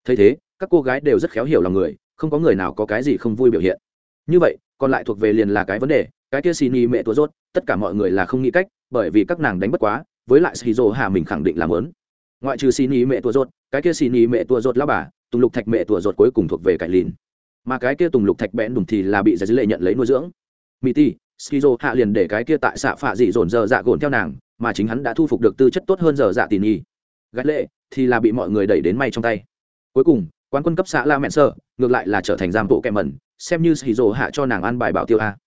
Thấy thế, các cô gái đều rất khéo hiểu lòng người, không có người nào có cái gì không vui biểu hiện. Như vậy, còn lại thuộc về liền là cái vấn đề cái kia xin y mẹ tua rốt, tất cả mọi người là không nghĩ cách, bởi vì các nàng đánh bất quá, với lại shizu hà mình khẳng định làm lớn ngoại trừ xin y mẹ tua rốt, cái kia xin y mẹ tua rốt lao bà, tùng lục thạch mẹ tua rốt cuối cùng thuộc về cải lìn. Mà cái kia tùng lục thạch bẽn đùng thì là bị giải dữ lệ nhận lấy nuôi dưỡng. Mỹ ti skizo hạ liền để cái kia tại xạ phạ dị dồn dơ dạ gồn theo nàng, mà chính hắn đã thu phục được tư chất tốt hơn giờ dạ tỉ nhi gái lệ, thì là bị mọi người đẩy đến may trong tay. Cuối cùng, quán quân cấp xã la mẹn sơ, ngược lại là trở thành giam bộ kẹm mẩn, xem như hì hạ cho nàng ăn bài bảo tiêu a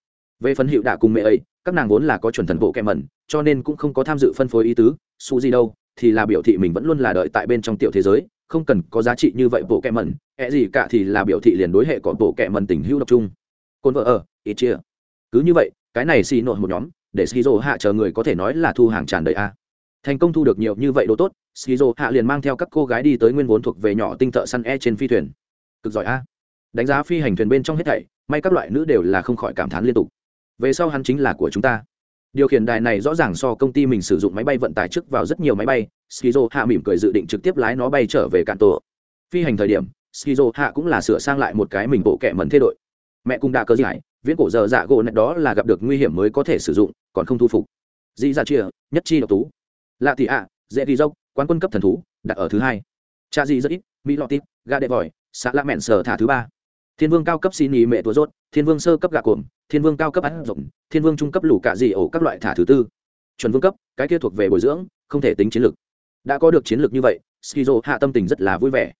về phần hiệu đạ cùng mẹ ấy, các nàng vốn là có chuẩn thần bộ kẹm mẩn, cho nên cũng không có tham dự phân phối ý tứ su gì đâu, thì là biểu thị mình vẫn luôn là đợi tại bên trong tiểu thế giới, không cần có giá trị như vậy bộ kẹm mẩn ẹ gì cả thì là biểu thị liền đối hệ có bộ kẹm mẩn tình hữu độc trung. côn vợ ở ít chia. Cứ như vậy, cái này xì nội một nhóm, để skizo hạ chờ người có thể nói là thu hàng tràn đầy a. Thành công thu được nhiều như vậy đồ tốt, skizo hạ liền mang theo các cô gái đi tới nguyên vốn thuộc về nhỏ tinh thợ săn e trên phi thuyền. Cực giỏi a. Đánh giá phi hành thuyền bên trong hết thảy, may các loại nữ đều là không khỏi cảm thán liên tục về sau hắn chính là của chúng ta. Điều khiển đài này rõ ràng so công ty mình sử dụng máy bay vận tải trước vào rất nhiều máy bay, skizo hạ mỉm cười dự định trực tiếp lái nó bay trở về cạn tổ. Phi hành thời điểm, skizo hạ cũng là sửa sang lại một cái mình bộ kẻ mẩn thay đổi. Mẹ cũng đã cơ giải viễn cổ giờ dạ gỗ này đó là gặp được nguy hiểm mới có thể sử dụng, còn không thu phục. Dĩ ra chia, nhất chi độc tú. Lạ thị ạ, dễ đi dốc, quán quân cấp thần thú, đặt ở thứ hai. Cha gì rất ít, mỹ lọt tít gà đệ vòi, xã lạ mẹn sở thả thứ ba. Thiên vương cao cấp xin ý mẹ tua rốt, thiên vương sơ cấp gà cuồng thiên vương cao cấp ăn rộng thiên vương trung cấp lũ cả dị ổ các loại thả thứ tư. Chuẩn vương cấp, cái kia thuộc về bồi dưỡng, không thể tính chiến lược. Đã có được chiến lược như vậy, skizo hạ tâm tình rất là vui vẻ.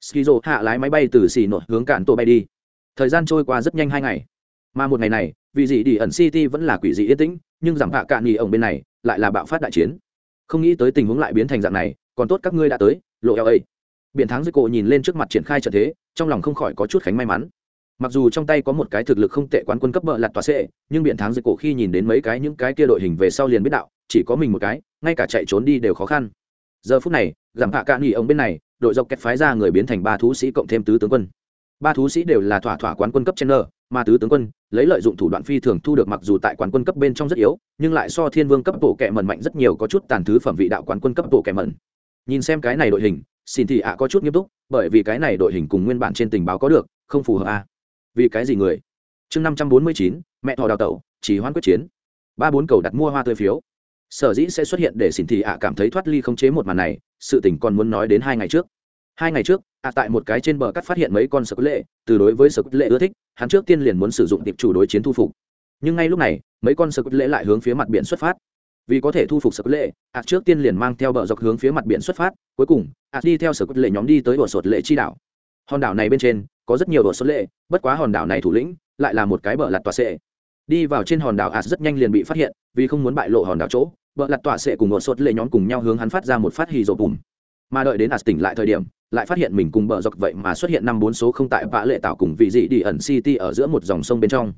Skizo hạ lái máy bay từ xì nội hướng cạn tổ bay đi. Thời gian trôi qua rất nhanh hai ngày. Mà một ngày này, vì gì đi ẩn city vẫn là quỷ dị yên tĩnh, nhưng giảm hạ cạn nghỉ ổng bên này lại là bạo phát đại chiến. Không nghĩ tới tình huống lại biến thành dạng này, còn tốt các ngươi đã tới, lộ eo ấy. Biện thắng dưới cổ nhìn lên trước mặt triển khai trận thế, trong lòng không khỏi có chút khánh may mắn mặc dù trong tay có một cái thực lực không tệ quán quân cấp bợ lặt tòa xệ nhưng biện thắng dưới cổ khi nhìn đến mấy cái những cái kia đội hình về sau liền biết đạo, chỉ có mình một cái, ngay cả chạy trốn đi đều khó khăn. Giờ phút này, giảm hạ cạn nghỉ ông bên này, đội dọc kẹt phái ra người biến thành ba thú sĩ cộng thêm tứ tướng quân. Ba thú sĩ đều là thỏa thỏa quán quân cấp trên nơ mà tứ tướng quân lấy lợi dụng thủ đoạn phi thường thu được mặc dù tại quán quân cấp bên trong rất yếu, nhưng lại so thiên vương cấp bộ kẻ mẩn mạnh rất nhiều có chút tàn thứ phẩm vị đạo quán quân cấp bộ kẻ mẩn. Nhìn xem cái này đội hình, xin thì ạ có chút nghiêm túc, bởi vì cái này đội hình cùng nguyên bản trên tình báo có được, không phù hợp a. à vì cái gì người? Chương năm trăm bốn mươi chín, mẹ thọ đào tẩu, chỉ hoan quyết chiến. Ba bốn cầu đặt mua hoa tươi phiếu. Sở dĩ sẽ xuất hiện để xin thì ạ cảm thấy thoát ly không chế một màn này, sự tình còn muốn nói đến hai ngày trước. Hai ngày trước, ạ tại một cái trên bờ cắt phát hiện mấy con sở lệ, từ đối với sở lệ ưa thích, hắn trước tiên liền muốn sử dụng tiệp chủ đối chiến thu phục. Nhưng ngay lúc này, mấy con sở lệ lại hướng phía mặt biển xuất phát. Vì có thể thu phục sở lệ, ạ trước tiên liền mang theo bờ dọc hướng phía mặt biển xuất phát, cuối cùng, ạ đi theo sở lệ nhóm đi tới bờ sột lệ chi đảo. Hòn đảo này bên trên có rất nhiều đồ số lệ, bất quá hòn đảo này thủ lĩnh lại là một cái bờ lặt tòa sệ. Đi vào trên hòn đảo ạt rất nhanh liền bị phát hiện, vì không muốn bại lộ hòn đảo chỗ, bờ lặt tòa sệ cùng bờ số lệ nhóm cùng nhau hướng hắn phát ra một phát hì rộp bùm. Mà đợi đến ạt tỉnh lại thời điểm, lại phát hiện mình cùng bờ dọc vậy mà xuất hiện năm bốn số không tại vã lệ tạo cùng vị dị đi ẩn city ở giữa một dòng sông bên trong.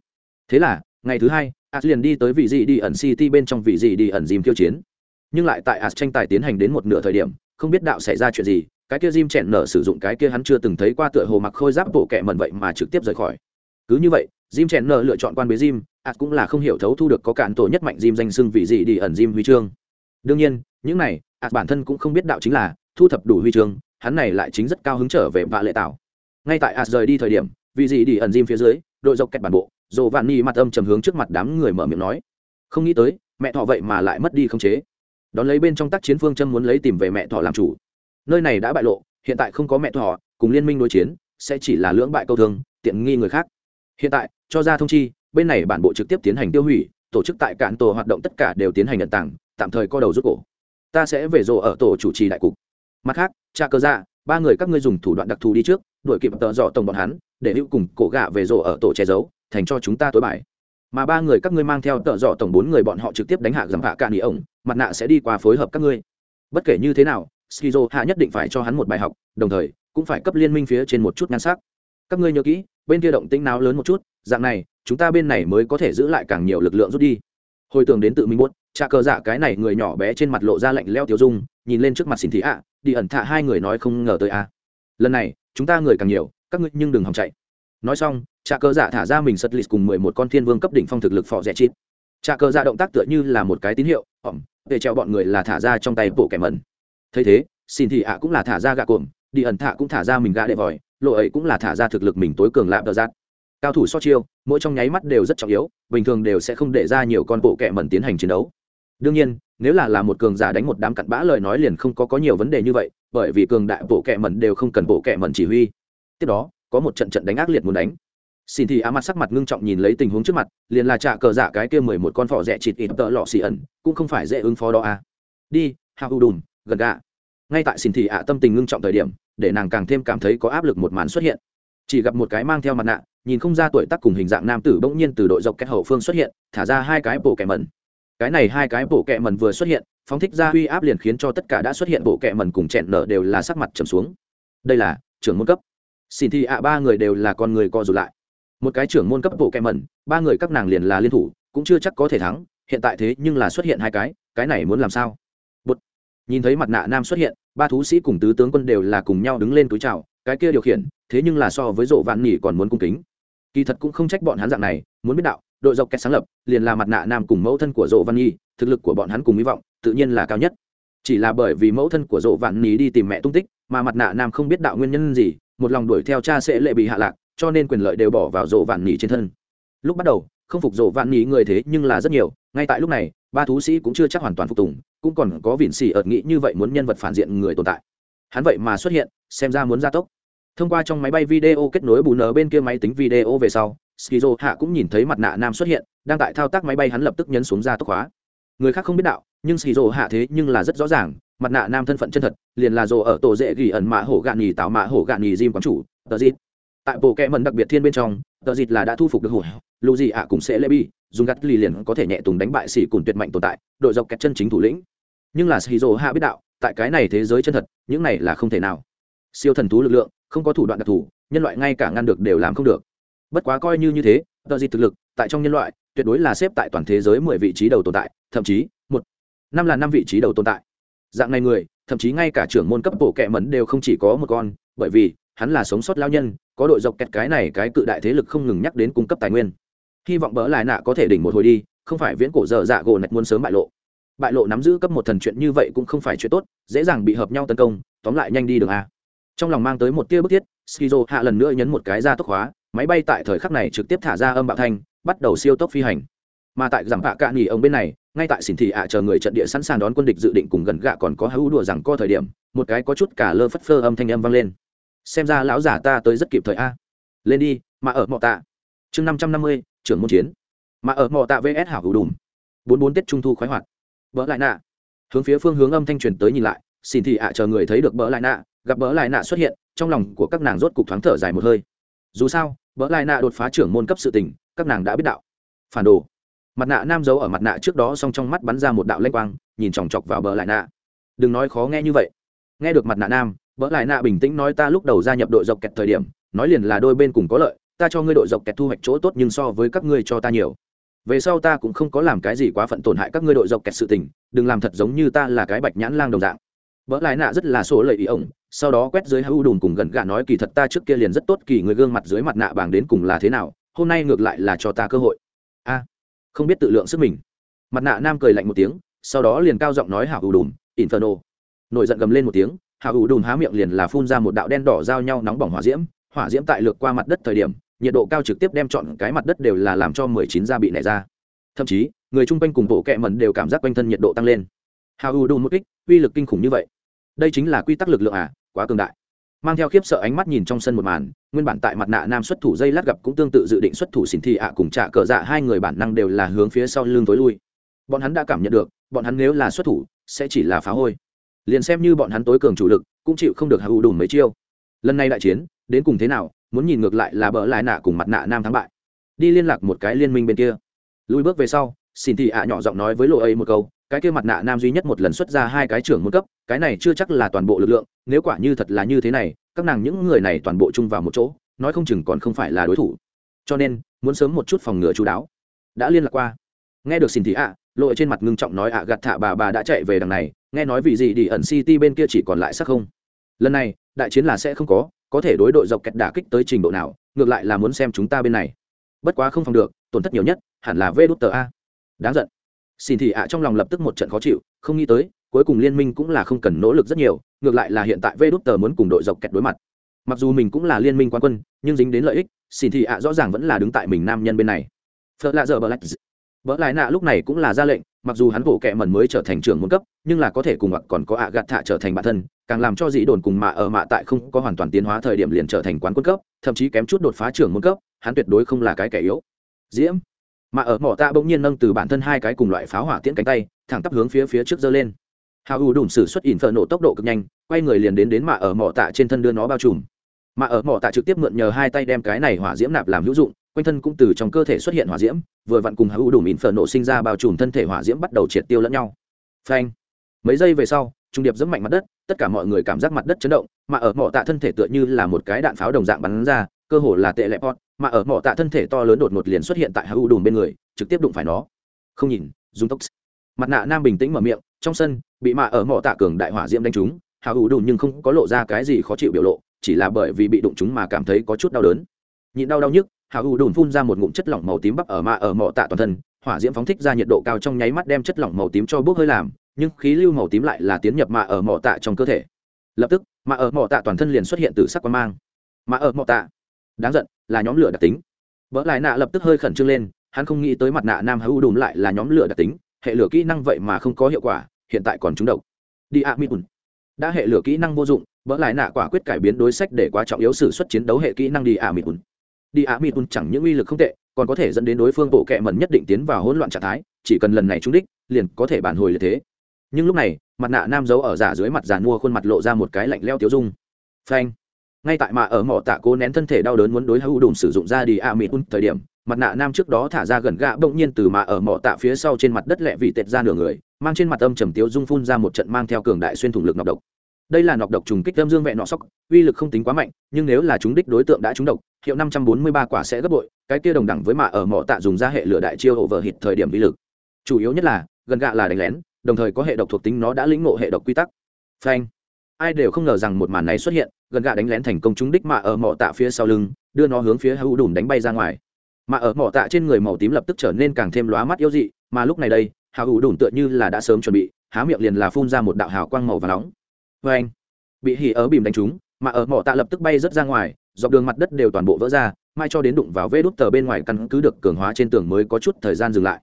Thế là, ngày thứ hai ạt liền đi tới vị dị đi ẩn city bên trong vị dị đi ẩn dìm khiêu chiến nhưng lại tại as tranh tài tiến hành đến một nửa thời điểm, không biết đạo xảy ra chuyện gì, cái kia jim chẹn nở sử dụng cái kia hắn chưa từng thấy qua tựa hồ mặc khôi giáp bộ kẹ mần vậy mà trực tiếp rời khỏi. Cứ như vậy, jim chẹn nở lựa chọn quan bế jim as cũng là không hiểu thấu thu được có cản tổ nhất mạnh jim danh sưng vị gì đi ẩn jim huy chương. Đương nhiên, những này as bản thân cũng không biết đạo chính là thu thập đủ huy chương, hắn này lại chính rất cao hứng trở về vạ lệ tảo. Ngay tại as rời đi thời điểm, vì gì đi ẩn jim phía dưới, đội dọc kẹt bản bộ dồ vạn ni mặt âm trầm hướng trước mặt đám người mở miệng nói. Không nghĩ tới, mẹ thọ vậy mà lại mất đi không chế đón lấy bên trong tác chiến phương châm muốn lấy tìm về mẹ thọ làm chủ. Nơi này đã bại lộ, hiện tại không có mẹ thọ cùng liên minh đối chiến, sẽ chỉ là lưỡng bại câu thương, tiện nghi người khác. Hiện tại, cho ra thông chi, bên này bản bộ trực tiếp tiến hành tiêu hủy, tổ chức tại cạn tổ hoạt động tất cả đều tiến hành nhận tảng tạm thời co đầu rút cổ. Ta sẽ về rộ ở tổ chủ trì đại cục. Mặt khác, cha cơ dạ ba người các ngươi dùng thủ đoạn đặc thù đi trước, đuổi kịp tợ dọ tổng bọn hắn, để hữu cùng cổ gạ về rộ ở tổ che giấu, thành cho chúng ta tối bài mà ba người các ngươi mang theo tợ dọ tổng bốn người bọn họ trực tiếp đánh hạ dầm hạ cạn ý ổng mặt nạ sẽ đi qua phối hợp các ngươi. Bất kể như thế nào skizo hạ nhất định phải cho hắn một bài học đồng thời cũng phải cấp liên minh phía trên một chút nhan sắc. Các ngươi nhớ kỹ bên kia động tĩnh nào lớn một chút dạng này chúng ta bên này mới có thể giữ lại càng nhiều lực lượng rút đi. Hồi tưởng đến tự mình muốn, trà cờ dạ cái này người nhỏ bé trên mặt lộ ra lạnh leo tiêu dung nhìn lên trước mặt xin thị ạ đi ẩn thạ hai người nói không ngờ tới a lần này chúng ta người càng nhiều các ngươi nhưng đừng hòng chạy. Nói xong trà cờ dạ thả ra mình sật lịt cùng mười một con thiên vương cấp đỉnh phong thực lực phò rẻ chít trà cờ dạ động tác tựa như là một cái tín hiệu ỏm để treo bọn người là thả ra trong tay bộ kẻ mẩn. Thấy thế xin thị ạ cũng là thả ra gạ cuồng, đi ẩn thạ cũng thả ra mình gạ đệ vòi lộ ấy cũng là thả ra thực lực mình tối cường lạp đờ giác cao thủ so chiêu mỗi trong nháy mắt đều rất trọng yếu bình thường đều sẽ không để ra nhiều con bộ kẻ mẩn tiến hành chiến đấu. Đương nhiên nếu là là một cường giả đánh một đám cặn bã lời nói liền không có có nhiều vấn đề như vậy bởi vì cường đại bộ kẻ mẩn đều không cần bộ kẻ mẩn chỉ huy. Tiếp đó có một trận trận đánh ác liệt muốn đánh xin thì á mặt sắc mặt ngưng trọng nhìn lấy tình huống trước mặt, liền là trả cờ dạ cái kia mười một con phỏ rẻ chịt ít tợ lọ xì ẩn, cũng không phải dễ ứng phó đó à. đi, hạ u đùm gần gà ngay tại xin thì ạ tâm tình ngưng trọng thời điểm, để nàng càng thêm cảm thấy có áp lực một màn xuất hiện. Chỉ gặp một cái mang theo mặt nạ, nhìn không ra tuổi tác cùng hình dạng nam tử bỗng nhiên từ đội dọc kết hậu phương xuất hiện, thả ra hai cái bộ kẻ mẩn. Cái này hai cái bộ kẹ mần vừa xuất hiện, phóng thích ra uy áp liền khiến cho tất cả đã xuất hiện bộ kẹ mần cùng chẹn nở đều là sắc mặt trầm xuống. Đây là trưởng môn cấp. Xin thị ạ ba người đều là con người co rụt lại một cái trưởng môn cấp bộ kẹ mẩn, ba người các nàng liền là liên thủ, cũng chưa chắc có thể thắng, hiện tại thế nhưng là xuất hiện hai cái cái này muốn làm sao? Bột. nhìn thấy mặt nạ nam xuất hiện, ba thú sĩ cùng tứ tướng quân đều là cùng nhau đứng lên túi chào, cái kia điều khiển, thế nhưng là so với rộ vạn nỉ còn muốn cung kính. Kỳ thật cũng không trách bọn hắn dạng này, muốn biết đạo, đội dọc kẹt sáng lập, liền là mặt nạ nam cùng mẫu thân của rộ văn nhi thực lực của bọn hắn cùng hy vọng, tự nhiên là cao nhất. Chỉ là bởi vì mẫu thân của rộ vạn nhi đi tìm mẹ tung tích, mà mặt nạ nam không biết đạo nguyên nhân gì, một lòng đuổi theo cha sẽ lệ bị hạ lạc cho nên quyền lợi đều bỏ vào rộ vạn nhi trên thân. Lúc bắt đầu, không phục rộ vạn nhi người thế nhưng là rất nhiều, ngay tại lúc này, ba thú sĩ cũng chưa chắc hoàn toàn phục tùng, cũng còn có vịn xỉ ợt nghĩ như vậy muốn nhân vật phản diện người tồn tại. Hắn vậy mà xuất hiện, xem ra muốn gia tốc. Thông qua trong máy bay video kết nối bù nở bên kia máy tính video về sau, skizo hạ cũng nhìn thấy mặt nạ nam xuất hiện, đang tại thao tác máy bay hắn lập tức nhấn xuống ra tốc hóa. Người khác không biết đạo, nhưng skizo hạ thế nhưng là rất rõ ràng, mặt nạ nam thân phận chân thật, liền là rồ ở tổ dễ gỉ ẩn mã hổ gạn nhì tạo mã hổ gạn nhì diêm quán chủ, tờ dịt tại bộ kẹ mần đặc biệt thiên bên trong, tờ dịt là đã thu phục được hổ lù gì ạ cũng sẽ lê bi, dùng gắt lì liền có thể nhẹ tùng đánh bại xỉ cùng tuyệt mạnh tồn tại, đội dọc kẹt chân chính thủ lĩnh. Nhưng là skizo hạ biết đạo, tại cái này thế giới chân thật, những này là không thể nào. Siêu thần thú lực lượng, không có thủ đoạn đặc thù, nhân loại ngay cả ngăn được đều làm không được. Bất quá coi như như thế, tờ dịt thực lực, tại trong nhân loại, tuyệt đối là xếp tại toàn thế giới mười vị trí đầu tồn tại, thậm chí, một, năm là năm vị trí đầu tồn tại. Dạng này người, thậm chí ngay cả trưởng môn cấp bộ kẹ mẫn đều không chỉ có một con, bởi vì hắn là sống sót lao nhân, có đội dọc kẹt cái này cái cự đại thế lực không ngừng nhắc đến cung cấp tài nguyên. Hy vọng bỡ lại nạ có thể đỉnh một hồi đi, không phải viễn cổ dở dạ gỗ nạch muốn sớm bại lộ. Bại lộ nắm giữ cấp một thần chuyện như vậy cũng không phải chuyện tốt, dễ dàng bị hợp nhau tấn công, tóm lại nhanh đi đường a. Trong lòng mang tới một tia bức thiết, skizo hạ lần nữa nhấn một cái ra tốc hóa, máy bay tại thời khắc này trực tiếp thả ra âm bạo thanh, bắt đầu siêu tốc phi hành. Mà tại giảm hạ cạn nghỉ ông bên này, ngay tại xỉn thị ạ chờ người trận địa sẵn sàng đón quân địch dự định cùng gần gạ còn có hữu đùa rằng co thời điểm, một cái có chút cả lơ phất phơ âm thanh âm vang lên xem ra lão giả ta tới rất kịp thời a. Lên đi, mà ở mọ tạ. Chương năm trăm năm mươi, trưởng môn chiến. Mà ở mọ tạ vs hảo hữu đùm. bốn bốn tết trung thu khoái hoạt. Vỡ lại nạ. Hướng phía phương hướng âm thanh truyền tới nhìn lại, xin thị ạ, chờ người thấy được bỡ lại nạ, gặp bỡ lại nạ xuất hiện, trong lòng của các nàng rốt cục thoáng thở dài một hơi. Dù sao, bỡ lại nạ đột phá trưởng môn cấp sự tình, các nàng đã biết đạo. Phản đồ. Mặt nạ nam giấu ở mặt nạ trước đó song trong mắt bắn ra một đạo lanh quang, nhìn chòng chọc vào bỡ lại nạ. Đừng nói khó nghe như vậy. Nghe được mặt nạ nam bỡ lại nạ bình tĩnh nói ta lúc đầu gia nhập đội dọc kẹt thời điểm, nói liền là đôi bên cùng có lợi, ta cho ngươi đội dọc kẹt thu hoạch chỗ tốt nhưng so với các ngươi cho ta nhiều. Về sau ta cũng không có làm cái gì quá phận tổn hại các ngươi đội dọc kẹt sự tình, đừng làm thật giống như ta là cái bạch nhãn lang đồng dạng. Vợ lại nạ rất là số lợi ý ổng, sau đó quét dưới hữu đùn cùng gần gà nói kỳ thật ta trước kia liền rất tốt kỳ người gương mặt dưới mặt nạ bảng đến cùng là thế nào, hôm nay ngược lại là cho ta cơ hội. A, không biết tự lượng sức mình. Mặt nạ nam cười lạnh một tiếng, sau đó liền cao giọng nói hảo hữu đùn, inferno. Nổi giận gầm lên một tiếng hảo ủ đùn há miệng liền là phun ra một đạo đen đỏ giao nhau nóng bỏng hỏa diễm hỏa diễm tại lược qua mặt đất thời điểm, nhiệt độ cao trực tiếp đem chọn cái mặt đất đều là làm cho mười chín da bị nảy ra. Thậm chí, người chung quanh cùng bộ kẹ mẩn đều cảm giác quanh thân nhiệt độ tăng lên. Hạ u đùn một kích, uy lực kinh khủng như vậy. Đây chính là quy tắc lực lượng à quá cường đại. Mang theo khiếp sợ ánh mắt nhìn trong sân một màn, nguyên bản tại mặt nạ nam xuất thủ dây lát gặp cũng tương tự dự định xuất thủ xỉn thị ạ cùng trả cờ dạ hai người bản năng đều là hướng phía sau lưng tối lui. Bọn hắn đã cảm nhận được, bọn hắn nếu là xuất thủ, sẽ chỉ là phá hôi liền xem như bọn hắn tối cường chủ lực, cũng chịu không được hạ ủ đùm mấy chiêu. Lần này đại chiến, đến cùng thế nào, muốn nhìn ngược lại là bỡ lại nạ cùng mặt nạ nam thắng bại. Đi liên lạc một cái liên minh bên kia. Lùi bước về sau xin thị ạ nhỏ giọng nói với lộ ấy một câu, cái kia mặt nạ nam duy nhất một lần xuất ra hai cái trưởng môn cấp, cái này chưa chắc là toàn bộ lực lượng, nếu quả như thật là như thế này, các nàng những người này toàn bộ chung vào một chỗ, nói không chừng còn không phải là đối thủ. Cho nên, muốn sớm một chút phòng ngừa chú đáo. Đã liên lạc qua. Nghe được xin thị ạ, lộ trên mặt ngưng trọng nói ạ gặt thạ bà bà đã chạy về đằng này nghe nói vì gì đi ẩn city bên kia chỉ còn lại sắc không? Lần này, đại chiến là sẽ không có có thể đối đội dọc kẹt đả kích tới trình độ nào, ngược lại là muốn xem chúng ta bên này. Bất quá không phòng được, tổn thất nhiều nhất, hẳn là vê đút tờ a. Đáng giận. Xin thị ạ trong lòng lập tức một trận khó chịu, không nghĩ tới, cuối cùng liên minh cũng là không cần nỗ lực rất nhiều, ngược lại là hiện tại vê đút tờ muốn cùng đội dọc kẹt đối mặt. Mặc dù mình cũng là liên minh quan quân, nhưng dính đến lợi ích, xin thị ạ rõ ràng vẫn là đứng tại mình nam nhân bên này. Phật lạ giờ bờ lạch lại nạ lúc này cũng là ra lệnh mặc dù hắn bộ kệ mẩn mới trở thành trưởng môn cấp, nhưng là có thể cùng hoặc còn có ạ gạt thạ trở thành bản thân, càng làm cho dĩ đồn cùng mạ ở mạ tại không có hoàn toàn tiến hóa thời điểm liền trở thành quán quân cấp, thậm chí kém chút đột phá trưởng môn cấp, hắn tuyệt đối không là cái kẻ yếu. Diễm. Mà ở mỏ tạ bỗng nhiên nâng từ bản thân hai cái cùng loại pháo hỏa tiễn cánh tay, thẳng tắp hướng phía phía trước giơ lên. Hào u đủm sử xuất ỉn phở nổ tốc độ cực nhanh, quay người liền đến đến mạ ở mỏ tạ trên thân đưa nó bao trùm. Mà ở mỏ tạ trực tiếp mượn nhờ hai tay đem cái này hỏa diễm nạp làm hữu dụng quanh thân cũng từ trong cơ thể xuất hiện hỏa diễm, vừa vặn cùng hữu đủ mìn phở nổ sinh ra bao trùm thân thể hỏa diễm bắt đầu triệt tiêu lẫn nhau. Phanh. Mấy giây về sau, trung điệp dẫm mạnh mặt đất, tất cả mọi người cảm giác mặt đất chấn động, mà ở mỏ tạ thân thể tựa như là một cái đạn pháo đồng dạng bắn ra, cơ hồ là tệ lệ pot, mà ở mỏ tạ thân thể to lớn đột ngột liền xuất hiện tại hữu đùm bên người, trực tiếp đụng phải nó. Không nhìn, dùng tốc mặt nạ nam bình tĩnh mở miệng, trong sân, bị mạ ở mỏ tạ cường đại hỏa diễm đánh trúng, hữu đùm nhưng không có lộ ra cái gì khó chịu biểu lộ, chỉ là bởi vì bị đụng chúng mà cảm thấy có chút đau đớn. Nhịn đau đau nhức hạ ủ Đồn phun ra một ngụm chất lỏng màu tím bắp ở mạ ở mỏ tạ toàn thân, hỏa diễm phóng thích ra nhiệt độ cao trong nháy mắt đem chất lỏng màu tím cho bốc hơi làm, nhưng khí lưu màu tím lại là tiến nhập mạ ở mỏ tạ trong cơ thể. Lập tức mạ ở mỏ tạ toàn thân liền xuất hiện từ sắc quan mang. Mạ ở mỏ tạ. Đáng giận, là nhóm lửa đặc tính. Vỡ lại nạ lập tức hơi khẩn trương lên, hắn không nghĩ tới mặt nạ nam hữu đùm lại là nhóm lửa đặc tính, hệ lửa kỹ năng vậy mà không có hiệu quả, hiện tại còn trúng độc. Đi a mi đã hệ lửa kỹ năng vô dụng vỡ lại nạ quả quyết cải biến đối sách để quá trọng yếu sử xuất chiến đấu hệ kỹ năng đi a mi đi a mi chẳng những uy lực không tệ, còn có thể dẫn đến đối phương bộ kệ mẩn nhất định tiến vào hỗn loạn trạng thái, chỉ cần lần này trúng đích, liền có thể bản hồi lợi thế. Nhưng lúc này, mặt nạ nam giấu ở giả dưới mặt giàn mua khuôn mặt lộ ra một cái lạnh leo tiêu dung. Phanh. Ngay tại mà ở mỏ tạ cố nén thân thể đau đớn muốn đối hữu đùm sử dụng ra đi a Un thời điểm, mặt nạ nam trước đó thả ra gần gạ bỗng nhiên từ mà ở mỏ tạ phía sau trên mặt đất lẹ vị tệt ra nửa người, mang trên mặt âm trầm tiêu dung phun ra một trận mang theo cường đại xuyên thủng lực nọc độc đây là nọc độc trùng kích âm dương vẹn nọ sóc, uy lực không tính quá mạnh, nhưng nếu là chúng đích đối tượng đã trúng độc, hiệu năm trăm bốn mươi ba quả sẽ gấp bội, cái kia đồng đẳng với mạ ở mỏ tạ dùng ra hệ lửa đại chiêu hộ vợ hít thời điểm uy lực. Chủ yếu nhất là, gần gạ là đánh lén, đồng thời có hệ độc thuộc tính nó đã lĩnh ngộ hệ độc quy tắc. Phanh. Ai đều không ngờ rằng một màn này xuất hiện, gần gạ đánh lén thành công trúng đích mạ ở mỏ tạ phía sau lưng, đưa nó hướng phía hữu đùm đánh bay ra ngoài. Mà ở mỏ tạ trên người màu tím lập tức trở nên càng thêm lóa mắt yếu dị, mà lúc này đây hào hữu đùm tựa như là đã sớm chuẩn bị, há miệng liền là phun ra một đạo hào quang màu và nóng vê anh, bị hỉ ở bìm đánh trúng, mà ở mỏ tạ lập tức bay rớt ra ngoài, dọc đường mặt đất đều toàn bộ vỡ ra, mai cho đến đụng vào vê đút tờ bên ngoài căn cứ được cường hóa trên tường mới có chút thời gian dừng lại.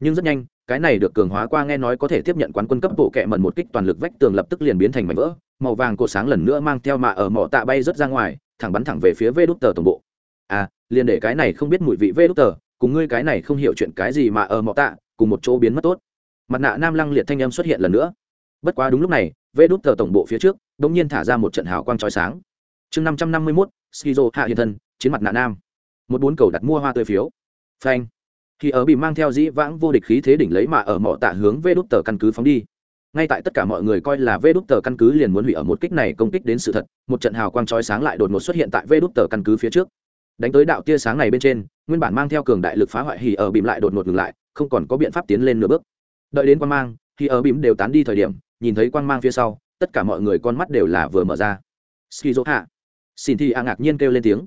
Nhưng rất nhanh, cái này được cường hóa qua nghe nói có thể tiếp nhận quán quân cấp bộ kệ mẩn một kích toàn lực vách tường lập tức liền biến thành mảnh vỡ, màu vàng cổ sáng lần nữa mang theo mạ ở mỏ tạ bay rớt ra ngoài, thẳng bắn thẳng về phía vê đút tờ tổng bộ. À liền để cái này không biết mùi vị vê đút tờ, cùng ngươi cái này không hiểu chuyện cái gì mà ở mỏ tạ, cùng một chỗ biến mất tốt. Mặt nạ nam lăng liệt thanh âm xuất hiện lần nữa. Bất quá đúng lúc này vê đút tờ tổng bộ phía trước đ ỗ n g nhiên thả ra một trận hào quang trói sáng. Chương năm trăm năm mươi mốt, skizo hạ hiện thân, chiến mặt nạ nam. Một bốn cầu đặt mua hoa tươi phiếu. Phanh. Khi ở bị mang theo dĩ vãng vô địch khí thế đỉnh lấy mà ở mỏ tạ hướng vê đút tờ căn cứ phóng đi. Ngay tại tất cả mọi người coi là vê đút tờ căn cứ liền muốn hủy ở một kích này công kích đến sự thật, một trận hào quang trói sáng lại đột ngột xuất hiện tại vê đút tờ căn cứ phía trước. Đánh tới đạo tia sáng này bên trên, nguyên bản mang theo cường đại lực phá hoại hì ở bìm lại đột ngột ngừng lại, không còn có biện pháp tiến lên nửa bước. Đợi đến quan mang hì ở bìm đều tán đi thời điểm nhìn thấy quang mang phía sau, tất cả mọi người con mắt đều là vừa mở ra. Skizo hạ xin thi a ngạc nhiên kêu lên tiếng.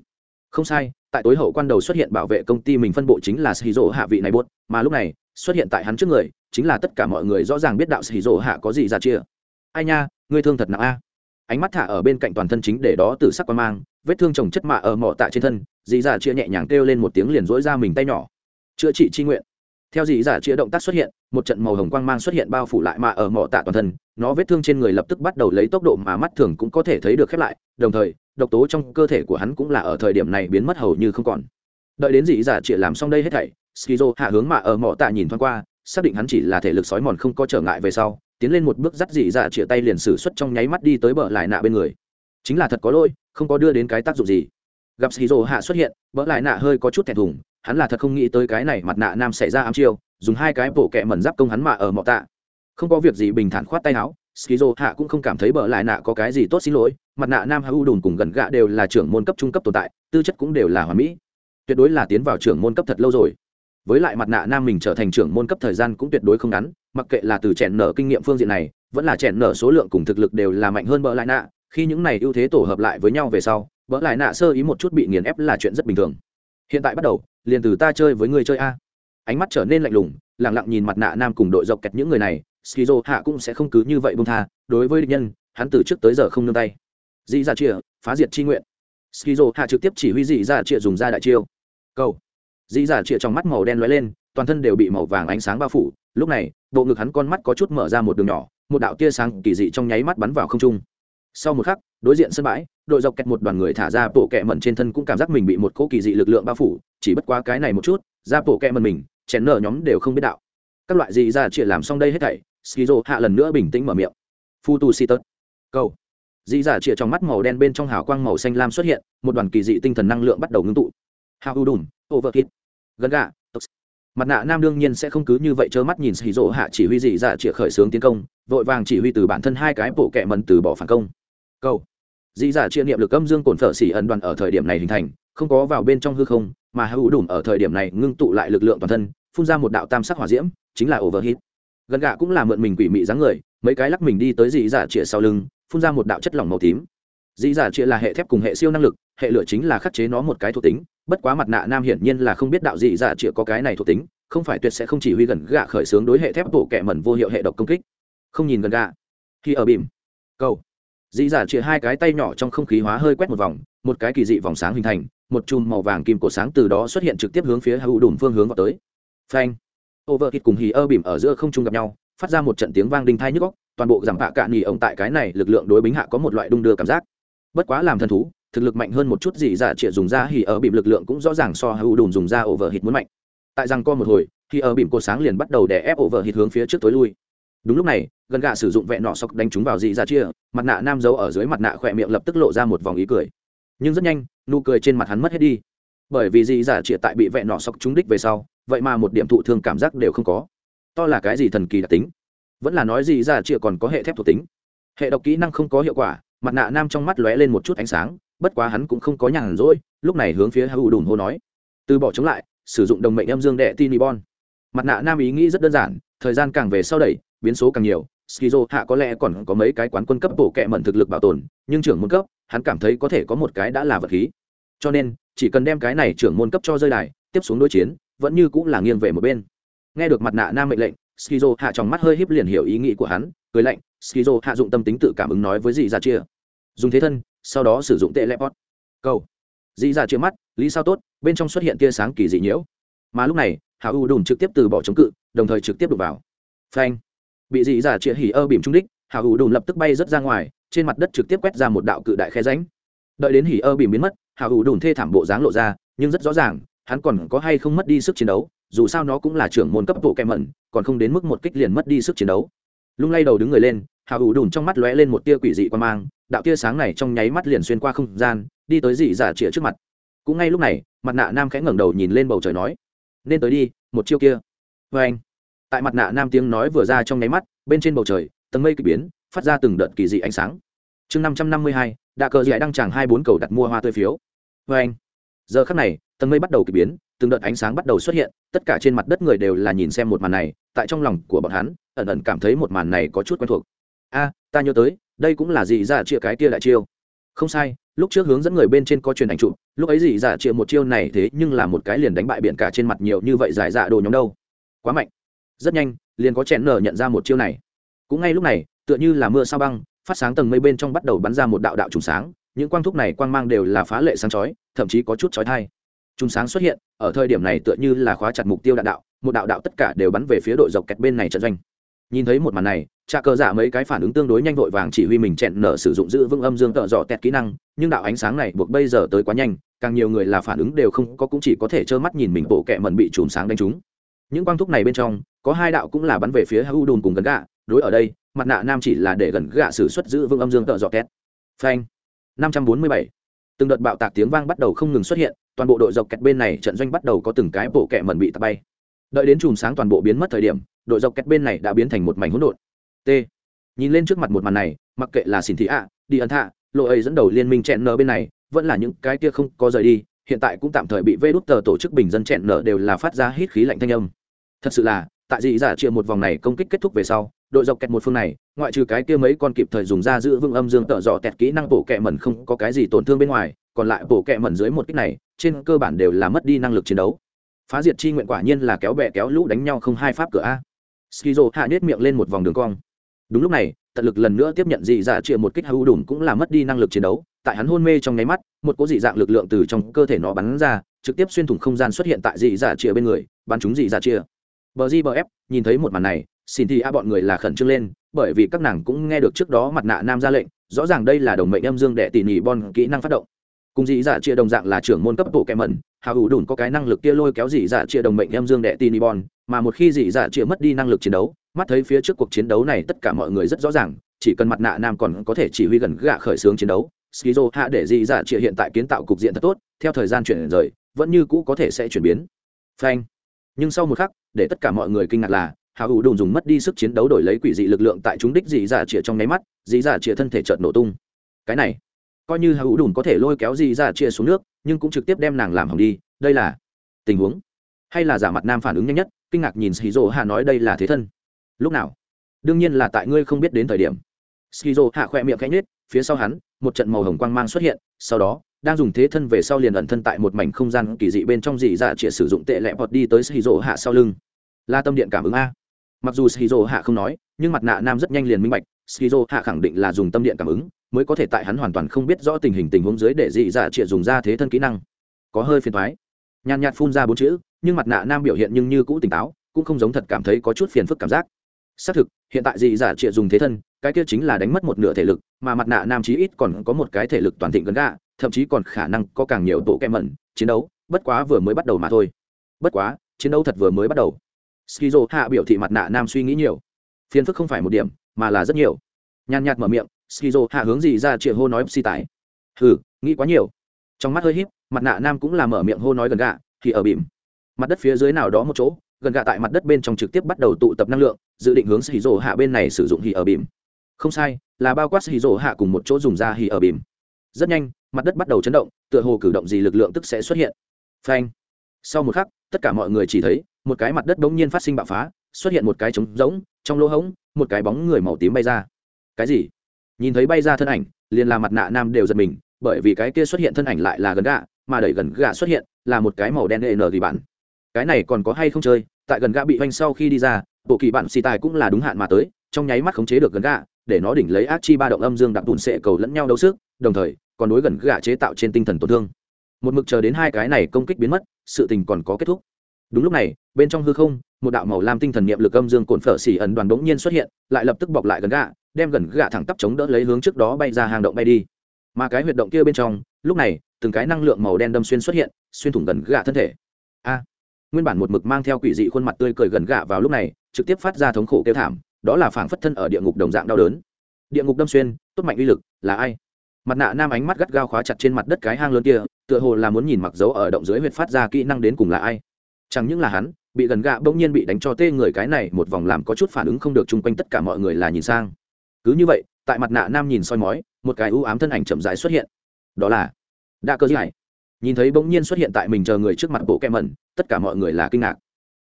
Không sai, tại tối hậu quan đầu xuất hiện bảo vệ công ty mình phân bộ chính là skizo hạ vị này buốt, mà lúc này, xuất hiện tại hắn trước người, chính là tất cả mọi người rõ ràng biết đạo skizo hạ có gì ra chia. Ai nha, ngươi thương thật nặng a. Ánh mắt thả ở bên cạnh toàn thân chính để đó từ sắc quang mang, vết thương chồng chất mạ ở mỏ tạ trên thân, dì dạ chia nhẹ nhàng kêu lên một tiếng liền dỗi ra mình tay nhỏ. Chữa trị chi nguyện theo dị dạ giả chia động tác xuất hiện, một trận màu hồng quang mang xuất hiện bao phủ lại mạ ở mỏ tạ toàn thân, nó vết thương trên người lập tức bắt đầu lấy tốc độ mà mắt thường cũng có thể thấy được khép lại, đồng thời, độc tố trong cơ thể của hắn cũng là ở thời điểm này biến mất hầu như không còn. Đợi đến dị giả chĩa làm xong đây hết thảy, skizo hạ hướng mạ ở mỏ tạ nhìn thoáng qua, xác định hắn chỉ là thể lực sói mòn không có trở ngại về sau, tiến lên một bước dắt dị giả chĩa tay liền xử xuất trong nháy mắt đi tới bờ lại nạ bên người. Chính là thật có lỗi, không có đưa đến cái tác dụng gì. Gặp skizo hạ xuất hiện bỡ lại nạ hơi có chút thẹn thùng hắn là thật không nghĩ tới cái này mặt nạ nam xảy ra ám chiêu, dùng hai cái bộ kẹ mẩn giáp công hắn mạ ở mọ tạ. Không có việc gì bình thản khoát tay áo, skizo hạ cũng không cảm thấy bỡ lại nạ có cái gì tốt xin lỗi, mặt nạ nam u đùn cùng gần gạ đều là trưởng môn cấp trung cấp tồn tại, tư chất cũng đều là hòa mỹ. Tuyệt đối là tiến vào trưởng môn cấp thật lâu rồi. Với lại mặt nạ nam mình trở thành trưởng môn cấp thời gian cũng tuyệt đối không ngắn, mặc kệ là từ trẻ nở kinh nghiệm phương diện này, vẫn là trẻ nở số lượng cùng thực lực đều là mạnh hơn bỡ lại nạ, khi những này ưu thế tổ hợp lại với nhau về sau bỡ lại nạ sơ ý một chút bị nghiền ép là chuyện rất bình thường hiện tại bắt đầu, liền từ ta chơi với người chơi a. Ánh mắt trở nên lạnh lùng lẳng lặng nhìn mặt nạ nam cùng đội dọc kẹt những người này, skizo hạ cũng sẽ không cứ như vậy bông tha, đối với địch nhân, hắn từ trước tới giờ không nương tay. Dị dạ ra chia phá diệt chi nguyện. Skizo hạ trực tiếp chỉ huy dị dạ ra chia dùng ra đại chiêu. Cầu. Dị dạ ra chia trong mắt màu đen lóe lên, toàn thân đều bị màu vàng ánh sáng bao phủ. Lúc này, bộ ngực hắn con mắt có chút mở ra một đường nhỏ, một đạo tia sáng kỳ dị trong nháy mắt bắn vào không trung. Sau một khắc, đối diện sân bãi đội dọc kẹt một đoàn người thả ra bộ kẹ mẩn trên thân cũng cảm giác mình bị một cỗ kỳ dị lực lượng bao phủ, chỉ bất quá cái này một chút, ra bộ kẹ mẩn mình chèn nở nhóm đều không biết đạo. Các loại gì ra chỉ làm xong đây hết thảy, skizo hạ lần nữa bình tĩnh mở miệng. Phu tu si tớt câu dị giả chĩa trong mắt màu đen bên trong hào quang màu xanh lam xuất hiện, một đoàn kỳ dị tinh thần năng lượng bắt đầu ngưng tụ. Hào u đùm overkit gần gà mặt nạ nam đương nhiên sẽ không cứ như vậy trơ mắt nhìn xì rỗ hạ chỉ huy dị giả chĩa khởi xướng tiến công, vội vàng chỉ huy từ bản thân hai cái bộ kẹ mần từ bỏ phản công. Câu dị giả dạ chia niệm lực âm dương cồn phở xỉ ẩn đoàn ở thời điểm này hình thành, không có vào bên trong hư không, mà hữu đủ ở thời điểm này ngưng tụ lại lực lượng toàn thân, phun ra một đạo tam sắc hỏa diễm, chính là overheat. Gần gạ cũng là mượn mình quỷ mị dáng người, mấy cái lắc mình đi tới dị giả dạ chĩa sau lưng, phun ra một đạo chất lỏng màu tím. Dị giả dạ chĩa là hệ thép cùng hệ siêu năng lực, hệ lửa chính là khắc chế nó một cái thuộc tính, bất quá mặt nạ nam hiển nhiên là không biết đạo dị giả chĩa có cái này thuộc tính, không phải tuyệt sẽ không chỉ huy gần gạ khởi xướng đối hệ thép bộ kẹ mẩn vô hiệu hệ độc công kích. Không nhìn gần gạ. Khi ở bìm. Câu dị dạ chĩa hai cái tay nhỏ trong không khí hóa hơi quét một vòng, một cái kỳ dị vòng sáng hình thành, một chùm màu vàng kim cổ sáng từ đó xuất hiện trực tiếp hướng phía hữu đùm phương hướng vào tới. Phanh! Overkit cùng hì ơ bìm ở giữa không trung gặp nhau, phát ra một trận tiếng vang đinh thai nhức góc toàn bộ giảm bạ cạn nghỉ ổng tại cái này lực lượng đối bính hạ có một loại đung đưa cảm giác. Bất quá làm thần thú, thực lực mạnh hơn một chút gì dạ trịa dùng ra hì ở bìm lực lượng cũng rõ ràng so hữu đùm dùng ra overhit muốn mạnh. Tại rằng co một hồi thì ở bìm cột sáng liền bắt đầu đè ép overhit hướng phía trước tối lui đúng lúc này, gần gạ sử dụng vẹn nọ sọc đánh chúng vào dị ra chia, mặt nạ nam giấu ở dưới mặt nạ khỏe miệng lập tức lộ ra một vòng ý cười. Nhưng rất nhanh, nụ cười trên mặt hắn mất hết đi. Bởi vì dị giả chia tại bị vẹn nọ sọc trúng đích về sau, vậy mà một điểm thụ thương cảm giác đều không có. To là cái gì thần kỳ đặc tính? Vẫn là nói dị giả chia còn có hệ thép thuộc tính. Hệ độc kỹ năng không có hiệu quả, mặt nạ nam trong mắt lóe lên một chút ánh sáng, bất quá hắn cũng không có nhàn rỗi, lúc này hướng phía hữu đùm hô nói. Từ bỏ chống lại, sử dụng đồng mệnh âm dương đệ tinibon. Mặt nạ nam ý nghĩ rất đơn giản thời gian càng về sau đẩy, biến số càng nhiều. Skizo hạ có lẽ còn có mấy cái quán quân cấp bổ kẹ mẩn thực lực bảo tồn, nhưng trưởng môn cấp, hắn cảm thấy có thể có một cái đã là vật khí. Cho nên, chỉ cần đem cái này trưởng môn cấp cho rơi đài, tiếp xuống đối chiến, vẫn như cũng là nghiêng về một bên. Nghe được mặt nạ nam mệnh lệnh, skizo hạ trong mắt hơi híp liền hiểu ý nghĩ của hắn, cười lạnh, skizo hạ dụng tâm tính tự cảm ứng nói với dì ra dạ chia. Dùng thế thân, sau đó sử dụng teleport. Câu dì ra dạ chia mắt, lý sao tốt, bên trong xuất hiện tia sáng kỳ dị nhiễu. Mà lúc này, hạ u đùn trực tiếp từ bỏ chống cự đồng thời trực tiếp đục vào. Phanh. Bị dị giả chia hỉ ơ bìm trung đích hào u đùm lập tức bay rớt ra ngoài, trên mặt đất trực tiếp quét ra một đạo cự đại khe ránh đợi đến hỉ ơ bìm biến mất hào u đùm thê thảm bộ dáng lộ ra, nhưng rất rõ ràng, hắn còn có hay không mất đi sức chiến đấu, dù sao nó cũng là trưởng môn cấp bộ kẹ mẩn, còn không đến mức một kích liền mất đi sức chiến đấu. Lung lay đầu đứng người lên hào ủ đùn trong mắt lóe lên một tia quỷ dị quan mang, đạo tia sáng này trong nháy mắt liền xuyên qua không gian, đi tới dị giả chĩa trước mặt. Cũng ngay lúc này, mặt nạ nam khẽ ngẩng đầu nhìn lên bầu trời nói, nên tới đi, một chiêu kia vê anh. Tại mặt nạ nam tiếng nói vừa ra trong nháy mắt, bên trên bầu trời, tầng mây k ỳ biến, phát ra từng đợt kỳ dị ánh sáng. Chương năm trăm năm mươi hai, đạ cờ dạy đăng tràng hai bốn cầu đặt mua hoa tươi phiếu. Vê anh. Giờ khắc này, tầng mây bắt đầu k ỳ biến, từng đợt ánh sáng bắt đầu xuất hiện, tất cả trên mặt đất người đều là nhìn xem một màn này, tại trong lòng của bọn hắn, ẩn ẩn cảm thấy một màn này có chút quen thuộc. A, ta nhớ tới, đây cũng là gì ra dạ chia cái kia đại chiêu. Không sai, lúc trước hướng dẫn người bên trên có truyền ảnh chụp, lúc ấy gì giả dạ chia một chiêu này thế nhưng là một cái liền đánh bại biển cả trên mặt nhiều như vậy giải dạ đồ nhóm đâu quá mạnh. Rất nhanh, liền có chèn nở nhận ra một chiêu này. Cũng ngay lúc này, tựa như là mưa sao băng, phát sáng tầng mây bên trong bắt đầu bắn ra một đạo đạo trùng sáng. Những quang thúc này quang mang đều là phá lệ sáng chói, thậm chí có chút chói thai trùng sáng xuất hiện, ở thời điểm này tựa như là khóa chặt mục tiêu đạn đạo, một đạo đạo tất cả đều bắn về phía đội dọc kẹt bên này trận doanh. Nhìn thấy một màn này trà cờ giả mấy cái phản ứng tương đối nhanh vội vàng chỉ huy mình chẹn nở sử dụng giữ vững âm dương tợ dọ tẹt kỹ năng, nhưng đạo ánh sáng này buộc bây giờ tới quá nhanh, càng nhiều người là phản ứng đều không có cũng chỉ có thể trơ mắt nhìn mình bộ kẹ mần bị chùm sáng đánh trúng những quang thúc này bên trong, có hai đạo cũng là bắn về phía hữu đùn cùng gần gạ. Đối ở đây, mặt nạ nam chỉ là để gần gạ xử xuất giữ vương âm dương tợ dọ két. Phanh. năm trăm bốn mươi bảy. Từng đợt bạo tạc tiếng vang bắt đầu không ngừng xuất hiện, toàn bộ đội dọc kẹt bên này trận doanh bắt đầu có từng cái bộ kẹ mẩn bị tạt bay. Đợi đến chùm sáng toàn bộ biến mất thời điểm, đội dọc kẹt bên này đã biến thành một mảnh hỗn độn. T. Nhìn lên trước mặt một màn này, mặc kệ là xin thị ạ đi ẩn thạ, lộ ấy dẫn đầu liên minh chẹn nở bên này, vẫn là những cái kia không có rời đi hiện tại cũng tạm thời bị vê đút tờ tổ chức bình dân chẹn nở đều là phát ra hít khí lạnh thanh âm. Thật sự là, tại dị giả chia một vòng này công kích kết thúc về sau, đội dọc kẹt một phương này, ngoại trừ cái kia mấy con kịp thời dùng ra giữ vương âm dương tợ dọ tẹt kỹ năng bổ kẹ mẩn không có cái gì tổn thương bên ngoài, còn lại bổ kẹ mẩn dưới một kích này, trên cơ bản đều là mất đi năng lực chiến đấu. Phá diệt chi nguyện quả nhiên là kéo bè kéo lũ đánh nhau không hai pháp cửa a. Skizo hạ nhét miệng lên một vòng đường cong. Đúng lúc này, tận lực lần nữa tiếp nhận dị dạ chia một kích hữu đủng cũng là mất đi năng lực chiến đấu, tại hắn hôn mê trong nháy mắt một cỗ dị dạng lực lượng từ trong cơ thể nó bắn ra, trực tiếp xuyên thủng không gian xuất hiện tại dị dạ chia bên người, bắn chúng dị dạ chia bờ di bờ ép nhìn thấy một màn này, xin thì a bọn người là khẩn trương lên, bởi vì các nàng cũng nghe được trước đó mặt nạ nam ra lệnh, rõ ràng đây là đồng mệnh âm dương đệ tỉ nỉ bon kỹ năng phát động. Cùng dị dạ chia đồng dạng là trưởng môn cấp bộ kẻ mẩn hào hữu đùn có cái năng lực kia lôi kéo dị dạ chia đồng mệnh âm dương đệ tỉ nỉ bon, mà một khi dị dạ chia mất đi năng lực chiến đấu, mắt thấy phía trước cuộc chiến đấu này tất cả mọi người rất rõ ràng, chỉ cần mặt nạ nam còn có thể chỉ huy gần gạ khởi xướng chiến đấu skizo hạ để dị dạ chia hiện tại kiến tạo cục diện thật tốt, theo thời gian chuyển rời, vẫn như cũ có thể sẽ chuyển biến. Phanh. Nhưng sau một khắc, để tất cả mọi người kinh ngạc là hào hữu đùn dùng mất đi sức chiến đấu đổi lấy quỷ dị lực lượng tại chúng đích dị dạ chĩa trong nháy mắt dị dạ chĩa thân thể chợt nổ tung. Cái này, coi như hào hữu đùn có thể lôi kéo dị dạ chĩa xuống nước, nhưng cũng trực tiếp đem nàng làm hỏng đi. Đây là tình huống. Hay là giả mặt nam phản ứng nhanh nhất, kinh ngạc nhìn skizo hạ nói đây là thế thân. Lúc nào? Đương nhiên là tại ngươi không biết đến thời điểm. Skizo hạ khỏe miệng cánh nết phía sau hắn một trận màu hồng quang mang xuất hiện, sau đó, đang dùng thế thân về sau liền ẩn thân tại một mảnh không gian kỳ dị bên trong dị dạ chĩa sử dụng tệ lẹ bọt đi tới shizu hạ sau lưng. La tâm điện cảm ứng a. Mặc dù shizu hạ không nói, nhưng mặt nạ nam rất nhanh liền minh bạch, shizu hạ khẳng định là dùng tâm điện cảm ứng, mới có thể tại hắn hoàn toàn không biết rõ tình hình tình huống dưới để dị dạ chĩa dùng ra thế thân kỹ năng. Có hơi phiền thoái nhàn nhạt phun ra bốn chữ, nhưng mặt nạ nam biểu hiện nhưng như cũ tỉnh táo, cũng không giống thật cảm thấy có chút phiền phức cảm giác. Xác thực, hiện tại dị dạ chĩa dùng thế thân cái kia chính là đánh mất một nửa thể lực, mà mặt nạ nam chí ít còn có một cái thể lực toàn thịnh gần gạ, thậm chí còn khả năng có càng nhiều tổ kem mẩn, chiến đấu, bất quá vừa mới bắt đầu mà thôi. Bất quá, chiến đấu thật vừa mới bắt đầu. Skizo hạ biểu thị mặt nạ nam suy nghĩ nhiều. Phiền phức không phải một điểm, mà là rất nhiều. Nhàn nhạt mở miệng, skizo hạ hướng gì ra chịa hô nói si tải. Hừ, nghĩ quá nhiều. Trong mắt hơi híp, mặt nạ nam cũng là mở miệng hô nói gần gạ, thì ở bìm mặt đất phía dưới nào đó một chỗ, gần gạ tại mặt đất bên trong trực tiếp bắt đầu tụ tập năng lượng, dự định hướng Skizo hạ bên này sử dụng hì ở bìm không sai, là bao quát hì hạ cùng một chỗ dùng ra hì ở bìm. Rất nhanh, mặt đất bắt đầu chấn động, tựa hồ cử động gì lực lượng tức sẽ xuất hiện. Phanh. Sau một khắc, tất cả mọi người chỉ thấy, một cái mặt đất bỗng nhiên phát sinh bạo phá, xuất hiện một cái trống rỗng, trong lỗ hống một cái bóng người màu tím bay ra. Cái gì? Nhìn thấy bay ra thân ảnh, liền là mặt nạ nam đều giật mình, bởi vì cái kia xuất hiện thân ảnh lại là gần gạ, mà đẩy gần gạ xuất hiện, là một cái màu đen nở thì bạn cái này còn có hay không chơi, tại gần gạ bị hoành sau khi đi ra, bộ kỳ bạn xì tài cũng là đúng hạn mà tới, trong nháy mắt khống chế được gần gạ để nó đỉnh lấy ác chi ba động âm dương đặc tùn sệ cầu lẫn nhau đấu sức, đồng thời, còn đối gần gạ chế tạo trên tinh thần tổn thương. Một mực chờ đến hai cái này công kích biến mất, sự tình còn có kết thúc. Đúng lúc này, bên trong hư không, một đạo màu lam tinh thần niệm lực âm dương cồn phở xỉ ẩn đoàn bỗng nhiên xuất hiện, lại lập tức bọc lại gần gạ đem gần gạ thẳng tắp chống đỡ lấy hướng trước đó bay ra hang động bay đi. Mà cái huyệt động kia bên trong, lúc này, từng cái năng lượng màu đen đâm xuyên xuất hiện, xuyên thủng gần gạ thân thể. A! Nguyên bản một mực mang theo quỷ dị khuôn mặt tươi cười gần gạ vào lúc này, trực tiếp phát ra thống khổ kêu thảm đó là phảng phất thân ở địa ngục đồng dạng đau đớn. Địa ngục đâm xuyên, tốt mạnh uy lực, là ai? Mặt nạ nam ánh mắt gắt gao khóa chặt trên mặt đất cái hang lớn kia, tựa hồ là muốn nhìn mặc dấu ở động dưới huyệt phát ra kỹ năng đến cùng là ai. Chẳng những là hắn, bị gần gạ bỗng nhiên bị đánh cho tê người cái này, một vòng làm có chút phản ứng không được chung quanh tất cả mọi người là nhìn sang. Cứ như vậy, tại mặt nạ nam nhìn soi mói, một cái ưu ám thân ảnh chậm rãi xuất hiện. Đó là đa cơ giải nhìn thấy bỗng nhiên xuất hiện tại mình chờ người trước mặt bộ kem mẩn, tất cả mọi người là kinh ngạc.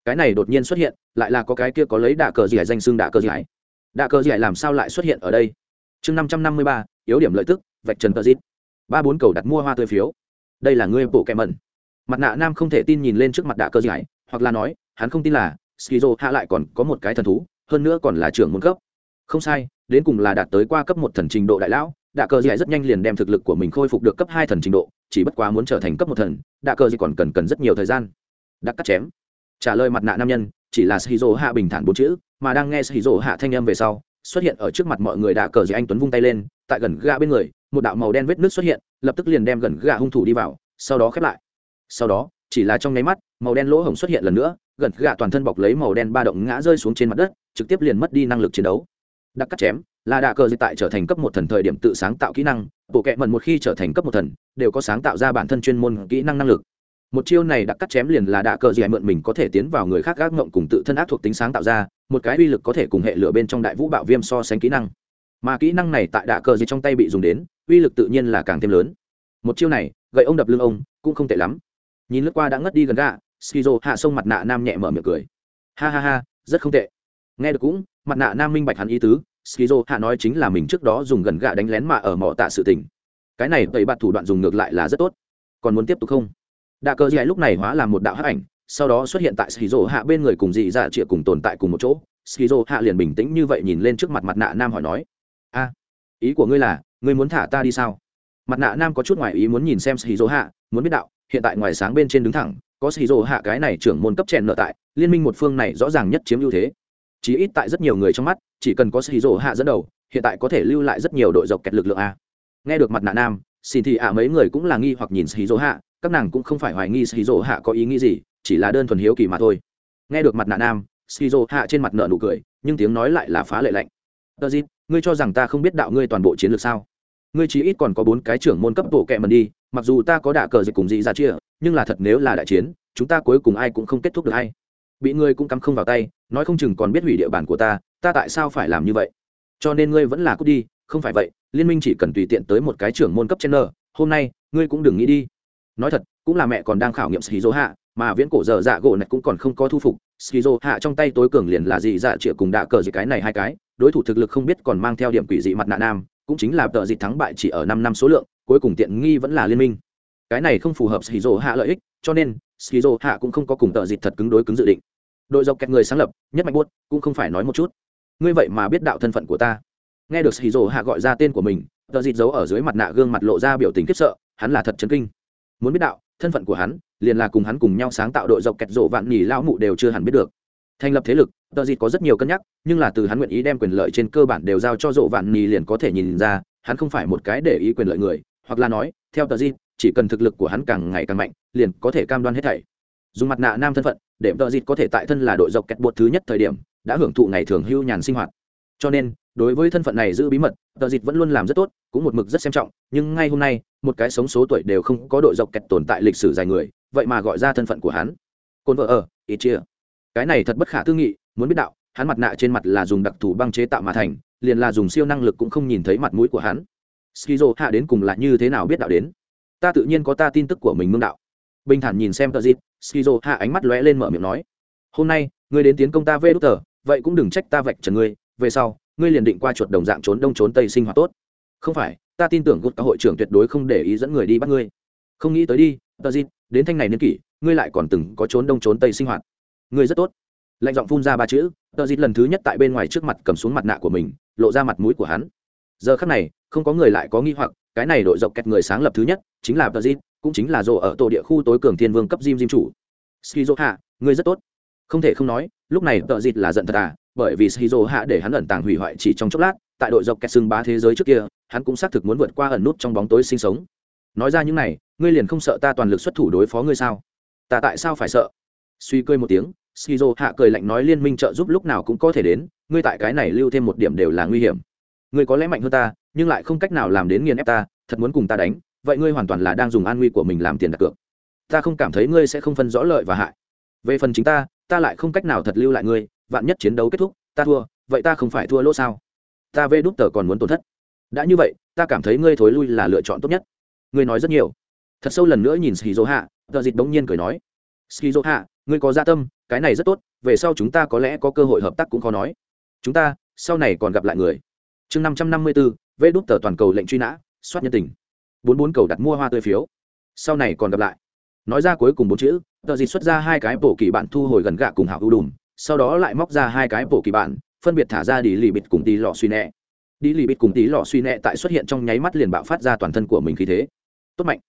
Cái này đột nhiên xuất hiện lại là có cái kia có lấy đạ cờ giải danh xưng đạ cờ giải đạ cờ giải làm sao lại xuất hiện ở đây? Chương năm trăm năm mươi ba, yếu điểm lợi tức, vạch trần tờ dít ba bốn cầu đặt mua hoa tươi phiếu. Đây là ngươi bộ kem mẩn. Mặt nạ nam không thể tin nhìn lên trước mặt đạ cơ giải hoặc là nói, hắn không tin là skizo hạ lại còn có một cái thần thú, hơn nữa còn là trưởng môn cấp. Không sai, đến cùng là đạt tới qua cấp một thần trình độ đại lão, đạ cờ giải rất nhanh liền đem thực lực của mình khôi phục được cấp hai thần trình độ, chỉ bất quá muốn trở thành cấp một thần, đạ cờ gì còn cần cần rất nhiều thời gian. Đã cắt chém. Trả lời mặt nạ nam nhân chỉ là shizu hạ bình thản bốn chữ, mà đang nghe shizu hạ thanh âm về sau, xuất hiện ở trước mặt mọi người đã cờ gì anh tuấn vung tay lên, tại gần gã bên người, một đạo màu đen vết nước xuất hiện, lập tức liền đem gần gã hung thủ đi vào, sau đó khép lại. Sau đó, chỉ là trong nháy mắt, màu đen lỗ hổng xuất hiện lần nữa, gần gạ toàn thân bọc lấy màu đen ba động ngã rơi xuống trên mặt đất, trực tiếp liền mất đi năng lực chiến đấu. Đặc cắt chém, là đạ cờ dịch tại trở thành cấp một thần thời điểm tự sáng tạo kỹ năng, bộ kệ mần một khi trở thành cấp một thần, đều có sáng tạo ra bản thân chuyên môn kỹ năng năng lực một chiêu này đã cắt chém liền là đạ cờ dì mượn mình có thể tiến vào người khác gác ngộng cùng tự thân ác thuộc tính sáng tạo ra, một cái uy lực có thể cùng hệ lửa bên trong đại vũ bạo viêm so sánh kỹ năng. Mà kỹ năng này tại đạ cờ dì trong tay bị dùng đến, uy lực tự nhiên là càng thêm lớn. Một chiêu này, gậy ông đập lưng ông, cũng không tệ lắm. Nhìn lướt qua đã ngất đi gần gạ, skizo hạ sông mặt nạ nam nhẹ mở miệng cười. Ha ha ha, rất không tệ. Nghe được cũng, mặt nạ nam minh bạch hắn ý tứ, skizo hạ nói chính là mình trước đó dùng gần gạ đánh lén mà ở mỏ tạ sự tình. Cái này tẩy bạt thủ đoạn dùng ngược lại là rất tốt. Còn muốn tiếp tục không? Đạ cờ dì lúc này hóa làm một đạo hắc ảnh, sau đó xuất hiện tại skizo hạ bên người cùng dị dạ chịa cùng tồn tại cùng một chỗ. Skizo hạ liền bình tĩnh như vậy nhìn lên trước mặt mặt nạ nam hỏi nói, a, ý của ngươi là, ngươi muốn thả ta đi sao? Mặt nạ nam có chút ngoài ý muốn nhìn xem skizo hạ, muốn biết đạo, hiện tại ngoài sáng bên trên đứng thẳng, có skizo hạ cái này trưởng môn cấp chèn nợ tại, liên minh một phương này rõ ràng nhất chiếm ưu thế. Chí ít tại rất nhiều người trong mắt, chỉ cần có skizo hạ dẫn đầu, hiện tại có thể lưu lại rất nhiều đội dọc kẹt lực lượng a. Nghe được mặt nạ nam, xin thì ạ, mấy người cũng là nghi hoặc nhìn skizo hạ các nàng cũng không phải hoài nghi skizo hạ có ý nghĩ gì, chỉ là đơn thuần hiếu kỳ mà thôi. Nghe được mặt nạ nam skizo hạ trên mặt nợ nụ cười, nhưng tiếng nói lại là phá lệ lạnh. Tờ dịp ngươi cho rằng ta không biết đạo ngươi toàn bộ chiến lược sao? Ngươi chỉ ít còn có bốn cái trưởng môn cấp bộ kẹ mần đi, mặc dù ta có đạ cờ dịch cùng dị ra chia, nhưng là thật nếu là đại chiến, chúng ta cuối cùng ai cũng không kết thúc được hay. Bị ngươi cũng cắm không vào tay, nói không chừng còn biết hủy địa bàn của ta ta tại sao phải làm như vậy? Cho nên ngươi vẫn là cút đi, không phải vậy, liên minh chỉ cần tùy tiện tới một cái trưởng môn cấp trên nơ hôm nay, ngươi cũng đừng nghĩ đi nói thật, cũng là mẹ còn đang khảo nghiệm skizo hạ mà viễn cổ dở dạ gỗ này cũng còn không có thu phục. Skizo hạ trong tay tối cường liền là dị dạ chĩa cùng đạ cờ gì cái này hai cái, đối thủ thực lực không biết còn mang theo điểm quỷ dị mặt nạ nam, cũng chính là tờ dị thắng bại chỉ ở năm năm số lượng, cuối cùng tiện nghi vẫn là liên minh. Cái này không phù hợp skizo hạ lợi ích, cho nên skizo hạ cũng không có cùng tờ dị thật cứng đối cứng dự định. Đội dọc kẹt người sáng lập, nhất mạnh buốt, cũng không phải nói một chút. Ngươi vậy mà biết đạo thân phận của ta. Nghe được skizo hạ gọi ra tên của mình tờ dịch giấu ở dưới mặt nạ gương mặt lộ ra biểu tình khiếp sợ, hắn là thật chấn kinh muốn biết đạo, thân phận của hắn, liền là cùng hắn cùng nhau sáng tạo đội dọc kẹt rộ vạn nhì lao mụ đều chưa hẳn biết được. Thành lập thế lực, tờ dịt có rất nhiều cân nhắc, nhưng là từ hắn nguyện ý đem quyền lợi trên cơ bản đều giao cho rộ vạn nhì liền có thể nhìn ra, hắn không phải một cái để ý quyền lợi người, hoặc là nói, theo tờ dịt, chỉ cần thực lực của hắn càng ngày càng mạnh, liền có thể cam đoan hết thảy. Dùng mặt nạ nam thân phận, để tờ dịt có thể tại thân là đội dọc kẹt bột thứ nhất thời điểm, đã hưởng thụ ngày thường hưu nhàn sinh hoạt. Cho nên đối với thân phận này giữ bí mật, tờ dịt vẫn luôn làm rất tốt, cũng một mực rất xem trọng, nhưng ngay hôm nay, một cái sống số tuổi đều không có đội dọc kẹt tồn tại lịch sử dài người, vậy mà gọi ra thân phận của hắn. Cồn vợ ở ít chia. Cái này thật bất khả tư nghị, muốn biết đạo, hắn mặt nạ trên mặt là dùng đặc thù băng chế tạo mà thành, liền là dùng siêu năng lực cũng không nhìn thấy mặt mũi của hắn. Skizo hạ đến cùng là như thế nào biết đạo đến? Ta tự nhiên có ta tin tức của mình mương đạo. Bình thản nhìn xem tờ dịp skizo hạ ánh mắt lóe lên mở miệng nói, hôm nay, ngươi đến tiến công ta vê đút tờ vậy cũng đừng trách ta vạch trần ngươi, về sau ngươi liền định qua chuột đồng dạng trốn đông trốn tây sinh hoạt tốt. Không phải, ta tin tưởng gút các hội trưởng tuyệt đối không để ý dẫn người đi bắt ngươi. Không nghĩ tới đi, tờ gì, đến thanh này niên kỷ, ngươi lại còn từng có trốn đông trốn tây sinh hoạt. Ngươi rất tốt. Lạnh giọng phun ra ba chữ, tờ dịt lần thứ nhất tại bên ngoài trước mặt cầm xuống mặt nạ của mình, lộ ra mặt mũi của hắn. Giờ khắc này, không có người lại có nghi hoặc, cái này đội dọc kẹt người sáng lập thứ nhất, chính là tờ dịt cũng chính là rộ ở tổ địa khu tối cường thiên vương cấp diêm diêm chủ. Skizo hạ ngươi rất tốt. Không thể không nói, lúc này tờ dịt là giận thật à bởi vì skizo hạ để hắn ẩn tàng hủy hoại chỉ trong chốc lát, tại đội dọc kẹt xưng bá thế giới trước kia, hắn cũng xác thực muốn vượt qua ẩn nút trong bóng tối sinh sống. Nói ra những này, ngươi liền không sợ ta toàn lực xuất thủ đối phó ngươi sao? Ta tại sao phải sợ? Suy cười một tiếng skizo hạ cười lạnh nói liên minh trợ giúp lúc nào cũng có thể đến, ngươi tại cái này lưu thêm một điểm đều là nguy hiểm. Ngươi có lẽ mạnh hơn ta, nhưng lại không cách nào làm đến nghiền ép ta, thật muốn cùng ta đánh, vậy ngươi hoàn toàn là đang dùng an nguy của mình làm tiền đặt cược. Ta không cảm thấy ngươi sẽ không phân rõ lợi và hại. Về phần chính ta ta lại không cách nào thật lưu lại ngươi, vạn nhất chiến đấu kết thúc, ta thua, vậy ta không phải thua lỗ sao? Ta vê đút tờ còn muốn tổn thất. Đã như vậy, ta cảm thấy ngươi thối lui là lựa chọn tốt nhất. Ngươi nói rất nhiều. Thật sâu lần nữa nhìn Ski skizo hạ tờ dịch bỗng nhiên cười nói. Ski skizo hạ ngươi có gia tâm, cái này rất tốt, về sau chúng ta có lẽ có cơ hội hợp tác cũng khó nói. Chúng ta, sau này còn gặp lại người. Chương năm trăm năm mươi bốn vê đút tờ toàn cầu lệnh truy nã, soát nhân tình. Bốn bốn cầu đặt mua hoa tươi phiếu. Sau này còn gặp lại. Nói ra cuối cùng bốn chữ tờ dịch xuất ra hai cái bổ kỳ bạn thu hồi gần gạ cùng hảo ưu đùm, sau đó lại móc ra hai cái bổ kỳ bạn phân biệt thả ra đi lì bịt cùng tí lọ suy nẹ. Đi lì bịt cùng tí lọ suy nẹ tại xuất hiện trong nháy mắt liền bạo phát ra toàn thân của mình khí thế. Tốt mạnh.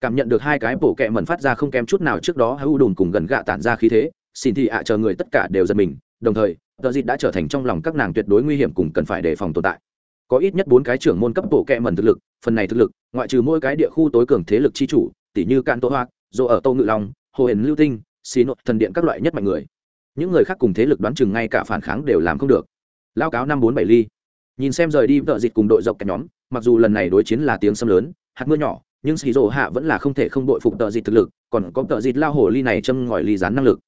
Cảm nhận được hai cái bổ kẹ mẩn phát ra không kém chút nào trước đó hữu đùn cùng gần gạ tản ra khí thế, xin thị ạ, chờ người tất cả đều giật mình. Đồng thời, tờ dịt đã trở thành trong lòng các nàng tuyệt đối nguy hiểm cùng cần phải đề phòng tồn tại. Có ít nhất bốn cái trưởng môn cấp bộ kẹ mẩn thực lực, phần này thực lực, ngoại trừ mỗi cái địa khu tối cường thế lực chi chủ tỷ như can tô hoa, dỗ ở tô ngự long hồ hển lưu tinh, xì nội thần điện các loại nhất mạnh người. Những người khác cùng thế lực đoán chừng ngay cả phản kháng đều làm không được. Lao cáo năm bốn bảy ly. Nhìn xem rời đi vợ dịch cùng đội dọc cả nhóm, mặc dù lần này đối chiến là tiếng sâm lớn, hạt mưa nhỏ, nhưng xì rổ hạ vẫn là không thể không đội phục tợ dịt thực lực, còn có tợ dịt lao hồ ly này châm ngòi ly rán năng lực.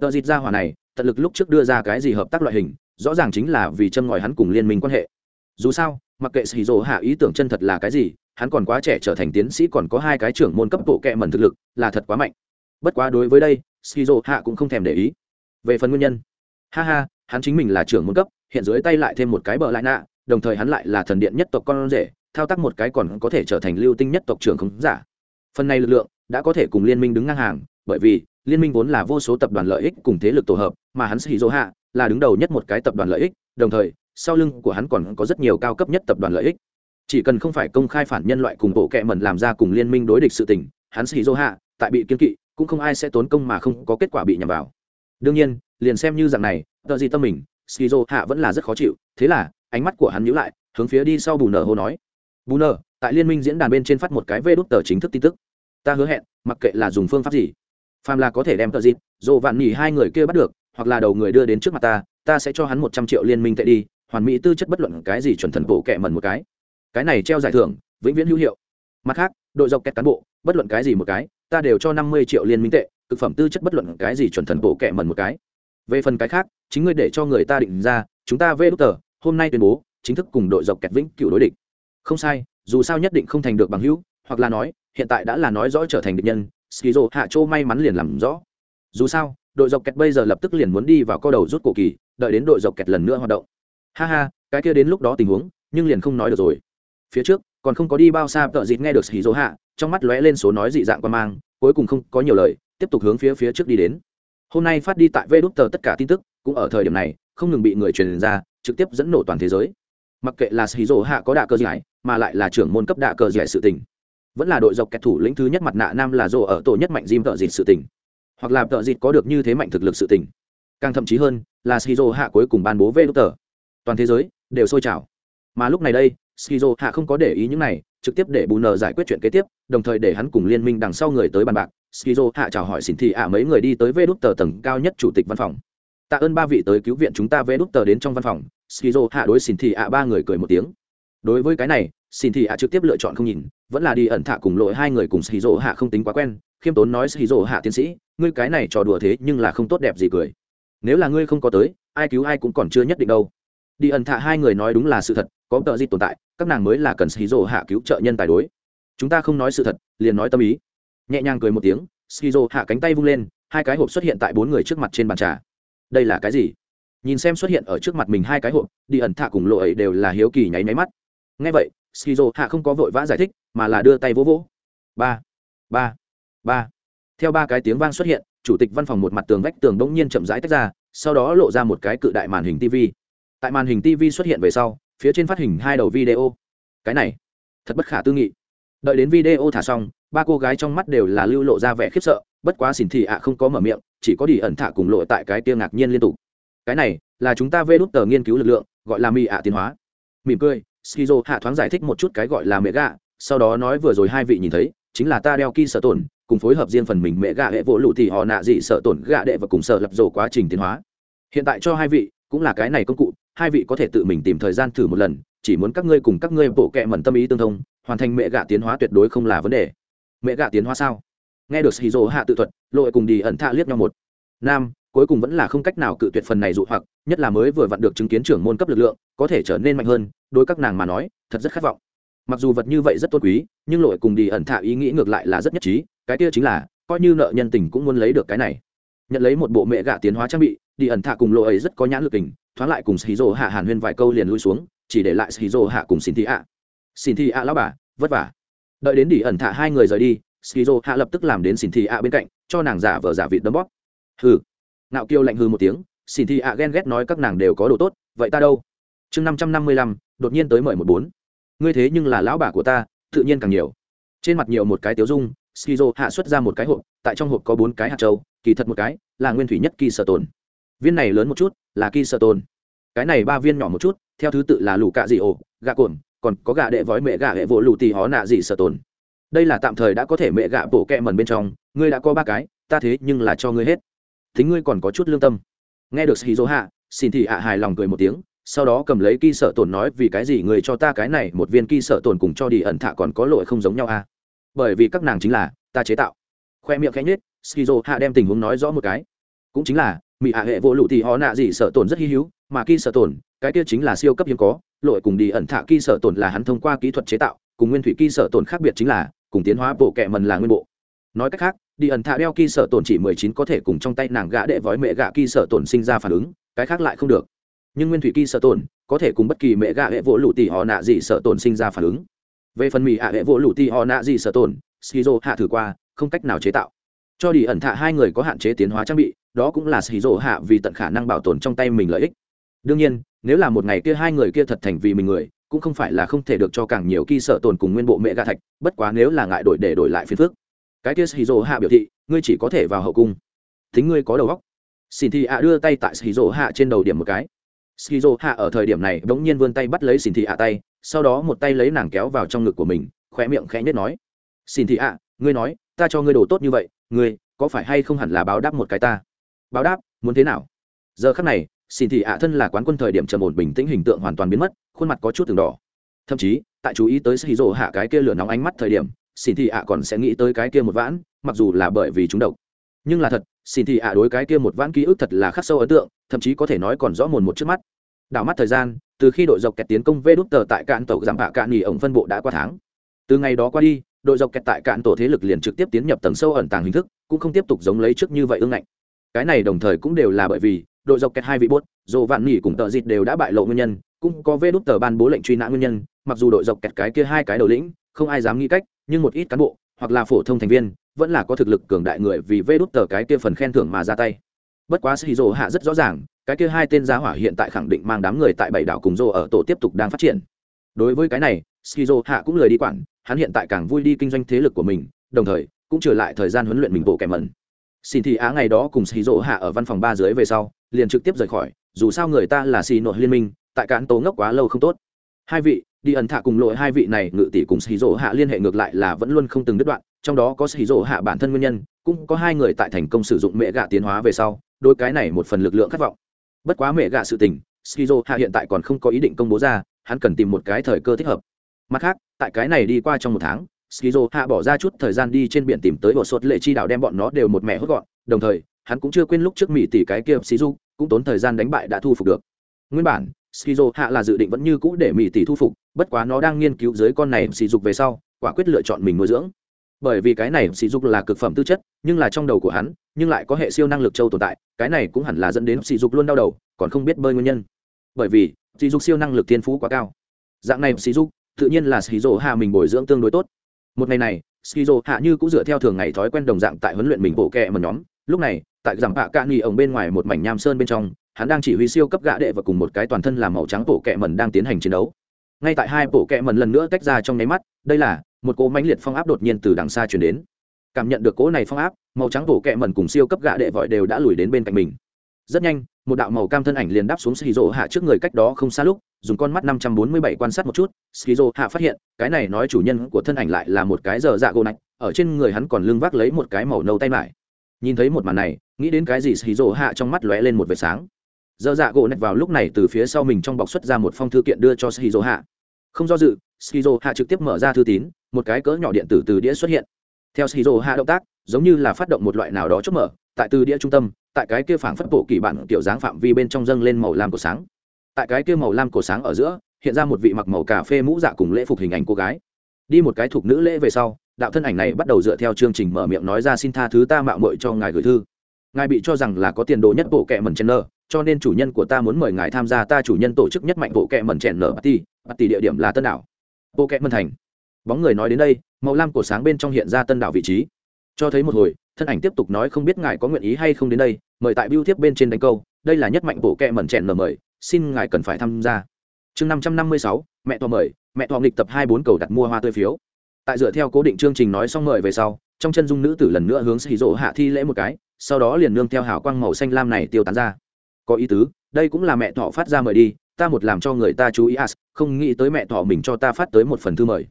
Tợ dịt ra hỏa này, tận lực lúc trước đưa ra cái gì hợp tác loại hình, rõ ràng chính là vì châm ngòi hắn cùng liên minh quan hệ. Dù sao, mặc kệ xì rổ hạ ý tưởng chân thật là cái gì, hắn còn quá trẻ trở thành tiến sĩ còn có hai cái trưởng môn cấp bộ kệ mẩn thực lực, là thật quá mạnh bất quá đối với đây shizu hạ cũng không thèm để ý. Về phần nguyên nhân, ha ha, hắn chính mình là trưởng môn cấp, hiện dưới tay lại thêm một cái bờ lại nạ, đồng thời hắn lại là thần điện nhất tộc con rể, thao tác một cái còn có thể trở thành lưu tinh nhất tộc trưởng không giả. Phần này lực lượng đã có thể cùng liên minh đứng ngang hàng, bởi vì liên minh vốn là vô số tập đoàn lợi ích cùng thế lực tổ hợp, mà hắn shizu hạ là đứng đầu nhất một cái tập đoàn lợi ích, đồng thời, sau lưng của hắn còn có rất nhiều cao cấp nhất tập đoàn lợi ích. Chỉ cần không phải công khai phản nhân loại cùng bộ kệ mẩn làm ra cùng liên minh đối địch sự tình, hắn sĩ dô hạ tại bị kiên kỵ cũng không ai sẽ tốn công mà không có kết quả bị nhầm vào. Đương nhiên, liền xem như dạng này, tờ gì tâm mình, skizo hạ vẫn là rất khó chịu, thế là, ánh mắt của hắn nhíu lại, hướng phía đi sau bù nở hô nói. Bù nở, tại liên minh diễn đàn bên trên phát một cái vê đút tờ chính thức tin tức. Ta hứa hẹn, mặc kệ là dùng phương pháp gì, phàm là có thể đem tờ dịt dồ vạn nhỉ hai người kia bắt được, hoặc là đầu người đưa đến trước mặt ta ta sẽ cho hắn một trăm triệu liên minh tệ đi, hoàn mỹ tư chất bất luận cái gì chuẩn thần bộ kệ mần một cái. Cái này treo giải thưởng, vĩnh viễn hữu hiệu. Mặt khác, đội dọc kẹt cán bộ, bất luận cái gì một cái ta đều cho năm mươi triệu liên minh tệ, thực phẩm tư chất bất luận cái gì chuẩn thần bộ kệ mần một cái. Về phần cái khác, chính ngươi để cho người ta định ra, chúng ta vê đúc tờ, hôm nay tuyên bố, chính thức cùng đội dọc kẹt vĩnh cựu đối địch. Không sai, dù sao nhất định không thành được bằng hữu, hoặc là nói, hiện tại đã là nói rõ trở thành địch nhân, skizo hạ châu may mắn liền làm rõ. Dù sao, đội dọc kẹt bây giờ lập tức liền muốn đi vào co đầu rút cổ kỳ, đợi đến đội dọc kẹt lần nữa hoạt động. Ha ha, cái kia đến lúc đó tình huống, nhưng liền không nói được rồi. Phía trước còn không có đi bao xa tợ dịt nghe được hì dỗ hạ, trong mắt lóe lên số nói dị dạng quan mang, cuối cùng không có nhiều lời, tiếp tục hướng phía phía trước đi đến. Hôm nay phát đi tại vê đút tờ tất cả tin tức, cũng ở thời điểm này, không ngừng bị người truyền ra, trực tiếp dẫn nổ toàn thế giới. Mặc kệ là hì dỗ hạ có đạ cơ giải mà lại là trưởng môn cấp đạ cơ giải sự tình. Vẫn là đội dọc kẹt thủ lĩnh thứ nhất mặt nạ nam là dỗ ở tổ nhất mạnh diêm tợ dịt sự tình. Hoặc là tợ dịt có được như thế mạnh thực lực sự tình. Càng thậm chí hơn, là shizu hạ cuối cùng ban bố vê đút tờ. Toàn thế giới đều sôi trào. Mà lúc này đây skizo hạ không có để ý những này, trực tiếp để bù nờ giải quyết chuyện kế tiếp, đồng thời để hắn cùng liên minh đằng sau người tới bàn bạc. Skizo hạ chào hỏi xin thị ạ, mấy người đi tới vê đút tờ tầng cao nhất chủ tịch văn phòng. Tạ ơn ba vị tới cứu viện chúng ta vê đút tờ đến trong văn phòng. Skizo hạ đối xin thị ạ ba người cười một tiếng. Đối với cái này xin thị ạ trực tiếp lựa chọn không nhìn, vẫn là đi ẩn thạ cùng lỗi hai người cùng skizo hạ không tính quá quen. Khiêm tốn nói skizo hạ tiến sĩ, ngươi cái này trò đùa thế nhưng là không tốt đẹp gì cười. Nếu là ngươi không có tới, ai cứu ai cũng còn chưa nhất định đâu. Đi ẩn thạ hai người nói đúng là sự thật có tờ di tồn tại, các nàng mới là cần xí rồ hạ cứu trợ nhân tài đối. Chúng ta không nói sự thật, liền nói tâm ý. Nhẹ nhàng cười một tiếng skizo hạ cánh tay vung lên, hai cái hộp xuất hiện tại bốn người trước mặt trên bàn trà. Đây là cái gì? Nhìn xem xuất hiện ở trước mặt mình hai cái hộp, đi ẩn thạ cùng lộ ấy đều là hiếu kỳ nháy máy mắt. Ngay vậy skizo hạ không có vội vã giải thích, mà là đưa tay vỗ vỗ. Ba ba ba. Theo ba cái tiếng vang xuất hiện, chủ tịch văn phòng một mặt tường vách tường đống nhiên chậm rãi tách ra, sau đó lộ ra một cái cự đại màn hình tv tại màn hình tv xuất hiện về sau phía trên phát hình hai đầu video. Cái này, thật bất khả tư nghị. Đợi đến video thả xong, ba cô gái trong mắt đều là lưu lộ ra vẻ khiếp sợ, bất quá xỉn thị ạ không có mở miệng, chỉ có đi ẩn thả cùng lộ tại cái kia ngạc nhiên liên tục. Cái này, là chúng ta vê đút tờ nghiên cứu lực lượng, gọi là mì ạ tiến hóa. Mỉm cười, skizo hạ thoáng giải thích một chút cái gọi là mẹ gạ sau đó nói vừa rồi hai vị nhìn thấy, chính là ta đeo kỳ sợ tổn, cùng phối hợp riêng phần mình mẹ gạ hệ vỗ lụ thì họ nạ dị sợ tổn gạ đệ và cùng sợ lập rổ quá trình tiến hóa. Hiện tại cho hai vị, cũng là cái này công cụ hai vị có thể tự mình tìm thời gian thử một lần, chỉ muốn các ngươi cùng các ngươi bộ kệ mẩn tâm ý tương thông, hoàn thành mẹ gạ tiến hóa tuyệt đối không là vấn đề. Mẹ gạ tiến hóa sao? Nghe được hì dỗ hạ tự thuật lội cùng đi ẩn thạ liếc nhau một. Nam, cuối cùng vẫn là không cách nào cự tuyệt phần này dụ hoặc, nhất là mới vừa vặn được chứng kiến trưởng môn cấp lực lượng, có thể trở nên mạnh hơn, đối các nàng mà nói, thật rất khát vọng. Mặc dù vật như vậy rất tôn quý, nhưng lội cùng đi ẩn thạ ý nghĩ ngược lại là rất nhất trí, cái kia chính là, coi như nợ nhân tình cũng muốn lấy được cái này. Nhận lấy một bộ mẹ gạ tiến hóa trang bị, đi ẩn thạ cùng lội ấy rất có nhãn lực tình thoáng lại cùng shizu hạ hàn huyên vài câu liền lui xuống, chỉ để lại shizu hạ cùng xin thị ạ xin thị ạ lão bà, vất vả. Đợi đến đi ẩn thả hai người rời đi, shizu hạ lập tức làm đến xin thị ạ bên cạnh, cho nàng giả vờ giả vịt đấm bóp. Hừ. Nạo kiêu lạnh hư một tiếng xin thị ạ ghen ghét nói các nàng đều có đồ tốt, vậy ta đâu? Chương năm trăm năm mươi lăm, đột nhiên tới mời một bốn. Ngươi thế nhưng là lão bà của ta, tự nhiên càng nhiều. Trên mặt nhiều một cái tiếu dung skizo hạ xuất ra một cái hộp, tại trong hộp có bốn cái hạt trâu kỳ thật một cái là nguyên thủy nhất kỳ sở tồn viên này lớn một chút, là ki sợ tồn cái này ba viên nhỏ một chút, theo thứ tự là lù cạ dị ổ gà cồn còn có gà đệ vói mẹ gà hệ vỗ lù tì hó nạ dị sở tồn đây là tạm thời đã có thể mẹ gạ bổ kẹ mần bên trong, ngươi đã có ba cái, ta thế nhưng là cho ngươi hết. Thính ngươi còn có chút lương tâm. Nghe được shizu hạ, xin thị hạ hài lòng cười một tiếng, sau đó cầm lấy ki sợ tổn nói, vì cái gì người cho ta cái này, một viên ki sợ tổn cùng cho đi ẩn thạ còn có lỗi không giống nhau à? Bởi vì các nàng chính là ta chế tạo. Khoe miệng khẽ nhết shizu hạ đem tình huống nói rõ một cái. Cũng chính là mỹ hạ hệ vô lụ thì họ nạ gì sợ tổn rất hy hữu, mà kỳ sợ tổn, cái kia chính là siêu cấp hiếm có, lội cùng đi ẩn thạ kỳ sợ tổn là hắn thông qua kỹ thuật chế tạo, cùng nguyên thủy kỳ sợ tổn khác biệt chính là, cùng tiến hóa bộ kệ mần là nguyên bộ. Nói cách khác, đi ẩn thạ đeo kỳ sợ tổn chỉ mười chín có thể cùng trong tay nàng gã đệ vói mẹ gã kỳ sợ tổn sinh ra phản ứng, cái khác lại không được. Nhưng nguyên thủy kỳ sợ tổn, có thể cùng bất kỳ mẹ gã hệ vỗ lụ tỉ họ nạ gì sợ tổn sinh ra phản ứng. Về phần mỹ hạ hệ vỗ lụ tỉ họ nạ gì sợ tổn, skizo hạ thử qua, không cách nào chế tạo. Cho đi ẩn thạ hai người có hạn chế tiến hóa trang bị đó cũng là skizo hạ vì tận khả năng bảo tồn trong tay mình lợi ích. Đương nhiên, nếu là một ngày kia hai người kia thật thành vì mình người, cũng không phải là không thể được cho càng nhiều kỳ sợ tồn cùng nguyên bộ mẹ gà thạch, bất quá nếu là ngại đổi để đổi lại phiền phức. Cái kia shizu hạ biểu thị, ngươi chỉ có thể vào hậu cung. Thính ngươi có đầu óc. Xin thị ạ đưa tay tại shizu hạ trên đầu điểm một cái. Shizu hạ ở thời điểm này bỗng nhiên vươn tay bắt lấy xin thị ạ tay, sau đó một tay lấy nàng kéo vào trong ngực của mình, khóe miệng khẽ nhất nói. Xin thị ạ, ngươi nói, ta cho ngươi đồ tốt như vậy, ngươi, có phải hay không hẳn là báo đáp một cái ta? Báo đáp, muốn thế nào? Giờ khắc này xin thị ạ thân là quán quân thời điểm trầm ổn bình tĩnh hình tượng hoàn toàn biến mất, khuôn mặt có chút từng đỏ. Thậm chí, tại chú ý tới sĩ rộ hạ cái kia lửa nóng ánh mắt thời điểm xin thị ạ còn sẽ nghĩ tới cái kia một vãn, mặc dù là bởi vì chúng độc. Nhưng là thật xin thị ạ đối cái kia một vãn ký ức thật là khắc sâu ấn tượng, thậm chí có thể nói còn rõ mồn một trước mắt. Đảo mắt thời gian, từ khi đội dọc kẹt tiến công vê đút tờ tại cạn tổ giảm hạ cạn nghỉ ổng phân bộ đã qua tháng. Từ ngày đó qua đi, đội dọc kẹt tại cạn tổ thế lực liền trực tiếp tiến nhập tầng sâu ẩn tàng hình thức, cũng không tiếp tục giống lấy trước như vậy ương ngạnh cái này đồng thời cũng đều là bởi vì, đội dọc kẹt hai vị bốt dồ vạn nỉ cùng tợ dịt đều đã bại lộ nguyên nhân, cũng có vê đút tờ ban bố lệnh truy nã nguyên nhân, mặc dù đội dọc kẹt cái kia hai cái đầu lĩnh, không ai dám nghĩ cách, nhưng một ít cán bộ, hoặc là phổ thông thành viên, vẫn là có thực lực cường đại người vì vê đút tờ cái kia phần khen thưởng mà ra tay. Bất quá sĩ dỗ hạ rất rõ ràng, cái kia hai tên giá hỏa hiện tại khẳng định mang đám người tại bảy đảo cùng dô ở tổ tiếp tục đang phát triển. Đối với cái này skizo hạ cũng lời đi quản, hắn hiện tại càng vui đi kinh doanh thế lực của mình, đồng thời cũng trở lại thời gian huấn luyện mình bộ kẻ mẩn xin thị á ngày đó cùng skizo hạ ở văn phòng ba dưới về sau, liền trực tiếp rời khỏi, dù sao người ta là xì nội liên minh, tại cán tố ngốc quá lâu không tốt. Hai vị, đi ẩn thạ cùng lội hai vị này, ngự tỷ cùng xì rỗ hạ liên hệ ngược lại là vẫn luôn không từng đứt đoạn, trong đó có xì rỗ hạ bản thân nguyên nhân, cũng có hai người tại thành công sử dụng mẹ gạ tiến hóa về sau, đôi cái này một phần lực lượng khát vọng. Bất quá mẹ gạ sự tình skizo hạ hiện tại còn không có ý định công bố ra, hắn cần tìm một cái thời cơ thích hợp. Mặt khác, tại cái này đi qua trong một tháng skizo hạ bỏ ra chút thời gian đi trên biển tìm tới bộ sốt lệ chi đạo đem bọn nó đều một mẹ hốt gọn. Đồng thời, hắn cũng chưa quên lúc trước mỹ tỷ cái kia xí cũng tốn thời gian đánh bại đã thu phục được. Nguyên bản, skizo hạ là dự định vẫn như cũ để mỹ tỷ thu phục, bất quá nó đang nghiên cứu dưới con này xì dục về sau, quả quyết lựa chọn mình nuôi dưỡng. Bởi vì cái này xì dục là cực phẩm tư chất, nhưng là trong đầu của hắn, nhưng lại có hệ siêu năng lực châu tồn tại, cái này cũng hẳn là dẫn đến xì dục luôn đau đầu, còn không biết bơi nguyên nhân. Bởi vì xì dục siêu năng lực thiên phú quá cao. Dạng này xì dục tự nhiên là xì dỗ hạ mình bồi dưỡng tương đối tốt một ngày này, skizo hạ như cũng dựa theo thường ngày thói quen đồng dạng tại huấn luyện mình bộ kẹ một nhóm. Lúc này, tại giảm hạ cạn nghỉ ổng bên ngoài một mảnh nham sơn bên trong, hắn đang chỉ huy siêu cấp gạ đệ và cùng một cái toàn thân làm màu trắng bộ kẹ mần đang tiến hành chiến đấu. Ngay tại hai bộ kẹ mần lần nữa tách ra trong nháy mắt, đây là một cỗ mãnh liệt phong áp đột nhiên từ đằng xa chuyển đến. Cảm nhận được cỗ này phong áp, màu trắng bộ kẹ mần cùng siêu cấp gạ đệ vội đều đã lùi đến bên cạnh mình. Rất nhanh một đạo màu cam thân ảnh liền đáp xuống skizo hạ trước người cách đó không xa lúc, dùng con mắt 547 quan sát một chút, skizo hạ phát hiện, cái này nói chủ nhân của thân ảnh lại là một cái giờ dạ gỗ nạch, ở trên người hắn còn lưng vác lấy một cái màu nâu tay mải. Nhìn thấy một màn này, nghĩ đến cái gì skizo hạ trong mắt lóe lên một vệt sáng. Giờ dạ gỗ nạch vào lúc này từ phía sau mình trong bọc xuất ra một phong thư kiện đưa cho skizo hạ. Không do dự, skizo hạ trực tiếp mở ra thư tín, một cái cỡ nhỏ điện tử từ đĩa xuất hiện. Theo skizo hạ động tác, giống như là phát động một loại nào đó chốt mở, tại từ đĩa trung tâm tại cái kia phảng phất bộ kỳ bản tiểu dáng phạm vi bên trong dâng lên màu lam của sáng. Tại cái kia màu lam cổ sáng ở giữa, hiện ra một vị mặc màu cà phê mũ dạ cùng lễ phục hình ảnh cô gái. Đi một cái thuộc nữ lễ về sau, đạo thân ảnh này bắt đầu dựa theo chương trình mở miệng nói ra xin tha thứ ta mạo muội cho ngài gửi thư. Ngài bị cho rằng là có tiền đồ nhất bộ kệ mẩn chen nở cho nên chủ nhân của ta muốn mời ngài tham gia ta chủ nhân tổ chức nhất mạnh bộ kệ mẩn chèn nở party. Party địa điểm là tân đảo. Bộ kệ mẩn thành. Bóng người nói đến đây, màu lam cổ sáng bên trong hiện ra tân đảo vị trí. Cho thấy một hồi, thân ảnh tiếp tục nói không biết ngài có nguyện ý hay không đến đây mời tại biêu thiếp bên trên đánh câu, đây là nhất mạnh bộ kệ mẩn chèn nở mời, xin ngài cần phải tham gia. Chương năm trăm năm mươi sáu, mẹ thọ mời, mẹ thọ nghịch tập hai bốn cầu đặt mua hoa tươi phiếu. Tại dựa theo cố định chương trình nói xong mời về sau, trong chân dung nữ tử lần nữa hướng xì rỗ hạ thi lễ một cái, sau đó liền nương theo hào quang màu xanh lam này tiêu tán ra. Có ý tứ, đây cũng là mẹ thọ phát ra mời đi, ta một làm cho người ta chú ý as không nghĩ tới mẹ thọ mình cho ta phát tới một phần thư mời.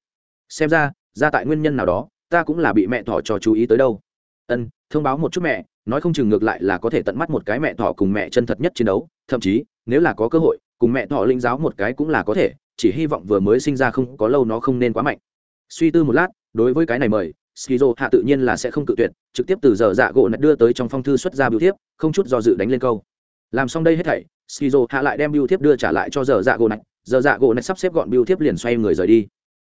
Xem ra ra tại nguyên nhân nào đó, ta cũng là bị mẹ thọ cho chú ý tới đâu. Ân, thông báo một chút mẹ nói không chừng ngược lại là có thể tận mắt một cái mẹ thỏ cùng mẹ chân thật nhất chiến đấu, thậm chí, nếu là có cơ hội, cùng mẹ thỏ linh giáo một cái cũng là có thể, chỉ hy vọng vừa mới sinh ra không có lâu nó không nên quá mạnh. Suy tư một lát, đối với cái này mời, skizo hạ tự nhiên là sẽ không cự tuyệt, trực tiếp từ giờ dạ gỗ nạch đưa tới trong phong thư xuất ra biểu thiếp, không chút do dự đánh lên câu. Làm xong đây hết thảy, skizo hạ lại đem biểu thiếp đưa trả lại cho giờ dạ gỗ nạch giờ dạ gỗ nạch sắp xếp gọn biểu thiếp liền xoay người rời đi.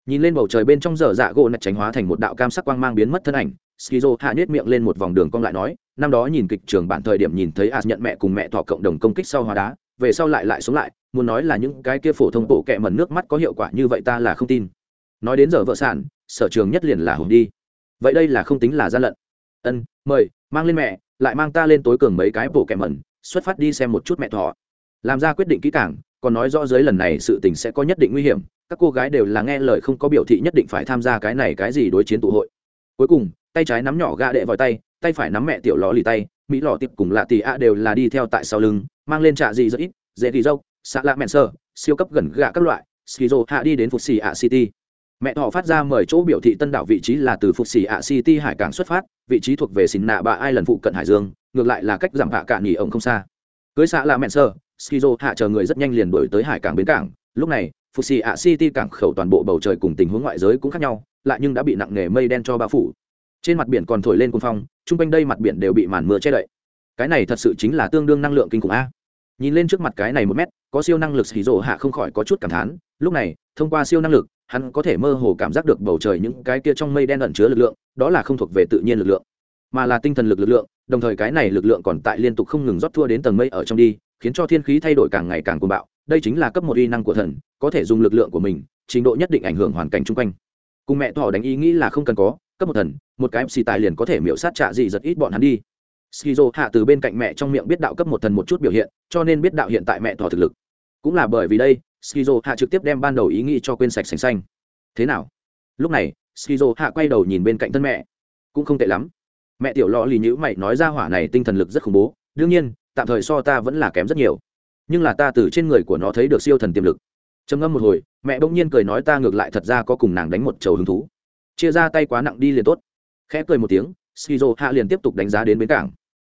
Nhìn lên bầu trời bên trong giờ dạ gỗ nạch tránh hóa thành một đạo cam sắc quang mang biến mất thân ảnh, skizo hạ nhét miệng lên một vòng đường cong lại nói năm đó nhìn kịch trường bản thời điểm nhìn thấy as nhận mẹ cùng mẹ thọ cộng đồng công kích sau hóa đá, về sau lại lại sống lại, muốn nói là những cái kia phổ thông bộ kẹ mần nước mắt có hiệu quả như vậy ta là không tin. Nói đến giờ vợ sản, sở trường nhất liền là hùng đi. Vậy đây là không tính là gian lận. Ân, mời, mang lên mẹ, lại mang ta lên tối cường mấy cái bộ kẹ mần xuất phát đi xem một chút mẹ thọ. Làm ra quyết định kỹ càng, còn nói rõ dưới lần này sự tình sẽ có nhất định nguy hiểm, các cô gái đều là nghe lời không có biểu thị nhất định phải tham gia cái này cái gì đối chiến tụ hội. Cuối cùng, tay trái nắm nhỏ gạ đệ vào tay tay phải nắm mẹ tiểu lò lì tay, mỹ lò tiệp cùng lạ tì a đều là đi theo tại sau lưng, mang lên trạ gì rất ít, dễ đi dâu, xạ lạ mẹn sơ, siêu cấp gần gạ các loại, skizo hạ đi đến phục xì ạ city. Mẹ họ phát ra mời chỗ biểu thị tân đảo vị trí là từ phục xì ạ city hải cảng xuất phát, vị trí thuộc về xin nạ bà ai lần phụ cận hải dương, ngược lại là cách giảm hạ cạn nghỉ ổng không xa. Cưới xạ lạ mẹn sơ, skizo hạ chờ người rất nhanh liền đổi tới hải cảng bến cảng. Lúc này phục xì ạ city cảng khẩu toàn bộ bầu trời cùng tình huống ngoại giới cũng khác nhau, lại nhưng đã bị nặng nề mây đen cho bao phủ trên mặt biển còn thổi lên cuồng phong, chung quanh đây mặt biển đều bị màn mưa che đậy. Cái này thật sự chính là tương đương năng lượng kinh khủng a. Nhìn lên trước mặt cái này một mét, có siêu năng lực xì rộ hạ không khỏi có chút cảm thán, lúc này, thông qua siêu năng lực, hắn có thể mơ hồ cảm giác được bầu trời những cái kia trong mây đen ẩn chứa lực lượng, đó là không thuộc về tự nhiên lực lượng, mà là tinh thần lực lực lượng, đồng thời cái này lực lượng còn tại liên tục không ngừng rót thua đến tầng mây ở trong đi, khiến cho thiên khí thay đổi càng ngày càng cuồng bạo. Đây chính là cấp một uy năng của thần, có thể dùng lực lượng của mình, trình độ nhất định ảnh hưởng hoàn cảnh chung quanh. Cùng mẹ thỏ đánh ý nghĩ là không cần có cấp một thần, một cái xì tài liền có thể miễu sát trạ gì giật ít bọn hắn đi. Skizo hạ từ bên cạnh mẹ trong miệng biết đạo cấp một thần một chút biểu hiện, cho nên biết đạo hiện tại mẹ thỏ thực lực. Cũng là bởi vì đây, skizo hạ trực tiếp đem ban đầu ý nghĩ cho quên sạch sành xanh. Thế nào? Lúc này, skizo hạ quay đầu nhìn bên cạnh thân mẹ. Cũng không tệ lắm. Mẹ tiểu lò lì nhữ mày nói ra hỏa này tinh thần lực rất khủng bố. Đương nhiên, tạm thời so ta vẫn là kém rất nhiều. Nhưng là ta từ trên người của nó thấy được siêu thần tiềm lực. Trầm ngâm một hồi, mẹ bỗng nhiên cười nói ta ngược lại thật ra có cùng nàng đánh một chầu hứng thú chia ra tay quá nặng đi liền tốt. Khẽ cười một tiếng shizu hạ liền tiếp tục đánh giá đến bến cảng.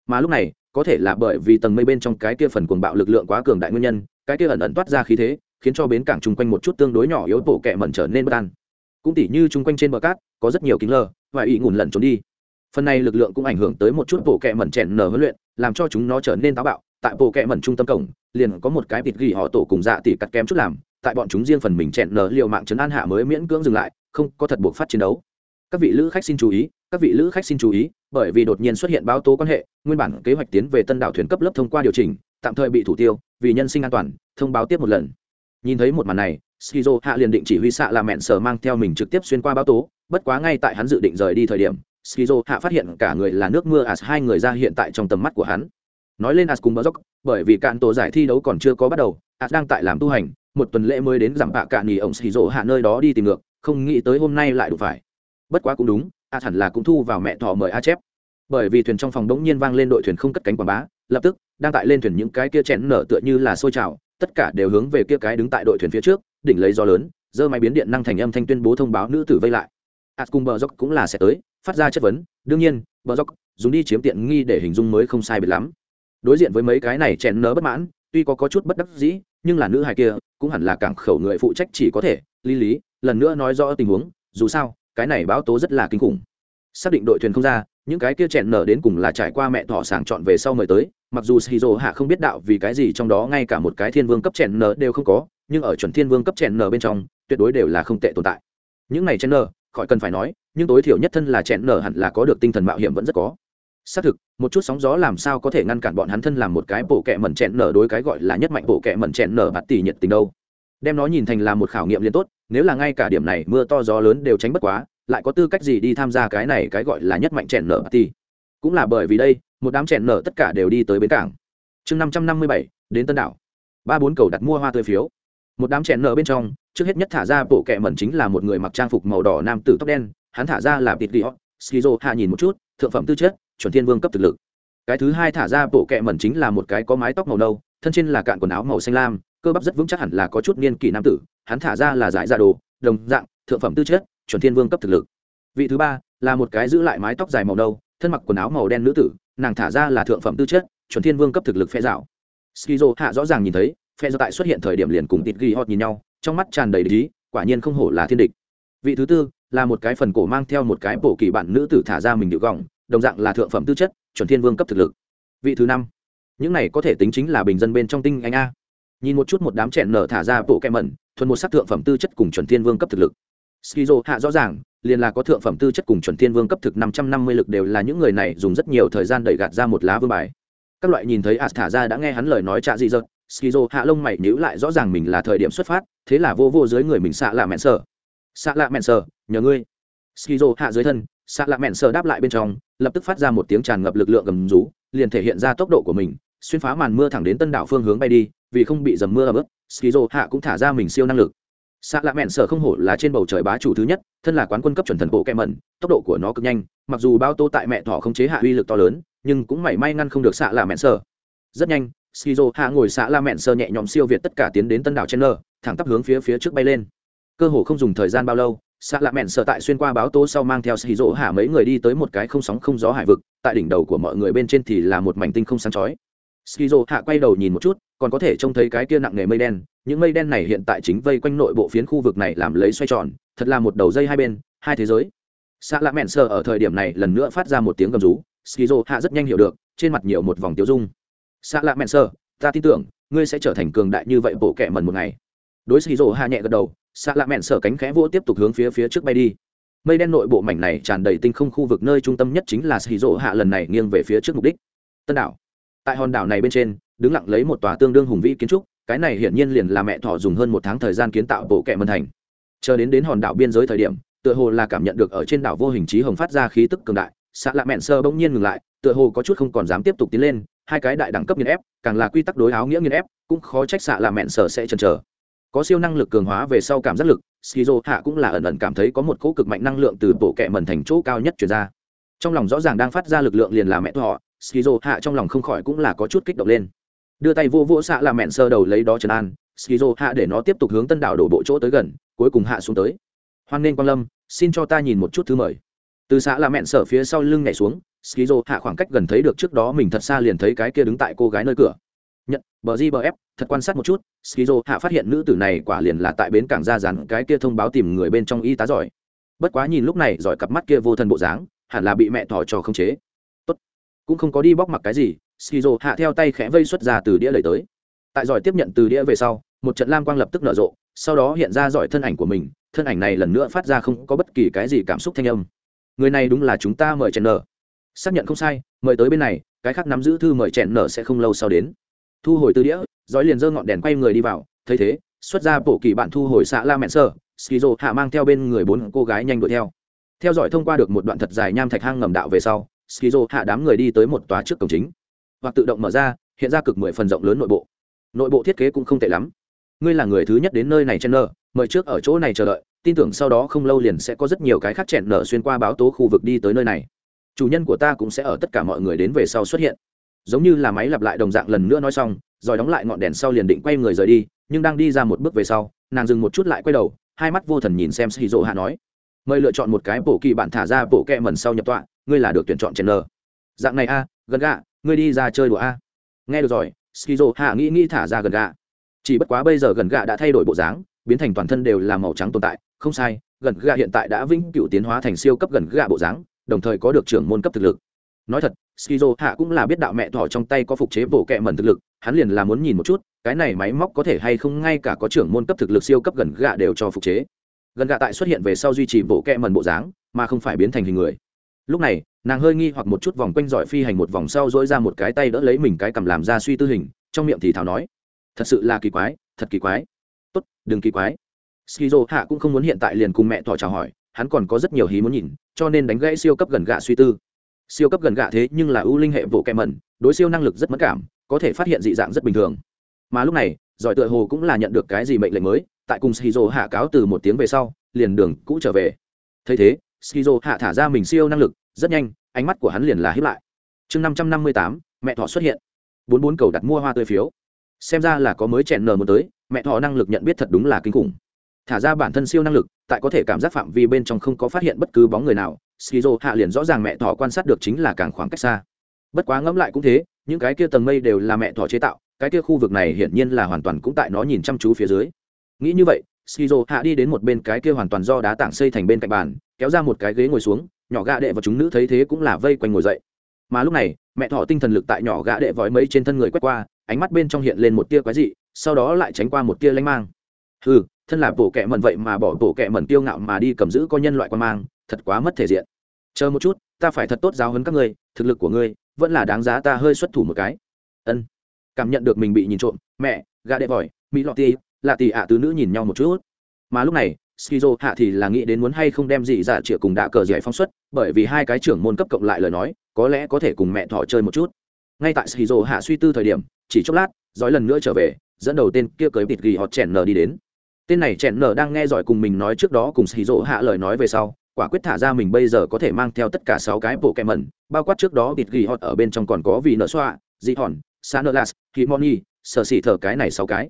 Mà lúc này, có thể là bởi vì tầng mây bên trong cái kia phần cuồng bạo lực lượng quá cường đại nguyên nhân, cái kia ẩn ẩn toát ra khí thế, khiến cho bến cảng chung quanh một chút tương đối nhỏ yếu bộ kẹ mẩn trở nên bất an. Cũng tỉ như chung quanh trên bờ cát, có rất nhiều kính lờ và ý ngủn lẩn trốn đi. Phần này lực lượng cũng ảnh hưởng tới một chút bộ kẹ mẩn chèn nở huấn luyện, làm cho chúng nó trở nên táo bạo. Tại bộ kẹ mẩn trung tâm cổng, liền có một cái vịt gỉ họ tổ cùng dạ tỉ cắt kém chút làm, tại bọn chúng riêng phần mình chèn nở liệu mạng chấn an hạ mới miễn cưỡng dừng lại không có thật buộc phát chiến đấu. Các vị lữ khách xin chú ý, các vị lữ khách xin chú ý, bởi vì đột nhiên xuất hiện báo tố quan hệ, nguyên bản kế hoạch tiến về tân đảo thuyền cấp lớp thông qua điều chỉnh, tạm thời bị thủ tiêu, vì nhân sinh an toàn, thông báo tiếp một lần. Nhìn thấy một màn này, skizo hạ liền định chỉ huy xạ là mẹn sở mang theo mình trực tiếp xuyên qua báo tố, bất quá ngay tại hắn dự định rời đi thời điểm, skizo hạ phát hiện cả người là nước mưa as hai người ra hiện tại trong tầm mắt của hắn. Nói lên as cùng bờ dốc, bởi vì cạn tổ giải thi đấu còn chưa có bắt đầu, as đang tại làm tu hành, một tuần lễ mới đến giảm bạ cạn nghỉ ông skizo hạ nơi đó đi tìm ngược không nghĩ tới hôm nay lại đủ phải. Bất quá cũng đúng, a hẳn là cũng thu vào mẹ thọ mời a chép. Bởi vì thuyền trong phòng đống nhiên vang lên đội thuyền không cất cánh quảng bá, lập tức, đang tại lên thuyền những cái kia chèn nở tựa như là sôi trào, tất cả đều hướng về kia cái đứng tại đội thuyền phía trước, đỉnh lấy gió lớn, giơ máy biến điện năng thành âm thanh tuyên bố thông báo nữ tử vây lại. Ạt cùng bờ dốc cũng là sẽ tới, phát ra chất vấn, đương nhiên, bờ dốc dùng đi chiếm tiện nghi để hình dung mới không sai biệt lắm. Đối diện với mấy cái này chèn nở bất mãn, tuy có có chút bất đắc dĩ, nhưng là nữ hài kia cũng hẳn là cảng khẩu người phụ trách chỉ có thể, lý lý lần nữa nói rõ tình huống, dù sao, cái này báo tố rất là kinh khủng. Xác định đội thuyền không ra, những cái kia chèn nở đến cùng là trải qua mẹ thỏ sàng chọn về sau mời tới, mặc dù shizu hạ không biết đạo vì cái gì trong đó ngay cả một cái thiên vương cấp chèn nở đều không có, nhưng ở chuẩn thiên vương cấp chèn nở bên trong, tuyệt đối đều là không tệ tồn tại. Những này chèn nở, khỏi cần phải nói, nhưng tối thiểu nhất thân là chèn nở hẳn là có được tinh thần mạo hiểm vẫn rất có. Xác thực, một chút sóng gió làm sao có thể ngăn cản bọn hắn thân làm một cái bộ kẹ mẩn chèn nở đối cái gọi là nhất mạnh bộ kẹ mẩn chèn nở bạt tỷ nhiệt tình đâu. Đem nó nhìn thành là một khảo nghiệm liên tốt nếu là ngay cả điểm này mưa to gió lớn đều tránh bất quá, lại có tư cách gì đi tham gia cái này cái gọi là nhất mạnh chèn nở thì cũng là bởi vì đây, một đám chèn nở tất cả đều đi tới bến cảng. Chương năm trăm năm mươi bảy, đến tân đảo. Ba bốn cầu đặt mua hoa tươi phiếu. Một đám chèn nở bên trong, trước hết nhất thả ra bộ kệ mẩn chính là một người mặc trang phục màu đỏ nam tử tóc đen, hắn thả ra là bịt ghi skizo hạ nhìn một chút, thượng phẩm tư chất, chuẩn thiên vương cấp thực lực. Cái thứ hai thả ra bộ kệ mẩn chính là một cái có mái tóc màu nâu, thân trên là cạn quần áo màu xanh lam, cơ bắp rất vững chắc hẳn là có chút niên kỷ nam tử hắn thả ra là giải ra đồ, đồng dạng, thượng phẩm tư chất, chuẩn thiên vương cấp thực lực. Vị thứ ba, là một cái giữ lại mái tóc dài màu nâu, thân mặc quần áo màu đen nữ tử, nàng thả ra là thượng phẩm tư chất, chuẩn thiên vương cấp thực lực phe dạo. Skizo hạ rõ ràng nhìn thấy, phe dạo tại xuất hiện thời điểm liền cùng tịt ghi hot nhìn nhau, trong mắt tràn đầy lý quả nhiên không hổ là thiên địch. Vị thứ tư, là một cái phần cổ mang theo một cái bổ kỳ bản nữ tử thả ra mình điệu gỏng đồng dạng là thượng phẩm tư chất, chuẩn thiên vương cấp thực lực. Vị thứ năm, những này có thể tính chính là bình dân bên trong tinh anh a nhìn một chút một đám chẹn nở thả ra bộ kem mẩn, thuần một sắc thượng phẩm tư chất cùng chuẩn thiên vương cấp thực lực. Skizo hạ rõ ràng, liền là có thượng phẩm tư chất cùng chuẩn thiên vương cấp thực năm trăm năm mươi lực đều là những người này dùng rất nhiều thời gian đẩy gạt ra một lá vương bài. Các loại nhìn thấy as thả ra đã nghe hắn lời nói trạ dị dợt, skizo hạ lông mày nhữ lại rõ ràng mình là thời điểm xuất phát, thế là vô vô dưới người mình xạ lạ mẹn sợ xạ lạ mẹn sợ nhờ ngươi. Skizo hạ dưới thân xạ lạ mẹn sợ đáp lại bên trong, lập tức phát ra một tiếng tràn ngập lực lượng gầm rú, liền thể hiện ra tốc độ của mình, xuyên phá màn mưa thẳng đến tân đảo phương hướng bay đi vì không bị dầm mưa ấm ướt, skizo hạ cũng thả ra mình siêu năng lực. Xạ lạ mẹn sở không hổ là trên bầu trời bá chủ thứ nhất, thân là quán quân cấp chuẩn thần bộ kẹ mẩn, tốc độ của nó cực nhanh, mặc dù bao tô tại mẹ thỏ không chế hạ uy lực to lớn, nhưng cũng mảy may ngăn không được xạ lạ mẹn sở. Rất nhanh, skizo hạ ngồi xạ lạ mẹn sở nhẹ nhõm siêu việt tất cả tiến đến tân đảo chen lờ thẳng tắp hướng phía phía trước bay lên. Cơ hồ không dùng thời gian bao lâu xạ lạ mẹn sở tại xuyên qua báo tố sau mang theo skizo hạ mấy người đi tới một cái không sóng không gió hải vực, tại đỉnh đầu của mọi người bên trên thì là một mảnh tinh không sáng chói skizo hạ quay đầu nhìn một chút còn có thể trông thấy cái kia nặng nề mây đen. Những mây đen này hiện tại chính vây quanh nội bộ phiến khu vực này làm lấy xoay tròn thật là một đầu dây hai bên hai thế giới. Xạ lạ mẹn sờ ở thời điểm này lần nữa phát ra một tiếng gầm rú skizo hạ rất nhanh hiểu được trên mặt nhiều một vòng tiêu dung. Xạ lạ mẹn sờ, ta tin tưởng ngươi sẽ trở thành cường đại như vậy bộ kệ mần một ngày. Đối skizo hạ nhẹ gật đầu xạ lạ mẹn sờ cánh khẽ vỗ tiếp tục hướng phía phía trước bay đi. Mây đen nội bộ mảnh này tràn đầy tinh không khu vực nơi trung tâm nhất chính là skizo hạ lần này nghiêng về phía trước mục đích. Tân đảo tại hòn đảo này bên trên, đứng lặng lấy một tòa tương đương hùng vĩ kiến trúc, cái này hiển nhiên liền là mẹ thỏ dùng hơn một tháng thời gian kiến tạo bộ kệ mân thành. Chờ đến đến hòn đảo biên giới thời điểm, tựa hồ là cảm nhận được ở trên đảo vô hình trí hồng phát ra khí tức cường đại xạ lạ mẹn sơ bỗng nhiên ngừng lại, tựa hồ có chút không còn dám tiếp tục tiến lên, hai cái đại đẳng cấp nghiên ép, càng là quy tắc đối áo nghĩa nghiên ép, cũng khó trách xạ lạ mẹn sơ sẽ chần chờ. Có siêu năng lực cường hóa về sau cảm giác lực, skizo hạ cũng là ẩn ẩn cảm thấy có một cỗ cực mạnh năng lượng từ bộ kệ mần thành chỗ cao nhất chuyển ra. Trong lòng rõ ràng đang phát ra lực lượng liền là mẹ thọ skizo hạ trong lòng không khỏi cũng là có chút kích động lên. Đưa tay vô vỗ xạ là mẹn sơ đầu lấy đó trần an, skizo hạ để nó tiếp tục hướng tân đảo đổ bộ chỗ tới gần, cuối cùng hạ xuống tới. Hoan nghênh quan lâm, xin cho ta nhìn một chút thứ mời. Từ xã là mẹn sở phía sau lưng nhảy xuống, skizo hạ khoảng cách gần thấy được trước đó mình thật xa liền thấy cái kia đứng tại cô gái nơi cửa. Nhận, bờ di bờ ép, thật quan sát một chút, skizo hạ phát hiện nữ tử này quả liền là tại bến cảng ra dàn cái kia thông báo tìm người bên trong y tá giỏi. Bất quá nhìn lúc này giỏi cặp mắt kia vô thần bộ dáng, hẳn là bị mẹ thỏ trò không chế cũng không có đi bóc mặc cái gì, skizo hạ theo tay khẽ vây xuất ra từ đĩa lấy tới. Tại giỏi tiếp nhận từ đĩa về sau, một trận lam quang lập tức nở rộ, sau đó hiện ra giỏi thân ảnh của mình, thân ảnh này lần nữa phát ra không có bất kỳ cái gì cảm xúc thanh âm. Người này đúng là chúng ta mời chèn nở xác nhận không sai, mời tới bên này, cái khác nắm giữ thư mời chèn nở sẽ không lâu sau đến. Thu hồi từ đĩa, giỏi liền giơ ngọn đèn quay người đi vào, thấy thế, xuất ra bộ kỳ bạn thu hồi xã la mẹn sơ, skizo hạ mang theo bên người bốn cô gái nhanh đuổi theo. Theo dõi thông qua được một đoạn thật dài nham thạch hang ngầm đạo về sau skizo hạ đám người đi tới một tòa trước cổng chính. Hoặc tự động mở ra, hiện ra cực mười phần rộng lớn nội bộ. Nội bộ thiết kế cũng không tệ lắm. Ngươi là người thứ nhất đến nơi này chen nở mời trước ở chỗ này chờ đợi, tin tưởng sau đó không lâu liền sẽ có rất nhiều cái khác chẹn nở xuyên qua báo tố khu vực đi tới nơi này. Chủ nhân của ta cũng sẽ ở tất cả mọi người đến về sau xuất hiện. Giống như là máy lặp lại đồng dạng lần nữa nói xong, rồi đóng lại ngọn đèn sau liền định quay người rời đi, nhưng đang đi ra một bước về sau, nàng dừng một chút lại quay đầu, hai mắt vô thần nhìn xem sĩ hạ nói mời lựa chọn một cái bộ kỳ bạn thả ra bộ kẹ mẩn sau nhập tọa, ngươi là được tuyển chọn chen nở dạng này a, gần gạ, ngươi đi ra chơi đùa a. Nghe được rồi, skizo hạ nghĩ nghĩ thả ra gần gạ. Chỉ bất quá bây giờ gần gạ đã thay đổi bộ dáng, biến thành toàn thân đều là màu trắng tồn tại, không sai, gần gạ hiện tại đã vĩnh cựu tiến hóa thành siêu cấp gần gạ bộ dáng, đồng thời có được trưởng môn cấp thực lực. Nói thật, skizo hạ cũng là biết đạo mẹ thỏ trong tay có phục chế bộ kẹ mẩn thực lực, hắn liền là muốn nhìn một chút, cái này máy móc có thể hay không ngay cả có trưởng môn cấp thực lực siêu cấp gần gạ đều cho phục chế gần gạ tại xuất hiện về sau duy trì bộ kẹ mẩn bộ dáng, mà không phải biến thành hình người. Lúc này, nàng hơi nghi hoặc một chút vòng quanh giỏi phi hành một vòng sau dỗi ra một cái tay đỡ lấy mình cái cầm làm ra suy tư hình, trong miệng thì thảo nói, thật sự là kỳ quái, thật kỳ quái. Tốt, đừng kỳ quái. Skizo hạ cũng không muốn hiện tại liền cùng mẹ thỏ chào hỏi, hắn còn có rất nhiều hí muốn nhìn, cho nên đánh gãy siêu cấp gần gạ suy tư. Siêu cấp gần gạ thế nhưng là ưu linh hệ bộ kẹm mẩn đối siêu năng lực rất mất cảm, có thể phát hiện dị dạng rất bình thường. Mà lúc này, giỏi tựa hồ cũng là nhận được cái gì mệnh lệnh mới tại cùng skizo hạ cáo từ một tiếng về sau, liền đường cũ trở về. Thấy thế skizo hạ thả ra mình siêu năng lực, rất nhanh, ánh mắt của hắn liền là hiếp lại. Chương năm trăm năm mươi tám, mẹ thọ xuất hiện. bốn bốn cầu đặt mua hoa tươi phiếu. Xem ra là có mới chèn nờ một tới, mẹ thọ năng lực nhận biết thật đúng là kinh khủng. Thả ra bản thân siêu năng lực, tại có thể cảm giác phạm vi bên trong không có phát hiện bất cứ bóng người nào skizo hạ liền rõ ràng mẹ thỏ quan sát được chính là càng khoảng cách xa. Bất quá ngẫm lại cũng thế, những cái kia tầng mây đều là mẹ thỏ chế tạo, cái kia khu vực này hiển nhiên là hoàn toàn cũng tại nó nhìn chăm chú phía dưới nghĩ như vậy shizu hạ đi đến một bên cái kia hoàn toàn do đá tảng xây thành bên cạnh bàn, kéo ra một cái ghế ngồi xuống, nhỏ gạ đệ và chúng nữ thấy thế cũng là vây quanh ngồi dậy. Mà lúc này, mẹ thỏ tinh thần lực tại nhỏ gạ đệ vói mấy trên thân người quét qua, ánh mắt bên trong hiện lên một tia quái dị, sau đó lại tránh qua một tia lanh mang. Ừ thân là bộ kệ mẩn vậy mà bỏ bộ kệ mẩn tiêu ngạo mà đi cầm giữ có nhân loại quan mang, thật quá mất thể diện. Chờ một chút, ta phải thật tốt giáo hấn các ngươi, thực lực của ngươi vẫn là đáng giá ta hơi xuất thủ một cái. Ân. Cảm nhận được mình bị nhìn trộm, mẹ gà đệ vòi mỹ lọt ti là tì ạ tứ nữ nhìn nhau một chút. Mà lúc này, skizo hạ thì là nghĩ đến muốn hay không đem dị dạ chĩa cùng đạ cờ giải phóng xuất, bởi vì hai cái trưởng môn cấp cộng lại lời nói, có lẽ có thể cùng mẹ thỏ chơi một chút. Ngay tại skizo hạ suy tư thời điểm, chỉ chốc lát dõi lần nữa trở về, dẫn đầu tên kia cưới bịt ghi họ chèn nờ đi đến. Tên này chèn nờ đang nghe giỏi cùng mình nói trước đó cùng skizo hạ lời nói về sau, quả quyết thả ra mình bây giờ có thể mang theo tất cả sáu cái bộ kẹm mẩn, bao quát trước đó bịt ghi họ ở bên trong còn có vì nợ xoa dị hòn sanerlas himoni sở xỉ thở cái này sáu cái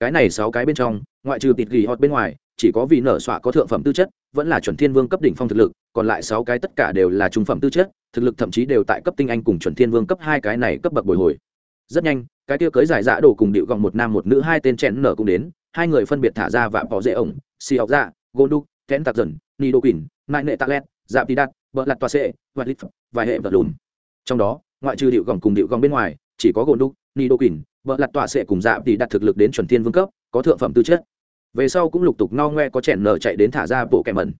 cái này sáu cái bên trong, ngoại trừ tịt gỉ hot bên ngoài, chỉ có vì nở xoa có thượng phẩm tư chất, vẫn là chuẩn thiên vương cấp đỉnh phong thực lực, còn lại sáu cái tất cả đều là trung phẩm tư chất, thực lực thậm chí đều tại cấp tinh anh cùng chuẩn thiên vương cấp hai cái này cấp bậc bồi hồi. Rất nhanh, cái tiêu cưới giải dạ đổ cùng điệu gọng một nam một nữ hai tên chén nở cũng đến, hai người phân biệt thả ra và bỏ dễ ổng, xì học dạ gondu kén tạc dần, ni đô quỳnh, nại nệ tạc lét dạ tí đắt vợ lặt toa sệ và lít và hệ vật lùn. Trong đó, ngoại trừ điệu gọng cùng điệu gọng bên ngoài, chỉ có gondu ni đô quỳnh vợ lặt tọa sẽ cùng dạ thì đặt thực lực đến chuẩn thiên vương cấp, có thượng phẩm tư chất. Về sau cũng lục tục no ngoe có chèn nở chạy đến thả ra bộ kẹ mẩn.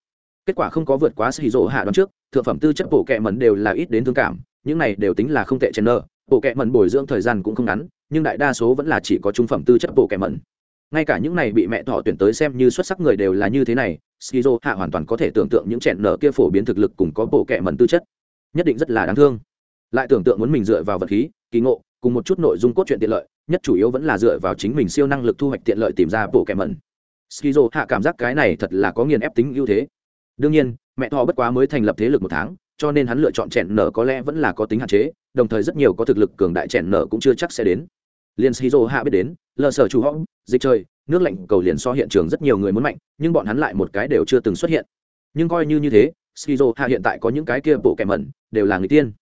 Kết quả không có vượt quá xì rỗ hạ đoán trước, thượng phẩm tư chất bộ kẹ mẩn đều là ít đến thương cảm, những này đều tính là không tệ chèn nở. Bộ kẹ mẩn bồi dưỡng thời gian cũng không ngắn, nhưng đại đa số vẫn là chỉ có trung phẩm tư chất bộ kẹ mẩn. Ngay cả những này bị mẹ thọ tuyển tới xem như xuất sắc người đều là như thế này skizo hạ hoàn toàn có thể tưởng tượng những chèn nở kia phổ biến thực lực cùng có bộ kẹ mẩn tư chất. Nhất định rất là đáng thương. Lại tưởng tượng muốn mình dựa vào vật khí, kỳ ngộ, cùng một chút nội dung cốt truyện tiện lợi nhất chủ yếu vẫn là dựa vào chính mình siêu năng lực thu hoạch tiện lợi tìm ra bộ kẻ mẩn. Skizo hạ cảm giác cái này thật là có nghiền ép tính ưu thế. Đương nhiên, mẹ thọ bất quá mới thành lập thế lực một tháng, cho nên hắn lựa chọn chèn nở có lẽ vẫn là có tính hạn chế, đồng thời rất nhiều có thực lực cường đại chèn nở cũng chưa chắc sẽ đến. Liền Skizo hạ biết đến, lờ sở chủ hõng dịch chơi nước lạnh cầu liền so hiện trường rất nhiều người muốn mạnh, nhưng bọn hắn lại một cái đều chưa từng xuất hiện. Nhưng coi như như thế, Skizo hạ hiện tại có những cái kia bộ kẻ mẩn, đều là người tiên.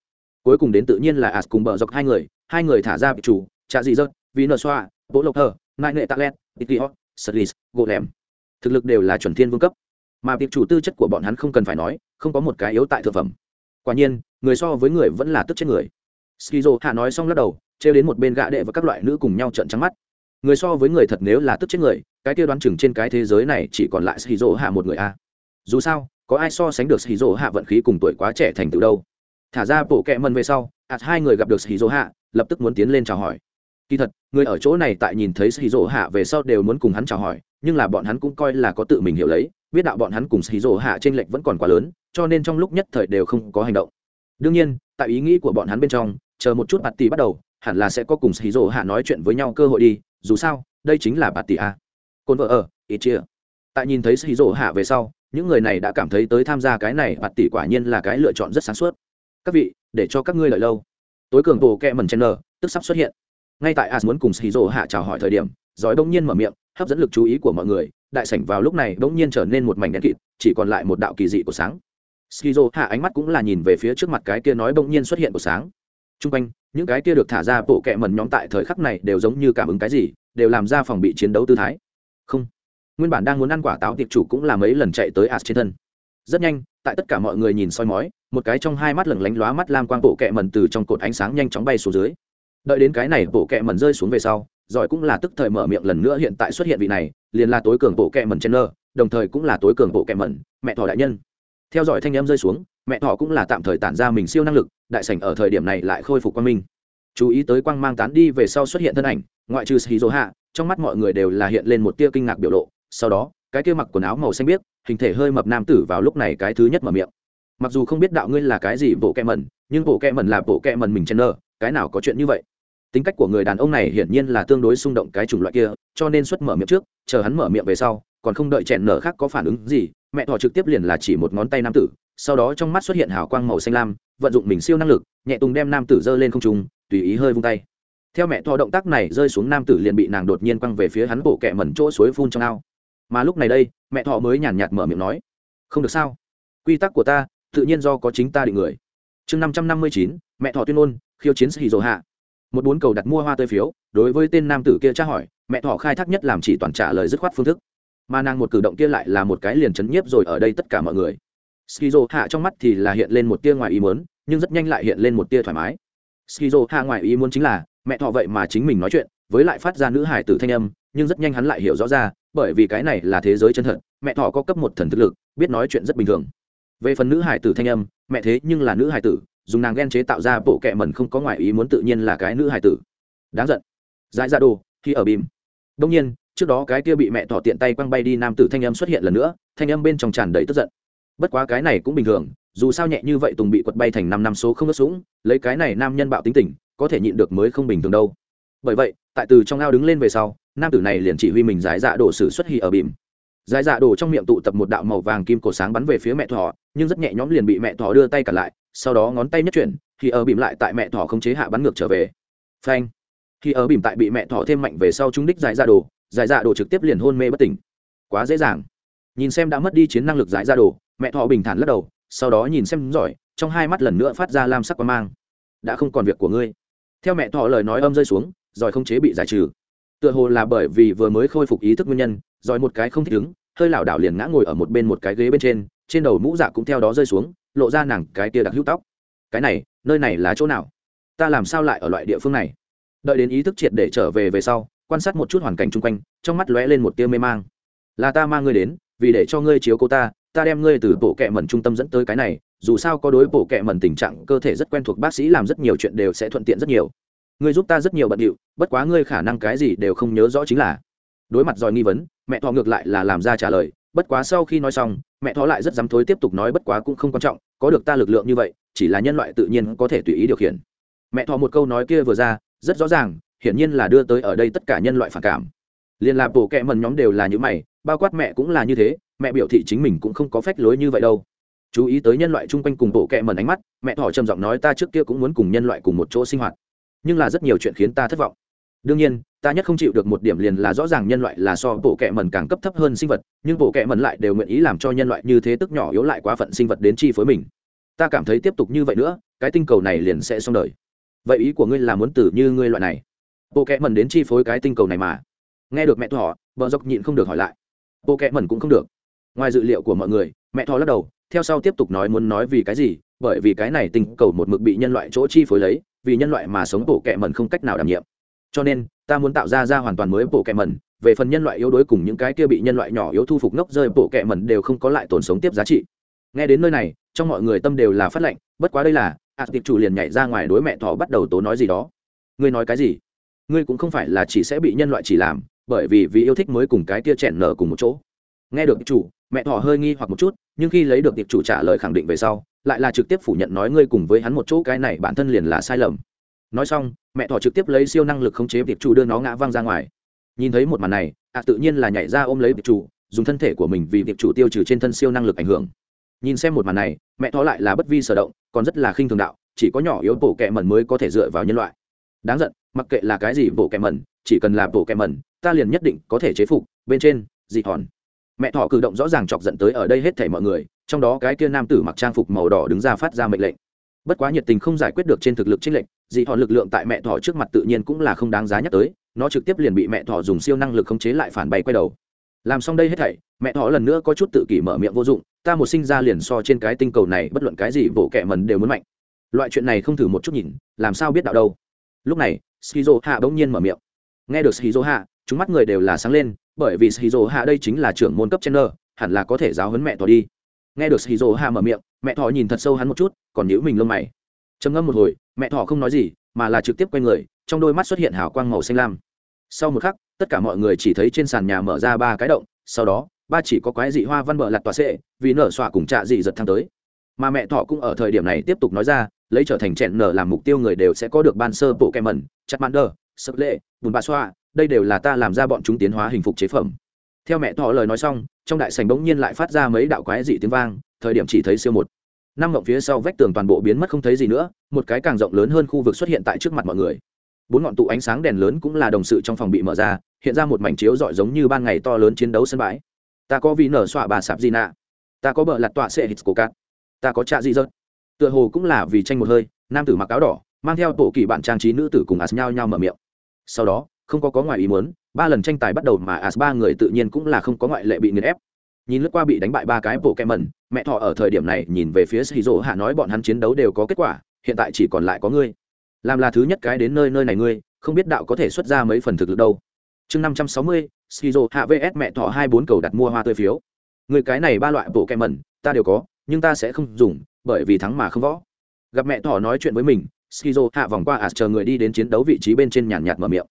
Cuối cùng đến tự nhiên là as cùng bờ dọc hai người hai người thả ra bị chủ trà dị dợt vì nợ xoa bộ lộc hờ, nại nghệ tạ len ít hot sutlis gỗ lẻm. Thực lực đều là chuẩn thiên vương cấp. Mà việc chủ tư chất của bọn hắn không cần phải nói, không có một cái yếu tại thượng phẩm. Quả nhiên, người so với người vẫn là tức chết người. Skizo hạ nói xong lắc đầu, trêu đến một bên gã đệ và các loại nữ cùng nhau trợn trắng mắt. Người so với người thật nếu là tức chết người, cái kia đoán chừng trên cái thế giới này chỉ còn lại skizo hạ một người a. Dù sao, có ai so sánh được skizo hạ vận khí cùng tuổi quá trẻ thành tựu đâu? Thả ra bộ kẹ mần về sau ạt hai người gặp được skizo hạ, lập tức muốn tiến lên chào hỏi kỳ thật, người ở chỗ này tại nhìn thấy skizo hạ về sau đều muốn cùng hắn chào hỏi, nhưng là bọn hắn cũng coi là có tự mình hiểu lấy, biết đạo bọn hắn cùng skizo hạ trên lệnh vẫn còn quá lớn, cho nên trong lúc nhất thời đều không có hành động. Đương nhiên, tại ý nghĩ của bọn hắn bên trong, chờ một chút bạt tỷ bắt đầu, hẳn là sẽ có cùng xì rỗ hạ nói chuyện với nhau cơ hội đi, dù sao, đây chính là bạt tỷ a. Cồn vợ ở ít chia tại nhìn thấy xì rỗ hạ về sau, những người này đã cảm thấy tới tham gia cái này, bạt tỷ quả nhiên là cái lựa chọn rất sáng suốt. Các vị, để cho các ngươi lợi lâu. Tối cường bộ kẹ mần chen nờ, tức sắp xuất hiện ngay tại as muốn cùng shizu hạ chào hỏi thời điểm, giói bỗng nhiên mở miệng, hấp dẫn lực chú ý của mọi người, đại sảnh vào lúc này bỗng nhiên trở nên một mảnh đen kịt, chỉ còn lại một đạo kỳ dị của sáng. Skizo hạ ánh mắt cũng là nhìn về phía trước mặt cái kia nói bỗng nhiên xuất hiện của sáng. T r u n g quanh, những cái kia được thả ra bộ kẹ mần nhóm tại thời khắc này đều giống như cảm ứng cái gì, đều làm ra phòng bị chiến đấu tư thái. Không. Nguyên bản đang muốn ăn quả táo tiệp chủ cũng là mấy lần chạy tới as trên thân. Rất nhanh, tại tất cả mọi người nhìn soi mói, một cái trong hai mắt lửng lánh lóa mắt lam quang bộ kẹ mần từ trong cột ánh sáng nhanh chóng bay xuống dưới đợi đến cái này bộ kẹ mẩn rơi xuống về sau, giỏi cũng là tức thời mở miệng lần nữa hiện tại xuất hiện vị này, liền là tối cường bộ kẹ mẩn chen nơ đồng thời cũng là tối cường bộ kẹ mẩn, mẹ thỏ đại nhân. Theo dõi thanh em rơi xuống, mẹ thỏ cũng là tạm thời tản ra mình siêu năng lực, đại sảnh ở thời điểm này lại khôi phục quang minh. Chú ý tới quang mang tán đi về sau xuất hiện thân ảnh, ngoại trừ shizu hạ, trong mắt mọi người đều là hiện lên một tia kinh ngạc biểu lộ. Sau đó, cái kia mặc quần áo màu xanh biếc, hình thể hơi mập nam tử vào lúc này cái thứ nhất mở miệng. Mặc dù không biết đạo ngươi là cái gì bộ kẹ mẩn, nhưng bộ kẹ mẩn là bộ kẹ mẩn mình chen nơ cái nào có chuyện như vậy? Tính cách của người đàn ông này hiển nhiên là tương đối xung động cái chủng loại kia, cho nên xuất mở miệng trước, chờ hắn mở miệng về sau, còn không đợi chẹn nở khác có phản ứng gì, mẹ thỏ trực tiếp liền là chỉ một ngón tay nam tử, sau đó trong mắt xuất hiện hào quang màu xanh lam, vận dụng mình siêu năng lực, nhẹ tùng đem nam tử giơ lên không trung, tùy ý hơi vung tay. Theo mẹ thỏ động tác này rơi xuống nam tử liền bị nàng đột nhiên quăng về phía hắn bộ kẹ mẩn chỗ suối phun trong ao. Mà lúc này đây, mẹ thọ mới nhàn nhạt mở miệng nói, không được sao? Quy tắc của ta, tự nhiên do có chính ta định người. Chương năm trăm năm mươi chín, mẹ thọ tuyên ngôn, khiêu chiến sĩ dỗ hạ một bốn cầu đặt mua hoa tươi phiếu, đối với tên nam tử kia tra hỏi, mẹ thỏ khai thác nhất làm chỉ toàn trả lời dứt khoát phương thức. Mà nàng một cử động kia lại là một cái liền chấn nhiếp rồi ở đây tất cả mọi người. Skizo hạ trong mắt thì là hiện lên một tia ngoài ý muốn, nhưng rất nhanh lại hiện lên một tia thoải mái. Skizo hạ ngoài ý muốn chính là, mẹ thọ vậy mà chính mình nói chuyện, với lại phát ra nữ hải tử thanh âm, nhưng rất nhanh hắn lại hiểu rõ ra, bởi vì cái này là thế giới chân thật, mẹ thọ có cấp một thần thực lực, biết nói chuyện rất bình thường. Về phần nữ hải tử thanh âm, mẹ thế nhưng là nữ hải tử dùng nàng ghen chế tạo ra bộ kệ mẩn không có ngoại ý muốn tự nhiên là cái nữ hải tử. Đáng giận. Dãi ra dạ đồ, khi ở bìm. Đông nhiên, trước đó cái kia bị mẹ thỏ tiện tay quăng bay đi nam tử thanh âm xuất hiện lần nữa, thanh âm bên trong tràn đầy tức giận. Bất quá cái này cũng bình thường, dù sao nhẹ như vậy tùng bị quật bay thành năm năm số không ngất sũng, lấy cái này nam nhân bạo tính tình, có thể nhịn được mới không bình thường đâu. Bởi vậy, tại từ trong ao đứng lên về sau, nam tử này liền chỉ huy mình giải dạ đổ sử xuất hì ở bìm. Giải dạ đổ trong miệng tụ tập một đạo màu vàng kim cổ sáng bắn về phía mẹ thỏ, nhưng rất nhẹ nhõm liền bị mẹ thỏ đưa tay cả lại sau đó ngón tay nhất chuyển thì ở bìm lại tại mẹ thỏ không chế hạ bắn ngược trở về. Phanh. Khi ở bìm tại bị mẹ thỏ thêm mạnh về sau trung đích giải ra đồ, giải dạ đồ trực tiếp liền hôn mê bất tỉnh. Quá dễ dàng. Nhìn xem đã mất đi chiến năng lực giải ra đồ, mẹ thỏ bình thản lắc đầu, sau đó nhìn xem giỏi, trong hai mắt lần nữa phát ra lam sắc quan mang. Đã không còn việc của ngươi. Theo mẹ thỏ lời nói âm rơi xuống, giỏi không chế bị giải trừ. Tựa hồ là bởi vì vừa mới khôi phục ý thức nguyên nhân, giỏi một cái không thích ứng, hơi lảo đảo liền ngã ngồi ở một bên một cái ghế bên trên trên đầu mũ dạ cũng theo đó rơi xuống lộ ra nàng cái tia đặc hữu tóc. Cái này, nơi này là chỗ nào? Ta làm sao lại ở loại địa phương này? Đợi đến ý thức triệt để trở về về sau, quan sát một chút hoàn cảnh chung quanh, trong mắt lóe lên một tia mê mang. Là ta mang ngươi đến, vì để cho ngươi chiếu cô ta ta đem ngươi từ bộ kệ mẩn trung tâm dẫn tới cái này, dù sao có đối bộ kệ mẩn tình trạng, cơ thể rất quen thuộc, bác sĩ làm rất nhiều chuyện đều sẽ thuận tiện rất nhiều. Ngươi giúp ta rất nhiều bận điệu, bất quá ngươi khả năng cái gì đều không nhớ rõ chính là. Đối mặt giỏi nghi vấn, mẹ thọ ngược lại là làm ra trả lời bất quá sau khi nói xong, mẹ thó lại rất dám thối tiếp tục nói bất quá cũng không quan trọng, có được ta lực lượng như vậy, chỉ là nhân loại tự nhiên có thể tùy ý điều khiển. Mẹ thọ một câu nói kia vừa ra, rất rõ ràng, hiển nhiên là đưa tới ở đây tất cả nhân loại phản cảm. Liên lạc bổ kẹ mần nhóm đều là như mày, bao quát mẹ cũng là như thế, mẹ biểu thị chính mình cũng không có phách lối như vậy đâu. Chú ý tới nhân loại chung quanh cùng bộ kẹ mần ánh mắt, mẹ thỏ trầm giọng nói ta trước kia cũng muốn cùng nhân loại cùng một chỗ sinh hoạt. Nhưng là rất nhiều chuyện khiến ta thất vọng đương nhiên, ta nhất không chịu được một điểm liền là rõ ràng nhân loại là so bộ kẹ mần càng cấp thấp hơn sinh vật, nhưng bộ kẹ mần lại đều nguyện ý làm cho nhân loại như thế tức nhỏ yếu lại quá phận sinh vật đến chi phối mình. Ta cảm thấy tiếp tục như vậy nữa, cái tinh cầu này liền sẽ xong đời. Vậy ý của ngươi là muốn tử như ngươi loại này? Bộ kẹ mần đến chi phối cái tinh cầu này mà. Nghe được mẹ thỏ, vợ dốc nhịn không được hỏi lại. Bộ kẹ mần cũng không được. Ngoài dự liệu của mọi người, mẹ thỏ lắc đầu, theo sau tiếp tục nói muốn nói vì cái gì, bởi vì cái này tinh cầu một mực bị nhân loại chỗ chi phối lấy, vì nhân loại mà sống bộ kẹ mần không cách nào đảm nhiệm cho nên, ta muốn tạo ra ra hoàn toàn mới bộ kẹ mẩn, về phần nhân loại yếu đuối cùng những cái kia bị nhân loại nhỏ yếu thu phục ngốc rơi, bộ kẹ mẩn đều không có lại tồn sống tiếp giá trị. Nghe đến nơi này, trong mọi người tâm đều là phát lệnh bất quá đây là ạt tiệp chủ liền nhảy ra ngoài đối mẹ thỏ bắt đầu tố nói gì đó. Ngươi nói cái gì? Ngươi cũng không phải là chỉ sẽ bị nhân loại chỉ làm, bởi vì vì yêu thích mới cùng cái kia chèn nở cùng một chỗ. Nghe được chủ, mẹ thỏ hơi nghi hoặc một chút, nhưng khi lấy được tiệp chủ trả lời khẳng định về sau, lại là trực tiếp phủ nhận nói ngươi cùng với hắn một chỗ, cái này bản thân liền là sai lầm nói xong, mẹ thỏ trực tiếp lấy siêu năng lực khống chế tiệp chủ đưa nó ngã văng ra ngoài. Nhìn thấy một màn này, ạ tự nhiên là nhảy ra ôm lấy tiệp chủ, dùng thân thể của mình vì tiệp chủ tiêu trừ trên thân siêu năng lực ảnh hưởng. Nhìn xem một màn này, mẹ thỏ lại là bất vi sở động, còn rất là khinh thường đạo, chỉ có nhỏ yếu bổ kẹ mẩn mới có thể dựa vào nhân loại. Đáng giận, mặc kệ là cái gì bổ kẹ mẩn, chỉ cần là bổ kẹ mẩn, ta liền nhất định có thể chế phục, bên trên, dị thòn mẹ thỏ cử động rõ ràng chọc giận tới ở đây hết thảy mọi người, trong đó cái kia nam tử mặc trang phục màu đỏ đứng ra phát ra mệnh lệnh. Bất quá nhiệt tình không giải quyết được trên thực lực trích lệnh dị thọ lực lượng tại mẹ thọ trước mặt tự nhiên cũng là không đáng giá nhắc tới, nó trực tiếp liền bị mẹ thọ dùng siêu năng lực khống chế lại phản bày quay đầu. Làm xong đây hết thảy, mẹ thọ lần nữa có chút tự kỷ mở miệng vô dụng, ta một sinh ra liền so trên cái tinh cầu này bất luận cái gì bộ kẻ mần đều muốn mạnh. Loại chuyện này không thử một chút nhìn, làm sao biết đạo đâu. Lúc này shizu hạ bỗng nhiên mở miệng. Nghe được shizu hạ chúng mắt người đều là sáng lên, bởi vì shizu hạ đây chính là trưởng môn cấp chen hẳn là có thể giáo huấn mẹ thọ đi. Nghe được shizu hạ mở miệng, mẹ thọ nhìn thật sâu hắn một chút, còn nhíu mình lông mày trầm ngâm một hồi, mẹ thỏ không nói gì, mà là trực tiếp quay người, trong đôi mắt xuất hiện hào quang màu xanh lam. Sau một khắc, tất cả mọi người chỉ thấy trên sàn nhà mở ra ba cái động, sau đó, ba chỉ có quái dị hoa văn bờ lặt tòa sệ, vì nở xòa cùng trạ dị giật thăng tới. Mà mẹ thỏ cũng ở thời điểm này tiếp tục nói ra, lấy trở thành chẹn nở làm mục tiêu người đều sẽ có được ban sơ bộ kem mẩn, chặt mạn đờ, sập lệ, bùn bạ xoa, đây đều là ta làm ra bọn chúng tiến hóa hình phục chế phẩm. Theo mẹ thỏ lời nói xong, trong đại sành bỗng nhiên lại phát ra mấy đạo quái dị tiếng vang, thời điểm chỉ thấy siêu một năm ngọn phía sau vách tường toàn bộ biến mất không thấy gì nữa, một cái càng rộng lớn hơn khu vực xuất hiện tại trước mặt mọi người. Bốn ngọn tụ ánh sáng đèn lớn cũng là đồng sự trong phòng bị mở ra, hiện ra một mảnh chiếu rọi giống như ban ngày to lớn chiến đấu sân bãi. Ta có vì nở xoa bà sạp gì nạ? Ta có bờ lặt tọa sệ hít cổ cát? Ta có trạ gì rớt? Tựa hồ cũng là vì tranh một hơi, nam tử mặc áo đỏ, mang theo tổ kỳ bạn trang trí nữ tử cùng as nhau nhau mở miệng. Sau đó, không có có ngoài ý muốn, ba lần tranh tài bắt đầu mà as ba người tự nhiên cũng là không có ngoại lệ bị nghiền ép. Nhìn lướt qua bị đánh bại ba cái bộ kem mẩn mẹ thọ ở thời điểm này nhìn về phía shizu hạ nói bọn hắn chiến đấu đều có kết quả, hiện tại chỉ còn lại có ngươi. Làm là thứ nhất cái đến nơi nơi này ngươi, không biết đạo có thể xuất ra mấy phần thực lực đâu. Chương năm trăm sáu mươi, shizu hạ vs mẹ thọ hai bốn cầu đặt mua hoa tươi phiếu. Người cái này ba loại bộ kem mẩn, ta đều có, nhưng ta sẽ không dùng, bởi vì thắng mà không võ. Gặp mẹ thọ nói chuyện với mình skizo hạ vòng qua ạt chờ người đi đến chiến đấu vị trí bên trên nhàn nhạt mở miệng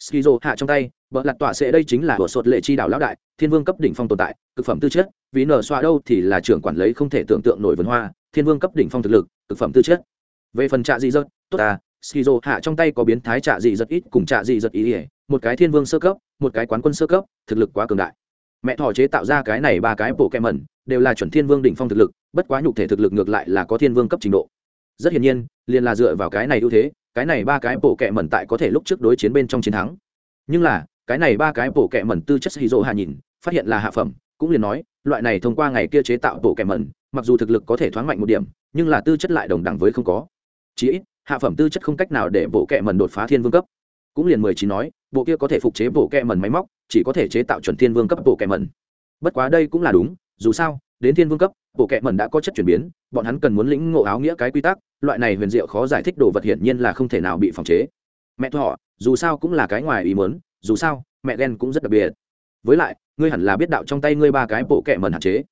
skizo hạ trong tay vợ lặt tọa sẽ đây chính là của sột lệ chi đảo lão đại, thiên vương cấp đỉnh phong tồn tại, cực phẩm tư chất, vì nở xoa đâu thì là trưởng quản lấy không thể tưởng tượng nổi vườn hoa, thiên vương cấp đỉnh phong thực lực, cực phẩm tư chất. Về phần trạ dị dật, tốt à skizo hạ trong tay có biến thái trạ dị dật ít cùng trạ dị dật ý ỉa một cái thiên vương sơ cấp, một cái quán quân sơ cấp, thực lực quá cường đại. Mẹ thỏ chế tạo ra cái này ba cái bộ kem mẩn đều là chuẩn thiên vương đỉnh phong thực lực, bất quá nhục thể thực lực ngược lại là có thiên vương cấp trình độ. Rất hiển nhiên, liền là dựa vào cái này ưu thế cái này ba cái bộ kệ mẩn tại có thể lúc trước đối chiến bên trong chiến thắng. Nhưng là, cái này ba cái bộ kệ mẩn tư chất hì dỗ hạ nhìn, phát hiện là hạ phẩm, cũng liền nói, loại này thông qua ngày kia chế tạo bộ kệ mẩn, mặc dù thực lực có thể thoáng mạnh một điểm, nhưng là tư chất lại đồng đẳng với không có. Chí ít, hạ phẩm tư chất không cách nào để bộ kệ mẩn đột phá thiên vương cấp. Cũng liền mười chín nói, bộ kia có thể phục chế bộ kệ mẩn máy móc, chỉ có thể chế tạo chuẩn thiên vương cấp bộ kệ mẩn. Bất quá đây cũng là đúng, dù sao, đến thiên vương cấp bộ kệ mẩn đã có chất chuyển biến, bọn hắn cần muốn lĩnh ngộ áo nghĩa cái quy tắc, loại này huyền diệu khó giải thích đồ vật hiển nhiên là không thể nào bị phòng chế. Mẹ thọ dù sao cũng là cái ngoài ý muốn, dù sao, mẹ ghen cũng rất đặc biệt. Với lại, ngươi hẳn là biết đạo trong tay ngươi ba cái bộ kệ mẩn hạn chế.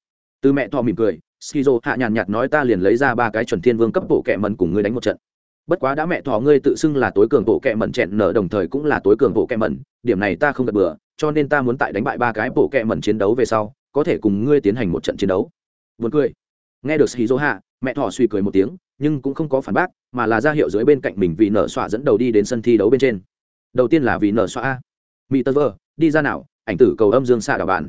Từ mẹ thọ mỉm cười, skizo hạ nhàn nhạt nói ta liền lấy ra ba cái chuẩn thiên vương cấp bộ kệ mẩn cùng ngươi đánh một trận. Bất quá đã mẹ thọ ngươi tự xưng là tối cường bộ kệ mẩn chẹn nở đồng thời cũng là tối cường bộ kệ mẩn, điểm này ta không gật bừa, cho nên ta muốn tại đánh bại ba cái bộ kệ mẩn chiến đấu về sau, có thể cùng ngươi tiến hành một trận chiến đấu. Buồn cười. Nghe được Shizuo Hạ, mẹ thỏ suy cười một tiếng, nhưng cũng không có phản bác, mà là ra hiệu dưới bên cạnh mình vì nở xoa dẫn đầu đi đến sân thi đấu bên trên. Đầu tiên là vì nở xoa a. Mị Vơ, đi ra nào, ảnh tử cầu âm dương xạ đảo bạn.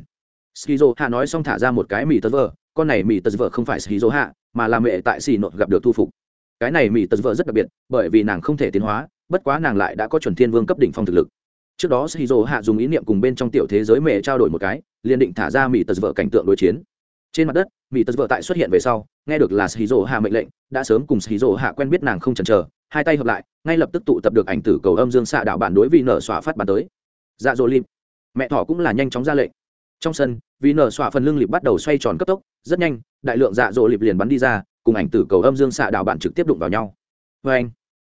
Shizuo Hạ nói xong thả ra một cái Mị Vơ, con này Mị Vơ không phải Shizuo Hạ, mà là mẹ tại xì nột gặp được thu phục. Cái này Mị Vơ rất đặc biệt, bởi vì nàng không thể tiến hóa, bất quá nàng lại đã có chuẩn thiên vương cấp đỉnh phong thực lực trước đó shizu hạ dùng ý niệm cùng bên trong tiểu thế giới mẹ trao đổi một cái liền định thả ra mỹ tật vợ cảnh tượng đối chiến trên mặt đất mỹ tật vợ tại xuất hiện về sau, nghe được là shizu hạ mệnh lệnh, đã sớm cùng shizu hạ quen biết nàng không chần chờ, hai tay hợp lại, ngay lập tức tụ tập được ảnh tử cầu âm dương xạ đạo bản đối vì nở xỏa phát bàn tới. Dạ dỗ lim mẹ thỏ cũng là nhanh chóng ra lệnh. Trong sân vì nở xỏa phần lưng lịp bắt đầu xoay tròn cấp tốc, rất nhanh, đại lượng dạ dỗ lịp liền bắn đi ra, cùng ảnh tử cầu âm dương xạ đạo bản trực tiếp đụng vào nhau. Vê anh,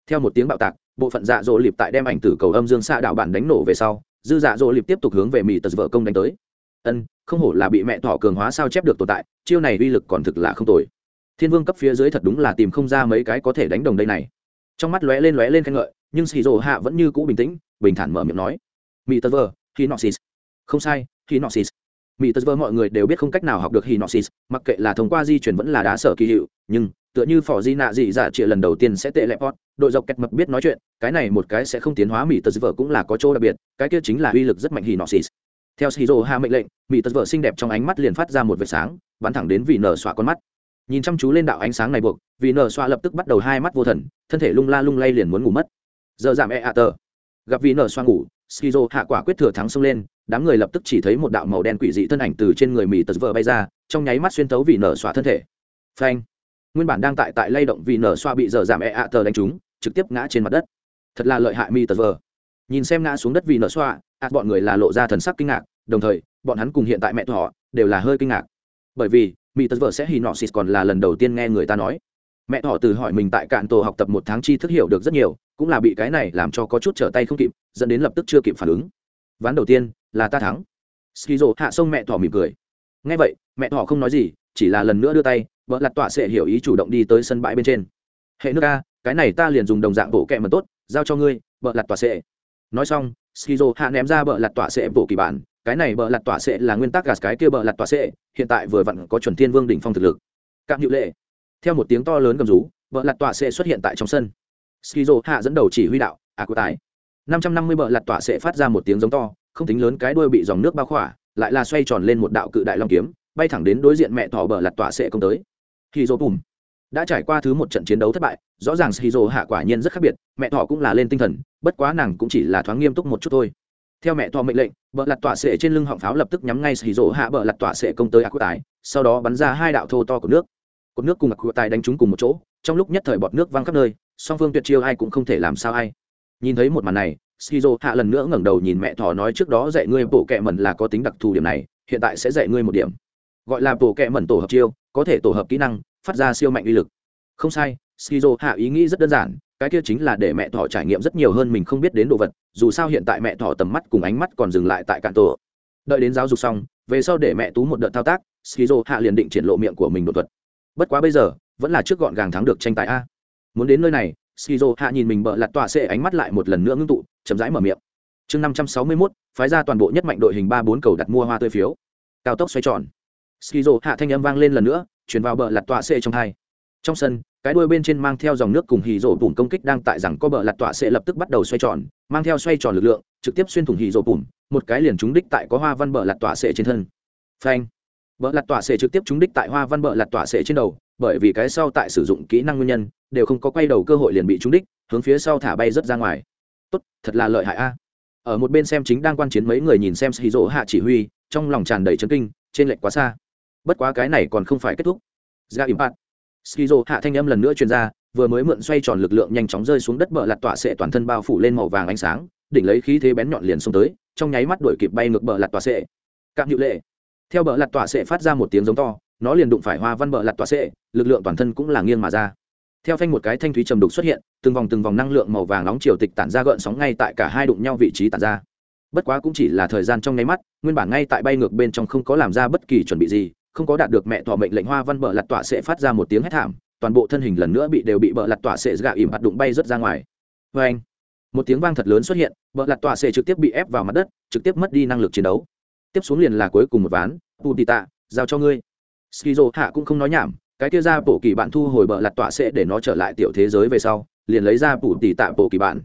theo một tiếng bạo tạc, bộ phận dạ dỗ lịp tại đem ảnh tử cầu âm dương xạ đạo bản đánh nổ về sau, dư dạ dỗ lịp tiếp tục hướng về mỹ tật vợ công đánh tới ân, không hổ là bị mẹ thỏ cường hóa sao chép được tồn tại, chiêu này uy lực còn thực là không tồi. Thiên vương cấp phía dưới thật đúng là tìm không ra mấy cái có thể đánh đồng đây này. Trong mắt lóe lên lóe lên khen ngợi, nhưng xì rồ hạ vẫn như cũ bình tĩnh, bình thản mở miệng nói mỹ tật vợ hinoxis. Không sai, hinoxis. Mỹ tật vợ mọi người đều biết không cách nào học được hinoxis, mặc kệ là thông qua di chuyển vẫn là đá sở kỳ hiệu, nhưng tựa như phỏ di nạ dị dạ trịa lần đầu tiên sẽ tệ lẹp hot đội dọc kẹt mập biết nói chuyện, cái này một cái sẽ không tiến hóa mỹ tật vợ cũng là có chỗ đặc biệt, cái kia chính là uy lực rất mạnh hinoxis theo shizu ha mệnh lệnh, mỹ tật vợ xinh đẹp trong ánh mắt liền phát ra một vệt sáng, bắn thẳng đến vị nở xoa con mắt. Nhìn chăm chú lên đạo ánh sáng này buộc, vị nở xoa lập tức bắt đầu hai mắt vô thần, thân thể lung la lung lay liền muốn ngủ mất. Giờ giảm e a tờ. Gặp vị nở xoa ngủ, shizu hạ quả quyết thừa thắng xông lên, đám người lập tức chỉ thấy một đạo màu đen quỷ dị thân ảnh từ trên người mỹ tật vợ bay ra, trong nháy mắt xuyên tấu vị nở xoa thân thể. Phanh. Nguyên bản đang tại tại lay động vị nở xoa bị giờ giảm e a tờ đánh trúng, trực tiếp ngã trên mặt đất. Thật là lợi hại mỹ tật vợ nhìn xem ngã xuống đất vì nợ xoa ạ bọn người là lộ ra thần sắc kinh ngạc, đồng thời, bọn hắn cùng hiện tại mẹ thọ đều là hơi kinh ngạc. Bởi vì, mỹ tật vợ sẽ hì nọ xịt còn là lần đầu tiên nghe người ta nói. Mẹ thọ từ hỏi mình tại cạn tổ học tập một tháng chi thức hiểu được rất nhiều, cũng là bị cái này làm cho có chút trở tay không kịp, dẫn đến lập tức chưa kịp phản ứng. Ván đầu tiên, là ta thắng. Skizo hạ sông mẹ thọ mỉm cười. Nghe vậy, mẹ thọ không nói gì, chỉ là lần nữa đưa tay, vợ lặt tọa sẽ hiểu ý chủ động đi tới sân bãi bên trên. Hệ nước a, cái này ta liền dùng đồng dạng bộ kẹ mật tốt, giao cho ngươi, vợ lặt tọa sẽ nói xong, skizo hạ ném ra bờ lặt tọa sệ bổ kỳ bản. Cái này bờ lặt tọa sệ là nguyên tắc gạt cái kia bờ lặt tọa sệ. Hiện tại vừa vặn có chuẩn thiên vương đỉnh phong thực lực. Cạm hữu lệ. Theo một tiếng to lớn gầm rú, bờ lặt tọa sệ xuất hiện tại trong sân. Skizo hạ dẫn đầu chỉ huy đạo à của tài. Năm trăm năm mươi bờ lặt tọa sệ phát ra một tiếng giống to, không tính lớn cái đuôi bị dòng nước bao khỏa, lại là xoay tròn lên một đạo cự đại long kiếm, bay thẳng đến đối diện mẹ thỏ bờ lặt tọa sệ công tới. Khi dỗ bùm đã trải qua thứ một trận chiến đấu thất bại, rõ ràng shizu hạ quả nhiên rất khác biệt, mẹ thọ cũng là lên tinh thần, bất quá nàng cũng chỉ là thoáng nghiêm túc một chút thôi. Theo mẹ thọ mệnh lệnh bờ lặt tọa sệ trên lưng họng pháo lập tức nhắm ngay shizu hạ bờ lặt tọa sệ công tới ác tài, sau đó bắn ra hai đạo thô to của nước. Cột nước cùng ác tài đánh trúng cùng một chỗ, trong lúc nhất thời bọt nước văng khắp nơi, song phương tuyệt chiêu ai cũng không thể làm sao ai. Nhìn thấy một màn này, shizu hạ lần nữa ngẩng đầu nhìn mẹ thỏ nói trước đó dạy ngươi bộ kệ mẩn là có tính đặc thù điểm này, hiện tại sẽ dạy ngươi một điểm. Gọi là bộ kệ mẩn tổ hợp chiêu, có thể tổ hợp kỹ năng phát ra siêu mạnh uy lực. Không sai, skizo hạ ý nghĩ rất đơn giản, cái kia chính là để mẹ thỏ trải nghiệm rất nhiều hơn mình không biết đến đồ vật, dù sao hiện tại mẹ thỏ tầm mắt cùng ánh mắt còn dừng lại tại cạn tổ. Đợi đến giáo dục xong, về sau để mẹ tú một đợt thao tác, skizo hạ liền định triển lộ miệng của mình đột thuật. Bất quá bây giờ, vẫn là trước gọn gàng thắng được tranh tài a. Muốn đến nơi này, skizo hạ nhìn mình bợ lặt tọa xệ ánh mắt lại một lần nữa ngưng tụ, chậm rãi mở miệng. Chương năm trăm sáu mươi mốt, phái ra toàn bộ nhất mạnh đội hình ba bốn cầu đặt mua hoa tươi phiếu. Cao tốc xoay tròn. Skizo hạ thanh âm vang lên lần nữa chuyển vào bờ lặt tọa xệ trong hai. Trong sân, cái đuôi bên trên mang theo dòng nước cùng hì rổ bùn công kích đang tại rằng có bờ lặt tọa sẽ lập tức bắt đầu xoay tròn, mang theo xoay tròn lực lượng, trực tiếp xuyên thủng hì rổ bùn, một cái liền trúng đích tại có hoa văn bờ lặt tọa sẽ trên thân. Phanh! Bờ lặt tọa sẽ trực tiếp trúng đích tại hoa văn bờ lặt tọa sẽ trên đầu, bởi vì cái sau tại sử dụng kỹ năng nguyên nhân, đều không có quay đầu cơ hội liền bị trúng đích, hướng phía sau thả bay rất ra ngoài. Tốt, thật là lợi hại a. Ở một bên xem chính đang quan chiến mấy người nhìn xem hì rổ hạ chỉ huy, trong lòng tràn đầy chấn kinh, trên lệnh quá xa bất quá cái này còn không phải kết thúc. Dạ ra impact skizo hạ thanh âm lần nữa truyền ra, vừa mới mượn xoay tròn lực lượng nhanh chóng rơi xuống đất bờ lặt tọa sệ toàn thân bao phủ lên màu vàng ánh sáng, đỉnh lấy khí thế bén nhọn liền xông tới, trong nháy mắt đuổi kịp bay ngược bờ lặt tọa sệ cạm hữu lệ. Theo bờ lặt tọa sệ phát ra một tiếng giống to, nó liền đụng phải hoa văn bờ lặt tọa sệ lực lượng toàn thân cũng là nghiêng mà ra. Theo phanh một cái thanh thúy trầm đục xuất hiện, từng vòng từng vòng năng lượng màu vàng nóng chiều tịch tản ra gợn sóng ngay tại cả hai đụng nhau vị trí tản ra. Bất quá cũng chỉ là thời gian trong nháy mắt, nguyên bản ngay tại bay ngược bên trong không có làm ra bất kỳ chuẩn bị gì không có đạt được mẹ thọ mệnh lệnh hoa văn bờ lặt tọa sẽ phát ra một tiếng hét thảm, toàn bộ thân hình lần nữa bị đều bị bờ lặt tọa sẽ gạ ỉm hạt đụng bay rớt ra ngoài. Vê anh, một tiếng vang thật lớn xuất hiện, bờ lặt tọa sẽ trực tiếp bị ép vào mặt đất, trực tiếp mất đi năng lực chiến đấu. Tiếp xuống liền là cuối cùng một ván, tu tì tạ, giao cho ngươi. Skizo hạ cũng không nói nhảm, cái kia ra bộ kỳ bạn thu hồi bờ lặt tọa sẽ để nó trở lại tiểu thế giới về sau, liền lấy ra bù tì tạ bộ kỳ bạn.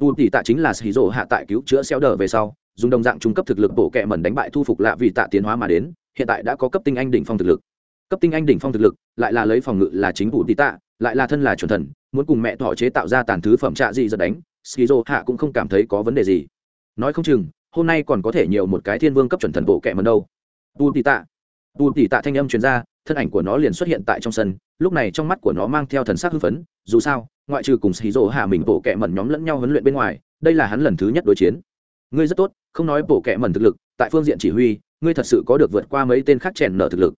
Bù tì tạ chính là skizo hạ tại cứu chữa xéo đờ về sau, dùng đồng dạng trung cấp thực lực bộ kệ mẩn đánh bại thu phục lạ vì tạ tiến hóa mà đến hiện tại đã có cấp tinh anh đỉnh phong thực lực. Cấp tinh anh đỉnh phong thực lực, lại là lấy phòng ngự là chính phủ tí tạ, lại là thân là chuẩn thần, muốn cùng mẹ thọ chế tạo ra tàn thứ phẩm trạ gì giật đánh, skizo hạ cũng không cảm thấy có vấn đề gì. Nói không chừng, hôm nay còn có thể nhiều một cái thiên vương cấp chuẩn thần bộ kệ mần đâu. Tu tì tạ. Tu tì tạ thanh âm truyền ra, thân ảnh của nó liền xuất hiện tại trong sân, lúc này trong mắt của nó mang theo thần sắc hưng phấn, dù sao, ngoại trừ cùng skizo hạ mình bộ kệ mần nhóm lẫn nhau huấn luyện bên ngoài, đây là hắn lần thứ nhất đối chiến. Ngươi rất tốt, không nói bộ kệ mần thực lực, tại phương diện chỉ huy ngươi thật sự có được vượt qua mấy tên khác chèn nở thực lực.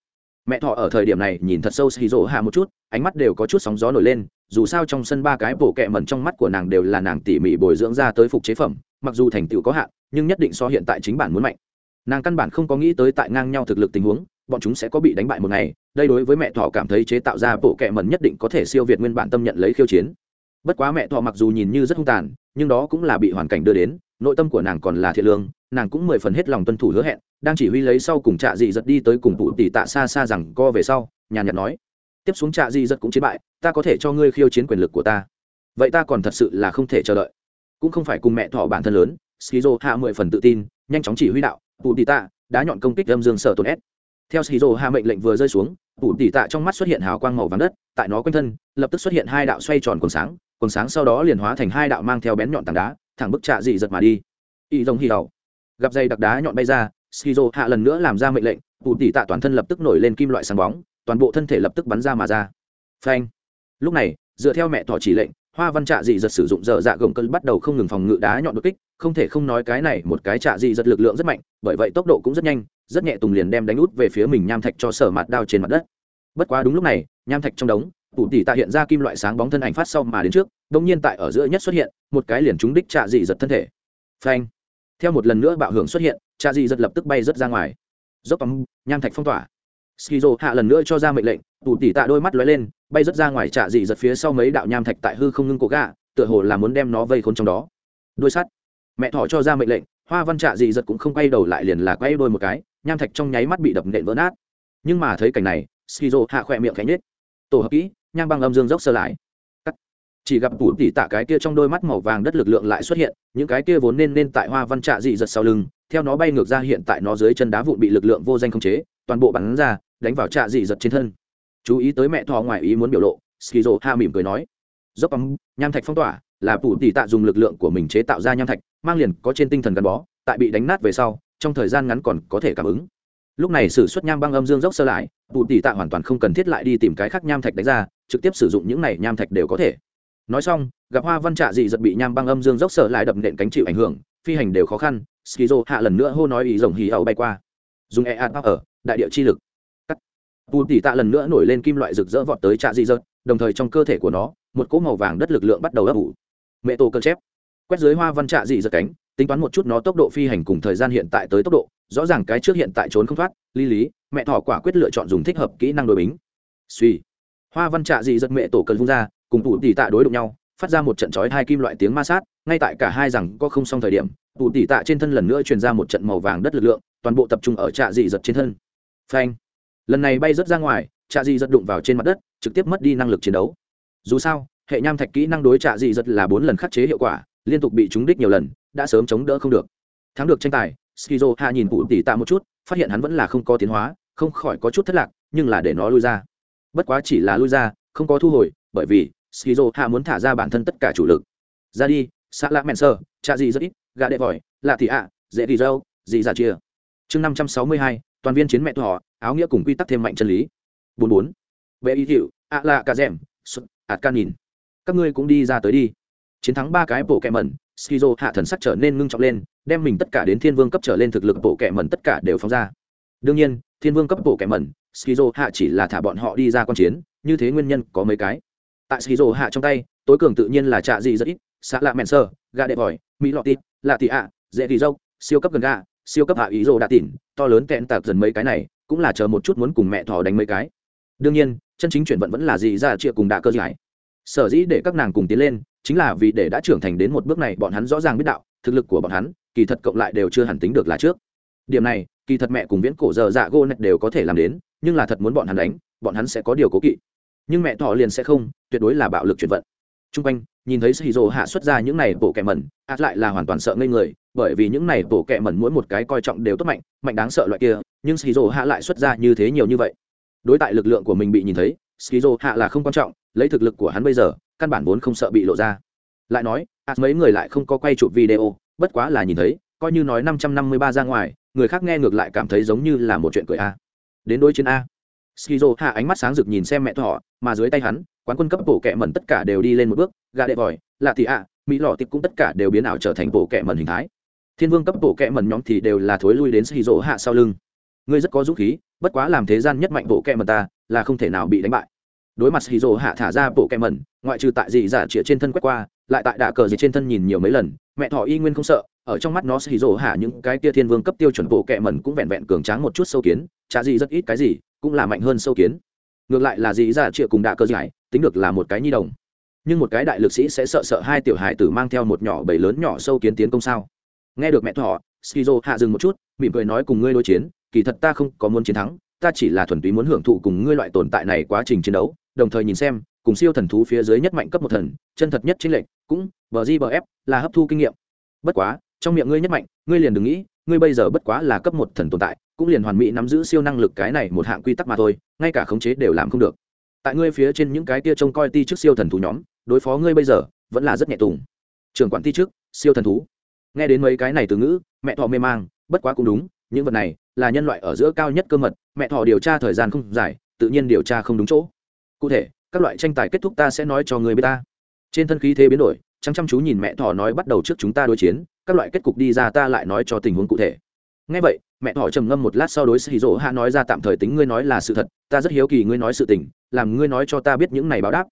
Mẹ thọ ở thời điểm này nhìn thật sâu xì rỗ hạ một chút, ánh mắt đều có chút sóng gió nổi lên, dù sao trong sân ba cái bổ kẹ mẩn trong mắt của nàng đều là nàng tỉ mỉ bồi dưỡng ra tới phục chế phẩm, mặc dù thành tựu có hạn, nhưng nhất định so hiện tại chính bản muốn mạnh. Nàng căn bản không có nghĩ tới tại ngang nhau thực lực tình huống, bọn chúng sẽ có bị đánh bại một ngày, đây đối với mẹ thọ cảm thấy chế tạo ra bộ kẹ mẩn nhất định có thể siêu việt nguyên bản tâm nhận lấy khiêu chiến. Bất quá mẹ thọ mặc dù nhìn như rất hung tàn, nhưng đó cũng là bị hoàn cảnh đưa đến nội tâm của nàng còn là thiện lương, nàng cũng mười phần hết lòng tuân thủ hứa hẹn, đang chỉ huy lấy sau cùng trạ dị giật đi tới cùng tụ tỷ tạ xa xa rằng co về sau, nhàn nhạt nói, tiếp xuống trạ dị giật cũng chiến bại, ta có thể cho ngươi khiêu chiến quyền lực của ta. Vậy ta còn thật sự là không thể chờ đợi. Cũng không phải cùng mẹ thọ bản thân lớn, skizo hạ mười phần tự tin, nhanh chóng chỉ huy đạo, tụ tỷ tạ đã nhọn công kích âm dương sở tồn s. Theo skizo hạ mệnh lệnh vừa rơi xuống, tụ tỷ tạ trong mắt xuất hiện hào quang màu vàng đất, tại nó quanh thân, lập tức xuất hiện hai đạo xoay tròn quần sáng quần sáng sau đó liền hóa thành hai đạo mang theo bén nhọn tảng đá thẳng bức trạ dị giật mà đi. Y giống hì đầu gặp dây đặc đá nhọn bay ra, skizo hạ lần nữa làm ra mệnh lệnh tụ tỉ tạ toàn thân lập tức nổi lên kim loại sáng bóng, toàn bộ thân thể lập tức bắn ra mà ra. Phanh. Lúc này, dựa theo mẹ thỏ chỉ lệnh, hoa văn trạ dị giật sử dụng dở dạ gồng cân bắt đầu không ngừng phòng ngự đá nhọn đột kích, không thể không nói cái này một cái trạ dị giật lực lượng rất mạnh, bởi vậy tốc độ cũng rất nhanh, rất nhẹ tùng liền đem đánh út về phía mình nham thạch cho sở mặt đao trên mặt đất. Bất quá đúng lúc này, nham thạch trong đống tủ tỉ tạ hiện ra kim loại sáng bóng thân ảnh phát sau mà đến trước đông nhiên tại ở giữa nhất xuất hiện, một cái liền trúng đích trạ dị giật thân thể. Phanh. Theo một lần nữa bạo hưởng xuất hiện, trạ dị giật lập tức bay rớt ra ngoài. Dốc tấm, nham thạch phong tỏa. Skizo hạ lần nữa cho ra mệnh lệnh, tủ tỉ tạ đôi mắt lóe lên, bay rớt ra ngoài trạ dị giật phía sau mấy đạo nham thạch tại hư không ngưng cổ gà tựa hồ là muốn đem nó vây khốn trong đó. Đôi sắt. Mẹ thỏ cho ra mệnh lệnh, hoa văn trạ dị giật cũng không quay đầu lại liền là quay đôi một cái, nham thạch trong nháy mắt bị đập nện vỡ nát. Nhưng mà thấy cảnh này, skizo hạ khỏe miệng khẽ nhếch tổ hợp kỹ nham băng âm dương dốc sơ lại. Chỉ gặp tủ tỉ tạ cái kia trong đôi mắt màu vàng đất lực lượng lại xuất hiện, những cái kia vốn nên nên tại hoa văn trạ dị giật sau lưng, theo nó bay ngược ra hiện tại nó dưới chân đá vụn bị lực lượng vô danh khống chế, toàn bộ bắn ra, đánh vào trạ dị giật trên thân. Chú ý tới mẹ thọ ngoài ý muốn biểu lộ, skizo ha mỉm cười nói. Dốc ấm nham thạch phong tỏa, là tủ tỉ tạ dùng lực lượng của mình chế tạo ra nham thạch, mang liền có trên tinh thần gắn bó, tại bị đánh nát về sau, trong thời gian ngắn còn có thể cảm ứng lúc này sử xuất nham băng âm dương dốc sơ lại, tụ tỷ tạ hoàn toàn không cần thiết lại đi tìm cái khác nham thạch đánh ra, trực tiếp sử dụng những này nham thạch đều có thể. Nói xong, gặp hoa văn trạ dị giật bị nham băng âm dương dốc sơ lại đập nện cánh chịu ảnh hưởng, phi hành đều khó khăn, skizo hạ lần nữa hô nói ý rồng hì ẩu bay qua. Dùng e ạt ở, đại địa chi lực. Cắt. Tụ tỷ tạ lần nữa nổi lên kim loại rực rỡ vọt tới trạ dị giật, đồng thời trong cơ thể của nó, một cỗ màu vàng đất lực lượng bắt đầu ấp ủ. Mẹ tổ cơ chép. Quét dưới hoa văn trạ dị giật cánh, tính toán một chút nó tốc độ phi hành cùng thời gian hiện tại tới tốc độ rõ ràng cái trước hiện tại trốn không thoát, lý lý, mẹ thỏ quả quyết lựa chọn dùng thích hợp kỹ năng đối bính. Suy hoa văn trạ dị giật mẹ tổ cần vung ra, cùng tủ tỉ tạ đối đụng nhau, phát ra một trận chói hai kim loại tiếng ma sát, ngay tại cả hai rằng có không xong thời điểm tủ tỉ tạ trên thân lần nữa truyền ra một trận màu vàng đất lực lượng, toàn bộ tập trung ở trạ dị giật trên thân. Phanh. Lần này bay rớt ra ngoài, trạ dị giật đụng vào trên mặt đất, trực tiếp mất đi năng lực chiến đấu. Dù sao, hệ nham thạch kỹ năng đối trạ dị giật là bốn lần khắc chế hiệu quả, liên tục bị trúng đích nhiều lần, đã sớm chống đỡ không được. Thắng được tranh tài skizo hạ nhìn cụ tỷ tạ một chút, phát hiện hắn vẫn là không có tiến hóa, không khỏi có chút thất lạc, nhưng là để nó lui ra. Bất quá chỉ là lui ra, không có thu hồi, bởi vì skizo hạ muốn thả ra bản thân tất cả chủ lực. Ra đi xã lạ mẹn sơ cha gì rất ít, gà đệ vòi, lạ thị ạ, dễ đi dâu gì giả dạ chia. Chương năm trăm sáu mươi hai, toàn viên chiến mẹ thọ áo nghĩa cùng quy tắc thêm mạnh chân lý. Bốn bốn. Vệ ý hiệu ạ lạ cà rèm ạt ca nhìn. Các ngươi cũng đi ra tới đi chiến thắng ba cái bộ kẹ mẩn, skizo hạ thần sắc trở nên ngưng trọng lên, đem mình tất cả đến thiên vương cấp trở lên thực lực bộ kẹ mẩn tất cả đều phóng ra. Đương nhiên, thiên vương cấp bộ kẹ mẩn, skizo hạ chỉ là thả bọn họ đi ra q u a n chiến, như thế nguyên nhân có mấy cái. Tại skizo hạ trong tay, tối cường tự nhiên là trạ gì rất ít xã lạ mẹn sơ, gà đệ vòi, mỹ lọt tít lạ tị ạ, dễ thì dâu siêu cấp gần gà, siêu cấp hạ ý rô đã tỉn, to lớn kẹn tạc dần mấy cái này, cũng là chờ một chút muốn cùng mẹ thỏ đánh mấy cái. Đương nhiên, chân chính chuyển vận vẫn là gì ra chia cùng đạ cơ giải. Sở dĩ để các nàng cùng tiến lên chính là vì để đã trưởng thành đến một bước này, bọn hắn rõ ràng biết đạo, thực lực của bọn hắn, kỳ thật cộng lại đều chưa hẳn tính được là trước. Điểm này, kỳ thật mẹ cùng viễn cổ giờ dạ gô nạch đều có thể làm đến, nhưng là thật muốn bọn hắn đánh, bọn hắn sẽ có điều cố kỵ. Nhưng mẹ thọ liền sẽ không, tuyệt đối là bạo lực chuyển vận. T r u n g quanh, nhìn thấy shizu hạ xuất ra những này bộ kẹ mẩn át lại là hoàn toàn sợ ngây người, bởi vì những này bộ kẹ mẩn mỗi một cái coi trọng đều tốt mạnh mạnh đáng sợ loại kia, nhưng shizu hạ lại xuất ra như thế nhiều như vậy. Đối tại lực lượng của mình bị nhìn thấy, shizu hạ là không quan trọng, lấy thực lực của hắn bây giờ căn bản vốn không sợ bị lộ ra. Lại nói à, mấy người lại không có quay chụp video bất quá là nhìn thấy coi như nói năm trăm năm mươi ba ra ngoài người khác nghe ngược lại cảm thấy giống như là một chuyện cười a. Đến đối chiến a. Skizo hạ ánh mắt sáng rực nhìn xem mẹ thọ mà dưới tay hắn quán quân cấp bổ kẹ mẩn tất cả đều đi lên một bước gà đệ vòi lạ thì a mỹ lọ tiệp cũng tất cả đều biến ảo trở thành bổ kẹ mẩn hình thái. Thiên vương cấp bổ kẹ mẩn nhóm thì đều là thối lui đến skizo hạ sau lưng. Ngươi rất có dũng khí bất quá làm thế gian nhất mạnh bộ kẹ mẩn ta là không thể nào bị đánh bại đối mặt hì hạ thả ra bộ kem mẩn, ngoại trừ tại dị giả chĩa trên thân quét qua, lại tại đạ cờ gì trên thân nhìn nhiều mấy lần, mẹ thỏ y nguyên không sợ, ở trong mắt nó hì hạ những cái tia thiên vương cấp tiêu chuẩn bộ kẹ mẩn cũng vẹn vẹn cường tráng một chút sâu kiến, chả gì rất ít cái gì, cũng là mạnh hơn sâu kiến. Ngược lại là dị giả chĩa cùng đạ cờ giải tính được là một cái nhi đồng. Nhưng một cái đại lực sĩ sẽ sợ sợ hai tiểu hài tử mang theo một nhỏ bầy lớn nhỏ sâu kiến tiến công sao? Nghe được mẹ thỏ skizo hạ dừng một chút, mỉm cười nói cùng ngươi đối chiến, kỳ thật ta không có muốn chiến thắng, ta chỉ là thuần túy muốn hưởng thụ cùng ngươi loại tồn tại này quá trình chiến đấu đồng thời nhìn xem, cùng siêu thần thú phía dưới nhất mạnh cấp một thần, chân thật nhất chính lệnh, cũng, bờ di bờ ép, là hấp thu kinh nghiệm. Bất quá, trong miệng ngươi nhất mạnh, ngươi liền đừng nghĩ, ngươi bây giờ bất quá là cấp một thần tồn tại, cũng liền hoàn mỹ nắm giữ siêu năng lực cái này một hạng quy tắc mà thôi, ngay cả khống chế đều làm không được. Tại ngươi phía trên những cái tia trông coi ti trước siêu thần thú nhóm, đối phó ngươi bây giờ, vẫn là rất nhẹ tùng. Trưởng quản ti trước siêu thần thú. Nghe đến mấy cái này từ ngữ, mẹ thọ mê mang, bất quá cũng đúng, những vật này là nhân loại ở giữa cao nhất cơ mật, mẹ thọ điều tra thời gian không dài, tự nhiên điều tra không đúng chỗ cụ thể, các loại tranh tài kết thúc ta sẽ nói cho người b ta. Trên thân khí thế biến đổi trắng chăm chú nhìn mẹ thỏ nói bắt đầu trước chúng ta đối chiến, các loại kết cục đi ra ta lại nói cho tình huống cụ thể. Ngay vậy, mẹ thỏ trầm ngâm một lát sau đối xì rỗ hạ nói ra tạm thời tính ngươi nói là sự thật, ta rất hiếu kỳ ngươi nói sự tình, làm ngươi nói cho ta biết những này báo đáp.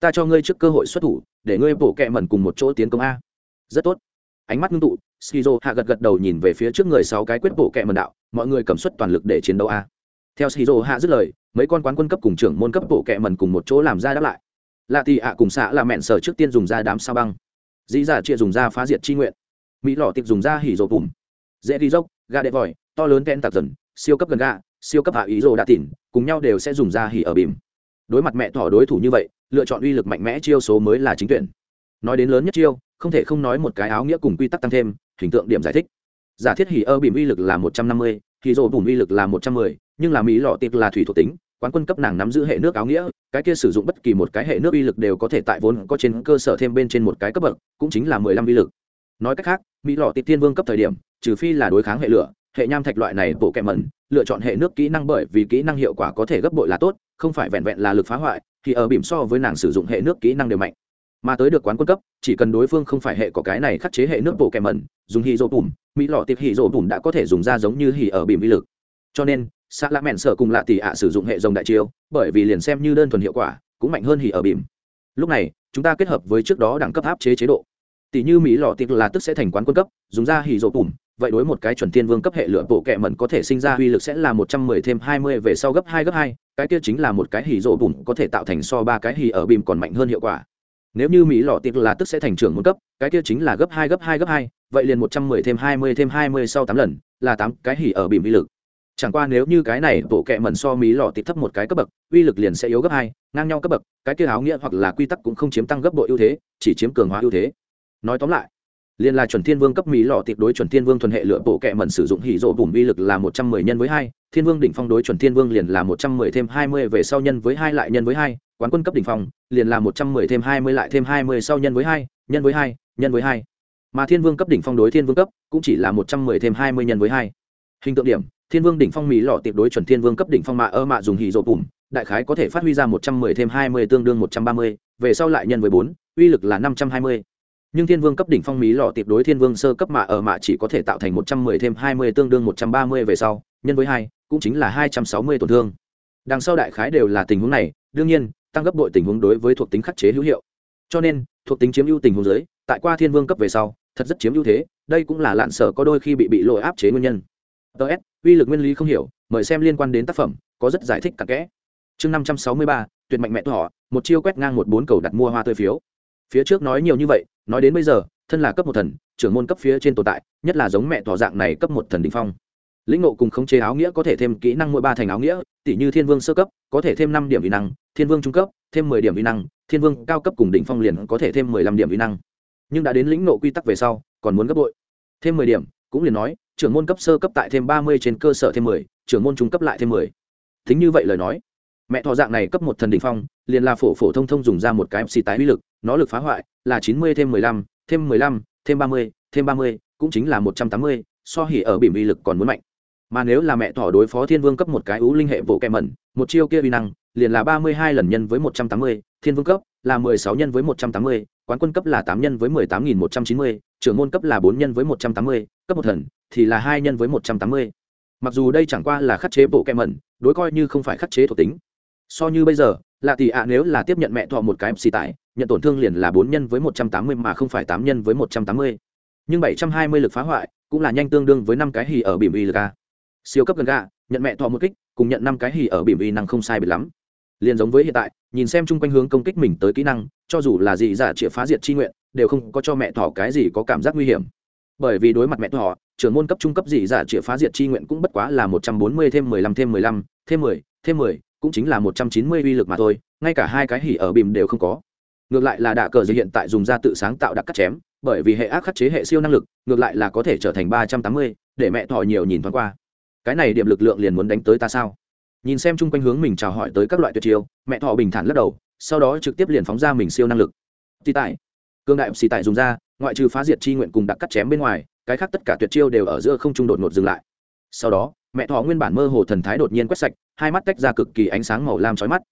Ta cho ngươi trước cơ hội xuất thủ, để ngươi bổ kẹ mẩn cùng một chỗ tiến công a. Rất tốt. Ánh mắt ngưng tụ skizo hạ gật gật đầu nhìn về phía trước người sáu cái quyết bổ kẹ mần đạo, mọi người cầm suất toàn lực để chiến đấu a theo shizu hạ dứt lời, mấy con quán quân cấp cùng trưởng môn cấp bộ kẹ mần cùng một chỗ làm ra đáp lại. Lạ tì ạ cùng xạ là mẹn sở trước tiên dùng ra đám sao băng. Dĩ dạ giả chia dùng ra phá diệt chi nguyện. Mỹ lọ tiệp dùng ra hỉ rộ bùm. Dễ đi dốc, gà đệ vòi, to lớn ten tạc dần, siêu cấp gần gà, siêu cấp hạ ý rộ đã tỉn, cùng nhau đều sẽ dùng ra hỉ ở bìm. Đối mặt mẹ thỏ đối thủ như vậy, lựa chọn uy lực mạnh mẽ chiêu số mới là chính tuyển. Nói đến lớn nhất chiêu, không thể không nói một cái áo nghĩa cùng quy tắc tăng thêm, hình tượng điểm giải thích. Giả thiết hỉ ơ bìm uy lực là một trăm năm mươi thì dồ bùn uy lực là một trăm mười, nhưng là mỹ lọ tiệp là thủy thuộc tính, quán quân cấp nàng nắm giữ hệ nước áo nghĩa, cái kia sử dụng bất kỳ một cái hệ nước uy lực đều có thể tại vốn có trên cơ sở thêm bên trên một cái cấp bậc, cũng chính là mười lăm uy lực. Nói cách khác, mỹ lọ tịp thiên vương cấp thời điểm, trừ phi là đối kháng hệ lửa, hệ nham thạch loại này bộ kẹm mẩn, lựa chọn hệ nước kỹ năng bởi vì kỹ năng hiệu quả có thể gấp bội là tốt, không phải vẹn vẹn là lực phá hoại, thì ở bìm so với nàng sử dụng hệ nước kỹ năng đều mạnh mà tới được quán quân cấp, chỉ cần đối phương không phải hệ có cái này khắc chế hệ nước bộ kèm mẩn, dùng hì rộ bùm mỹ lọ tiệp hì rộ bùm đã có thể dùng ra giống như hì ở bìm vi lực. Cho nên xạ lạ mẹn sợ cùng lạ tỷ ạ sử dụng hệ dòng đại chiêu, bởi vì liền xem như đơn thuần hiệu quả, cũng mạnh hơn hì ở bìm. Lúc này, chúng ta kết hợp với trước đó đẳng cấp áp chế chế độ. Tỷ như mỹ lọ tiệp là tức sẽ thành quán quân cấp, dùng ra hì rộ bùm vậy đối một cái chuẩn tiên vương cấp hệ lượng bộ kẹ mẩn có thể sinh ra uy lực sẽ là một trăm mười thêm hai mươi về sau gấp hai gấp hai, cái kia chính là một cái hì rộ bùm có thể tạo thành so ba cái hì ở bìm còn mạnh hơn hiệu quả nếu như mỹ lọ tiệc là tức sẽ thành trưởng một cấp, cái kia chính là gấp hai gấp hai gấp hai, vậy liền một trăm mười thêm hai mươi thêm hai mươi sau tám lần, là tám cái hỉ ở bìm uy lực. Chẳng qua nếu như cái này bộ kệ mẩn so mỹ lọ tiệp thấp một cái cấp bậc, uy lực liền sẽ yếu gấp hai, ngang nhau cấp bậc, cái kia áo nghĩa hoặc là quy tắc cũng không chiếm tăng gấp bội ưu thế, chỉ chiếm cường hóa ưu thế. Nói tóm lại, liền là chuẩn thiên vương cấp mỹ lọ tiệp đối chuẩn thiên vương thuần hệ lựa bộ kệ mẩn sử dụng hỉ rộ bùm uy lực là một trăm mười nhân với hai, thiên vương đỉnh phong đối chuẩn thiên vương liền là một trăm mười thêm hai mươi về sau nhân với hai, lại nhân với hai quán quân cấp đỉnh phong, liền là một trăm mười thêm hai mươi lại thêm hai mươi sau nhân với hai, nhân với hai, nhân với hai. Mà thiên vương cấp đỉnh phong đối thiên vương cấp, cũng chỉ là một trăm mười thêm hai mươi nhân với hai. Hình tượng điểm, thiên vương đỉnh phong mỹ lọ tiệp đối chuẩn thiên vương cấp đỉnh phong mạ ơ mạ dùng hỉ rộ bùm, đại khái có thể phát huy ra một trăm mười thêm hai mươi tương đương một trăm ba mươi, về sau lại nhân với bốn, uy lực là năm trăm hai mươi. Nhưng thiên vương cấp đỉnh phong mỹ lọ tiệp đối thiên vương sơ cấp mạ ở mạ chỉ có thể tạo thành một trăm mười thêm hai mươi tương đương một trăm ba mươi về sau, nhân với hai, cũng chính là hai trăm sáu mươi tổn thương. Đằng sau đại khái đều là tình huống này, đương nhiên tăng gấp bội tình huống đối với thuộc tính khắc chế hữu hiệu. Cho nên, thuộc tính chiếm ưu tình huống dưới tại qua thiên vương cấp về sau, thật rất chiếm ưu thế, đây cũng là lạn sở có đôi khi bị bị lỗi áp chế nguyên nhân. Ts uy lực nguyên lý không hiểu, mời xem liên quan đến tác phẩm, có rất giải thích cặn kẽ. Chương năm trăm sáu mươi ba, tuyệt mạnh mẹ thọ một chiêu quét ngang một bốn cầu đặt mua hoa tươi phiếu. Phía trước nói nhiều như vậy, nói đến bây giờ, thân là cấp một thần, trưởng môn cấp phía trên tồn tại, nhất là giống mẹ thọ dạng này cấp một thần đình phong. Lĩnh ngộ cùng khống chế áo nghĩa có thể thêm kỹ năng mỗi ba thành áo nghĩa tỷ như thiên vương sơ cấp, có thể thêm năm điểm kỹ năng thiên vương trung cấp, thêm mười điểm vi năng, thiên vương cao cấp cùng đỉnh phong liền có thể thêm mười lăm điểm vi năng. Nhưng đã đến lĩnh nộ quy tắc về sau, còn muốn gấp bội. Thêm mười điểm, cũng liền nói, trưởng môn cấp sơ cấp tại thêm ba mươi trên cơ sở thêm mười, trưởng môn trung cấp lại thêm mười. Thính như vậy lời nói, mẹ thọ dạng này cấp một thần đỉnh phong, liền là phổ phổ thông thông dùng ra một cái xì tái uy lực, nó lực phá hoại là chín mươi thêm mười lăm, thêm mười lăm, thêm ba mươi, thêm ba mươi, cũng chính là một trăm tám mươi, so hỉ ở bỉm uy lực còn muốn mạnh mà nếu là mẹ thỏ đối phó thiên vương cấp một cái ú linh hệ bộ kẹm mẩn, một chiêu kia uy năng, liền là ba mươi hai lần nhân với một trăm tám mươi, thiên vương cấp là mười sáu nhân với một trăm tám mươi, quán quân cấp là tám nhân với mười tám nghìn một trăm chín mươi, trưởng môn cấp là bốn nhân với một trăm tám mươi, cấp một thần thì là hai nhân với một trăm tám mươi. Mặc dù đây chẳng qua là khắc chế bộ kẹm mẩn, đối coi như không phải khắc chế thuộc tính. So như bây giờ, lạ tỷ ạ nếu là tiếp nhận mẹ thọ một cái mc tải, nhận tổn thương liền là bốn nhân với một trăm tám mươi mà không phải tám nhân với một trăm tám mươi. Nhưng bảy trăm hai mươi lực phá hoại cũng là nhanh tương đương với năm cái hì ở bìm y lực a siêu cấp gần gà nhận mẹ thọ một kích cùng nhận năm cái hì ở bìm uy năng không sai biệt lắm. Liền giống với hiện tại nhìn xem chung quanh hướng công kích mình tới kỹ năng cho dù là gì giả chĩa phá diệt chi nguyện đều không có cho mẹ thỏ cái gì có cảm giác nguy hiểm. Bởi vì đối mặt mẹ thỏ, trưởng môn cấp trung cấp gì giả chĩa phá diệt chi nguyện cũng bất quá là một trăm bốn mươi thêm mười lăm thêm mười lăm thêm mười thêm mười cũng chính là một trăm chín mươi uy lực mà thôi ngay cả hai cái hỉ ở bìm đều không có. Ngược lại là đạ cờ dây hiện tại dùng ra tự sáng tạo đặc cắt chém bởi vì hệ ác khắc chế hệ siêu năng lực ngược lại là có thể trở thành ba trăm tám mươi để mẹ thỏ nhiều nhìn thoáng qua cái này điểm lực lượng liền muốn đánh tới ta sao? Nhìn xem chung quanh hướng mình chào hỏi tới các loại tuyệt chiêu, mẹ thọ bình thản lắc đầu, sau đó trực tiếp liền phóng ra mình siêu năng lực. Xì tại cương đại xì tại dùng ra, ngoại trừ phá diệt chi nguyện cùng đặc cắt chém bên ngoài, cái khác tất cả tuyệt chiêu đều ở giữa không trung đột ngột dừng lại. Sau đó, mẹ thọ nguyên bản mơ hồ thần thái đột nhiên quét sạch, hai mắt tách ra cực kỳ ánh sáng màu lam trói mắt.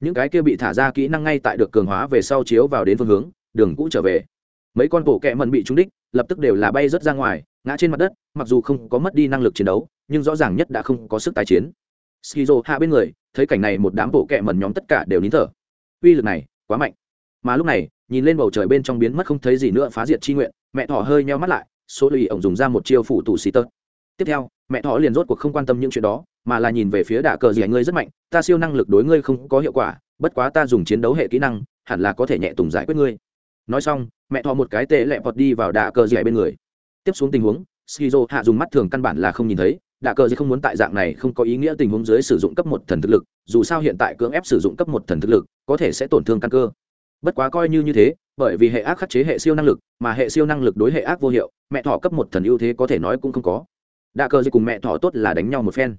Những cái kia bị thả ra kỹ năng ngay tại được cường hóa về sau chiếu vào đến phương hướng, đường cũ trở về. Mấy con bộ kẹ mần bị trúng đích, lập tức đều là bay rớt ra ngoài, ngã trên mặt đất, mặc dù không có mất đi năng lực chiến đấu nhưng rõ ràng nhất đã không có sức tái chiến. Skizo hạ bên người, thấy cảnh này một đám bộ kẹ mần nhóm tất cả đều nín thở. Uy lực này, quá mạnh. Mà lúc này, nhìn lên bầu trời bên trong biến mất không thấy gì nữa phá diệt chi nguyện, mẹ thỏ hơi nheo mắt lại, số lì ổng dùng ra một chiêu phủ tủ xì tớt tiếp theo, mẹ thỏ liền rốt cuộc không quan tâm những chuyện đó, mà là nhìn về phía đạ cờ gì ngươi rất mạnh, ta siêu năng lực đối ngươi không có hiệu quả, bất quá ta dùng chiến đấu hệ kỹ năng, hẳn là có thể nhẹ tùng giải quyết ngươi. Nói xong, mẹ thọ một cái tệ lẹ vọt đi vào đạ cờ dẻ bên người. Tiếp xuống tình huống, skizo hạ dùng mắt thường căn bản là không nhìn thấy đạ cờ gì không muốn tại dạng này không có ý nghĩa tình huống dưới sử dụng cấp một thần thực lực, dù sao hiện tại cưỡng ép sử dụng cấp một thần thực lực, có thể sẽ tổn thương căn cơ. Bất quá coi như như thế, bởi vì hệ ác khắc chế hệ siêu năng lực, mà hệ siêu năng lực đối hệ ác vô hiệu, mẹ thọ cấp một thần ưu thế có thể nói cũng không có. Đạ cờ gì cùng mẹ thọ tốt là đánh nhau một phen.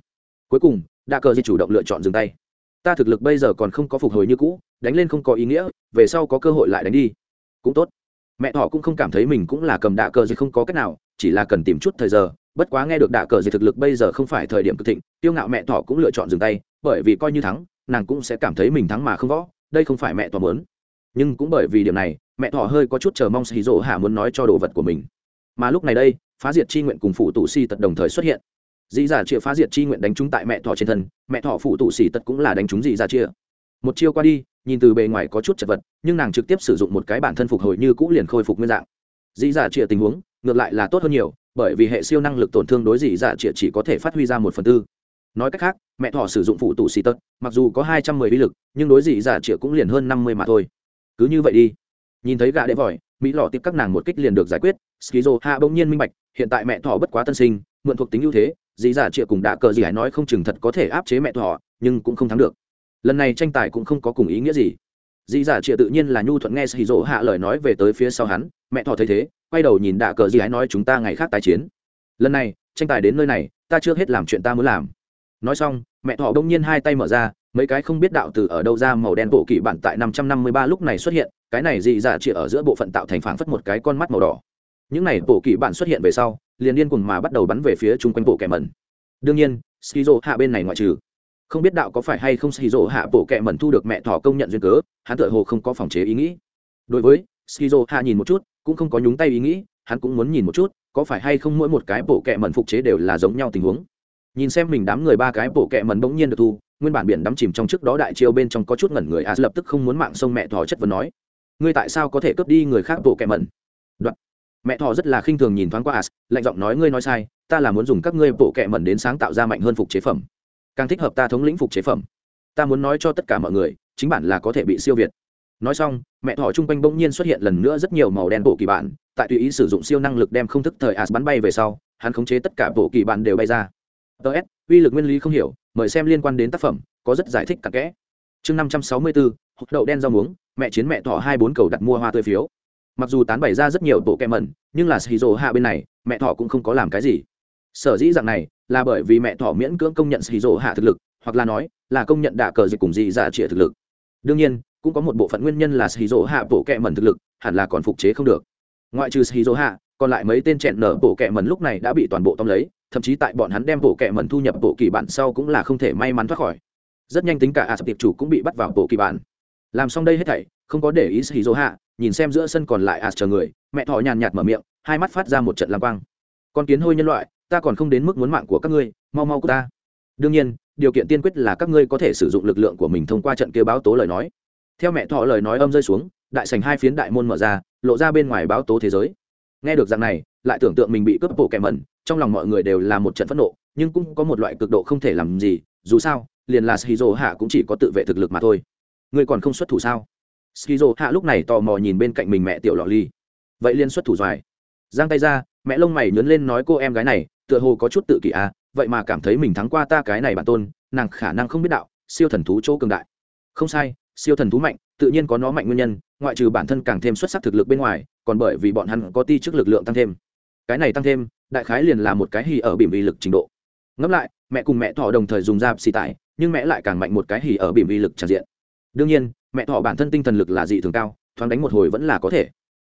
Cuối cùng, đạ cờ gì chủ động lựa chọn dừng tay. Ta thực lực bây giờ còn không có phục hồi như cũ, đánh lên không có ý nghĩa, về sau có cơ hội lại đánh đi. Cũng tốt. Mẹ thọ cũng không cảm thấy mình cũng là cầm đạ cờ gì không có cách nào, chỉ là cần tìm chút thời giờ bất quá nghe được đạ cờ gì thực lực bây giờ không phải thời điểm cực thịnh, tiêu ngạo mẹ thỏ cũng lựa chọn dừng tay, bởi vì coi như thắng, nàng cũng sẽ cảm thấy mình thắng mà không võ, đây không phải mẹ thỏ muốn. Nhưng cũng bởi vì điểm này, mẹ thỏ hơi có chút chờ mong xì rỗ hạ muốn nói cho đồ vật của mình. Mà lúc này đây, phá diệt chi nguyện cùng phụ tụ si tật đồng thời xuất hiện. Dĩ dạ giả chia phá diệt chi nguyện đánh trúng tại mẹ thỏ trên thân, mẹ thỏ phụ tụ xỉ tật cũng là đánh trúng dĩ dạ giả chia một chiêu qua đi, nhìn từ bề ngoài có chút chật vật, nhưng nàng trực tiếp sử dụng một cái bản thân phục hồi như cũ liền khôi phục nguyên dạng. Dĩ dạ giả chia tình huống, ngược lại là tốt hơn nhiều bởi vì hệ siêu năng lực tổn thương đối dị dạ giả chia chỉ có thể phát huy ra một phần tư. Nói cách khác, mẹ thỏ sử dụng phụ tụ xì tật, mặc dù có hai trăm mười uy lực, nhưng đối dị dạ giả chia cũng liền hơn năm mươi mà thôi. Cứ như vậy đi. Nhìn thấy gã đẽ vòi mỹ lọ tiếp các nàng một kích liền được giải quyết. Skizo hạ bỗng nhiên minh bạch, hiện tại mẹ thỏ bất quá tân sinh, mượn thuộc tính ưu thế dì giả trịa cùng đạ cờ gì hãy nói không chừng thật có thể áp chế mẹ thỏ nhưng cũng không thắng được. Lần này tranh tài cũng không có cùng ý nghĩa gì. Dì giả trịa tự nhiên là nhu thuận nghe Skizo hạ lời nói về tới phía sau hắn, mẹ thỏ thấy thế quay đầu nhìn đạ cờ gì hãy nói chúng ta ngày khác tái chiến. Lần này, tranh tài đến nơi này, ta chưa hết làm chuyện ta muốn làm. Nói xong, mẹ thọ đông nhiên hai tay mở ra, mấy cái không biết đạo từ ở đâu ra màu đen bộ kỳ bản tại năm trăm năm mươi ba lúc này xuất hiện, cái này dị dạ chỉ ở giữa bộ phận tạo thành phảng phất một cái con mắt màu đỏ. Những này bộ kỳ bản xuất hiện về sau, liền điên cùng mà bắt đầu bắn về phía chung quanh bộ kẻ mẩn. Đương nhiên, skizo hạ bên này ngoại trừ. Không biết đạo có phải hay không skizo hạ bộ kẻ mẩn thu được mẹ thỏ công nhận duyên cớ, hắn tựa hồ không có phòng chế ý nghĩ. Đối với skizo hạ nhìn một chút cũng không có nhúng tay ý nghĩ, hắn cũng muốn nhìn một chút, có phải hay không mỗi một cái bộ kệ mẩn phục chế đều là giống nhau tình huống. Nhìn xem mình đám người ba cái bộ kệ mẩn bỗng nhiên được thu, nguyên bản biển đắm chìm trong trước đó đại chiêu bên trong có chút ngẩn người a lập tức không muốn mạng sông mẹ thỏ chất vấn nói, ngươi tại sao có thể cướp đi người khác bộ kệ mẩn? Đoạn. Mẹ thỏ rất là khinh thường nhìn thoáng qua as, lạnh giọng nói, ngươi nói sai, ta là muốn dùng các ngươi bộ kệ mẩn đến sáng tạo ra mạnh hơn phục chế phẩm. Càng thích hợp ta thống lĩnh phục chế phẩm. Ta muốn nói cho tất cả mọi người, chính bản là có thể bị siêu việt nói xong, mẹ thỏ chung quanh bỗng nhiên xuất hiện lần nữa rất nhiều màu đen bộ kỳ bản. Tại tùy ý sử dụng siêu năng lực đem không thức thời as bắn bay về sau, hắn khống chế tất cả bộ kỳ bản đều bay ra. Ts uy lực nguyên lý không hiểu, mời xem liên quan đến tác phẩm, có rất giải thích cặn kẽ. Chương năm trăm sáu mươi bốn hộp đậu đen rau muống, mẹ chiến mẹ thỏ hai bốn cầu đặt mua hoa tươi phiếu. Mặc dù tán bày ra rất nhiều bộ kẹ mẩn, nhưng là xì rồ hạ bên này, mẹ thỏ cũng không có làm cái gì. Sở dĩ dạng này, là bởi vì mẹ thỏ miễn cưỡng công nhận xì rồ hạ thực lực, hoặc là nói, là công nhận đả cờ dịch cùng dị dạ trịa thực lực. Đương nhiên cũng có một bộ phận nguyên nhân là xì hạ bộ kẹ mẩn thực lực, hẳn là còn phục chế không được. Ngoại trừ xì hạ còn lại mấy tên chẹn nở bộ kẹ mẩn lúc này đã bị toàn bộ tóm lấy, thậm chí tại bọn hắn đem bộ kẹ mẩn thu nhập bộ kỳ bản sau cũng là không thể may mắn thoát khỏi. Rất nhanh tính cả a sập tiệp chủ cũng bị bắt vào bộ kỳ bản. Làm xong đây hết thảy, không có để ý xì hạ nhìn xem giữa sân còn lại as chờ người, mẹ thọ nhàn nhạt mở miệng, hai mắt phát ra một trận lam quang. Con kiến hôi nhân loại, ta còn không đến mức muốn mạng của các ngươi, mau mau của ta. Đương nhiên, điều kiện tiên quyết là các ngươi có thể sử dụng lực lượng của mình thông qua trận kia báo tố lời nói theo mẹ thọ lời nói âm rơi xuống, đại sành hai phiến đại môn mở ra, lộ ra bên ngoài báo tố thế giới. Nghe được rằng này, lại tưởng tượng mình bị cướp bộ kẻ mẩn, trong lòng mọi người đều là một trận phẫn nộ, nhưng cũng có một loại cực độ không thể làm gì, dù sao, liền là shizu hạ cũng chỉ có tự vệ thực lực mà thôi. Ngươi còn không xuất thủ sao? Shizu hạ lúc này tò mò nhìn bên cạnh mình mẹ tiểu lọ ly. Vậy liên xuất thủ doài giang tay ra, mẹ lông mày nhớn lên nói cô em gái này, tựa hồ có chút tự kỷ à vậy mà cảm thấy mình thắng qua ta cái này bản tôn, nàng khả năng không biết đạo, siêu thần thú chỗ cường đại. Không sai siêu thần thú mạnh, tự nhiên có nó mạnh nguyên nhân, ngoại trừ bản thân càng thêm xuất sắc thực lực bên ngoài, còn bởi vì bọn hắn có ti chức lực lượng tăng thêm. Cái này tăng thêm, đại khái liền là một cái hì ở bìm vi lực trình độ. Ngẫm lại, mẹ cùng mẹ thọ đồng thời dùng ra xì tải, nhưng mẹ lại càng mạnh một cái hì ở bìm vi lực tràn diện. Đương nhiên, mẹ thọ bản thân tinh thần lực là dị thường cao, thoáng đánh một hồi vẫn là có thể.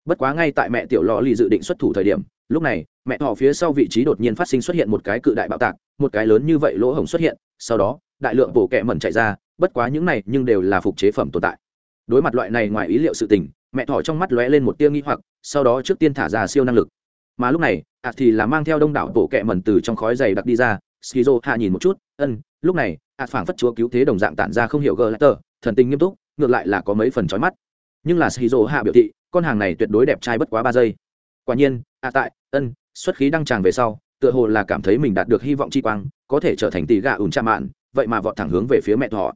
Bất quá ngay tại mẹ tiểu lò lì dự định xuất thủ thời điểm, lúc này, mẹ thọ phía sau vị trí đột nhiên phát sinh xuất hiện một cái cự đại bạo tạc, một cái lớn như vậy lỗ hổng xuất hiện, sau đó, đại lượng bổ kẹ mẩn chạy ra bất quá những này nhưng đều là phục chế phẩm tồn tại. Đối mặt loại này ngoài ý liệu sự tình, mẹ thỏ trong mắt lóe lên một tia nghi hoặc, sau đó trước tiên thả ra siêu năng lực. Mà lúc này, ạ thì là mang theo đông đảo tổ kẹ mẩn từ trong khói dày đặc đi ra, skizo hạ nhìn một chút, ân, lúc này, ạ phảng phất chúa cứu thế đồng dạng tản ra không hiểu gờ lại tờ, thần tình nghiêm túc, ngược lại là có mấy phần trói mắt. Nhưng là skizo hạ biểu thị, con hàng này tuyệt đối đẹp trai bất quá ba giây. Quả nhiên a tại, ân, xuất khí đăng tràng về sau, tựa hồ là cảm thấy mình đạt được hy vọng chi quang, có thể trở thành tỷ gà ủn cha mạn, vậy mà vọt thẳng hướng về phía mẹ thỏ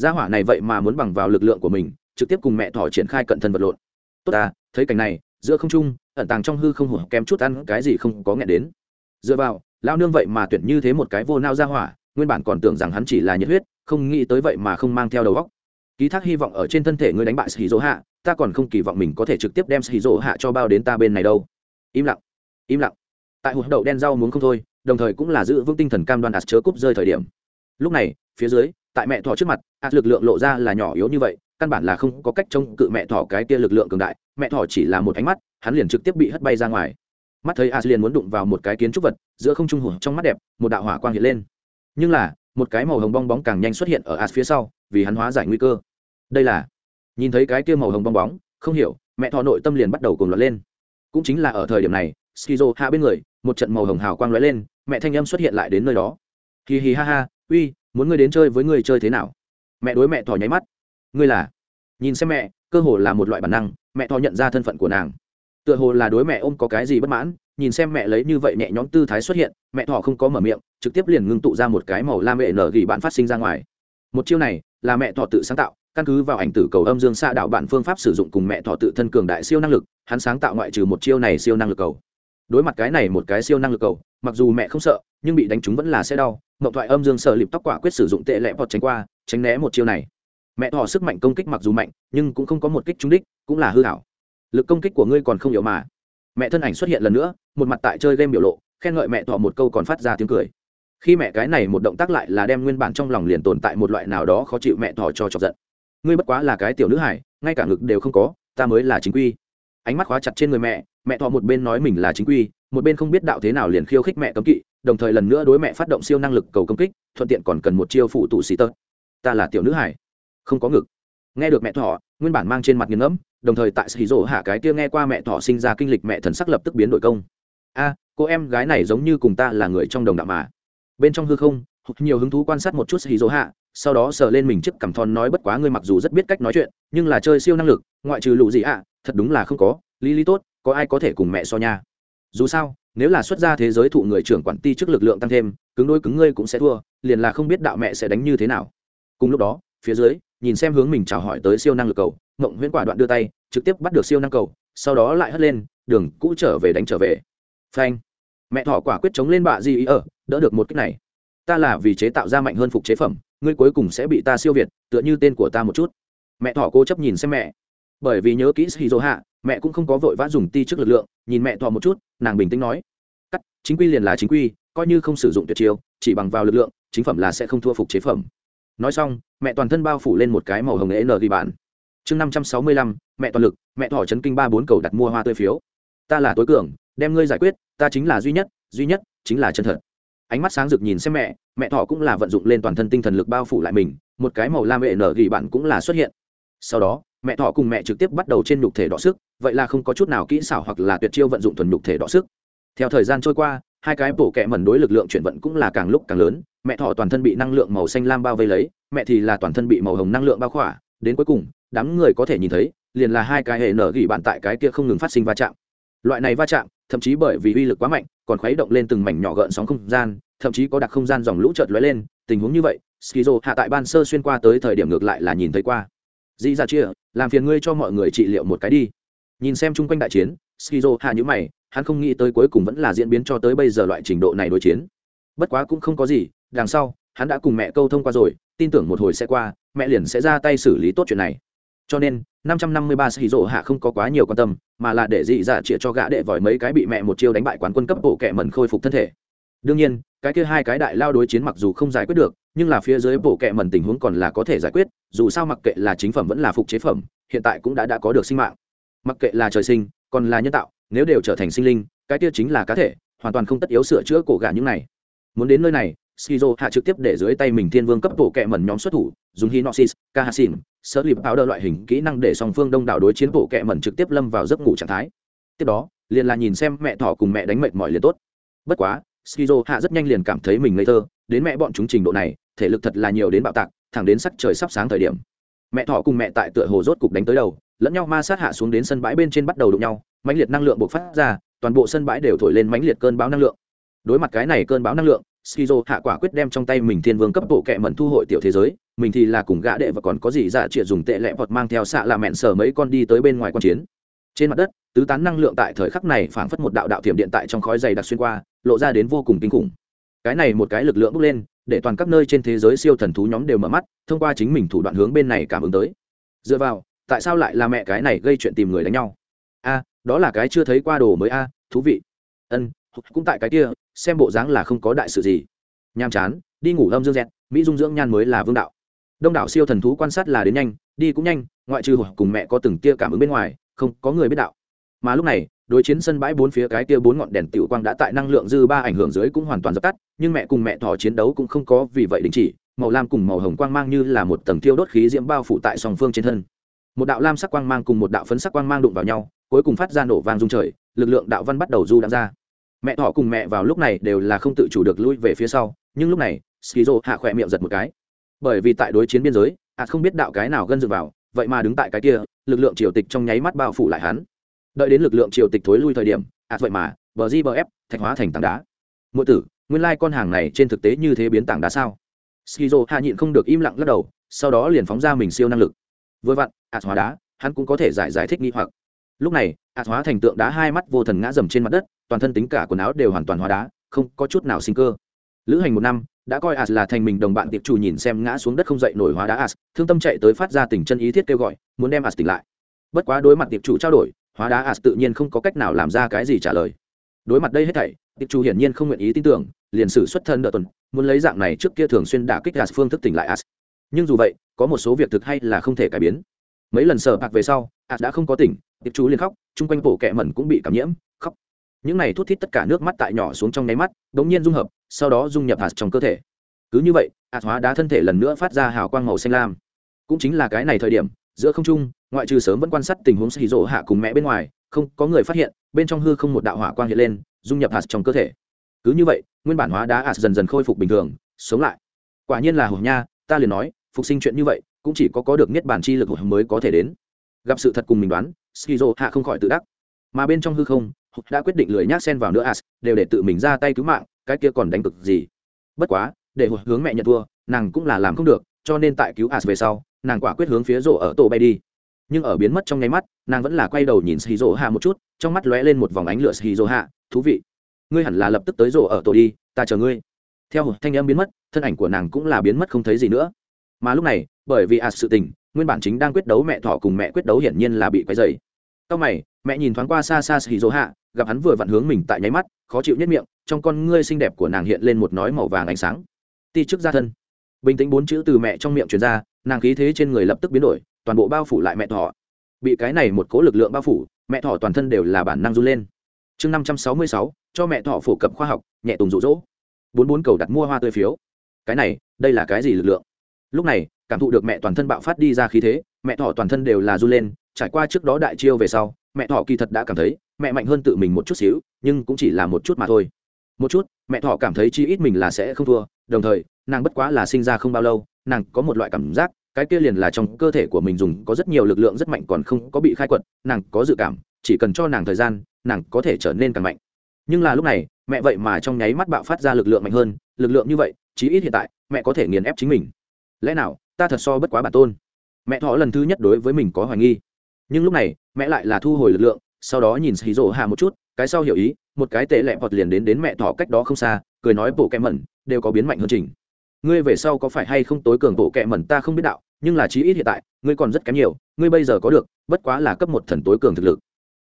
gia hỏa này vậy mà muốn bằng vào lực lượng của mình, trực tiếp cùng mẹ thỏ triển khai cận thân vật lộn. Tốt ta, thấy cảnh này, giữa không trung, ẩn tàng trong hư không hổ kém chút ăn cái gì không có nghe đến. Dựa vào lao nương vậy mà tuyển như thế một cái vô nao gia hỏa, nguyên bản còn tưởng rằng hắn chỉ là nhiệt huyết, không nghĩ tới vậy mà không mang theo đầu óc. Ký thác hy vọng ở trên thân thể ngươi đánh bại sĩ dỗ hạ, ta còn không kỳ vọng mình có thể trực tiếp đem sĩ dỗ hạ cho bao đến ta bên này đâu. Im lặng im lặng. Tại hụt đậu đen rau muốn không thôi, đồng thời cũng là giữ vững tinh thần cam đoan ạt chớ cúp rơi thời điểm. Lúc này, phía dưới tại mẹ thỏ trước mặt ạt lực lượng lộ ra là nhỏ yếu như vậy, căn bản là không có cách chống cự mẹ thỏ cái kia lực lượng cường đại. Mẹ thỏ chỉ là một ánh mắt, hắn liền trực tiếp bị hất bay ra ngoài. Mắt thấy ạt liền muốn đụng vào một cái kiến trúc vật, giữa không trung hủ trong mắt đẹp, một đạo hỏa quang hiện lên. Nhưng là, một cái màu hồng bong bóng càng nhanh xuất hiện ở ạt phía sau, vì hắn hóa giải nguy cơ. Đây là, nhìn thấy cái kia màu hồng bong bóng, không hiểu, mẹ thỏ nội tâm liền bắt đầu cùng loạt lên. Cũng chính là ở thời điểm này, skizo hạ bên người, một trận màu hồng hào quang lóe lên, mẹ thanh âm xuất hiện lại đến nơi đó. Hì hì ha ha, uy muốn ngươi đến chơi với ngươi chơi thế nào? Mẹ đối mẹ thỏ nháy mắt. Ngươi là? Nhìn xem mẹ, cơ hồ là một loại bản năng, mẹ thỏ nhận ra thân phận của nàng. Tựa hồ là đối mẹ ôm có cái gì bất mãn, nhìn xem mẹ lấy như vậy nhẹ nhõm tư thái xuất hiện, mẹ thỏ không có mở miệng, trực tiếp liền ngưng tụ ra một cái màu lam mẹ nở gỉ bạn phát sinh ra ngoài. Một chiêu này là mẹ thỏ tự sáng tạo, căn cứ vào ảnh tử cầu âm dương xa đạo bản phương pháp sử dụng cùng mẹ thọ tự thân cường đại siêu năng lực, hắn sáng tạo ngoại trừ một chiêu này siêu năng lực cầu. Đối mặt cái này một cái siêu năng lực cầu, mặc dù mẹ không sợ, nhưng bị đánh trúng vẫn là sẽ đau mậu thoại âm dương sợ lịp tóc quả quyết sử dụng tệ lẹ vọt tránh qua, tránh né một chiêu này. Mẹ thọ sức mạnh công kích mặc dù mạnh, nhưng cũng không có một kích trúng đích, cũng là hư hảo. Lực công kích của ngươi còn không hiểu mà. Mẹ thân ảnh xuất hiện lần nữa, một mặt tại chơi game biểu lộ, khen ngợi mẹ thọ một câu còn phát ra tiếng cười. Khi mẹ cái này một động tác lại là đem nguyên bản trong lòng liền tồn tại một loại nào đó khó chịu mẹ thọ cho chọc giận. Ngươi bất quá là cái tiểu nữ hải ngay cả ngực đều không có, ta mới là chính quy. Ánh mắt khóa chặt trên người mẹ mẹ thọ một bên nói mình là chính quy, một bên không biết đạo thế nào liền khiêu khích mẹ cấm kỵ đồng thời lần nữa đối mẹ phát động siêu năng lực cầu công kích, thuận tiện còn cần một chiêu phụ tụ xì tơ ta là tiểu nữ hải. Không có ngực. Nghe được mẹ thọ nguyên bản mang trên mặt nghiền ngẫm, đồng thời tại xì rỗ hạ cái kia nghe qua mẹ thọ sinh ra kinh lịch mẹ thần sắc lập tức biến đổi công. A, cô em gái này giống như cùng ta là người trong đồng đạo mà. Bên trong hư không nhiều hứng thú quan sát một chút xì rỗ hạ, sau đó sờ lên mình chiếc cằm thon nói bất quá ngươi mặc dù rất biết cách nói chuyện, nhưng là chơi siêu năng lực, ngoại trừ lụ gì ạ, thật đúng là không có. Lý lý tốt, có ai có thể cùng mẹ so nha? Dù sao nếu là xuất ra thế giới thụ người trưởng quản ti trước lực lượng tăng thêm, cứng đôi cứng ngươi cũng sẽ thua, liền là không biết đạo mẹ sẽ đánh như thế nào. Cùng lúc đó, phía dưới, nhìn xem hướng mình chào hỏi tới siêu năng lực cầu mộng huyễn quả đoạn đưa tay, trực tiếp bắt được siêu năng cầu, sau đó lại hất lên, đường cũ trở về đánh trở về. Phanh. Mẹ thỏ quả quyết chống lên bạ gì ý ở, đỡ được một cách này. Ta là vì chế tạo ra mạnh hơn phục chế phẩm, ngươi cuối cùng sẽ bị ta siêu việt, tựa như tên của ta một chút. Mẹ thỏ cố chấp nhìn xem mẹ. Bởi vì nhớ kỹ shizu hạ mẹ cũng không có vội vã dùng ti trước lực lượng, nhìn mẹ thỏ một chút nàng bình tĩnh nói, cắt, chính quy liền là chính quy, coi như không sử dụng tuyệt chiêu, chỉ bằng vào lực lượng, chính phẩm là sẽ không thua phục chế phẩm. Nói xong, mẹ toàn thân bao phủ lên một cái màu hồng n ghi bản chương năm trăm sáu mươi lăm, mẹ toàn lực, mẹ thỏ chấn kinh ba bốn cầu đặt mua hoa tươi phiếu. Ta là tối cường, đem ngươi giải quyết, ta chính là duy nhất duy nhất chính là chân thật. Ánh mắt sáng rực nhìn xem mẹ mẹ thỏ cũng là vận dụng lên toàn thân tinh thần lực bao phủ lại mình, một cái màu lam mẹ nở gỉ bạn cũng là xuất hiện. Sau đó mẹ thỏ cùng mẹ trực tiếp bắt đầu trên nhục thể đọ sức, vậy là không có chút nào kỹ xảo hoặc là tuyệt chiêu vận dụng thuần nhục thể đọ sức. Theo thời gian trôi qua, hai cái bổ kẹ mẩn đối lực lượng chuyển vận cũng là càng lúc càng lớn, mẹ thỏ toàn thân bị năng lượng màu xanh lam bao vây lấy, mẹ thì là toàn thân bị màu hồng năng lượng bao khỏa, đến cuối cùng, đám người có thể nhìn thấy, liền là hai cái hệ nở gỉ bạn tại cái kia không ngừng phát sinh va chạm. Loại này va chạm, thậm chí bởi vì uy lực quá mạnh, còn khuấy động lên từng mảnh nhỏ gợn sóng không gian, thậm chí có đặc không gian dòng lũ chợt lóe lên, tình huống như vậy, skizo hạ tại ban sơ xuyên qua tới thời điểm ngược lại là nhìn thấy qua. Dĩ ra chia làm phiền ngươi cho mọi người trị liệu một cái đi. Nhìn xem chung quanh đại chiến, skizo hạ nhữ mày, hắn không nghĩ tới cuối cùng vẫn là diễn biến cho tới bây giờ loại trình độ này đối chiến. Bất quá cũng không có gì, đằng sau, hắn đã cùng mẹ câu thông qua rồi, tin tưởng một hồi sẽ qua, mẹ liền sẽ ra tay xử lý tốt chuyện này. Cho nên 553 sĩ hạ không có quá nhiều quan tâm, mà là để dị dạ chĩa cho gã đệ vòi mấy cái bị mẹ một chiêu đánh bại quán quân cấp bộ kệ mẩn khôi phục thân thể. Đương nhiên, cái kia hai cái đại lao đối chiến mặc dù không giải quyết được nhưng là phía dưới bộ kệ mẩn tình huống còn là có thể giải quyết, dù sao mặc kệ là chính phẩm vẫn là phục chế phẩm, hiện tại cũng đã đã có được sinh mạng. Mặc kệ là trời sinh, còn là nhân tạo, nếu đều trở thành sinh linh, cái kia chính là cá thể, hoàn toàn không tất yếu sửa chữa cổ gà những này. Muốn đến nơi này, skizo hạ trực tiếp để dưới tay mình thiên vương cấp bộ kệ mẩn nhóm xuất thủ, dùng hinoxis kahasin sơ lip áo đơ loại hình kỹ năng để song phương đông đảo đối chiến bộ kệ mẩn trực tiếp lâm vào giấc ngủ trạng thái. Tiếp đó, liền là nhìn xem mẹ thỏ cùng mẹ đánh mệt mỏi liền tốt. Bất quá, skizo hạ rất nhanh liền cảm thấy mình ngây thơ, đến mẹ bọn chúng trình độ này thể lực thật là nhiều đến bạo tạc, thẳng đến sắc trời sắp sáng thời điểm. Mẹ thỏ cùng mẹ tại tựa hồ rốt cục đánh tới đầu, lẫn nhau ma sát hạ xuống đến sân bãi bên trên bắt đầu đụng nhau, mãnh liệt năng lượng bộc phát ra, toàn bộ sân bãi đều thổi lên mãnh liệt cơn bão năng lượng. Đối mặt cái này cơn bão năng lượng, skizo hạ quả quyết đem trong tay mình thiên vương cấp bộ kệ mẩn thu hội tiểu thế giới, mình thì là cùng gã đệ và còn có gì dạ triệt dùng tệ lẽ vọt mang theo xạ là mẹn sở mấy con đi tới bên ngoài quan chiến. Trên mặt đất, tứ tán năng lượng tại thời khắc này phảng phất một đạo đạo thiểm điện tại trong khói dày đặc xuyên qua, lộ ra đến vô cùng kinh khủng. Cái này một cái lực lượng bốc lên để toàn các nơi trên thế giới siêu thần thú nhóm đều mở mắt, thông qua chính mình thủ đoạn hướng bên này cảm ứng tới. Dựa vào, tại sao lại là mẹ cái này gây chuyện tìm người đánh nhau? A, đó là cái chưa thấy qua đồ mới a, thú vị. Ân, cũng tại cái kia, xem bộ dáng là không có đại sự gì. Nhàm chán, đi ngủ lâm dương dẹt, mỹ dung dưỡng nhan mới là vương đạo. Đông đảo siêu thần thú quan sát là đến nhanh, đi cũng nhanh, ngoại trừ cùng mẹ có từng tia cảm ứng bên ngoài, không có người biết đạo. Mà lúc này đối chiến sân bãi bốn phía cái kia bốn ngọn đèn tiểu quang đã tại năng lượng dư ba ảnh hưởng dưới cũng hoàn toàn dập tắt, nhưng mẹ cùng mẹ thỏ chiến đấu cũng không có vì vậy đình chỉ, màu lam cùng màu hồng quang mang như là một tầng thiêu đốt khí diễm bao phủ tại song phương trên thân. Một đạo lam sắc quang mang cùng một đạo phấn sắc quang mang đụng vào nhau, cuối cùng phát ra nổ vang rung trời, lực lượng đạo văn bắt đầu du đang ra. Mẹ thỏ cùng mẹ vào lúc này đều là không tự chủ được lui về phía sau, nhưng lúc này, skizo hạ khỏe miệng giật một cái. Bởi vì tại đối chiến biên giới ạt không biết đạo cái nào gân dựng vào, vậy mà đứng tại cái kia, lực lượng triều tịch trong nháy mắt bao phủ lại hắn đợi đến lực lượng triều tịch thối lui thời điểm ạt vậy mà, bờ di bờ ép, thạch hóa thành tảng đá. Mỗi tử, nguyên lai、like、con hàng này trên thực tế như thế biến tảng đá sao? Skizo hạ nhịn không được im lặng lắc đầu, sau đó liền phóng ra mình siêu năng lực. Vừa vặn ạt hóa đá, hắn cũng có thể giải giải thích nghi hoặc. Lúc này ạt hóa thành tượng đá hai mắt vô thần ngã dầm trên mặt đất, toàn thân tính cả quần áo đều hoàn toàn hóa đá, không có chút nào sinh cơ. Lữ hành một năm, đã coi as là thành mình đồng bạn tiệp chủ nhìn xem ngã xuống đất không dậy nổi hóa đá as, thương tâm chạy tới phát ra tình chân ý thiết kêu gọi, muốn đem as tỉnh lại. Bất quá đối mặt tiệp chủ trao đổi hóa đá as tự nhiên không có cách nào làm ra cái gì trả lời. Đối mặt đây hết thảy tiệp chủ hiển nhiên không nguyện ý tin tưởng, liền sử xuất thân đợt tuần, muốn lấy dạng này trước kia thường xuyên đả kích as phương thức tỉnh lại as nhưng dù vậy, có một số việc thực hay là không thể cải biến. Mấy lần sở bạc về sau as đã không có tỉnh tiệp chủ liền khóc, chung quanh bộ kẹ mẩn cũng bị cảm nhiễm, khóc. Những này thút thít tất cả nước mắt tại nhỏ xuống trong nháy mắt, đống nhiên dung hợp, sau đó dung nhập As trong cơ thể. Cứ như vậy as hóa đá thân thể lần nữa phát ra hào quang màu xanh lam. Cũng chính là cái này thời điểm giữa không trung, ngoại trừ sớm vẫn quan sát tình huống xì rỗ hạ cùng mẹ bên ngoài, không, có người phát hiện, bên trong hư không một đạo hỏa quang hiện lên, dung nhập hạt trong cơ thể. Cứ như vậy, nguyên bản hóa đá hạt dần dần khôi phục bình thường, sống lại. Quả nhiên là hổ nha, ta liền nói, phục sinh chuyện như vậy, cũng chỉ có có được niết bản chi lực mới có thể đến. Gặp sự thật cùng mình đoán skizo hạ không khỏi tự đắc. Mà bên trong hư không đã quyết định lười nhác xen vào nữa as đều để tự mình ra tay cứu mạng, cái kia còn đánh cực gì. Bất quá, để hướng mẹ nhận thua, nàng cũng là làm không được, cho nên tại cứu as về sau nàng quả quyết hướng phía rổ ở tổ bay đi nhưng ở biến mất trong nháy mắt nàng vẫn là quay đầu nhìn xì rổ hạ một chút trong mắt lóe lên một vòng ánh lửa xì rổ hạ thú vị ngươi hẳn là lập tức tới rổ ở tổ đi ta chờ ngươi theo thanh âm biến mất thân ảnh của nàng cũng là biến mất không thấy gì nữa mà lúc này bởi vì à sự tình nguyên bản chính đang quyết đấu mẹ thỏ cùng mẹ quyết đấu hiển nhiên là bị quấy dày sau mày, mẹ nhìn thoáng qua xa xa Shizuo Hạ, gặp hắn vừa vặn hướng mình tại nháy mắt, khó chịu nhất miệng, trong con ngươi xinh đẹp của nàng hiện lên một nói màu vàng ánh sáng. Ti trước gia thân. Bình tĩnh bốn chữ từ mẹ trong miệng truyền ra, nàng khí thế trên người lập tức biến đổi, toàn bộ bao phủ lại mẹ thỏ. Bị cái này một cố lực lượng bao phủ, mẹ thỏ toàn thân đều là bản năng run lên. Chương năm trăm sáu mươi sáu, cho mẹ thỏ phổ cập khoa học, nhẹ tùng dụ dỗ. Bốn bốn cầu đặt mua hoa tươi phiếu. Cái này, đây là cái gì lực lượng? Lúc này, cảm thụ được mẹ toàn thân bạo phát đi ra khí thế, mẹ thỏ toàn thân đều là run lên, trải qua trước đó đại chiêu về sau mẹ thọ kỳ thật đã cảm thấy mẹ mạnh hơn tự mình một chút xíu nhưng cũng chỉ là một chút mà thôi một chút mẹ thọ cảm thấy chi ít mình là sẽ không thua đồng thời nàng bất quá là sinh ra không bao lâu nàng có một loại cảm giác, cái kia liền là trong cơ thể của mình dùng có rất nhiều lực lượng rất mạnh còn không có bị khai quật, nàng có dự cảm, chỉ cần cho nàng thời gian, nàng có thể trở nên càng mạnh. Nhưng là lúc này, mẹ vậy mà trong nháy mắt bạo phát ra lực lượng mạnh hơn, lực lượng như vậy, chí ít hiện tại, mẹ có thể nghiền ép chính mình. Lẽ nào, ta thật so bất quá bản tôn? Mẹ thọ lần thứ nhất đối với mình có hoài nghi. Nhưng lúc này, mẹ lại là thu hồi lực lượng, sau đó nhìn xì rổ hạ một chút, cái sau hiểu ý, một cái tệ lẹ vọt liền đến đến mẹ thọ cách đó không xa, cười nói bộ kẹ mẩn, đều có biến mạnh hơn trình ngươi về sau có phải hay không tối cường bộ kệ mẩn ta không biết đạo, nhưng là chí ít hiện tại, ngươi còn rất kém nhiều, ngươi bây giờ có được, bất quá là cấp một thần tối cường thực lực.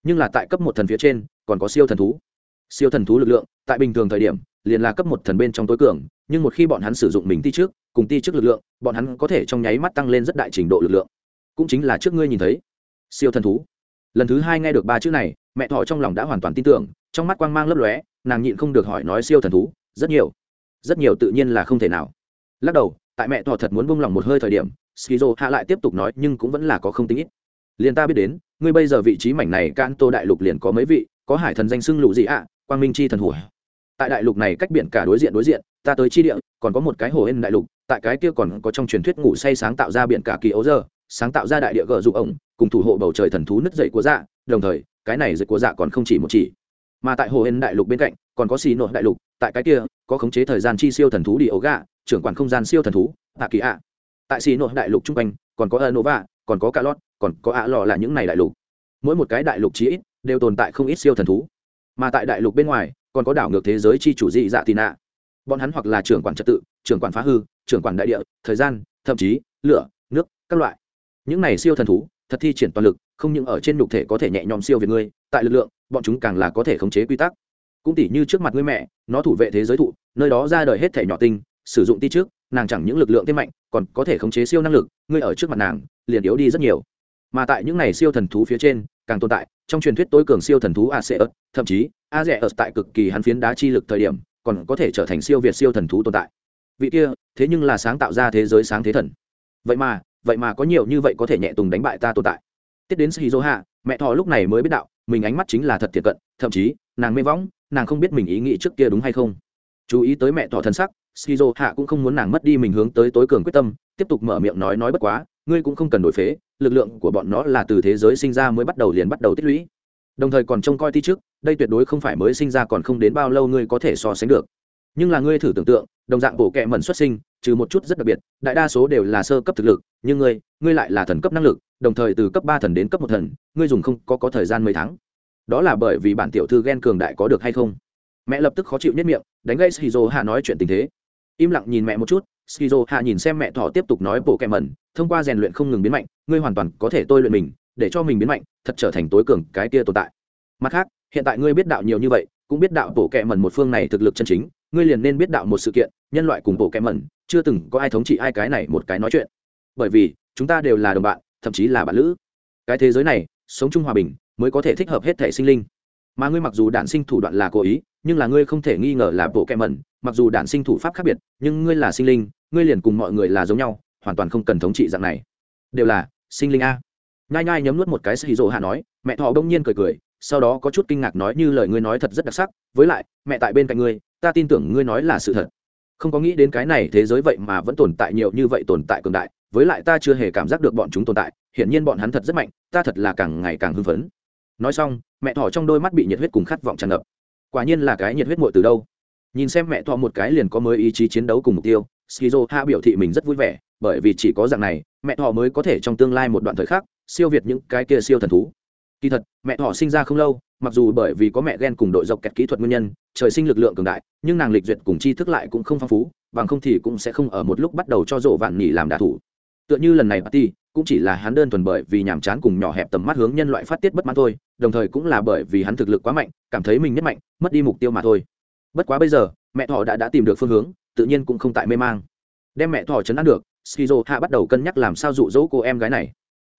Nhưng là tại cấp một thần phía trên, còn có siêu thần thú. Siêu thần thú lực lượng, tại bình thường thời điểm, liền là cấp một thần bên trong tối cường, nhưng một khi bọn hắn sử dụng mình ti trước, cùng ti trước lực lượng, bọn hắn có thể trong nháy mắt tăng lên rất đại trình độ lực lượng. Cũng chính là trước ngươi nhìn thấy. Siêu thần thú. Lần thứ hai nghe được ba chữ này, mẹ thọ trong lòng đã hoàn toàn tin tưởng, trong mắt quang mang lấp lóe, nàng nhịn không được hỏi nói siêu thần thú, rất nhiều. Rất nhiều tự nhiên là không thể nào lắc đầu, tại mẹ thọ thật muốn buông lỏng một hơi thời điểm, skizo hạ lại tiếp tục nói, nhưng cũng vẫn là có không tính ít. Liền ta biết đến, ngươi bây giờ vị trí mảnh này can tô đại lục liền có mấy vị, có hải thần danh xưng lụ gì ạ, quang minh chi thần hủa. Tại đại lục này cách biển cả đối diện đối diện, ta tới chi địa, còn có một cái hồ hên đại lục, tại cái kia còn có trong truyền thuyết ngủ say sáng tạo ra biển cả kỳ ấu giờ, sáng tạo ra đại địa gờ dụ ổng, cùng thủ hộ bầu trời thần thú nứt dậy của dạ đồng thời, cái này dậy của dạ còn không chỉ một chỉ. Mà tại hồ hên đại lục bên cạnh, còn có xì nội đại lục, tại cái kia, có khống chế thời gian chi siêu thần thú đi ấu gà trưởng quản không gian siêu thần thú tạ kỳ ạ. Tại xì nội đại lục chung quanh còn có Anova, còn có cà lót còn có ạ lò là những này đại lục. Mỗi một cái đại lục chí ít đều tồn tại không ít siêu thần thú. Mà tại đại lục bên ngoài còn có đảo ngược thế giới chi chủ dị dạ tị nạ. Bọn hắn hoặc là trưởng quản trật tự trưởng quản phá hư trưởng quản đại địa thời gian thậm chí lửa nước các loại. Những này siêu thần thú thật thi triển toàn lực không những ở trên nhục thể có thể nhẹ nhõm siêu việt ngươi tại lực lượng bọn chúng càng là có thể khống chế quy tắc. Cũng tỉ như trước mặt ngươi mẹ nó thủ vệ thế giới thụ nơi đó ra đời hết thể nhỏ tinh sử dụng ti trước, nàng chẳng những lực lượng thêm mạnh, còn có thể khống chế siêu năng lực, ngươi ở trước mặt nàng, liền yếu đi rất nhiều. Mà tại những này siêu thần thú phía trên, càng tồn tại, trong truyền thuyết tối cường siêu thần thú a sẽ ớt thậm chí a rẻ ớt tại cực kỳ hắn phiến đá chi lực thời điểm, còn có thể trở thành siêu việt siêu thần thú tồn tại. Vị kia, thế nhưng là sáng tạo ra thế giới sáng thế thần. Vậy mà vậy mà có nhiều như vậy có thể nhẹ tùng đánh bại ta tồn tại. Tiếp đến shizu hạ mẹ thọ lúc này mới biết đạo, mình ánh mắt chính là thật thiệt cận, thậm chí, nàng mê võng, nàng không biết mình ý nghĩ trước kia đúng hay không. Chú ý tới mẹ thọ thân sắc shizu hạ cũng không muốn nàng mất đi mình hướng tới tối cường quyết tâm, tiếp tục mở miệng nói nói bất quá, ngươi cũng không cần đổi phế, lực lượng của bọn nó là từ thế giới sinh ra mới bắt đầu liền bắt đầu tích lũy. Đồng thời còn trông coi ti trước, đây tuyệt đối không phải mới sinh ra còn không đến bao lâu ngươi có thể so sánh được. Nhưng là ngươi thử tưởng tượng, đồng dạng bộ kệ mẩn xuất sinh, trừ một chút rất đặc biệt, đại đa số đều là sơ cấp thực lực, nhưng ngươi ngươi lại là thần cấp năng lực, đồng thời từ cấp ba thần đến cấp một thần, ngươi dùng không có có thời gian mấy tháng. Đó là bởi vì bản tiểu thư ghen cường đại có được hay không? Mẹ lập tức khó chịu nhất miệng, đánh gây shizu hạ nói chuyện tình thế im lặng nhìn mẹ một chút shizu hạ nhìn xem mẹ thỏ tiếp tục nói bộ kệ mẩn, thông qua rèn luyện không ngừng biến mạnh, ngươi hoàn toàn có thể tôi luyện mình, để cho mình biến mạnh, thật trở thành tối cường cái kia tồn tại. Mặt khác, hiện tại ngươi biết đạo nhiều như vậy, cũng biết đạo bộ kệ mẩn một phương này thực lực chân chính, ngươi liền nên biết đạo một sự kiện, nhân loại cùng bộ kệ mẩn, chưa từng có ai thống trị ai cái này một cái nói chuyện. Bởi vì, chúng ta đều là đồng bạn, thậm chí là bạn lữ. Cái thế giới này, sống chung hòa bình, mới có thể thích hợp hết thể sinh linh. Mà ngươi mặc dù đản sinh thủ đoạn là cố ý nhưng là ngươi không thể nghi ngờ là bộ kẹ mẩn, mặc dù đản sinh thủ pháp khác biệt, nhưng ngươi là sinh linh, ngươi liền cùng mọi người là giống nhau, hoàn toàn không cần thống trị dạng này. Đều là, sinh linh a. Nhai nhai nhấm nuốt một cái xì rộ hạ nói, mẹ thọ đông nhiên cười cười, sau đó có chút kinh ngạc nói như lời ngươi nói thật rất đặc sắc, với lại, mẹ tại bên cạnh ngươi, ta tin tưởng ngươi nói là sự thật. Không có nghĩ đến cái này thế giới vậy mà vẫn tồn tại nhiều như vậy tồn tại cường đại, với lại ta chưa hề cảm giác được bọn chúng tồn tại, hiển nhiên bọn hắn thật rất mạnh, ta thật là càng ngày càng hưng phấn. Nói xong, mẹ thỏ trong đôi mắt bị nhiệt huyết cùng khát vọng tràn ngập quả nhiên là cái nhiệt huyết muội từ đâu. Nhìn xem mẹ thọ một cái liền có mới ý chí chiến đấu cùng mục tiêu, skizo ha biểu thị mình rất vui vẻ, bởi vì chỉ có dạng này, mẹ thọ mới có thể trong tương lai một đoạn thời khắc, siêu việt những cái kia siêu thần thú. Kỳ thật, mẹ thọ sinh ra không lâu, mặc dù bởi vì có mẹ ghen cùng đội dọc kẹt kỹ thuật nguyên nhân, trời sinh lực lượng cường đại, nhưng nàng lịch duyệt cùng tri thức lại cũng không phong phú, bằng không thì cũng sẽ không ở một lúc bắt đầu cho rộ vạn nhỉ làm đạ thủ. Tựa như lần này party cũng chỉ là hắn đơn thuần bởi vì nhàm chán cùng nhỏ hẹp tầm mắt hướng nhân loại phát tiết bất mãn thôi, đồng thời cũng là bởi vì hắn thực lực quá mạnh, cảm thấy mình nhất mạnh, mất đi mục tiêu mà thôi. Bất quá bây giờ, mẹ thỏ đã đã tìm được phương hướng, tự nhiên cũng không tại mê mang. Đem mẹ thỏ chấn an được, skizo hạ bắt đầu cân nhắc làm sao dụ dỗ cô em gái này.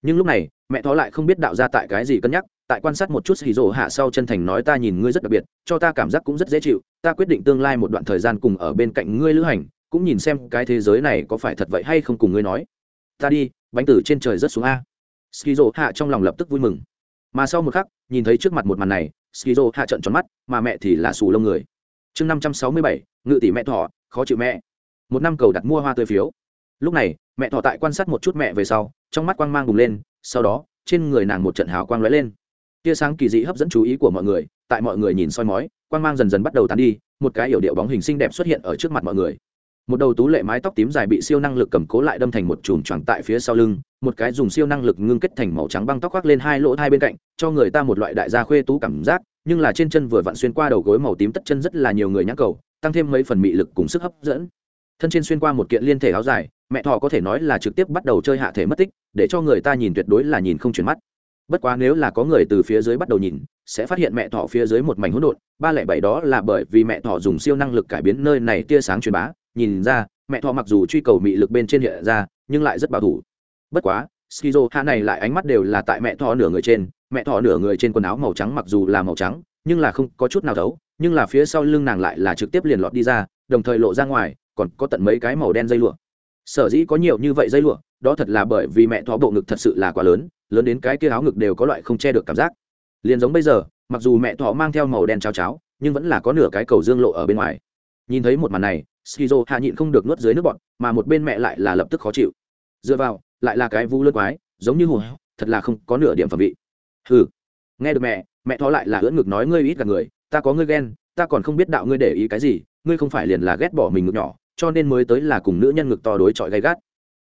Nhưng lúc này, mẹ thỏ lại không biết đạo ra tại cái gì cân nhắc, tại quan sát một chút Skizo hạ sau chân thành nói ta nhìn ngươi rất đặc biệt, cho ta cảm giác cũng rất dễ chịu, ta quyết định tương lai một đoạn thời gian cùng ở bên cạnh ngươi lữ hành, cũng nhìn xem cái thế giới này có phải thật vậy hay không cùng ngươi nói. Ta đi bánh tử trên trời rất xuống a. Skizo hạ trong lòng lập tức vui mừng. Mà sau một khắc, nhìn thấy trước mặt một màn này, skizo hạ trận tròn mắt, mà mẹ thì là xù lông người. Chương năm trăm sáu mươi bảy, ngự tỷ mẹ thỏ khó chịu mẹ. Một năm cầu đặt mua hoa tươi phiếu. Lúc này, mẹ thỏ tại quan sát một chút mẹ về sau, trong mắt quang mang bùng lên, sau đó, trên người nàng một trận hào quang lóe lên. Tia sáng kỳ dị hấp dẫn chú ý của mọi người, tại mọi người nhìn soi mói, quang mang dần dần bắt đầu tán đi, một cái yểu điệu bóng hình xinh đẹp xuất hiện ở trước mặt mọi người một đầu tú lệ mái tóc tím dài bị siêu năng lực cầm cố lại đâm thành một chùm choàng tại phía sau lưng, một cái dùng siêu năng lực ngưng kết thành màu trắng băng tóc khoác lên hai lỗ hai bên cạnh, cho người ta một loại đại gia khuê tú cảm giác, nhưng là trên chân vừa vặn xuyên qua đầu gối màu tím tất chân rất là nhiều người nhãn cầu, tăng thêm mấy phần mị lực cùng sức hấp dẫn. Thân trên xuyên qua một kiện liên thể áo dài, mẹ thọ có thể nói là trực tiếp bắt đầu chơi hạ thể mất tích, để cho người ta nhìn tuyệt đối là nhìn không chuyển mắt. Bất quá nếu là có người từ phía dưới bắt đầu nhìn, sẽ phát hiện mẹ thọ phía dưới một mảnh hỗn độn, ba lẻ bảy đó là bởi vì mẹ thọ dùng siêu năng lực cải biến nơi này tia sáng truyền bá nhìn ra, mẹ thọ mặc dù truy cầu mị lực bên trên hiện ra, nhưng lại rất bảo thủ. Bất quá, skizo hạ này lại ánh mắt đều là tại mẹ thọ nửa người trên. Mẹ thọ nửa người trên quần áo màu trắng mặc dù là màu trắng, nhưng là không có chút nào thấu, nhưng là phía sau lưng nàng lại là trực tiếp liền lọt đi ra, đồng thời lộ ra ngoài, còn có tận mấy cái màu đen dây lụa. Sở dĩ có nhiều như vậy dây lụa, đó thật là bởi vì mẹ thọ bộ ngực thật sự là quá lớn lớn đến cái kia áo ngực đều có loại không che được cảm giác. Liền giống bây giờ, mặc dù mẹ thọ mang theo màu đen cháo cháo, nhưng vẫn là có nửa cái cầu dương lộ ở bên ngoài. Nhìn thấy một màn này skizo hạ nhịn không được nuốt dưới nước bọn mà một bên mẹ lại là lập tức khó chịu. Dựa vào, lại là cái vu lướt quái, giống như hồ thật là không có nửa điểm phẩm vị. Hừ. Nghe được mẹ mẹ thó lại là ưỡn ngực nói ngươi ít cả người, ta có ngươi ghen, ta còn không biết đạo ngươi để ý cái gì, ngươi không phải liền là ghét bỏ mình ngực nhỏ, cho nên mới tới là cùng nữ nhân ngực to đối chọi gay gắt.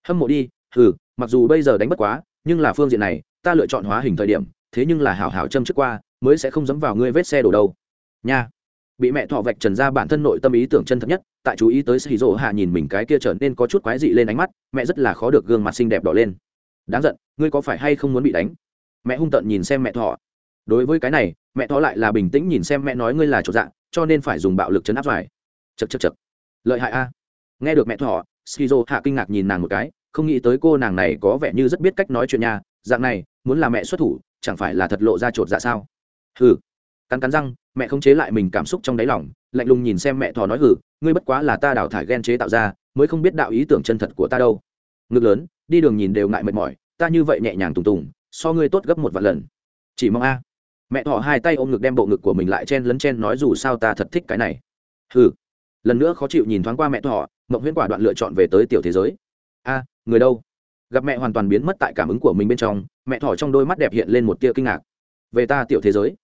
Hâm mộ đi, hừ, mặc dù bây giờ đánh bất quá, nhưng là phương diện này, ta lựa chọn hóa hình thời điểm, thế nhưng là hảo hảo châm trước qua, mới sẽ không dẫm vào ngươi vết xe đổ đâu. Nha bị mẹ thọ vạch trần ra bản thân nội tâm ý tưởng chân thật nhất, tại chú ý tới sĩ dỗ hạ nhìn mình cái kia trở nên có chút quái dị lên ánh mắt, mẹ rất là khó được gương mặt xinh đẹp đỏ lên. Đáng giận, ngươi có phải hay không muốn bị đánh? Mẹ hung tợn nhìn xem mẹ thọ. Đối với cái này, mẹ thọ lại là bình tĩnh nhìn xem mẹ nói ngươi là chỗ dạng cho nên phải dùng bạo lực chấn áp phải. Chật chật chật lợi hại a. Nghe được mẹ thọ skizo hạ kinh ngạc nhìn nàng một cái, không nghĩ tới cô nàng này có vẻ như rất biết cách nói chuyện nhà dạng này, muốn là mẹ xuất thủ, chẳng phải là thật lộ ra chột dạ sao? Hừ. Cắn cắn răng mẹ không chế lại mình cảm xúc trong đáy lòng lạnh lùng nhìn xem mẹ thò nói hừ ngươi bất quá là ta đào thải ghen chế tạo ra mới không biết đạo ý tưởng chân thật của ta đâu. Ngực lớn đi đường nhìn đều ngại mệt mỏi ta như vậy nhẹ nhàng tùng tùng so ngươi tốt gấp một vạn lần. Chỉ mong a. Mẹ thò hai tay ôm ngực đem bộ ngực của mình lại chen lấn chen nói dù sao ta thật thích cái này. Hừ. Lần nữa khó chịu nhìn thoáng qua mẹ thò, mộng huyễn quả đoạn lựa chọn về tới tiểu thế giới. A người đâu? Gặp mẹ hoàn toàn biến mất tại cảm ứng của mình bên trong mẹ thỏ trong đôi mắt đẹp hiện lên một tia kinh ngạc. Về ta tiểu thế giới.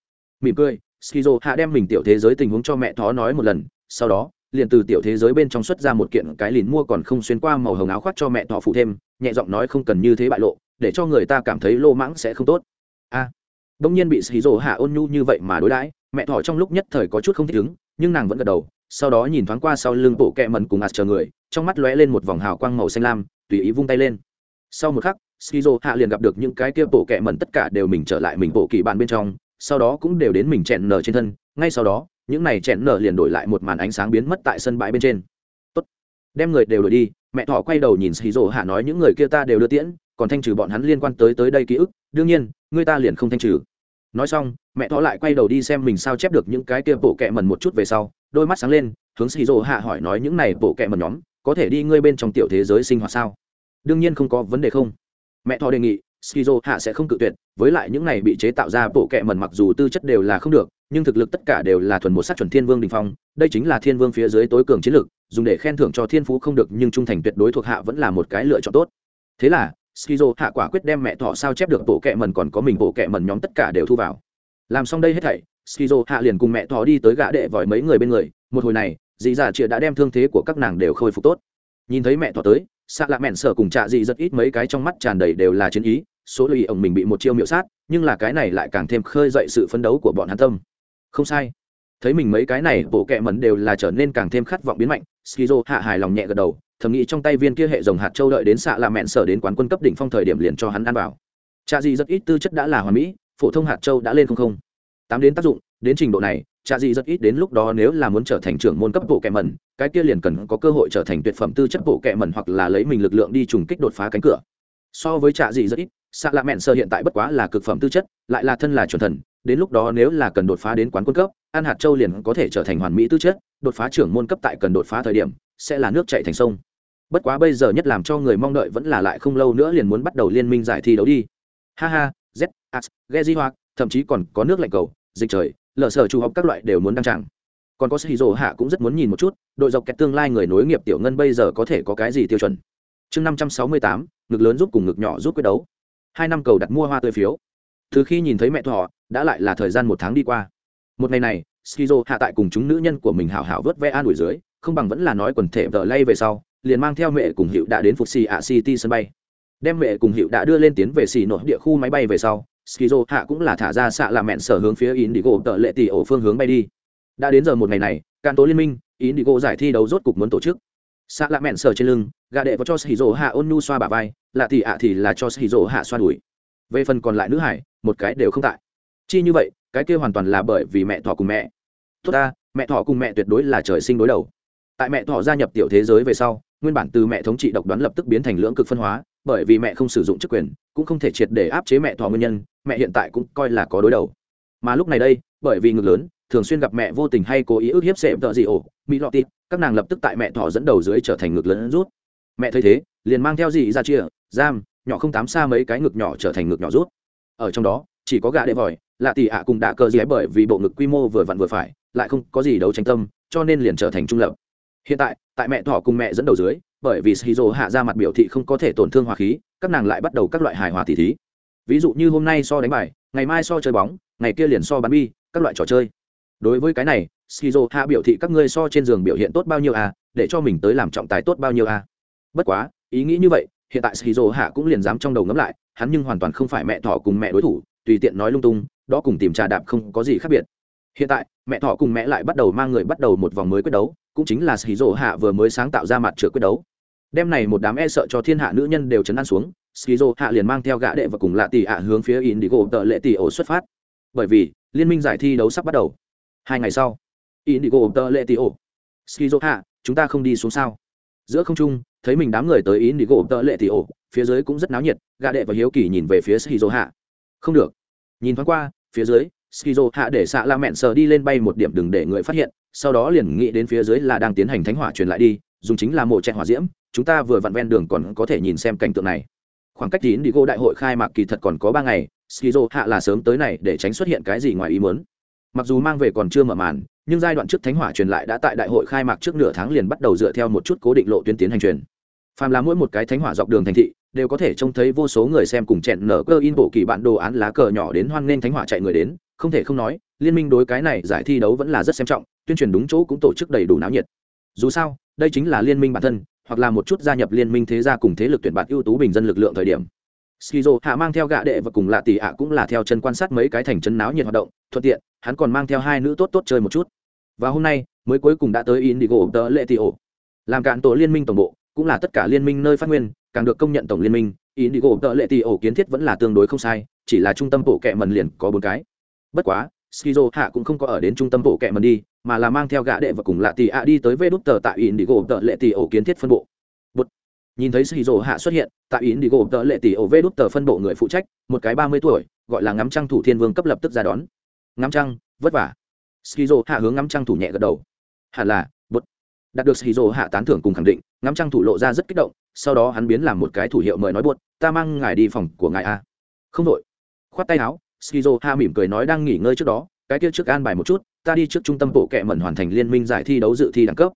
Mỉm cười skizo hạ đem mình tiểu thế giới tình huống cho mẹ thó nói một lần sau đó liền từ tiểu thế giới bên trong xuất ra một kiện cái lìn mua còn không xuyên qua màu hồng áo khoác cho mẹ thọ phụ thêm nhẹ giọng nói không cần như thế bại lộ để cho người ta cảm thấy lô mãng sẽ không tốt. A. À, đông nhiên bị skizo hạ ôn nhu như vậy mà đối đãi mẹ thỏ trong lúc nhất thời có chút không thích ứng nhưng nàng vẫn gật đầu sau đó nhìn thoáng qua sau lưng bộ kẹ mần cùng ạt chờ người trong mắt lóe lên một vòng hào quang màu xanh lam tùy ý vung tay lên. Sau một khắc skizo hạ liền gặp được những cái kia bộ kệ mần tất cả đều mình trở lại mình bộ kỳ bàn bên trong sau đó cũng đều đến mình chẹn nở trên thân, ngay sau đó, những này chẹn nở liền đổi lại một màn ánh sáng biến mất tại sân bãi bên trên. Tốt. đem người đều đổi đi, mẹ thỏ quay đầu nhìn skizo hạ nói những người kia ta đều đưa tiễn, còn thanh trừ bọn hắn liên quan tới tới đây ký ức, đương nhiên, người ta liền không thanh trừ. Nói xong, mẹ thỏ lại quay đầu đi xem mình sao chép được những cái kia bộ kẹ mần một chút về sau, đôi mắt sáng lên, hướng xì rổ hạ hỏi nói những này bộ kẹ mần nhóm, có thể đi ngươi bên trong tiểu thế giới sinh hoạt sao? Đương nhiên không có vấn đề không. Mẹ thỏ đề nghị skizo hạ sẽ không cự tuyệt, với lại những này bị chế tạo ra bộ kệ mần mặc dù tư chất đều là không được, nhưng thực lực tất cả đều là thuần một sát chuẩn thiên vương đình phong, đây chính là thiên vương phía dưới tối cường chiến lực, dùng để khen thưởng cho thiên phú không được nhưng trung thành tuyệt đối thuộc hạ vẫn là một cái lựa chọn tốt. Thế là, skizo hạ quả quyết đem mẹ thọ sao chép được bộ kệ mần còn có mình bộ kệ mần nhóm tất cả đều thu vào. Làm xong đây hết thảy, skizo hạ liền cùng mẹ thọ đi tới gã đệ vòi mấy người bên người, một hồi này, dì giả chịa đã đem thương thế của các nàng đều khôi phục tốt. Nhìn thấy mẹ thọ tới xạ lạ mẹn sợ cùng trạ dị rất ít mấy cái trong mắt tràn đầy đều là chiến ý số lì ổng mình bị một chiêu miệu sát, nhưng là cái này lại càng thêm khơi dậy sự phấn đấu của bọn hắn tâm. Không sai. Thấy mình mấy cái này, bộ kẹ mẩn đều là trở nên càng thêm khát vọng biến mạnh, skizo hạ hài lòng nhẹ gật đầu, thầm nghĩ trong tay viên kia hệ dòng hạt châu đợi đến xạ là mẹn sở đến quán quân cấp đỉnh phong thời điểm liền cho hắn ăn vào. Trà dị rất ít tư chất đã là hoàn mỹ, phổ thông hạt châu đã lên không không. Tám đến tác dụng, đến trình độ này trà dị rất ít đến lúc đó nếu là muốn trở thành trưởng môn cấp bộ kẹ mẩn, cái kia liền cần có cơ hội trở thành tuyệt phẩm tư chất bộ kẹ mẩn hoặc là lấy mình lực lượng đi trùng kích đột phá cánh cửa. So với trà dị rất ít xạ lạ mẹn sơ hiện tại bất quá là cực phẩm tư chất, lại là thân là chuẩn thần, đến lúc đó nếu là cần đột phá đến quán quân cấp, an hạt châu liền có thể trở thành hoàn mỹ tư chất, đột phá trưởng môn cấp tại cần đột phá thời điểm, sẽ là nước chạy thành sông. Bất quá bây giờ nhất làm cho người mong đợi vẫn là lại không lâu nữa liền muốn bắt đầu liên minh giải thi đấu đi. Ha ha, z as gezi hoặc thậm chí còn có nước lạnh cầu, dịch trời, lở sở chủ học các loại đều muốn đăng tràng. Còn có sĩ rồ hạ cũng rất muốn nhìn một chút, đội dọc kẹt tương lai người nối nghiệp tiểu ngân bây giờ có thể có cái gì tiêu chuẩn. Chương năm trăm sáu mươi tám, ngực lớn giúp cùng ngực nhỏ giúp quyết đấu hai năm cầu đặt mua hoa tươi phiếu. Từ khi nhìn thấy mẹ thọ, đã lại là thời gian một tháng đi qua. Một ngày này, skizo hạ tại cùng chúng nữ nhân của mình hào hào vớt ve an ủi dưới, không bằng vẫn là nói quần thể vợ lay về sau, liền mang theo mẹ cùng hiệu đã đến phục xì ạ city sân bay. Đem mẹ cùng hiệu đã đưa lên tiến về xì nội địa khu máy bay về sau, skizo hạ cũng là thả ra xạ là mẹn sở hướng phía indigo tợ lệ tỷ ổ phương hướng bay đi. Đã đến giờ một ngày này can tố liên minh, indigo giải thi đấu rốt cục muốn tổ chức xạ lạ mẹn sờ trên lưng gà đệ vào cho shizu hạ ôn nu xoa bả vai, lạ thì ạ thì là cho shizu hạ xoa đùi. Về phần còn lại nữ hải, một cái đều không tại. Chi như vậy, cái kia hoàn toàn là bởi vì mẹ thọ cùng mẹ. Tốt ta, mẹ thọ cùng mẹ tuyệt đối là trời sinh đối đầu. Tại mẹ thọ gia nhập tiểu thế giới về sau, nguyên bản từ mẹ thống trị độc đoán lập tức biến thành lưỡng cực phân hóa, bởi vì mẹ không sử dụng chức quyền, cũng không thể triệt để áp chế mẹ thọ nguyên nhân, mẹ hiện tại cũng coi là có đối đầu. Mà lúc này đây, bởi vì ngực lớn, thường xuyên gặp mẹ vô tình hay cố ý ức hiếp sệm tợ gì ổ mỹ lọt tít các nàng lập tức tại mẹ thỏ dẫn đầu dưới trở thành ngực lớn rút. Mẹ thấy thế, liền mang theo gì ra chia, giam, nhỏ không tám xa mấy cái ngực nhỏ trở thành ngực nhỏ rút. Ở trong đó, chỉ có gà đệ vòi, lạ tỷ ạ cùng đạ cờ gì ấy bởi vì bộ ngực quy mô vừa vặn vừa phải, lại không có gì đấu tranh tâm, cho nên liền trở thành trung lập. Hiện tại tại mẹ thỏ cùng mẹ dẫn đầu dưới, bởi vì shizu hạ ra mặt biểu thị không có thể tổn thương hòa khí, các nàng lại bắt đầu các loại hài hòa tỷ thí. Ví dụ như hôm nay so đánh bài, ngày mai so chơi bóng, ngày kia liền so bắn bi, các loại trò chơi đối với cái này shizu hạ biểu thị các ngươi so trên giường biểu hiện tốt bao nhiêu à để cho mình tới làm trọng tài tốt bao nhiêu à. Bất quá, ý nghĩ như vậy, hiện tại shizu hạ cũng liền dám trong đầu ngẫm lại, hắn nhưng hoàn toàn không phải mẹ thỏ cùng mẹ đối thủ, tùy tiện nói lung tung, đó cùng tìm trà đạp không có gì khác biệt. Hiện tại, mẹ thỏ cùng mẹ lại bắt đầu mang người bắt đầu một vòng mới quyết đấu, cũng chính là shizu hạ vừa mới sáng tạo ra mặt trượt quyết đấu. Đêm này một đám e sợ cho thiên hạ nữ nhân đều chấn an xuống, skizo hạ liền mang theo gã đệ và cùng lạ tỷ ạ hướng phía indigo tợ lệ tỷ ổ xuất phát. Bởi vì, liên minh giải thi đấu sắp bắt đầu hai ngày sau, indigo tờ lệ tỷ ổ. Skizo hạ, chúng ta không đi xuống sao? Giữa không trung, thấy mình đám người tới indigo tờ lệ thì ổ, phía dưới cũng rất náo nhiệt gạ đệ và hiếu kỳ nhìn về phía skizo hạ. Không được. Nhìn thoáng qua, phía dưới, skizo hạ để xạ la mẹn sờ đi lên bay một điểm đừng để người phát hiện, sau đó liền nghĩ đến phía dưới là đang tiến hành thánh hỏa truyền lại đi, dùng chính là mộ chạy hỏa diễm, chúng ta vừa vặn ven đường còn có thể nhìn xem cảnh tượng này. Khoảng cách tín đi đại hội khai mạc kỳ thật còn có ba ngày, skizo hạ là sớm tới này để tránh xuất hiện cái gì ngoài ý muốn mặc dù mang về còn chưa mở màn, nhưng giai đoạn trước thánh hỏa truyền lại đã tại đại hội khai mạc trước nửa tháng liền bắt đầu dựa theo một chút cố định lộ tuyến tiến hành truyền. Phàm là mỗi một cái thánh hỏa dọc đường thành thị, đều có thể trông thấy vô số người xem cùng chẹn nở cơ in bộ kỳ bạn đồ án lá cờ nhỏ đến hoan nghênh thánh hỏa chạy người đến, không thể không nói, liên minh đối cái này giải thi đấu vẫn là rất xem trọng, tuyên truyền đúng chỗ cũng tổ chức đầy đủ náo nhiệt. Dù sao, đây chính là liên minh bản thân, hoặc là một chút gia nhập liên minh thế gia cùng thế lực tuyển bạn ưu tú bình dân lực lượng thời điểm. Skizo hạ mang theo gạ đệ và cùng lạ tỷ ạ cũng là theo chân quan sát mấy cái thành chân náo nhiệt hoạt động thuận tiện, hắn còn mang theo hai nữ tốt tốt chơi một chút. Và hôm nay, mới cuối cùng đã tới indigo tờ lệ tỷ ổ. Làm cạn tổ liên minh tổng bộ, cũng là tất cả liên minh nơi phát nguyên, càng được công nhận tổng liên minh, indigo tờ lệ tỷ ổ kiến thiết vẫn là tương đối không sai, chỉ là trung tâm bộ kệ mần liền có bốn cái. Bất quá, skizo hạ cũng không có ở đến trung tâm bộ kệ mần đi, mà là mang theo gã đệ và cùng lạ tỷ ạ đi tới vê đút tờ tại indigo tờ lệ tỷ ổ kiến thiết phân bộ. Bụt. nhìn thấy skizo hạ xuất hiện, tại indigo tờ lệ tỷ ổ vê đút tờ phân bộ người phụ trách, một cái ba mươi tuổi, gọi là ngắm trăng thủ thiên vương cấp lập tức ra đón ngắm trăng, vất vả. Skizo hạ hướng ngắm trăng thủ nhẹ gật đầu. Hẳn là đạt được Skizo hạ tán thưởng cùng khẳng định, ngắm trăng thủ lộ ra rất kích động, sau đó hắn biến làm một cái thủ hiệu mời nói buốt ta mang ngài đi phòng của ngài a. Không đội khoát tay áo, Skizo hạ mỉm cười nói đang nghỉ ngơi trước đó, cái kia trước an bài một chút, ta đi trước trung tâm bộ kệ mẩn hoàn thành liên minh giải thi đấu dự thi đẳng cấp.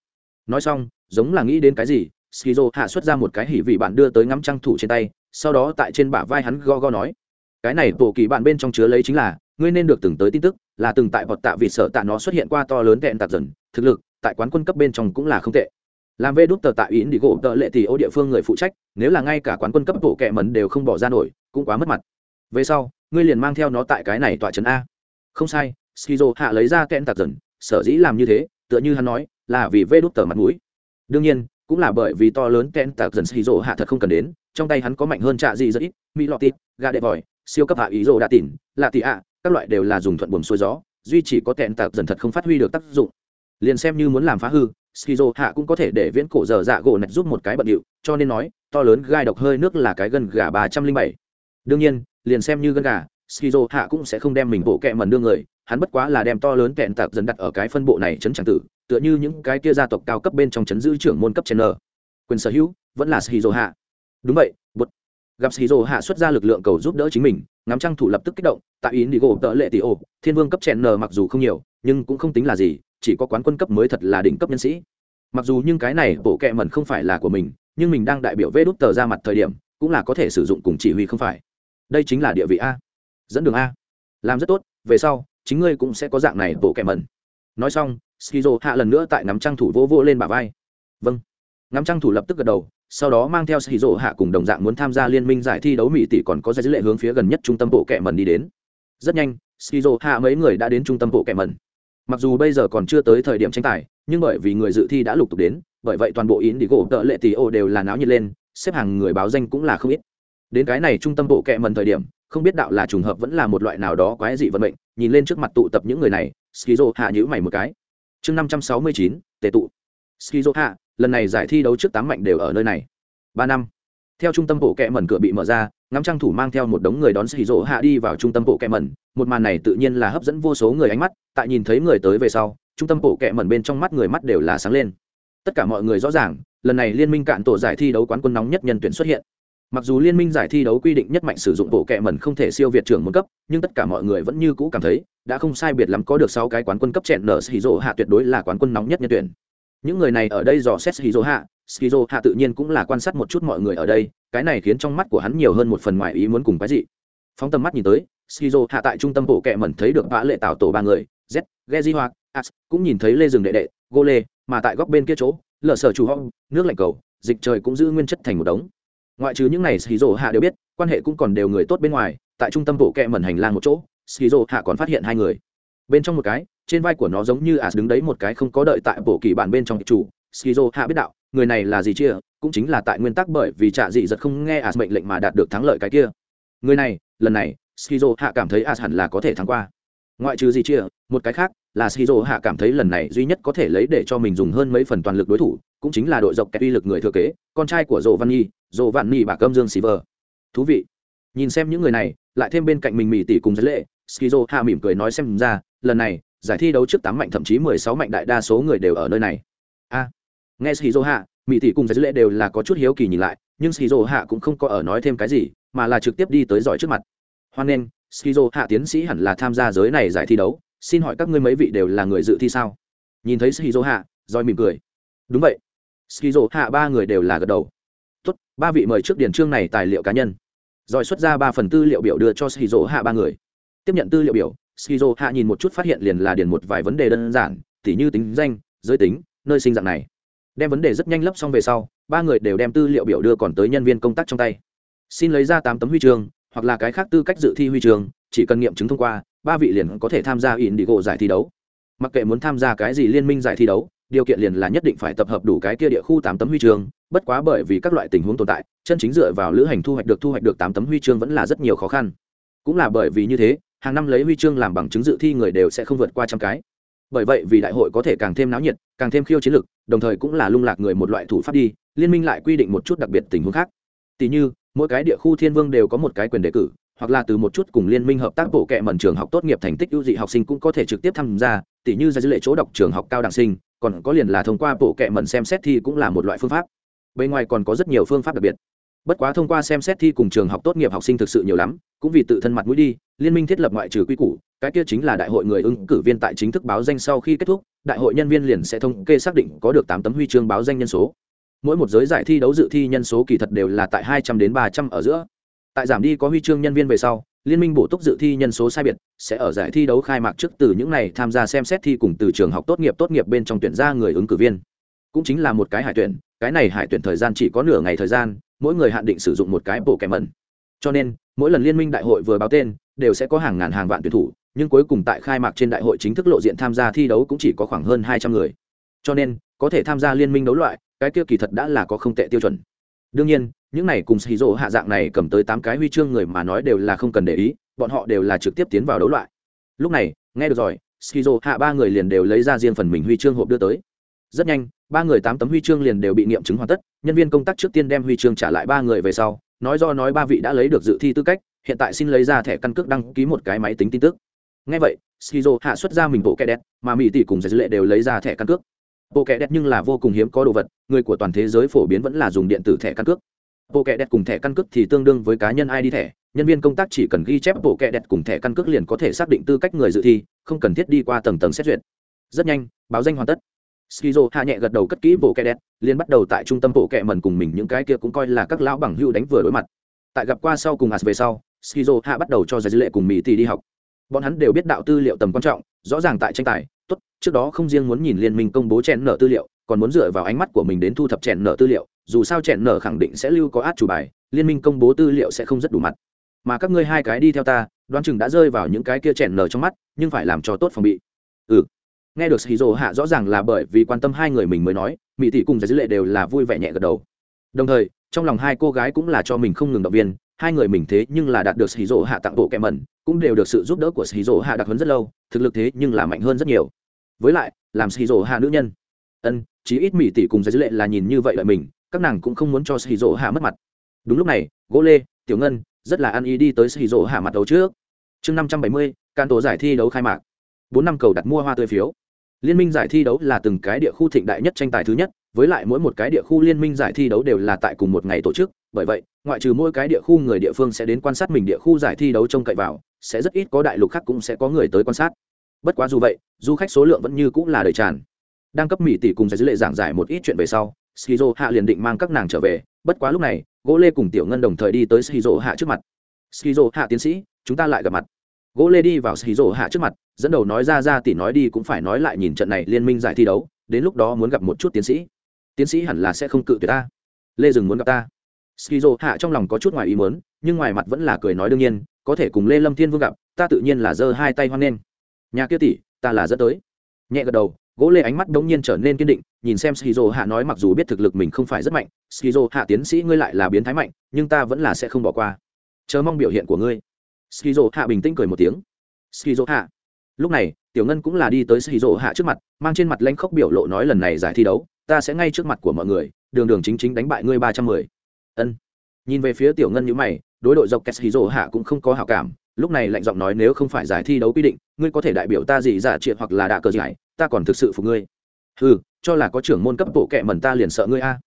Nói xong, giống là nghĩ đến cái gì, skizo hạ xuất ra một cái hỉ vị bạn đưa tới ngắm trăng thủ trên tay, sau đó tại trên bả vai hắn go go nói, cái này bộ kỳ bạn bên trong chứa lấy chính là ngươi nên được từng tới tin tức, là từng tại vọt tạ vì sợ tạ nó xuất hiện qua to lớn tẹn tạc dần, thực lực, tại quán quân cấp bên trong cũng là không tệ. Làm vê đút tờ tại ý đi gỗ tờ lệ thì ô địa phương người phụ trách, nếu là ngay cả quán quân cấp bộ kệ mẩn đều không bỏ ra nổi, cũng quá mất mặt. Về sau, ngươi liền mang theo nó tại cái này tọa trấn a. Không sai, skizo hạ lấy ra kẽn tạc dần, sở dĩ làm như thế, tựa như hắn nói, là vì vê đút tờ mặt mũi. Đương nhiên, cũng là bởi vì to lớn kẽn tạc dần skizo hạ thật không cần đến, trong tay hắn có mạnh hơn trạ gì rất ít mỹ lọt tít gà đệ vòi, siêu cấp hạ ý rô đã tỉn, lạ tị ạ các loại đều là dùng thuận buồm xuôi gió, duy chỉ có tẹn tạc dần thật không phát huy được tác dụng. Liền xem như muốn làm phá hư, skizo hạ cũng có thể để viễn cổ dở dạ gỗ nạch giúp một cái bận điệu, cho nên nói, to lớn gai độc hơi nước là cái gần gà ba trăm linh bảy. Đương nhiên, liền xem như gân gà, skizo hạ cũng sẽ không đem mình bộ kẹ mần đương người, hắn bất quá là đem to lớn tẹn tạc dần đặt ở cái phân bộ này chấn tràng tử, tựa như những cái kia gia tộc cao cấp bên trong chấn giữ trưởng môn cấp trên n quyền sở hữu vẫn là skizo hạ. Đúng vậy bút gặp skizo hạ xuất ra lực lượng cầu giúp đỡ chính mình ngắm trang thủ lập tức kích động, tại ý đi gỗ tợ lệ tỷ ô thiên vương cấp chèn n mặc dù không nhiều, nhưng cũng không tính là gì, chỉ có quán quân cấp mới thật là đỉnh cấp nhân sĩ. Mặc dù nhưng cái này bộ kệ mẩn không phải là của mình, nhưng mình đang đại biểu vê đút tờ ra mặt thời điểm, cũng là có thể sử dụng cùng chỉ huy không phải. Đây chính là địa vị a. Dẫn đường a. Làm rất tốt, về sau, chính ngươi cũng sẽ có dạng này bộ kệ mẩn. Nói xong, skizo hạ lần nữa tại ngắm trang thủ vô vô lên bả vai. Vâng. Ngắm trang thủ lập tức gật đầu sau đó mang theo skizo hạ cùng đồng dạng muốn tham gia liên minh giải thi đấu mỹ tỷ còn có giải dữ lệ hướng phía gần nhất trung tâm bộ kệ mẩn đi đến. Rất nhanh skizo hạ mấy người đã đến trung tâm bộ kệ mẩn. Mặc dù bây giờ còn chưa tới thời điểm tranh tài, nhưng bởi vì người dự thi đã lục tục đến, bởi vậy toàn bộ yến đi gỗ tợ lệ tỷ ô đều là náo nhiệt lên, xếp hàng người báo danh cũng là không ít. Đến cái này trung tâm bộ kệ mần thời điểm, không biết đạo là trùng hợp vẫn là một loại nào đó quái dị vận mệnh, nhìn lên trước mặt tụ tập những người này skizo hạ nhữ mày một cái. Chương năm trăm sáu mươi chín tệ tụ. Skizo hạ lần này giải thi đấu trước tám mạnh đều ở nơi này. Ba năm. Theo trung tâm bộ kẹ mẩn cửa bị mở ra, ngắm trang thủ mang theo một đống người đón xì rỗ hạ đi vào trung tâm bộ kẹ mẩn. Một màn này tự nhiên là hấp dẫn vô số người ánh mắt, tại nhìn thấy người tới về sau, trung tâm bộ kẹ mẩn bên trong mắt người mắt đều là sáng lên. Tất cả mọi người rõ ràng, lần này liên minh cạn tổ giải thi đấu quán quân nóng nhất nhân tuyển xuất hiện. Mặc dù liên minh giải thi đấu quy định nhất mạnh sử dụng bộ kẹ mẩn không thể siêu việt trưởng một cấp, nhưng tất cả mọi người vẫn như cũ cảm thấy, đã không sai biệt lắm có được sáu cái quán quân cấp chẹn nở xì rỗ hạ tuyệt đối là quán quân nóng nhất nhân tuyển những người này ở đây dò xét xì hạ. Skizo hạ tự nhiên cũng là quan sát một chút mọi người ở đây, cái này khiến trong mắt của hắn nhiều hơn một phần ngoài ý muốn cùng cái gì phóng tầm mắt nhìn tới, skizo hạ tại trung tâm bộ kệ mẩn thấy được vã lệ tạo tổ ba người, z geji hoặc as cũng nhìn thấy lê rừng đệ đệ, gô lê, mà tại góc bên kia chỗ, lở sở chủ hong, nước lạnh cầu, dịch trời cũng giữ nguyên chất thành một đống. Ngoại trừ những này skizo hạ đều biết, quan hệ cũng còn đều người tốt bên ngoài, tại trung tâm bộ kệ mẩn hành lang một chỗ, skizo hạ còn phát hiện hai người. Bên trong một cái trên vai của nó giống như as đứng đấy một cái không có đợi tại bộ kỳ bản bên trong chủ, skizo hạ biết đạo, người này là gì chia, cũng chính là tại nguyên tắc bởi vì trạ dị giật không nghe as mệnh lệnh mà đạt được thắng lợi cái kia. Người này, lần này, skizo hạ cảm thấy as hẳn là có thể thắng qua. Ngoại trừ gì chia, một cái khác là Skizo hạ cảm thấy lần này duy nhất có thể lấy để cho mình dùng hơn mấy phần toàn lực đối thủ, cũng chính là đội dọc kẹt uy lực người thừa kế, con trai của dồ văn nhi dồ vạn nhi bà cơm dương xì vờ. Thú vị. Nhìn xem những người này, lại thêm bên cạnh mình mỹ tỷ cùng giới lệ, skizo hạ mỉm cười nói xem ra, lần này giải thi đấu trước tám mạnh, thậm chí mười sáu mạnh đại đa số người đều ở nơi này. A, nghe skizo hạ mỹ tỷ cùng giới lệ đều là có chút hiếu kỳ nhìn lại, nhưng skizo hạ cũng không có ở nói thêm cái gì, mà là trực tiếp đi tới giỏi trước mặt. Hoan nghênh skizo hạ tiến sĩ hẳn là tham gia giới này giải thi đấu, xin hỏi các ngươi mấy vị đều là người dự thi sao? Nhìn thấy skizo hạ roi mỉm cười. Đúng vậy. Skizo hạ ba người đều là gật đầu. Tốt, ba vị mời trước điển chương này tài liệu cá nhân. Rồi xuất ra ba phần tư liệu biểu đưa cho skizo hạ ba người. Tiếp nhận tư liệu biểu skizo hạ nhìn một chút phát hiện liền là điền một vài vấn đề đơn giản, tỉ như tính danh, giới tính, nơi sinh dạng này. Đem vấn đề rất nhanh lấp xong về sau, ba người đều đem tư liệu biểu đưa còn tới nhân viên công tác trong tay. Xin lấy ra tám tấm huy chương, hoặc là cái khác tư cách dự thi huy chương, chỉ cần nghiệm chứng thông qua, ba vị liền có thể tham gia ỉn đi gỗ giải thi đấu. Mặc kệ muốn tham gia cái gì liên minh giải thi đấu, điều kiện liền là nhất định phải tập hợp đủ cái kia địa khu tám tấm huy chương, bất quá bởi vì các loại tình huống tồn tại, chân chính dựa vào lữ hành thu hoạch được thu hoạch được tám tấm huy chương vẫn là rất nhiều khó khăn. Cũng là bởi vì như thế hàng năm lấy huy chương làm bằng chứng dự thi người đều sẽ không vượt qua trăm cái. Bởi vậy vì đại hội có thể càng thêm náo nhiệt, càng thêm khiêu chiến lực, đồng thời cũng là lung lạc người một loại thủ pháp đi, liên minh lại quy định một chút đặc biệt tình huống khác. Tỷ như, mỗi cái địa khu thiên vương đều có một cái quyền đề cử, hoặc là từ một chút cùng liên minh hợp tác bộ kệ mẩn trường học tốt nghiệp thành tích ưu dị học sinh cũng có thể trực tiếp tham gia, tỷ như ra dữ lệ chỗ đọc trường học cao đẳng sinh, còn có liền là thông qua bộ kệ mẩn xem xét thi cũng là một loại phương pháp. Bên ngoài còn có rất nhiều phương pháp đặc biệt bất quá thông qua xem xét thi cùng trường học tốt nghiệp học sinh thực sự nhiều lắm, cũng vì tự thân mặt mũi đi, liên minh thiết lập ngoại trừ quy củ, cái kia chính là đại hội người ứng cử viên tại chính thức báo danh sau khi kết thúc, đại hội nhân viên liền sẽ thông kê xác định có được tám tấm huy chương báo danh nhân số. Mỗi một giới giải thi đấu dự thi nhân số kỳ thật đều là tại hai trăm đến ba trăm ở giữa. Tại giảm đi có huy chương nhân viên về sau, liên minh bổ túc dự thi nhân số sai biệt sẽ ở giải thi đấu khai mạc trước từ những này tham gia xem xét thi cùng từ trường học tốt nghiệp tốt nghiệp bên trong tuyển ra người ứng cử viên. Cũng chính là một cái hải tuyển cái này hải tuyển thời gian chỉ có nửa ngày thời gian, mỗi người hạn định sử dụng một cái bộ kẻ mẩn. Cho nên, mỗi lần liên minh đại hội vừa báo tên, đều sẽ có hàng ngàn hàng vạn tuyển thủ, nhưng cuối cùng tại khai mạc trên đại hội chính thức lộ diện tham gia thi đấu cũng chỉ có khoảng hơn hai trăm người. Cho nên, có thể tham gia liên minh đấu loại, cái kia kỳ thật đã là có không tệ tiêu chuẩn. Đương nhiên, những này cùng xì rỗ hạ dạng này cầm tới tám cái huy chương người mà nói đều là không cần để ý, bọn họ đều là trực tiếp tiến vào đấu loại. Lúc này, nghe được rồi skizo hạ ba người liền đều lấy ra riêng phần mình huy chương hộp đưa tới rất nhanh, ba người tám tấm huy chương liền đều bị nghiệm chứng hoàn tất, nhân viên công tác trước tiên đem huy chương trả lại ba người về sau, nói do nói ba vị đã lấy được dự thi tư cách, hiện tại xin lấy ra thẻ căn cước đăng ký một cái máy tính tin tức. Ngay vậy, skizo hạ xuất ra mình bộ kẻ đẹp mà mỹ tỷ cùng giải dữ lệ đều lấy ra thẻ căn cước. Bộ kẻ đẹp nhưng là vô cùng hiếm có đồ vật, người của toàn thế giới phổ biến vẫn là dùng điện tử thẻ căn cước. Bộ kẻ đẹp cùng thẻ căn cước thì tương đương với cá nhân id thẻ, nhân viên công tác chỉ cần ghi chép bộ kẻ đẹp cùng thẻ căn cước liền có thể xác định tư cách người dự thi, không cần thiết đi qua tầng tầng xét duyệt. Rất nhanh, báo danh hoàn tất skizo hạ nhẹ gật đầu cất kỹ bộ kẹ đẹp liền bắt đầu tại trung tâm bộ kẹ mần cùng mình, những cái kia cũng coi là các lão bằng hưu đánh vừa đối mặt. Tại gặp qua sau cùng hạt về sau, skizo hạ bắt đầu cho giải dữ lệ cùng mỹ tỷ đi học. Bọn hắn đều biết đạo tư liệu tầm quan trọng, rõ ràng tại tranh tài, tốt, trước đó không riêng muốn nhìn liên minh công bố chèn nợ tư liệu, còn muốn dựa vào ánh mắt của mình đến thu thập chèn nợ tư liệu, dù sao chèn nợ khẳng định sẽ lưu có át chủ bài, liên minh công bố tư liệu sẽ không rất đủ mặt. Mà các ngươi hai cái đi theo ta, đoán chừng đã rơi vào những cái kia chèn nợ trong mắt, nhưng phải làm cho tốt phòng bị. Ừ nghe được shizu hạ rõ ràng là bởi vì quan tâm hai người mình mới nói mỹ tỷ cùng giải dữ lệ đều là vui vẻ nhẹ gật đầu. Đồng thời, trong lòng hai cô gái cũng là cho mình không ngừng động viên, hai người mình thế nhưng là đạt được shizu hạ tặng bộ kẹm mẩn, cũng đều được sự giúp đỡ của shizu hạ đặc huấn rất lâu, thực lực thế nhưng là mạnh hơn rất nhiều. Với lại, làm shizu hạ nữ nhân. Ân, chí ít mỹ tỷ cùng giải dữ lệ là nhìn như vậy lại mình, các nàng cũng không muốn cho shizu hạ mất mặt. Đúng lúc này, gỗ lê, tiểu ngân, rất là ăn ý đi tới shizu hạ mặt đấu trước. Chương năm trăm bảy mươi, can tổ giải thi đấu khai mạc. Bốn năm cầu đặt mua hoa tươi phiếu liên minh giải thi đấu là từng cái địa khu thịnh đại nhất tranh tài thứ nhất, với lại mỗi một cái địa khu liên minh giải thi đấu đều là tại cùng một ngày tổ chức. Bởi vậy, ngoại trừ mỗi cái địa khu người địa phương sẽ đến quan sát mình địa khu giải thi đấu trông cậy vào, sẽ rất ít có đại lục khác cũng sẽ có người tới quan sát. Bất quá dù vậy, du khách số lượng vẫn như cũng là đầy tràn. Đang cấp mỹ tỷ cùng giải dữ lệ giảng giải một ít chuyện về sau skizo hạ liền định mang các nàng trở về, bất quá lúc này, gỗ lê cùng tiểu ngân đồng thời đi tới skizo hạ trước mặt. Skizo hạ tiến sĩ, chúng ta lại gặp mặt gỗ lê đi vào skizo hạ trước mặt, dẫn đầu nói ra ra tỷ nói đi cũng phải nói lại nhìn trận này liên minh giải thi đấu, đến lúc đó muốn gặp một chút tiến sĩ. Tiến sĩ hẳn là sẽ không cự tuyệt ta. Lê dừng muốn gặp ta. Skizo hạ trong lòng có chút ngoài ý muốn, nhưng ngoài mặt vẫn là cười nói đương nhiên, có thể cùng lê lâm thiên vương gặp, ta tự nhiên là giơ hai tay hoan nghênh. Nhà kia tỷ, ta là dẫn tới. Nhẹ gật đầu, gỗ lê ánh mắt đống nhiên trở nên kiên định, nhìn xem skizo hạ nói mặc dù biết thực lực mình không phải rất mạnh skizo hạ tiến sĩ ngươi lại là biến thái mạnh, nhưng ta vẫn là sẽ không bỏ qua. Chờ mong biểu hiện của ngươi skizo hạ bình tĩnh cười một tiếng. Skizo hạ. Lúc này, tiểu ngân cũng là đi tới sĩ dỗ hạ trước mặt, mang trên mặt lãnh khốc biểu lộ nói lần này giải thi đấu, ta sẽ ngay trước mặt của mọi người, đường đường chính chính đánh bại ngươi ba trăm mười. Ân. Nhìn về phía tiểu ngân như mày, đối đội dọc kes dỗ hạ cũng không có hảo cảm, lúc này lạnh giọng nói nếu không phải giải thi đấu quy định, ngươi có thể đại biểu ta gì giả triệt hoặc là đạ cờ giải, ta còn thực sự phục ngươi. Ừ cho là có trưởng môn cấp bộ kệ mẩn ta liền sợ ngươi a.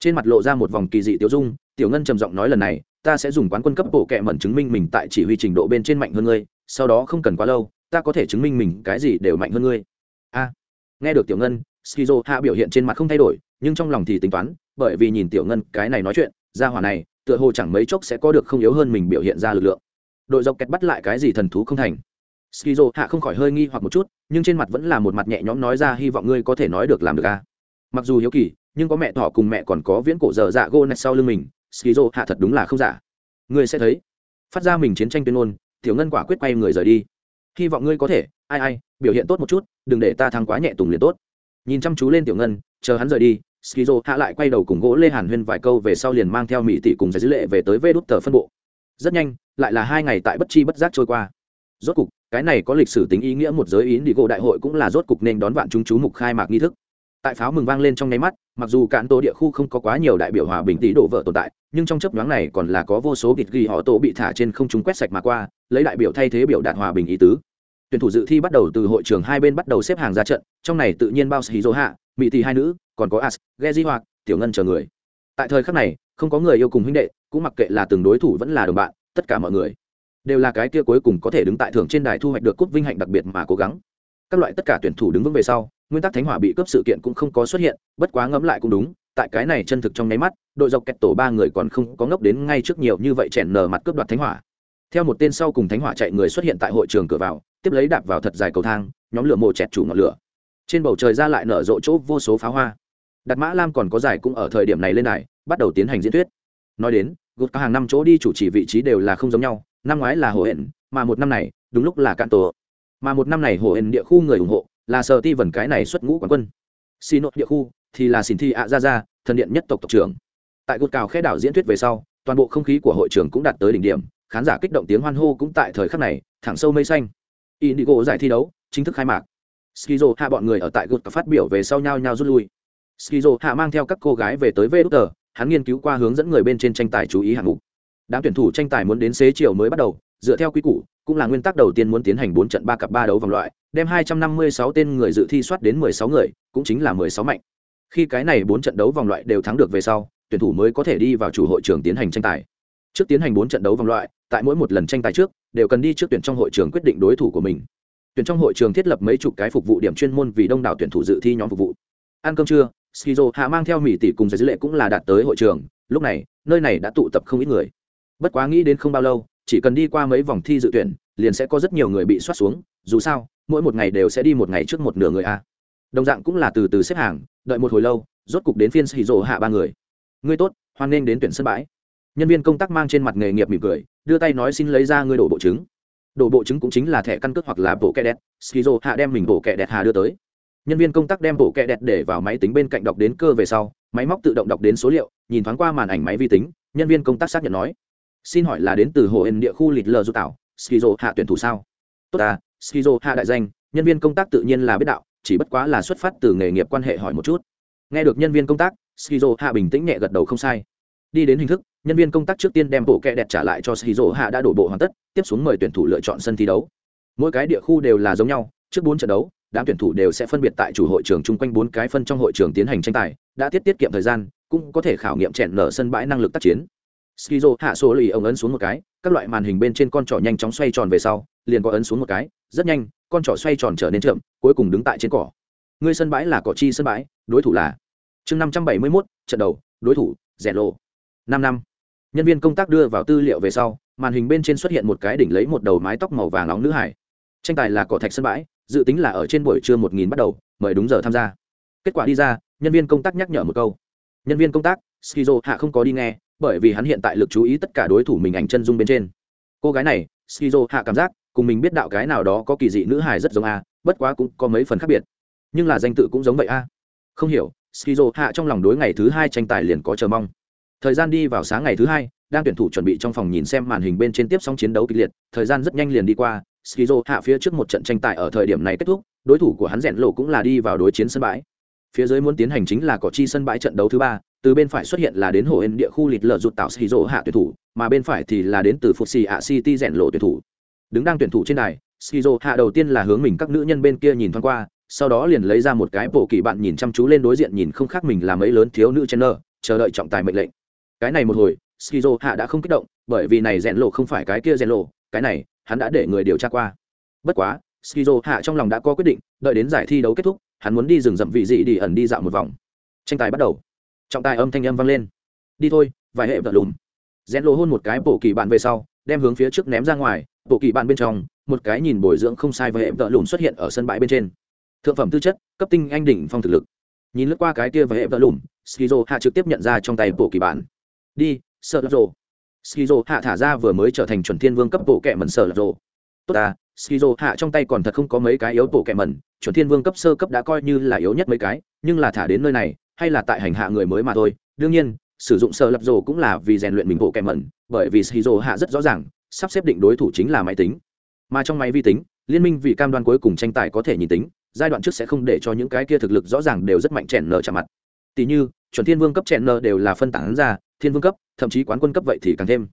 Trên mặt lộ ra một vòng kỳ dị tiêu dung, tiểu ngân trầm giọng nói lần này ta sẽ dùng quán quân cấp bộ kệ mẩn chứng minh mình tại chỉ huy trình độ bên trên mạnh hơn ngươi, sau đó không cần quá lâu, ta có thể chứng minh mình cái gì đều mạnh hơn ngươi. A, nghe được tiểu ngân, skizo hạ biểu hiện trên mặt không thay đổi, nhưng trong lòng thì tính toán, bởi vì nhìn tiểu ngân cái này nói chuyện ra hỏa này, tựa hồ chẳng mấy chốc sẽ có được không yếu hơn mình biểu hiện ra lực lượng. Đội dọc kẹt bắt lại cái gì thần thú không thành. Skizo hạ không khỏi hơi nghi hoặc một chút, nhưng trên mặt vẫn là một mặt nhẹ nhõm nói ra hy vọng ngươi có thể nói được làm được a. Mặc dù hiếu kỳ, nhưng có mẹ thỏ cùng mẹ còn có viễn cổ dở dạ gô nạch sau lưng mình skizo hạ thật đúng là không giả. Ngươi sẽ thấy. Phát ra mình chiến tranh tuyên ngôn, tiểu ngân quả quyết quay người rời đi. Hy vọng ngươi có thể, ai ai, biểu hiện tốt một chút, đừng để ta thắng quá nhẹ tùng liền tốt. Nhìn chăm chú lên tiểu ngân, chờ hắn rời đi, skizo hạ lại quay đầu cùng gỗ lê hàn huyên vài câu về sau liền mang theo mỹ tỷ cùng giải dữ lệ về tới vê đút tờ phân bộ. Rất nhanh, lại là hai ngày tại bất chi bất giác trôi qua. Rốt cục, cái này có lịch sử tính ý nghĩa một giới ý đi gỗ đại hội cũng là rốt cục nên đón vạn chúng chú mục khai mạc nghi thức tại pháo mừng vang lên trong nháy mắt, mặc dù cạn tổ địa khu không có quá nhiều đại biểu hòa bình tỷ đổ vợ tồn tại, nhưng trong chấp nhoáng này còn là có vô số kịch ghi họ tổ bị thả trên không trung quét sạch mà qua, lấy đại biểu thay thế biểu đạt hòa bình ý tứ. Tuyển thủ dự thi bắt đầu từ hội trường hai bên bắt đầu xếp hàng ra trận, trong này tự nhiên bao sĩ dỗ hạ mỹ tỷ hai nữ, còn có as, ghe hoặc tiểu ngân chờ người. Tại thời khắc này, không có người yêu cùng huynh đệ, cũng mặc kệ là từng đối thủ vẫn là đồng bạn, tất cả mọi người đều là cái kia cuối cùng có thể đứng tại thưởng trên đài thu hoạch được cúp vinh hạnh đặc biệt mà cố gắng. Các loại tất cả tuyển thủ đứng vững về sau nguyên tắc thánh hỏa bị cướp sự kiện cũng không có xuất hiện, bất quá ngẫm lại cũng đúng, tại cái này chân thực trong nháy mắt, đội dọc kẹt tổ ba người còn không có ngốc đến ngay trước nhiều như vậy chèn nở mặt cướp đoạt thánh hỏa. Theo một tên sau cùng thánh hỏa chạy người xuất hiện tại hội trường cửa vào, tiếp lấy đạp vào thật dài cầu thang, nhóm lửa mồ chẹt chủ ngọn lửa. Trên bầu trời ra lại nở rộ chỗ vô số pháo hoa. Đặt mã lam còn có giải cũng ở thời điểm này lên đài, bắt đầu tiến hành diễn thuyết. Nói đến, gột hàng năm chỗ đi chủ trì vị trí đều là không giống nhau, năm ngoái là hồ hển mà một năm này, đúng lúc là cạn tổ. Mà một năm này hồ hển địa khu người ủng hộ là sở ti vần cái này xuất ngũ quán quân. Xì nội địa khu thì là xin thi ạ ra ra thần điện nhất tộc tộc trưởng. Tại gột cào khe đảo diễn thuyết về sau, toàn bộ không khí của hội trường cũng đạt tới đỉnh điểm, khán giả kích động tiếng hoan hô cũng tại thời khắc này, thẳng sâu mây xanh. Indigo giải thi đấu chính thức khai mạc. Skizo hạ bọn người ở tại gột phát biểu về sau nhau nhau rút lui. Skizo hạ mang theo các cô gái về tới vê đúc tờ, hắn nghiên cứu qua hướng dẫn người bên trên tranh tài chú ý hạng mục. Đám tuyển thủ tranh tài muốn đến xế chiều mới bắt đầu, dựa theo quy củ cũng là nguyên tắc đầu tiên muốn tiến hành bốn trận ba cặp ba đấu vòng loại, đem hai trăm năm mươi sáu tên người dự thi soát đến mười sáu người, cũng chính là mười sáu mạnh. Khi cái này bốn trận đấu vòng loại đều thắng được về sau, tuyển thủ mới có thể đi vào chủ hội trường tiến hành tranh tài. Trước tiến hành bốn trận đấu vòng loại, tại mỗi một lần tranh tài trước, đều cần đi trước tuyển trong hội trường quyết định đối thủ của mình. Tuyển trong hội trường thiết lập mấy chục cái phục vụ điểm chuyên môn vì đông đảo tuyển thủ dự thi nhóm phục vụ. Ăn cơm trưa, skizo hạ mang theo mỹ tỷ cùng giải dữ lệ cũng là đạt tới hội trường. Lúc này, nơi này đã tụ tập không ít người. Bất quá nghĩ đến không bao lâu chỉ cần đi qua mấy vòng thi dự tuyển, liền sẽ có rất nhiều người bị soát xuống, dù sao, mỗi một ngày đều sẽ đi một ngày trước một nửa người a. Đồng dạng cũng là từ từ xếp hàng, đợi một hồi lâu, rốt cục đến phiên xì rổ hạ ba người. Ngươi tốt, hoan nghênh đến tuyển sân bãi. Nhân viên công tác mang trên mặt nghề nghiệp mỉm cười, đưa tay nói xin lấy ra ngươi đổ bộ chứng. Đổ bộ chứng cũng chính là thẻ căn cước hoặc là bộ kẹ đẹp skizo hạ đem mình bộ kẹ đẹp hà đưa tới. Nhân viên công tác đem bộ kẹ đẹp để vào máy tính bên cạnh đọc đến cơ về sau, máy móc tự động đọc đến số liệu, nhìn thoáng qua màn ảnh máy vi tính, nhân viên công tác xác nhận nói xin hỏi là đến từ hồ ẩn địa khu lịt lờ du tạo skizo hạ tuyển thủ sao? Tốt à skizo hạ đại danh, nhân viên công tác tự nhiên là biết đạo, chỉ bất quá là xuất phát từ nghề nghiệp quan hệ hỏi một chút. Nghe được nhân viên công tác, skizo hạ bình tĩnh nhẹ gật đầu không sai. Đi đến hình thức, nhân viên công tác trước tiên đem bộ kẹ đẹp trả lại cho skizo hạ đã đổ bộ hoàn tất, tiếp xuống mời tuyển thủ lựa chọn sân thi đấu. Mỗi cái địa khu đều là giống nhau, trước bốn trận đấu, đám tuyển thủ đều sẽ phân biệt tại chủ hội trường chung quanh bốn cái phân trong hội trường tiến hành tranh tài, đã tiết tiết kiệm thời gian, cũng có thể khảo nghiệm chèn nở sân bãi năng lực tác chiến skizo hạ số lì ông ấn xuống một cái, các loại màn hình bên trên con trỏ nhanh chóng xoay tròn về sau, liền có ấn xuống một cái, rất nhanh, con trỏ xoay tròn trở nên chậm, cuối cùng đứng tại trên cỏ. Người sân bãi là cỏ chi sân bãi, đối thủ là chương năm trăm bảy mươi mốt, trận đầu, đối thủ rẻ lộ năm năm. Nhân viên công tác đưa vào tư liệu về sau, màn hình bên trên xuất hiện một cái đỉnh lấy một đầu mái tóc màu vàng nóng nữ hải. Tranh tài là cỏ thạch sân bãi, dự tính là ở trên buổi trưa một nghìn bắt đầu, mời đúng giờ tham gia. Kết quả đi ra, nhân viên công tác nhắc nhở một câu. Nhân viên công tác, skizo hạ không có đi nghe bởi vì hắn hiện tại lực chú ý tất cả đối thủ mình ảnh chân dung bên trên. Cô gái này, skizo hạ cảm giác, cùng mình biết đạo cái nào đó có kỳ dị nữ hài rất giống a, bất quá cũng có mấy phần khác biệt. Nhưng là danh tự cũng giống vậy a. Không hiểu, skizo hạ trong lòng đối ngày thứ hai tranh tài liền có chờ mong. Thời gian đi vào sáng ngày thứ hai, đang tuyển thủ chuẩn bị trong phòng nhìn xem màn hình bên trên tiếp sóng chiến đấu kịch liệt, thời gian rất nhanh liền đi qua, skizo hạ phía trước một trận tranh tài ở thời điểm này kết thúc, đối thủ của hắn rèn lộ cũng là đi vào đối chiến sân bãi. Phía dưới muốn tiến hành chính là cỏ chi sân bãi trận đấu thứ ba từ bên phải xuất hiện là đến hồ ên địa khu lịt lợ rụt tạo skizo hạ tuyển thủ, mà bên phải thì là đến từ phục xì ạ city rèn lộ tuyển thủ. Đứng đang tuyển thủ trên đài rỗ hạ đầu tiên là hướng mình các nữ nhân bên kia nhìn thoáng qua, sau đó liền lấy ra một cái bộ kỳ bạn nhìn chăm chú lên đối diện nhìn không khác mình là mấy lớn thiếu nữ chen nơ chờ đợi trọng tài mệnh lệnh. Cái này một hồi skizo hạ đã không kích động, bởi vì này rèn lộ không phải cái kia rèn lộ, cái này, hắn đã để người điều tra qua. Bất quá skizo hạ trong lòng đã có quyết định, đợi đến giải thi đấu kết thúc, hắn muốn đi rừng rậm vị dị đi ẩn đi dạo một vòng. Tranh tài bắt đầu trọng tài âm thanh âm vang lên. Đi thôi, vài hệ vợ lùm rèn lộ hôn một cái bộ kỳ bạn về sau, đem hướng phía trước ném ra ngoài, bộ kỳ bạn bên trong, một cái nhìn bồi dưỡng không sai với hệ vợ lùm xuất hiện ở sân bãi bên trên. Thượng phẩm tư chất, cấp tinh anh đỉnh phong thực lực. Nhìn lướt qua cái kia và hệ vợ lùm skizo hạ trực tiếp nhận ra trong tay bộ kỳ bản đi, sợ lấp rồ. Skizo hạ thả ra vừa mới trở thành chuẩn thiên vương cấp bộ kẹ mần sợ lấp rồ. Tốt ta, skizo hạ trong tay còn thật không có mấy cái yếu bộ kẹ mần chuẩn thiên vương cấp sơ cấp đã coi như là yếu nhất mấy cái, nhưng là thả đến nơi này hay là tại hành hạ người mới mà thôi. Đương nhiên, sử dụng sợ lập rồ cũng là vì rèn luyện mình bộ kèm mẩn, bởi vì skizo hạ rất rõ ràng, sắp xếp định đối thủ chính là máy tính. Mà trong máy vi tính, liên minh vì cam đoan cuối cùng tranh tài có thể nhìn tính, giai đoạn trước sẽ không để cho những cái kia thực lực rõ ràng đều rất mạnh chèn nở trả mặt. Tỷ như, chuẩn thiên vương cấp chèn nở đều là phân tán ra, thiên vương cấp, thậm chí quán quân cấp vậy thì càng thêm.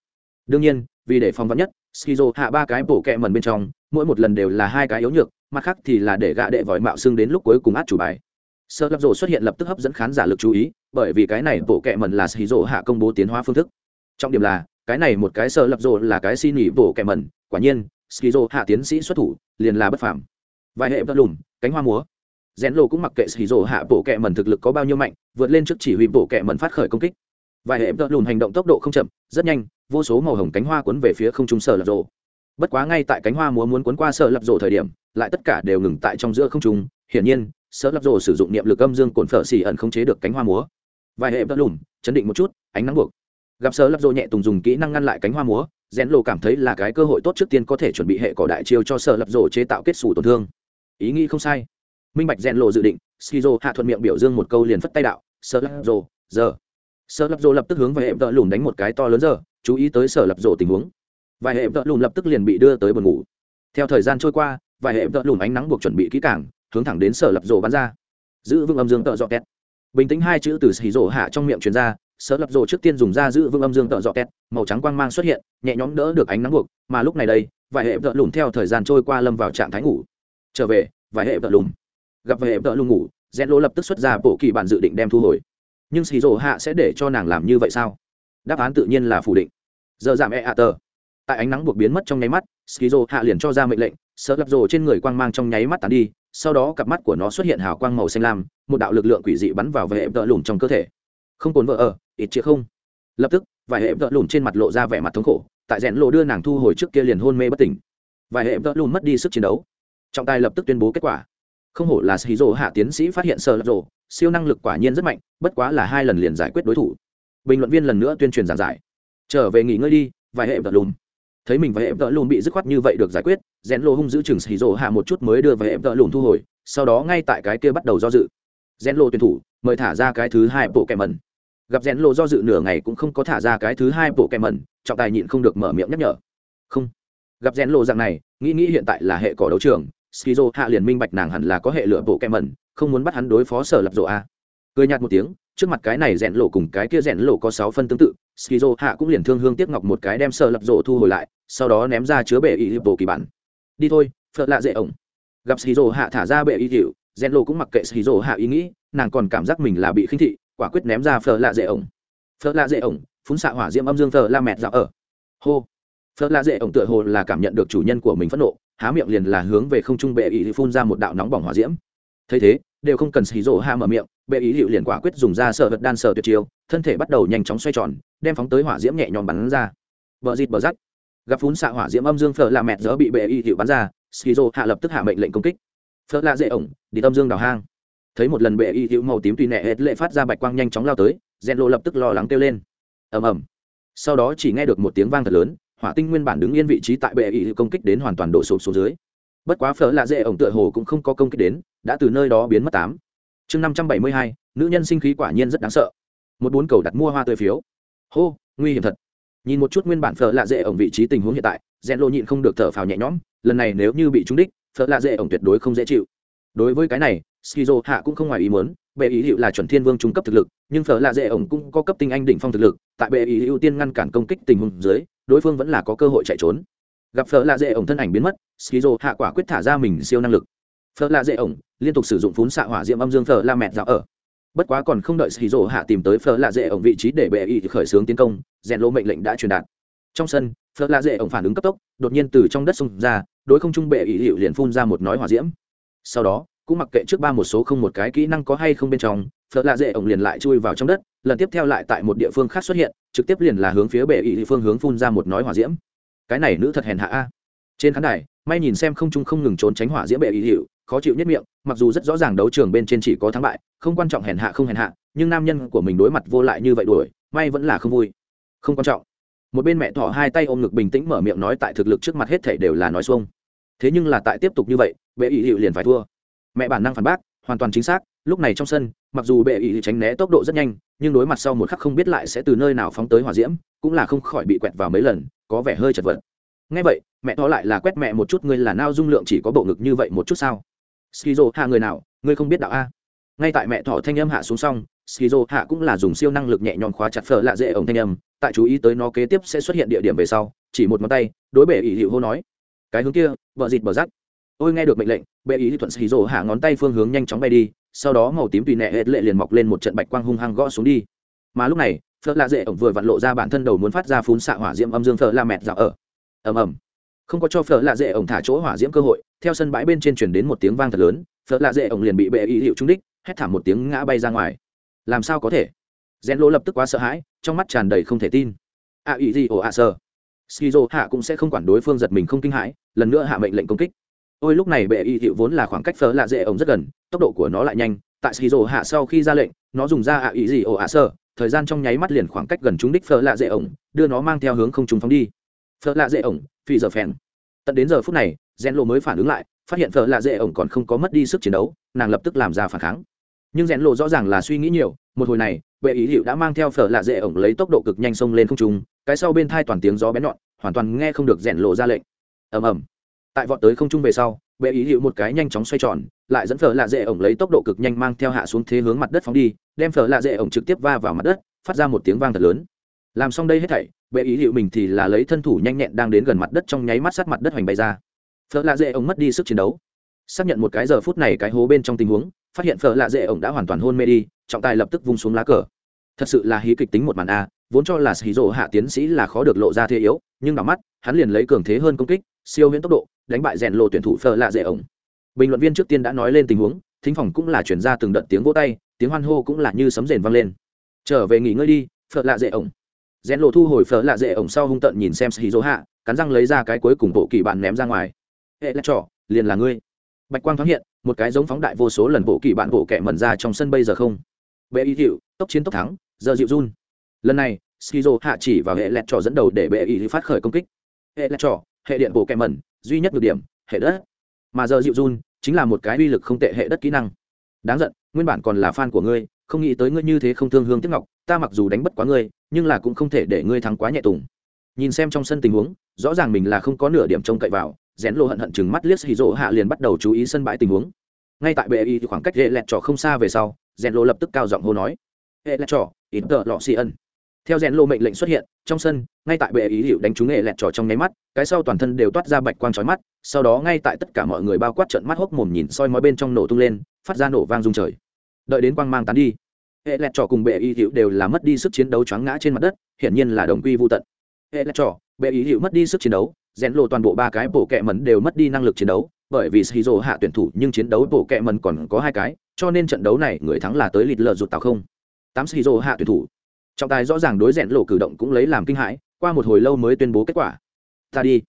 Đương nhiên, vì để phòng vắn nhất skizo hạ ba cái bổ kẹ mần bên trong, mỗi một lần đều là hai cái yếu nhược, mặt khác thì là để gạ đệ vòi mạo xương đến lúc cuối cùng át chủ bài sợ lập rổ xuất hiện lập tức hấp dẫn khán giả lực chú ý, bởi vì cái này bộ kệ mần là skizo hạ công bố tiến hóa phương thức. Trọng điểm là, cái này một cái sơ lập rổ là cái xin nghỉ bộ kệ mần quả nhiên skizo hạ tiến sĩ xuất thủ, liền là bất phàm. Vài hệ vật lùm cánh hoa múa. Rèn lộ cũng mặc kệ xì rổ hạ bộ kệ mần thực lực có bao nhiêu mạnh, vượt lên trước chỉ huy bộ kệ mần phát khởi công kích. Vài hệ vật lùm hành động tốc độ không chậm, rất nhanh, vô số màu hồng cánh hoa cuốn về phía không trung sở lập rổ bất quá ngay tại cánh hoa múa muốn cuốn qua sợ lập rổ thời điểm, lại tất cả đều ngừng tại trong giữa không trung, hiển nhiên sở lập rồ sử dụng niệm lực âm dương cồn phở xỉ ẩn không chế được cánh hoa múa. Vài hệ vẫn lùm, chấn định một chút, ánh nắng buộc. Gặp sở lập rồ nhẹ tùng dùng kỹ năng ngăn lại cánh hoa múa, rèn lộ cảm thấy là cái cơ hội tốt trước tiên có thể chuẩn bị hệ cỏ đại chiêu cho sở lập rồ chế tạo kết xù tổn thương. Ý nghĩ không sai. Minh bạch rèn lộ dự định, skizo hạ thuận miệng biểu dương một câu liền phất tay đạo sở lập rồ giờ. Sở lập rồ lập tức hướng về hệ vợ lùm đánh một cái to lớn giờ, chú ý tới sở lập rổ tình huống. Vài hệ vợ lùm lập tức liền bị đưa tới buồn ngủ. Theo thời gian trôi qua, vài hệ vợ lùm ánh nắng buộc chuẩn bị kỹ càng hướng thẳng đến sở lập rổ bắn ra. Giữ vững âm dương tợ dọ kẹt. Bình tĩnh hai chữ từ xì rổ hạ trong miệng truyền ra, sở lập rổ trước tiên dùng ra giữ vững âm dương tợ dọ kẹt, màu trắng quang mang xuất hiện, nhẹ nhõm đỡ được ánh nắng buộc, mà lúc này đây, vài hệ vợ lùm theo thời gian trôi qua lâm vào trạng thái ngủ. Trở về, vài hệ vợ lùm gặp vài hệ vợ lùm ngủ rẽ lỗ lập tức xuất ra bộ kỳ bản dự định đem thu hồi. Nhưng xì rổ hạ sẽ để cho nàng làm như vậy sao? Đáp án tự nhiên là phủ định. Giờ giảm e a tờ. Tại ánh nắng buộc biến mất trong nháy mắt skizo hạ liền cho ra mệnh lệnh sợ lập rồ trên người quang mang trong nháy mắt tàn đi sau đó cặp mắt của nó xuất hiện hào quang màu xanh lam, một đạo lực lượng quỷ dị bắn vào hệ vợ lùn trong cơ thể. Không cồn vợ ở, ít chĩa không? Lập tức, vài hệ vợ lùn trên mặt lộ ra vẻ mặt thống khổ, tại rẽn lộ đưa nàng thu hồi trước kia liền hôn mê bất tỉnh. Vài hệ vợ lùn mất đi sức chiến đấu. Trọng tài lập tức tuyên bố kết quả. Không hổ là shizu hạ tiến sĩ phát hiện sơ lập rồ siêu năng lực quả nhiên rất mạnh, bất quá là hai lần liền giải quyết đối thủ. Bình luận viên lần nữa tuyên truyền giảng giải. Trở về nghỉ ngơi đi, vài hệ vợ lùn thấy mình và hệ vợ lùm bị dứt khoát như vậy được giải quyết rẽn lộ hung giữ chừng shizu hạ một chút mới đưa về hệ vợ lùm thu hồi, sau đó ngay tại cái kia bắt đầu do dự. Rẽn lộ tuyển thủ, mời thả ra cái thứ hai bộ kèm mẩn. Gặp rẽn lộ do dự nửa ngày cũng không có thả ra cái thứ hai bộ kèm mẩn, trọng tài nhịn không được mở miệng nhắc nhở. Không. Gặp rẽn lộ dạng này, nghĩ nghĩ hiện tại là hệ cỏ đấu trường skizo hạ liền minh bạch nàng hẳn là có hệ lựa bộ kèm mẩn, không muốn bắt hắn đối phó sở lập rộ a. Cười nhạt một tiếng, trước mặt cái này rẽn lộ cùng cái kia rẽn lộ có sáu phân tương tự skizo hạ cũng liền thương hương tiếc ngọc một cái đem sở lập rộ thu hồi lại sau đó ném ra chứa bệ y bộ kỳ bản. Đi thôi phật lạ dễ ổng. Gặp skizo hạ thả ra bệ y hiệu rẽn lô cũng mặc kệ skizo hạ ý nghĩ, nàng còn cảm giác mình là bị khinh thị, quả quyết ném ra phở lạ dễ ổng. Phở lạ dễ ổng phun xạ hỏa diễm âm dương phở la mẹt dạo ở. Hô. Phở lạ dễ ổng tựa hồ là cảm nhận được chủ nhân của mình phẫn nộ, há miệng liền là hướng về không trung bệ y phun ra một đạo nóng bỏng hỏa diễm. Thấy thế, đều không cần xì rổ hạ mở miệng bệ ý liệu liền quả quyết dùng ra sợ vật đan sợ tuyệt chiêu, thân thể bắt đầu nhanh chóng xoay tròn, đem phóng tới hỏa diễm nhẹ nhõm bắn ra. Vợ dịt bờ rắc gặp phun xạ hỏa diễm âm dương phở là mẹt dỡ bị bệ y hiệu bắn ra, skizo hạ lập tức hạ mệnh lệnh công kích. Phở là dễ ổng, đi tâm dương đào hang. Thấy một lần bệ y hiệu màu tím tùy nẹ hết lệ phát ra bạch quang nhanh chóng lao tới, gen lộ lập tức lo lắng kêu lên. Ầm ầm. Sau đó chỉ nghe được một tiếng vang thật lớn, hỏa tinh nguyên bản đứng yên vị trí tại bệ y hiệu công kích đến hoàn toàn đổ sụp xuống dưới. Bất quá phở là dễ ổng tựa hồ cũng không có công kích đến, đã từ nơi đó biến mất tám. Chương năm trăm bảy mươi hai, nữ nhân sinh khí quả nhiên rất đáng sợ. Một bốn cầu đặt mua hoa tươi phiếu. Hô, nguy hiểm thật nhìn một chút nguyên bản phở lạ dễ ổng vị trí tình huống hiện tại rèn lộ nhịn không được thở phào nhẹ nhõm, lần này nếu như bị trúng đích, phở lạ dễ ổng tuyệt đối không dễ chịu. Đối với cái này, skizo hạ cũng không ngoài ý muốn, bệ ý hiệu là chuẩn thiên vương trung cấp thực lực, nhưng phở lạ dễ ổng cũng có cấp tinh anh đỉnh phong thực lực, tại bệ ý ưu tiên ngăn cản công kích tình huống dưới, đối phương vẫn là có cơ hội chạy trốn. Gặp phở lạ dễ ổng thân ảnh biến mất, skizo hạ quả quyết thả ra mình siêu năng lực. Phở lạ dễ ổng liên tục sử dụng phún xạ hỏa diệm âm dương phở la mẹt dạo ở bất quá còn không đợi skizo hạ tìm tới phở lạ dễ ổng vị trí để bệ ý khởi xướng tiến công, rèn lô mệnh lệnh đã truyền đạt. Trong sân, phở lạ dễ ổng phản ứng cấp tốc, đột nhiên từ trong đất xông ra, đối không trung bệ ý hiệu liền phun ra một nói hỏa diễm. Sau đó, cũng mặc kệ trước ba một số không một cái kỹ năng có hay không bên trong, phở lạ dễ ổng liền lại chui vào trong đất, lần tiếp theo lại tại một địa phương khác xuất hiện, trực tiếp liền là hướng phía bệ ý phương hướng phun ra một nói hỏa diễm. Cái này nữ thật hèn hạ a. Trên khán đài, may nhìn xem không trung không ngừng trốn tránh hỏa diễm bệ ý hiệu, khó chịu nhất miệng, mặc dù rất rõ ràng đấu trường bên trên chỉ có thắng bại không quan trọng hèn hạ không hèn hạ, nhưng nam nhân của mình đối mặt vô lại như vậy đuổi, may vẫn là không vui. Không quan trọng. Một bên mẹ thỏ hai tay ôm ngực bình tĩnh mở miệng nói tại thực lực trước mặt hết thể đều là nói xuông. Thế nhưng là tại tiếp tục như vậy, bệ ý hiệu liền phải thua. Mẹ bản năng phản bác, hoàn toàn chính xác, lúc này trong sân, mặc dù bệ ý tránh né tốc độ rất nhanh, nhưng đối mặt sau một khắc không biết lại sẽ từ nơi nào phóng tới hỏa diễm, cũng là không khỏi bị quẹt vào mấy lần, có vẻ hơi chật vật. Ngay vậy, mẹ thỏ lại là quét mẹ một chút, ngươi là nao dung lượng chỉ có bộ ngực như vậy một chút sao? Skizo, hạ người nào, ngươi không biết đạo a ngay tại mẹ thỏ thanh âm hạ xuống xong, skizo hạ cũng là dùng siêu năng lực nhẹ nhõm khóa chặt phở lạ dễ ổng thanh âm, tại chú ý tới nó kế tiếp sẽ xuất hiện địa điểm về sau, chỉ một ngón tay, đối bệ ý hiệu hô nói, cái hướng kia vợ dịt bờ rắc. Ôi, nghe được mệnh lệnh, bệ ý thuận skizo hạ ngón tay phương hướng nhanh chóng bay đi, sau đó màu tím tùy nẹ hết lệ liền mọc lên một trận bạch quang hung hăng gõ xuống đi. Mà lúc này, phở lạ dễ ổng vừa vặn lộ ra bản thân đầu muốn phát ra phun xạ hỏa diễm âm dương phở la mẹt dạo ở. Ầm ầm. Không có cho phở lạ dễ ổng thả chỗ hỏa diễm cơ hội, theo sân bãi bên trên chuyển đến một tiếng vang thật lớn, phở lạ dễ ổng liền bị bệ ý hiệu trúng đích hét thảm một tiếng ngã bay ra ngoài. Làm sao có thể? Rèn lỗ lập tức quá sợ hãi, trong mắt tràn đầy không thể tin. A ý gì ồ ạ sơ. Skizo hạ cũng sẽ không quản đối phương giật mình không kinh hãi, lần nữa hạ mệnh lệnh công kích. Ôi, lúc này bệ y hiệu vốn là khoảng cách phở lạ dễ ổng rất gần, tốc độ của nó lại nhanh. Tại skizo hạ sau khi ra lệnh, nó dùng ra a ý gì ồ ạ sơ. Thời gian trong nháy mắt liền khoảng cách gần trúng đích phở lạ dễ ổng, đưa nó mang theo hướng không trúng phóng đi. Phở lạ dễ ổng, phi giờ phèn. Tận đến giờ phút này, gen lô mới phản ứng lại, phát hiện phở lạ dễ ổng còn không có mất đi sức chiến đấu, nàng lập tức làm ra phản kháng nhưng rèn lộ rõ ràng là suy nghĩ nhiều, một hồi này bệ ý hiệu đã mang theo phở lạ dễ ổng lấy tốc độ cực nhanh xông lên không trung, cái sau bên thai toàn tiếng gió bén nhọn, hoàn toàn nghe không được rèn lộ ra lệnh. Ầm ầm. Tại vọt tới không trung về sau bệ ý hiệu một cái nhanh chóng xoay tròn, lại dẫn phở lạ dễ ổng lấy tốc độ cực nhanh mang theo hạ xuống thế hướng mặt đất phóng đi, đem phở lạ dễ ổng trực tiếp va vào mặt đất, phát ra một tiếng vang thật lớn. Làm xong đây hết thảy bệ ý hiệu mình thì là lấy thân thủ nhanh nhẹn đang đến gần mặt đất trong nháy mắt sát mặt đất hoành bay ra. Phở lạ dễ ổng mất đi sức chiến đấu xác nhận một cái giờ phút này cái hố bên trong tình huống, phát hiện phở lạ dễ ổng đã hoàn toàn hôn mê đi, trọng tài lập tức vung xuống lá cờ. Thật sự là hí kịch tính một màn a, vốn cho là xì rộ hạ tiến sĩ là khó được lộ ra thế yếu, nhưng đảo mắt, hắn liền lấy cường thế hơn công kích, siêu huyễn tốc độ, đánh bại rèn lộ tuyển thủ phở lạ dễ ổng. Bình luận viên trước tiên đã nói lên tình huống, thính phòng cũng là chuyển ra từng đợt tiếng vỗ tay, tiếng hoan hô cũng là như sấm rền vang lên. Trở về nghỉ ngơi đi, phở lạ dễ ổng. Rèn lộ thu hồi phở lạ dễ ổng sau hung tận nhìn xem xì rộ hạ, cắn răng lấy ra cái cuối cùng bộ kỳ bạn ném ra ngoài. Hệ lẽ trỏ liền là ngươi bạch quang thoáng hiện, một cái giống phóng đại vô số lần bộ kỳ bạn bộ kẻ mẩn ra trong sân bây giờ không. Bệ Y hiệu tốc chiến tốc thắng, giờ dịu run. Lần này, skizo hạ chỉ vào hệ lẹt trò dẫn đầu để bệ y phát khởi công kích. Hệ lẹt trò, hệ điện bộ kẻ mẩn, duy nhất được điểm, hệ đất. Mà giờ dịu run, chính là một cái uy lực không tệ hệ đất kỹ năng. Đáng giận, nguyên bản còn là fan của ngươi, không nghĩ tới ngươi như thế không thương hương tiếc ngọc, ta mặc dù đánh bất quá ngươi, nhưng là cũng không thể để ngươi thắng quá nhẹ tùng. Nhìn xem trong sân tình huống, rõ ràng mình là không có nửa điểm trông cậy vào rén lộ hận hận chừng mắt liếc hì rỗ hạ liền bắt đầu chú ý sân bãi tình huống. Ngay tại bệ y khoảng cách hệ lẹt trò không xa về sau rẽn lộ lập tức cao giọng hô nói, hệ lẹt trò, ít tợ lọ xì ân. Theo rẽn lộ mệnh lệnh xuất hiện, trong sân, ngay tại bệ ý hiệu đánh trúng hệ lẹt trò trong nháy mắt, cái sau toàn thân đều toát ra bạch quang trói mắt, sau đó ngay tại tất cả mọi người bao quát trận mắt hốc mồm nhìn soi mói bên trong nổ tung lên, phát ra nổ vang rung trời. Đợi đến quang mang tán đi, hệ lẹt trò cùng bệ ý hiệu đều là mất đi sức chiến đấu choáng ngã trên mặt đất, hiển nhiên là đồng quy vô tận. Hệ lẹt trò, bệ ý hiệu mất đi sức chiến đấu rèn lộ toàn bộ ba cái bộ kẹ mẩn đều mất đi năng lực chiến đấu, bởi vì shizu hạ tuyển thủ nhưng chiến đấu bộ kẹ mẩn còn có hai cái, cho nên trận đấu này người thắng là tới lịt lợ rụt tàu không. Tám shizu hạ tuyển thủ. Trọng tài rõ ràng đối rèn lộ cử động cũng lấy làm kinh hãi, qua một hồi lâu mới tuyên bố kết quả. Ta đi.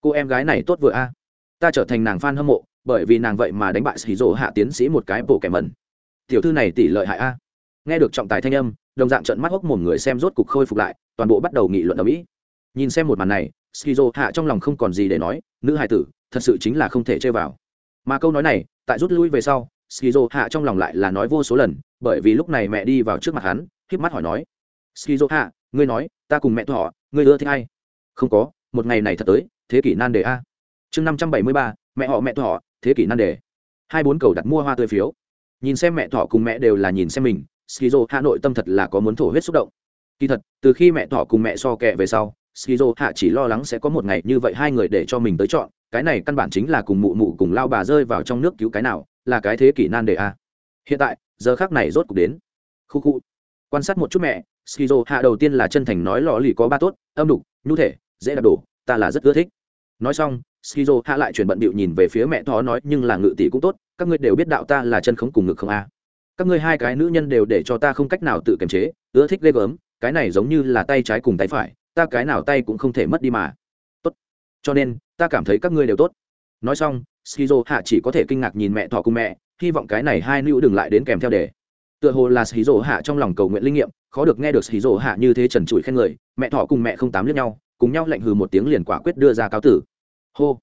Cô em gái này tốt vừa a. Ta trở thành nàng fan hâm mộ, bởi vì nàng vậy mà đánh bại shizu hạ tiến sĩ một cái bộ kẹ mẩn. Tiểu thư này tỷ lợi hại a. Nghe được trọng tài thanh âm, đồng dạng trận mắt hốc mồm người xem rốt cục khôi phục lại, toàn bộ bắt đầu nghị luận ở mỹ. Nhìn xem một màn này skizo hạ trong lòng không còn gì để nói, nữ hài tử, thật sự chính là không thể chơi vào. Mà câu nói này, tại rút lui về sau, skizo hạ trong lòng lại là nói vô số lần, bởi vì lúc này mẹ đi vào trước mặt hắn híp mắt hỏi nói, skizo hạ, ngươi nói, ta cùng mẹ thọ, ngươi ưa thích ai? không có, một ngày này thật tới, thế kỷ nan đề a. Chương năm trăm bảy mươi ba, mẹ họ mẹ thọ, thế kỷ nan đề. Hai bốn cầu đặt mua hoa tươi phiếu. Nhìn xem mẹ thọ cùng mẹ đều là nhìn xem mình, skizo hạ nội tâm thật là có muốn thổ huyết xúc động. Kỳ thật, từ khi mẹ thọ cùng mẹ so kẹ về sau skizo hạ chỉ lo lắng sẽ có một ngày như vậy hai người để cho mình tới chọn, cái này căn bản chính là cùng mụ mụ cùng lao bà rơi vào trong nước cứu cái nào, là cái thế kỷ nan đề a. Hiện tại, giờ khác này rốt cuộc đến. Khu khu. Quan sát một chút mẹ, skizo hạ đầu tiên là chân thành nói lò lì có ba tốt, âm đục, nhu thể, dễ đạp đổ, ta là rất ưa thích. Nói xong, skizo hạ lại chuyển bận bịu nhìn về phía mẹ thó nói, nhưng là ngự tỷ cũng tốt, các ngươi đều biết đạo ta là chân khống cùng ngực không a. Các ngươi hai cái nữ nhân đều để cho ta không cách nào tự kiềm chế, ưa thích ghê gớm, cái này giống như là tay trái cùng tay phải ta cái nào tay cũng không thể mất đi mà. Tốt. Cho nên, ta cảm thấy các ngươi đều tốt. Nói xong, skizo hạ chỉ có thể kinh ngạc nhìn mẹ thỏ cùng mẹ, hy vọng cái này hai nữ đừng lại đến kèm theo đề tựa hồ là skizo hạ trong lòng cầu nguyện linh nghiệm, khó được nghe được skizo hạ như thế trần trụi khen người, mẹ thỏ cùng mẹ không tám lướt nhau, cùng nhau lạnh hừ một tiếng liền quả quyết đưa ra cáo tử. Hô.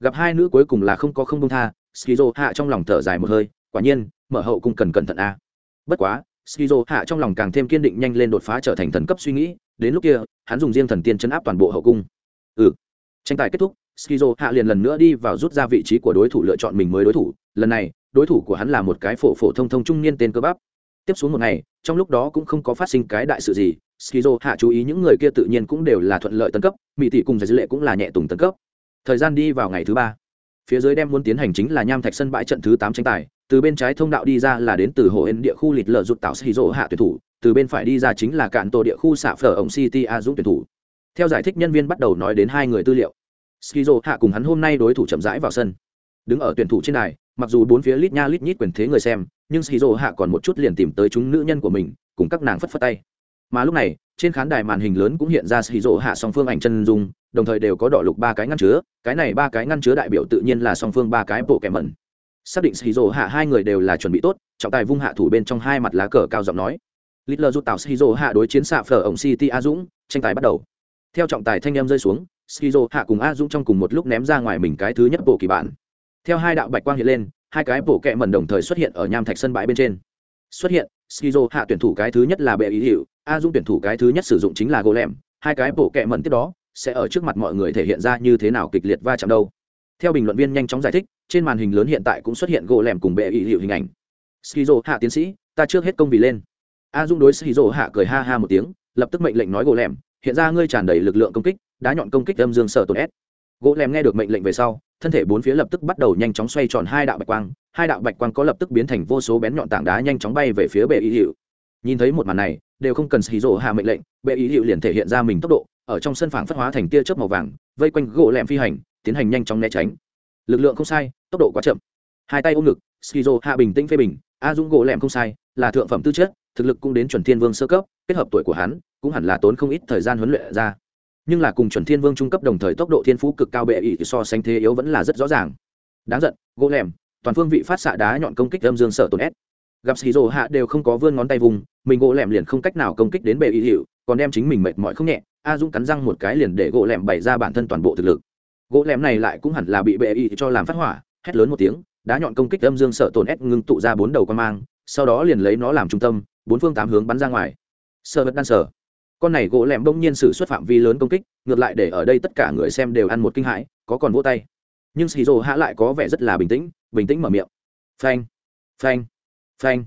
Gặp hai nữ cuối cùng là không có không công tha, skizo hạ trong lòng thở dài một hơi, quả nhiên, mở hậu cung cần cẩn thận a. Bất quá skizo hạ trong lòng càng thêm kiên định nhanh lên đột phá trở thành thần cấp suy nghĩ, đến lúc kia, hắn dùng riêng thần tiên chấn áp toàn bộ hậu cung. Ừ. Tranh tài kết thúc, skizo hạ liền lần nữa đi vào rút ra vị trí của đối thủ lựa chọn mình mới đối thủ. Lần này, đối thủ của hắn là một cái phổ phổ thông thông trung niên tên cơ bắp. Tiếp xuống một ngày, trong lúc đó cũng không có phát sinh cái đại sự gì, skizo hạ chú ý những người kia tự nhiên cũng đều là thuận lợi tấn cấp, mỹ tỷ cùng giải dữ lệ cũng là nhẹ tùng tấn cấp. Thời gian đi vào ngày thứ ba, phía dưới đem muốn tiến hành chính là nham thạch sân bãi trận thứ tám tranh tài từ bên trái thông đạo đi ra là đến từ hồ ên địa khu lịt lợ rụt tạo xì rỗ hạ tuyển thủ, từ bên phải đi ra chính là cạn tổ địa khu xạ phở ổng city a dũng tuyển thủ. Theo giải thích nhân viên bắt đầu nói đến hai người tư liệu. Skizo hạ cùng hắn hôm nay đối thủ chậm rãi vào sân. Đứng ở tuyển thủ trên này. mặc dù bốn phía lít nha lít nhít quyền thế người xem, nhưng skizo hạ còn một chút liền tìm tới chúng nữ nhân của mình, cùng các nàng phất phất tay. Mà lúc này, trên khán đài màn hình lớn cũng hiện ra skizo hạ song phương ảnh chân dung, đồng thời đều có đỏ lục ba cái ngăn chứa, cái này ba cái ngăn chứa đại biểu tự nhiên là song phương ba cái bộ kẻ mẩn xác định shizu hạ hai người đều là chuẩn bị tốt trọng tài vung hạ thủ bên trong hai mặt lá cờ cao giọng nói Littler rút tạo Shizu hạ đối chiến xạ phở ổng City A Dũng, tranh tài bắt đầu. Theo trọng tài thanh em rơi xuống, Shizu hạ cùng A Dũng trong cùng một lúc ném ra ngoài mình cái thứ nhất bộ kỳ bản. Theo hai đạo bạch quang hiện lên, hai cái bộ kẹ mẩn đồng thời xuất hiện ở nham thạch sân bãi bên trên. Xuất hiện, Shizu hạ tuyển thủ cái thứ nhất là bệ ý hiệu, A Dũng tuyển thủ cái thứ nhất sử dụng chính là golem, hai cái bộ kẹ mẩn tiếp đó sẽ ở trước mặt mọi người thể hiện ra như thế nào kịch liệt va chạm đâu. Theo bình luận viên nhanh chóng giải thích, trên màn hình lớn hiện tại cũng xuất hiện gỗ lẻm cùng bệ ý hiệu hình ảnh. Skizo, hạ tiến sĩ, ta trước hết công vì lên. A dung đối skizo hạ cười ha ha một tiếng, lập tức mệnh lệnh nói gỗ lẻm, hiện ra ngươi tràn đầy lực lượng công kích, đá nhọn công kích âm dương sở tổn s gỗ lẻm nghe được mệnh lệnh về sau, thân thể bốn phía lập tức bắt đầu nhanh chóng xoay tròn hai đạo bạch quang, hai đạo bạch quang có lập tức biến thành vô số bén nhọn tảng đá nhanh chóng bay về phía bệ ý hiệu. Nhìn thấy một màn này, đều không cần xì hạ mệnh lệnh, bệ ý hiệu liền thể hiện ra mình tốc độ, ở trong sân phảng phất hóa thành tia chớp màu vàng, vây quanh gỗ lẻm phi hành, tiến hành nhanh chóng né tránh. Lực lượng không sai tốc độ quá chậm. Hai tay ôm ngực, skizo hạ bình tĩnh phê bình, a dũng gỗ lẹm không sai, là thượng phẩm tư chất, thực lực cũng đến chuẩn thiên vương sơ cấp, kết hợp tuổi của hắn, cũng hẳn là tốn không ít thời gian huấn luyện ra. Nhưng là cùng chuẩn thiên vương trung cấp đồng thời tốc độ thiên phú cực cao bệ ỵ so sánh thế yếu vẫn là rất rõ ràng. Đáng giận, gỗ lẻm toàn phương vị phát xạ đá nhọn công kích âm dương sở tổn ép. Gặp xì hạ đều không có vươn ngón tay vùng, mình gỗ lẻm liền không cách nào công kích đến bệ y hiệu, còn đem chính mình mệt mỏi không nhẹ, a dũng cắn răng một cái liền để gỗ lẻm bày ra bản thân toàn bộ thực lực. Gỗ lẻm này lại cũng hẳn là bị bệ y cho làm phát hỏa hét lớn một tiếng, đá nhọn công kích âm dương sợ tổn ép ngưng tụ ra bốn đầu quan mang, sau đó liền lấy nó làm trung tâm, bốn phương tám hướng bắn ra ngoài. Sợ vật đan sở con này gỗ lẻm đông nhiên sự xuất phạm vi lớn công kích, ngược lại để ở đây tất cả người xem đều ăn một kinh hãi, có còn vỗ tay. Nhưng xì rồ hạ lại có vẻ rất là bình tĩnh bình tĩnh mở miệng. Phanh phanh phanh.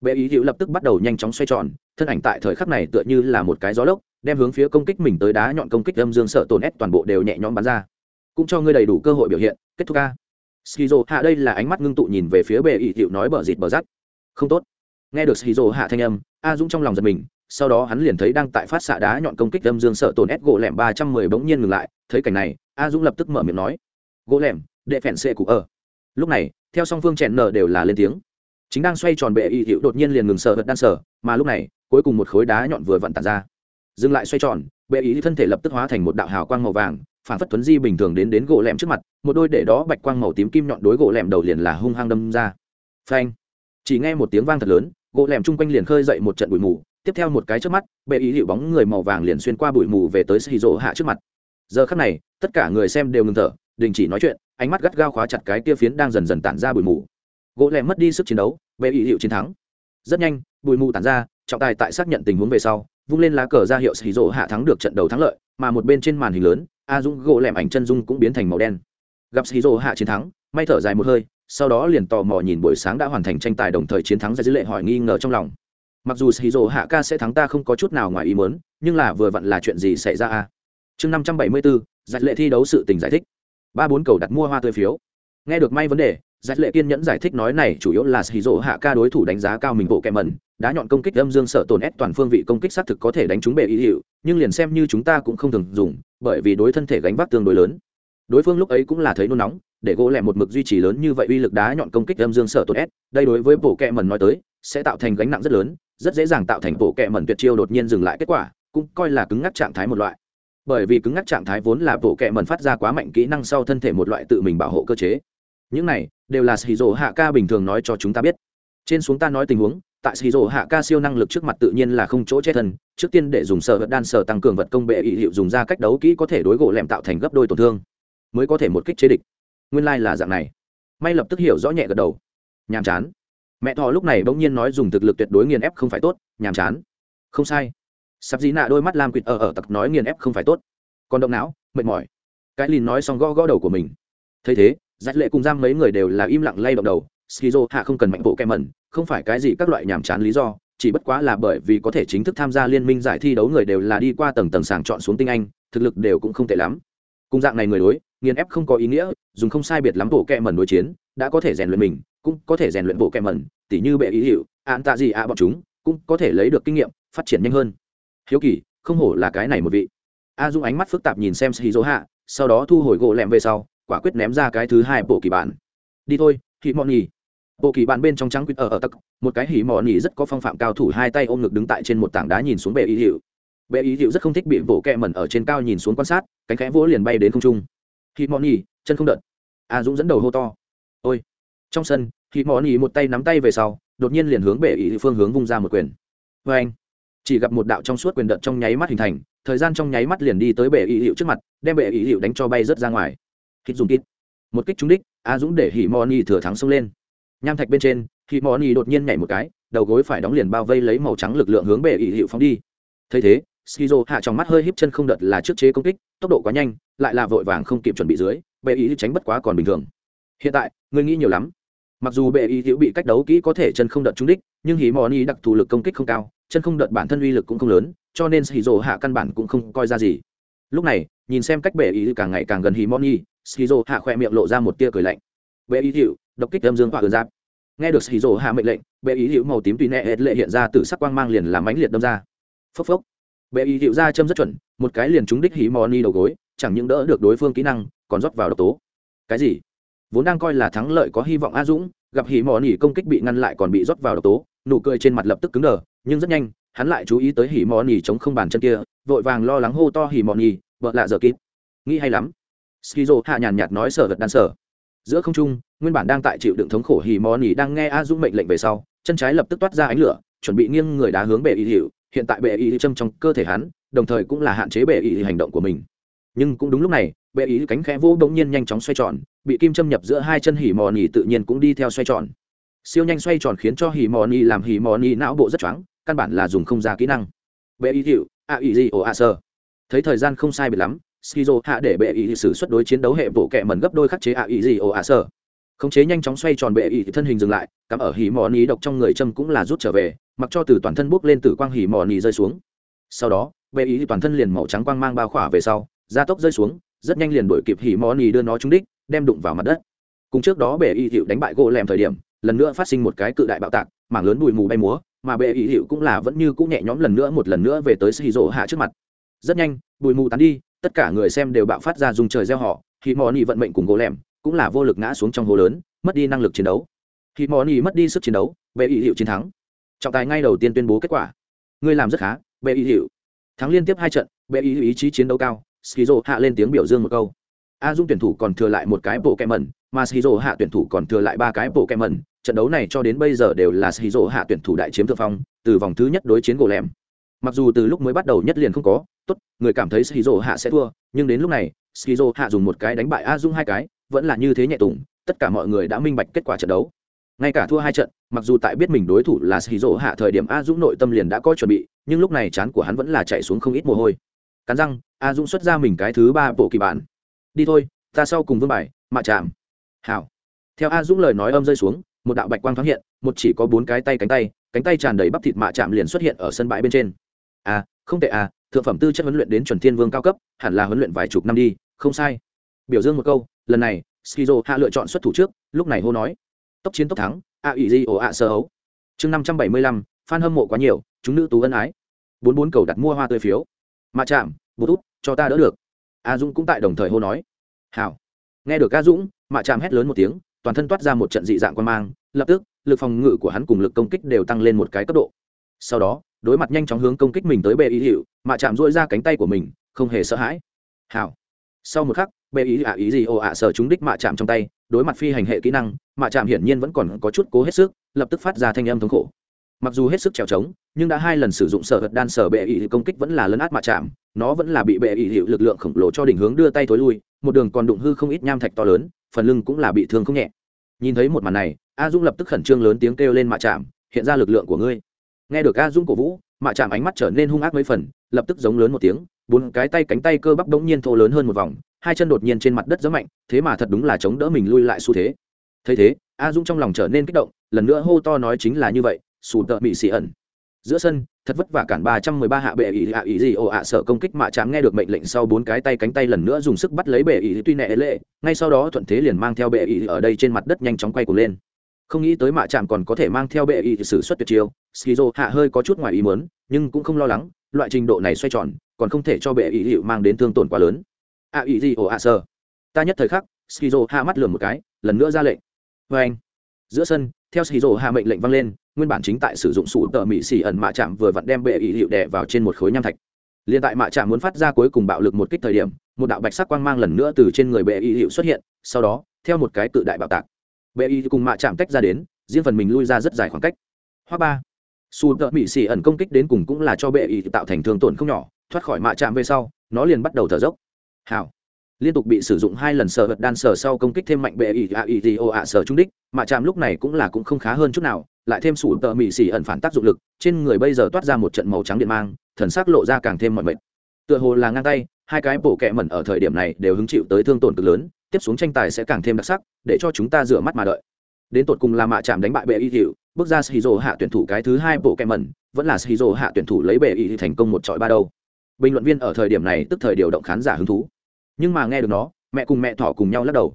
Bệ ý hữu lập tức bắt đầu nhanh chóng xoay tròn, thân ảnh tại thời khắc này tựa như là một cái gió lốc, đem hướng phía công kích mình tới đá nhọn công kích âm dương sợ tổn ép toàn bộ đều nhẹ nhõm bắn ra. Cũng cho ngươi đầy đủ cơ hội biểu hiện, kết thúc ca skizo hạ đây là ánh mắt ngưng tụ nhìn về phía bệ ỷ hiệu nói bờ dịt bờ rắc. không tốt. Nghe được skizo hạ thanh âm, a dũng trong lòng giật mình, sau đó hắn liền thấy đang tại phát xạ đá nhọn công kích âm dương sợ tổn S gỗ lẻm ba trăm mười bỗng nhiên ngừng lại, thấy cảnh này, a dũng lập tức mở miệng nói, gỗ lẻm, đệ phèn xệ cụ ở. Lúc này, theo song phương chèn nở đều là lên tiếng. Chính đang xoay tròn bệ y hiệu đột nhiên liền ngừng sợ vật đan sở mà lúc này, cuối cùng một khối đá nhọn vừa vặn tản ra. Dừng lại xoay tròn, bệ ý thân thể lập tức hóa thành một đạo hào quang màu vàng phản phất tuấn di bình thường đến đến gỗ lẻm trước mặt, một đôi để đó bạch quang màu tím kim nhọn đối gỗ lẻm đầu liền là hung hăng đâm ra. Phanh. Chỉ nghe một tiếng vang thật lớn, gỗ lẻm chung quanh liền khơi dậy một trận bụi mù, tiếp theo một cái trước mắt, bệ ý hiệu bóng người màu vàng liền xuyên qua bụi mù về tới xì rỗ hạ trước mặt. Giờ khắc này, tất cả người xem đều ngừng thở, đình chỉ nói chuyện, ánh mắt gắt gao khóa chặt cái tia phiến đang dần dần tản ra bụi mù. Gỗ lẻm mất đi sức chiến đấu, bệ ý hiệu chiến thắng. Rất nhanh, bụi mù tản ra, trọng tài tại xác nhận tình huống về sau, vung lên lá cờ ra hiệu xì rỗ hạ thắng được trận đầu thắng lợi mà một bên trên màn hình lớn, a dũng gỗ lẻm ảnh chân dung cũng biến thành màu đen. Gặp shizu hạ chiến thắng, may thở dài một hơi, sau đó liền tò mò nhìn buổi sáng đã hoàn thành tranh tài đồng thời chiến thắng ra dữ lệ hỏi nghi ngờ trong lòng. Mặc dù shizu hạ ca sẽ thắng ta không có chút nào ngoài ý muốn, nhưng là vừa vặn là chuyện gì xảy ra a? Chương năm trăm bảy mươi bốn giải lệ thi đấu sự tình giải thích. Ba bốn cầu đặt mua hoa tươi phiếu. Nghe được may vấn đề giải lệ kiên nhẫn giải thích nói này chủ yếu là shizu hạ ca đối thủ đánh giá cao mình bộ kẹ mẩn đá nhọn công kích âm dương sợ tổn ép toàn phương vị công kích xác thực có thể đánh trúng bệ ý hiệu, nhưng liền xem như chúng ta cũng không thường dùng, bởi vì đối thân thể gánh vác tương đối lớn. Đối phương lúc ấy cũng là thấy nôn nóng, để gỗ lẹ một mực duy trì lớn như vậy uy lực đá nhọn công kích âm dương sợ tổn ép, đây đối với bộ kẹ mẩn nói tới, sẽ tạo thành gánh nặng rất lớn, rất dễ dàng tạo thành bộ kẹ mẩn tuyệt chiêu đột nhiên dừng lại kết quả, cũng coi là cứng ngắc trạng thái một loại. Bởi vì cứng ngắc trạng thái vốn là bộ kẹ mẩn phát ra quá mạnh kỹ năng sau thân thể một loại tự mình bảo hộ cơ chế những này đều là shizu hạ ca bình thường nói cho chúng ta biết. Trên xuống ta nói tình huống, tại shizu hạ ca siêu năng lực trước mặt tự nhiên là không chỗ chết thân, trước tiên để dùng sợ vật đan sở tăng cường vật công bệ ý hiệu dùng ra cách đấu kỹ có thể đối gỗ lẻm tạo thành gấp đôi tổn thương, mới có thể một kích chế địch. Nguyên lai、like、là dạng này. May lập tức hiểu rõ nhẹ gật đầu. Nhàm chán. Mẹ thọ lúc này bỗng nhiên nói dùng thực lực tuyệt đối nghiền ép không phải tốt, nhàm chán. Không sai. Sắp dí nạ đôi mắt lam quỵt ở ở tặc nói nghiền ép không phải tốt. Còn động não, mệt mỏi. Cái lìn nói xong gõ gõ đầu của mình. Thấy thế giải lệ cùng giam mấy người đều là im lặng lay động đầu, skizo hạ không cần mạnh bộ kem mẩn, không phải cái gì các loại nhàm chán lý do, chỉ bất quá là bởi vì có thể chính thức tham gia liên minh giải thi đấu người đều là đi qua tầng tầng sàng chọn xuống tinh anh, thực lực đều cũng không tệ lắm. Cùng dạng này người đối, nghiền ép không có ý nghĩa, dùng không sai biệt lắm bộ kẹ mẩn đối chiến, đã có thể rèn luyện mình, cũng có thể rèn luyện bộ kẹ mẩn, tỉ như bệ ý hiệu, án tạ gì ạ bọn chúng, cũng có thể lấy được kinh nghiệm, phát triển nhanh hơn. Hiếu kỳ, không hổ là cái này một vị. A dung ánh mắt phức tạp nhìn xem skizo hạ, sau đó thu hồi gỗ lẹm về sau quả quyết ném ra cái thứ hai bộ kỳ bản. Đi thôi, hỉ mọn nhì bộ kỳ bản bên trong trắng quýt ở ở tắc, một cái hỉ mọn nhì rất có phong phạm cao thủ hai tay ôm ngực đứng tại trên một tảng đá nhìn xuống bệ ý hiệu. Bệ ý hiệu rất không thích bị bộ kẹ mẩn ở trên cao nhìn xuống quan sát, cánh khẽ vỗ liền bay đến không trung. Hỉ mọn nhì chân không đợt. A dũng dẫn đầu hô to. Ôi. Trong sân, hỉ mọn nhì một tay nắm tay về sau, đột nhiên liền hướng bệ ý phương hướng vung ra một quyền. Vê anh, chỉ gặp một đạo trong suốt quyền đợt trong nháy mắt hình thành, thời gian trong nháy mắt liền đi tới bệ ý hiệu trước mặt, đem bệ ý hiệu đánh cho bay rớt ra ngoài kích dùng kít. Một kích trúng đích, a dũng để hỉ mò ni thừa thắng xông lên. Nham thạch bên trên, hỉ mò ni đột nhiên nhảy một cái, đầu gối phải đóng liền bao vây lấy màu trắng lực lượng hướng bệ ỵ hiệu phóng đi. Thấy thế, skizo hạ trong mắt hơi híp chân không đợt là trước chế công kích, tốc độ quá nhanh, lại là vội vàng không kịp chuẩn bị dưới, bệ ý tránh bất quá còn bình thường. Hiện tại người nghĩ nhiều lắm. Mặc dù bệ ý thiếu bị cách đấu kỹ có thể chân không đợt trúng đích, nhưng hỉ mò ni đặc thù lực công kích không cao, chân không đợt bản thân uy lực cũng không lớn, cho nên hỉ rồ hạ căn bản cũng không coi ra gì. Lúc này, nhìn xem cách bệ ý càng ngày càng gần hỉ mò ni skizo hạ khoe miệng lộ ra một tia cười lạnh. Bệ ý hiệu độc kích âm dương hỏa ơn giáp. Nghe được skizo hạ mệnh lệnh, bệ ý hiệu màu tím tùy nẹ hết lệ hiện ra từ sắc quang mang liền làm ánh liệt đâm ra. Phốc phốc. Bệ ý hiệu ra châm rất chuẩn, một cái liền trúng đích hí mò ni đầu gối, chẳng những đỡ được đối phương kỹ năng, còn rót vào độc tố. Cái gì? Vốn đang coi là thắng lợi có hy vọng a dũng, gặp hí mò nỉ công kích bị ngăn lại còn bị rót vào độc tố, nụ cười trên mặt lập tức cứng đờ, nhưng rất nhanh, hắn lại chú ý tới hỉ mò nỉ chống không bàn chân kia, vội vàng lo lắng hô to hỉ mò nỉ vợ lạ giờ kịp nghĩ hay lắm skizo hạ nhàn nhạt nói sở vật đan sở. Giữa không trung, nguyên bản đang tại chịu đựng thống khổ hì mò nỉ đang nghe a dũng mệnh lệnh về sau, chân trái lập tức toát ra ánh lửa, chuẩn bị nghiêng người đá hướng bệ y hiệu. Hiện tại bệ y châm trong cơ thể hắn, đồng thời cũng là hạn chế bệ y hành động của mình. Nhưng cũng đúng lúc này, bệ y cánh khẽ vỗ bỗng nhiên nhanh chóng xoay tròn, bị kim châm nhập giữa hai chân hỉ mò nỉ tự nhiên cũng đi theo xoay tròn. Siêu nhanh xoay tròn khiến cho hỉ mò nỉ làm hỉ mò nỉ não bộ rất choáng, căn bản là dùng không ra kỹ năng. Bệ y hiệu, a y gì ồ a sơ. Thấy thời gian không sai biệt lắm skizo hạ để bệ ý sử xuất đối chiến đấu hệ bộ kẹ mẩn gấp đôi khắc chế ạ ý gì ồ ạ sở khống chế nhanh chóng xoay tròn bệ ý thân hình dừng lại, cắm ở hỉ mò ý độc trong người châm cũng là rút trở về, mặc cho từ toàn thân bốc lên tử quang hỉ mò ý rơi xuống. Sau đó, bệ ý toàn thân liền màu trắng quang mang bao khỏa về sau, gia tốc rơi xuống, rất nhanh liền đuổi kịp hỉ mò ý đưa nó trúng đích, đem đụng vào mặt đất. Cùng trước đó bệ ý hiệu đánh bại gỗ lèm thời điểm, lần nữa phát sinh một cái cự đại bạo tạc, mảng lớn bụi mù bay múa, mà bệ ý hiệu cũng là vẫn như cũng nhẹ nhõm lần nữa một lần nữa về tới xì rỗ hạ trước mặt. Rất nhanh, bụi mù tán đi tất cả người xem đều bạo phát ra dùng trời gieo họ, khi mò nỉ vận mệnh cùng gỗ lẻm cũng là vô lực ngã xuống trong hố lớn, mất đi năng lực chiến đấu. Khi mò nỉ mất đi sức chiến đấu, bệ ý hiệu chiến thắng. Trọng tài ngay đầu tiên tuyên bố kết quả. Ngươi làm rất khá, bệ ý hiệu. Thắng liên tiếp hai trận, bệ ý ý chí chiến đấu cao, skizo hạ lên tiếng biểu dương một câu. A dung tuyển thủ còn thừa lại một cái bộ kẹ mẩn mà skizo hạ tuyển thủ còn thừa lại ba cái bộ kẹ mẩn trận đấu này cho đến bây giờ đều là skizo hạ tuyển thủ đại chiếm thượng phong, từ vòng thứ nhất đối chiến gỗ lẻm. Mặc dù từ lúc mới bắt đầu nhất liền không có tốt người cảm thấy shizu hạ sẽ thua nhưng đến lúc này shizu hạ dùng một cái đánh bại a dung hai cái vẫn là như thế nhẹ tùng tất cả mọi người đã minh bạch kết quả trận đấu. Ngay cả thua hai trận mặc dù tại biết mình đối thủ là shizu hạ thời điểm a Dung nội tâm liền đã có chuẩn bị nhưng lúc này chán của hắn vẫn là chạy xuống không ít mồ hôi. Cắn răng a Dung xuất ra mình cái thứ ba bộ kỳ bản. Đi thôi ta sau cùng vương bài mạ chạm. Hảo. Theo a dũng lời nói âm rơi xuống một đạo bạch quang thoáng hiện một chỉ có bốn cái tay cánh tay cánh tay tràn đầy bắp thịt mạ chạm liền xuất hiện ở sân bãi bên trên. À, không tệ à? Thượng phẩm tư chất huấn luyện đến chuẩn thiên vương cao cấp, hẳn là huấn luyện vài chục năm đi, không sai. Biểu dương một câu, lần này, skizo hạ lựa chọn xuất thủ trước, lúc này hô nói. Tốc chiến tốc thắng, a ủy di ổ ạ sơ hấu chương năm trăm bảy mươi lăm f hâm mộ quá nhiều, chúng nữ tú ân ái. bốn bốn cầu đặt mua hoa tươi phiếu. Mạ chạm, bút út, cho ta đỡ được. A dũng cũng tại đồng thời hô nói. Hảo. Nghe được a dũng, mạ chạm hét lớn một tiếng, toàn thân toát ra một trận dị dạng quan mang, lập tức, lực phòng ngự của hắn cùng lực công kích đều tăng lên một cái cấp độ. Sau đó đối mặt nhanh chóng hướng công kích mình tới bệ ý hiệu mạ chạm dỗi ra cánh tay của mình, không hề sợ hãi. Hảo sau một khắc bệ ý ạ ý gì ồ ạ sở chúng đích mạ chạm trong tay, đối mặt phi hành hệ kỹ năng, mạ chạm hiển nhiên vẫn còn có chút cố hết sức, lập tức phát ra thanh âm thống khổ. Mặc dù hết sức trèo trống, nhưng đã hai lần sử dụng sở vật đan sở bệ ý công kích vẫn là lấn át mạ chạm, nó vẫn là bị bệ ý hiệu lực lượng khổng lồ cho đỉnh hướng đưa tay tối lui, một đường còn đụng hư không ít nham thạch to lớn, phần lưng cũng là bị thương không nhẹ. Nhìn thấy một màn này, a dung lập tức khẩn trương lớn tiếng kêu lên mạ chạm, hiện ra lực lượng của ngươi nghe được a dung cổ vũ, mạ chạm ánh mắt trở nên hung ác mấy phần, lập tức giống lớn một tiếng, bốn cái tay cánh tay cơ bắp đống nhiên thô lớn hơn một vòng, hai chân đột nhiên trên mặt đất rất mạnh, thế mà thật đúng là chống đỡ mình lui lại xu thế. Thấy thế, a dung trong lòng trở nên kích động, lần nữa hô to nói chính là như vậy sù tợ bị xì ẩn. Giữa sân, thật vất vả cản ba trăm mười ba hạ bệ ỷ hạ ý gì ồ ạ sợ công kích mạ chạm nghe được mệnh lệnh sau bốn cái tay cánh tay lần nữa dùng sức bắt lấy bệ ỷ tuy nệ lệ, ngay sau đó thuận thế liền mang theo bệ ỷ ở đây trên mặt đất nhanh chóng quay cuồng lên không nghĩ tới mạ chạm còn có thể mang theo bệ y sử xuất tuyệt chiêu. Skizo hạ hơi có chút ngoài ý muốn, nhưng cũng không lo lắng, loại trình độ này xoay tròn, còn không thể cho bệ y hiệu mang đến thương tổn quá lớn. A ý gì ồ a sơ. Ta nhất thời khắc, skizo hạ mắt lườm một cái, lần nữa ra lệnh. Vê anh, giữa sân, theo skizo hạ mệnh lệnh vang lên, nguyên bản chính tại sử dụng sủ tờ mỹ xỉ ẩn mạ chạm vừa vặn đem bệ y hiệu đè vào trên một khối nham thạch. Liền tại mạ chạm muốn phát ra cuối cùng bạo lực một kích thời điểm, một đạo bạch sắc quang mang lần nữa từ trên người bệ y hiệu xuất hiện, sau đó, theo một cái tự đại bạo tạc bệ y cùng mạ chạm tách ra đến, riêng phần mình lui ra rất dài khoảng cách. Hoa ba. Su tợ mỹ xỉ ẩn công kích đến cùng cũng là cho bệ y tạo thành thương tổn không nhỏ, thoát khỏi mạ chạm về sau, nó liền bắt đầu thở dốc. Hảo liên tục bị sử dụng hai lần sờ vật đan sờ sau công kích thêm mạnh bệ y, a ý ô ạ sờ trung đích, mạ chạm lúc này cũng là cũng không khá hơn chút nào, lại thêm sủ tợ mị xỉ ẩn phản tác dụng lực, trên người bây giờ toát ra một trận màu trắng điện mang, thần sắc lộ ra càng thêm mọi mệt. Tựa hồ là ngang tay, hai cái bổ kẹ mẩn ở thời điểm này đều hứng chịu tới thương tổn cực lớn tiếp xuống tranh tài sẽ càng thêm đặc sắc, để cho chúng ta rửa mắt mà đợi. Đến tột cùng là mạ chạm đánh bại bệ y hiệu bước ra shizu hạ tuyển thủ cái thứ hai bộ kẹ mẩn, vẫn là shizu hạ tuyển thủ lấy bệ y thành công một trọi ba đâu. Bình luận viên ở thời điểm này tức thời điều động khán giả hứng thú. Nhưng mà nghe được nó, mẹ cùng mẹ thỏ cùng nhau lắc đầu.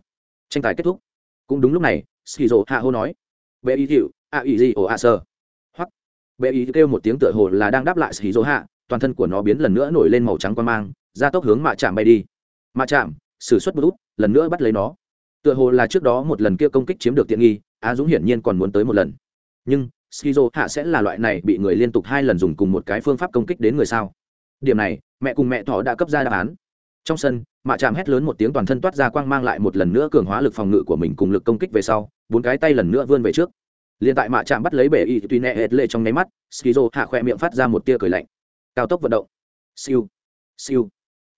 Tranh tài kết thúc. Cũng đúng lúc này shizu hạ hô nói, bệ y hiệu a ý gì ồ a sơ. Hoặc, bệ y kêu một tiếng tựa hồ là đang đáp lại xì dỗ hạ, toàn thân của nó biến lần nữa nổi lên màu trắng quan mang ra tốc hướng mạ chạm bay đi. Mạ chạm xử suất bút lần nữa bắt lấy nó. Tựa hồ là trước đó một lần kia công kích chiếm được tiện nghi, á dũng hiển nhiên còn muốn tới một lần. Nhưng, skizo hạ sẽ là loại này bị người liên tục hai lần dùng cùng một cái phương pháp công kích đến người sao? Điểm này, mẹ cùng mẹ thỏ đã cấp ra đáp án. Trong sân, mạ chạm hét lớn một tiếng toàn thân toát ra quang mang lại một lần nữa cường hóa lực phòng ngự của mình cùng lực công kích về sau, bốn cái tay lần nữa vươn về trước. Liền tại mạ chạm bắt lấy bể y tùy nẹ hệt lệ trong nháy mắt, skizo hạ khoe miệng phát ra một tia cười lạnh. Cao tốc vận động. Siêu. Siêu.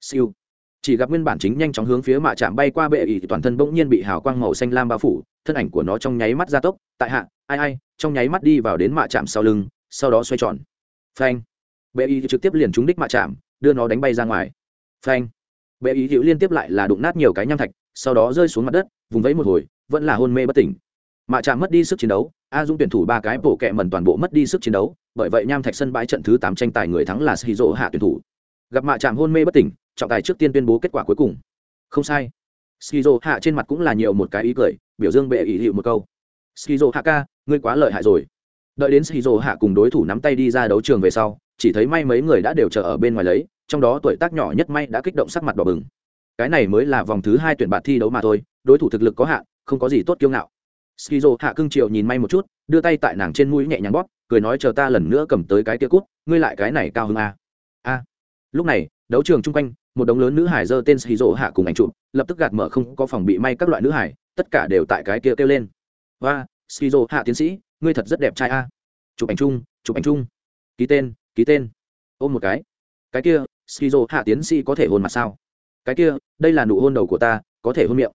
Siêu chỉ gặp nguyên bản chính nhanh chóng hướng phía mạ chạm bay qua bệ y toàn thân bỗng nhiên bị hào quang màu xanh lam bao phủ, thân ảnh của nó trong nháy mắt gia tốc, tại hạ, ai ai, trong nháy mắt đi vào đến mạ chạm sau lưng, sau đó xoay tròn. Phanh. Bệ y trực tiếp liền trúng đích mạ chạm, đưa nó đánh bay ra ngoài. Phanh. Bệ y hữu liên tiếp lại là đụng nát nhiều cái nham thạch, sau đó rơi xuống mặt đất, vùng vẫy một hồi, vẫn là hôn mê bất tỉnh. Mạ chạm mất đi sức chiến đấu, a dung tuyển thủ ba cái bổ kẹ mần toàn bộ mất đi sức chiến đấu, bởi vậy nham thạch sân bãi trận thứ tám tranh tài người thắng là shizu hạ tuyển thủ. Gặp mạ chạm hôn mê bất tỉnh trọng tài trước tiên tuyên bố kết quả cuối cùng. Không sai. Skizo hạ trên mặt cũng là nhiều một cái ý cười, biểu dương bệ ý hiệu một câu. Skizo hạ ca, ngươi quá lợi hại rồi. Đợi đến skizo hạ cùng đối thủ nắm tay đi ra đấu trường về sau, chỉ thấy may mấy người đã đều chờ ở bên ngoài lấy, trong đó tuổi tác nhỏ nhất may đã kích động sắc mặt đỏ bừng. Cái này mới là vòng thứ hai tuyển bạt thi đấu mà thôi, đối thủ thực lực có hạn, không có gì tốt kiêu ngạo. Skizo hạ cưng triệu nhìn may một chút, đưa tay tại nàng trên mũi nhẹ nhàng bóp, cười nói chờ ta lần nữa cầm tới cái tia cút ngươi lại cái này cao hơn a a lúc này, đấu trường chung quanh một đống lớn nữ hải giơ tên skizo hạ cùng ảnh chụp, lập tức gạt mở không có phòng bị may các loại nữ hải, tất cả đều tại cái kia kêu lên. Và skizo hạ tiến sĩ, ngươi thật rất đẹp trai a. Chụp ảnh chung, chụp ảnh chung. Ký tên ký tên. Ôm một cái. Cái kia skizo hạ tiến sĩ có thể hôn mặt sao? Cái kia, đây là nụ hôn đầu của ta, có thể hôn miệng.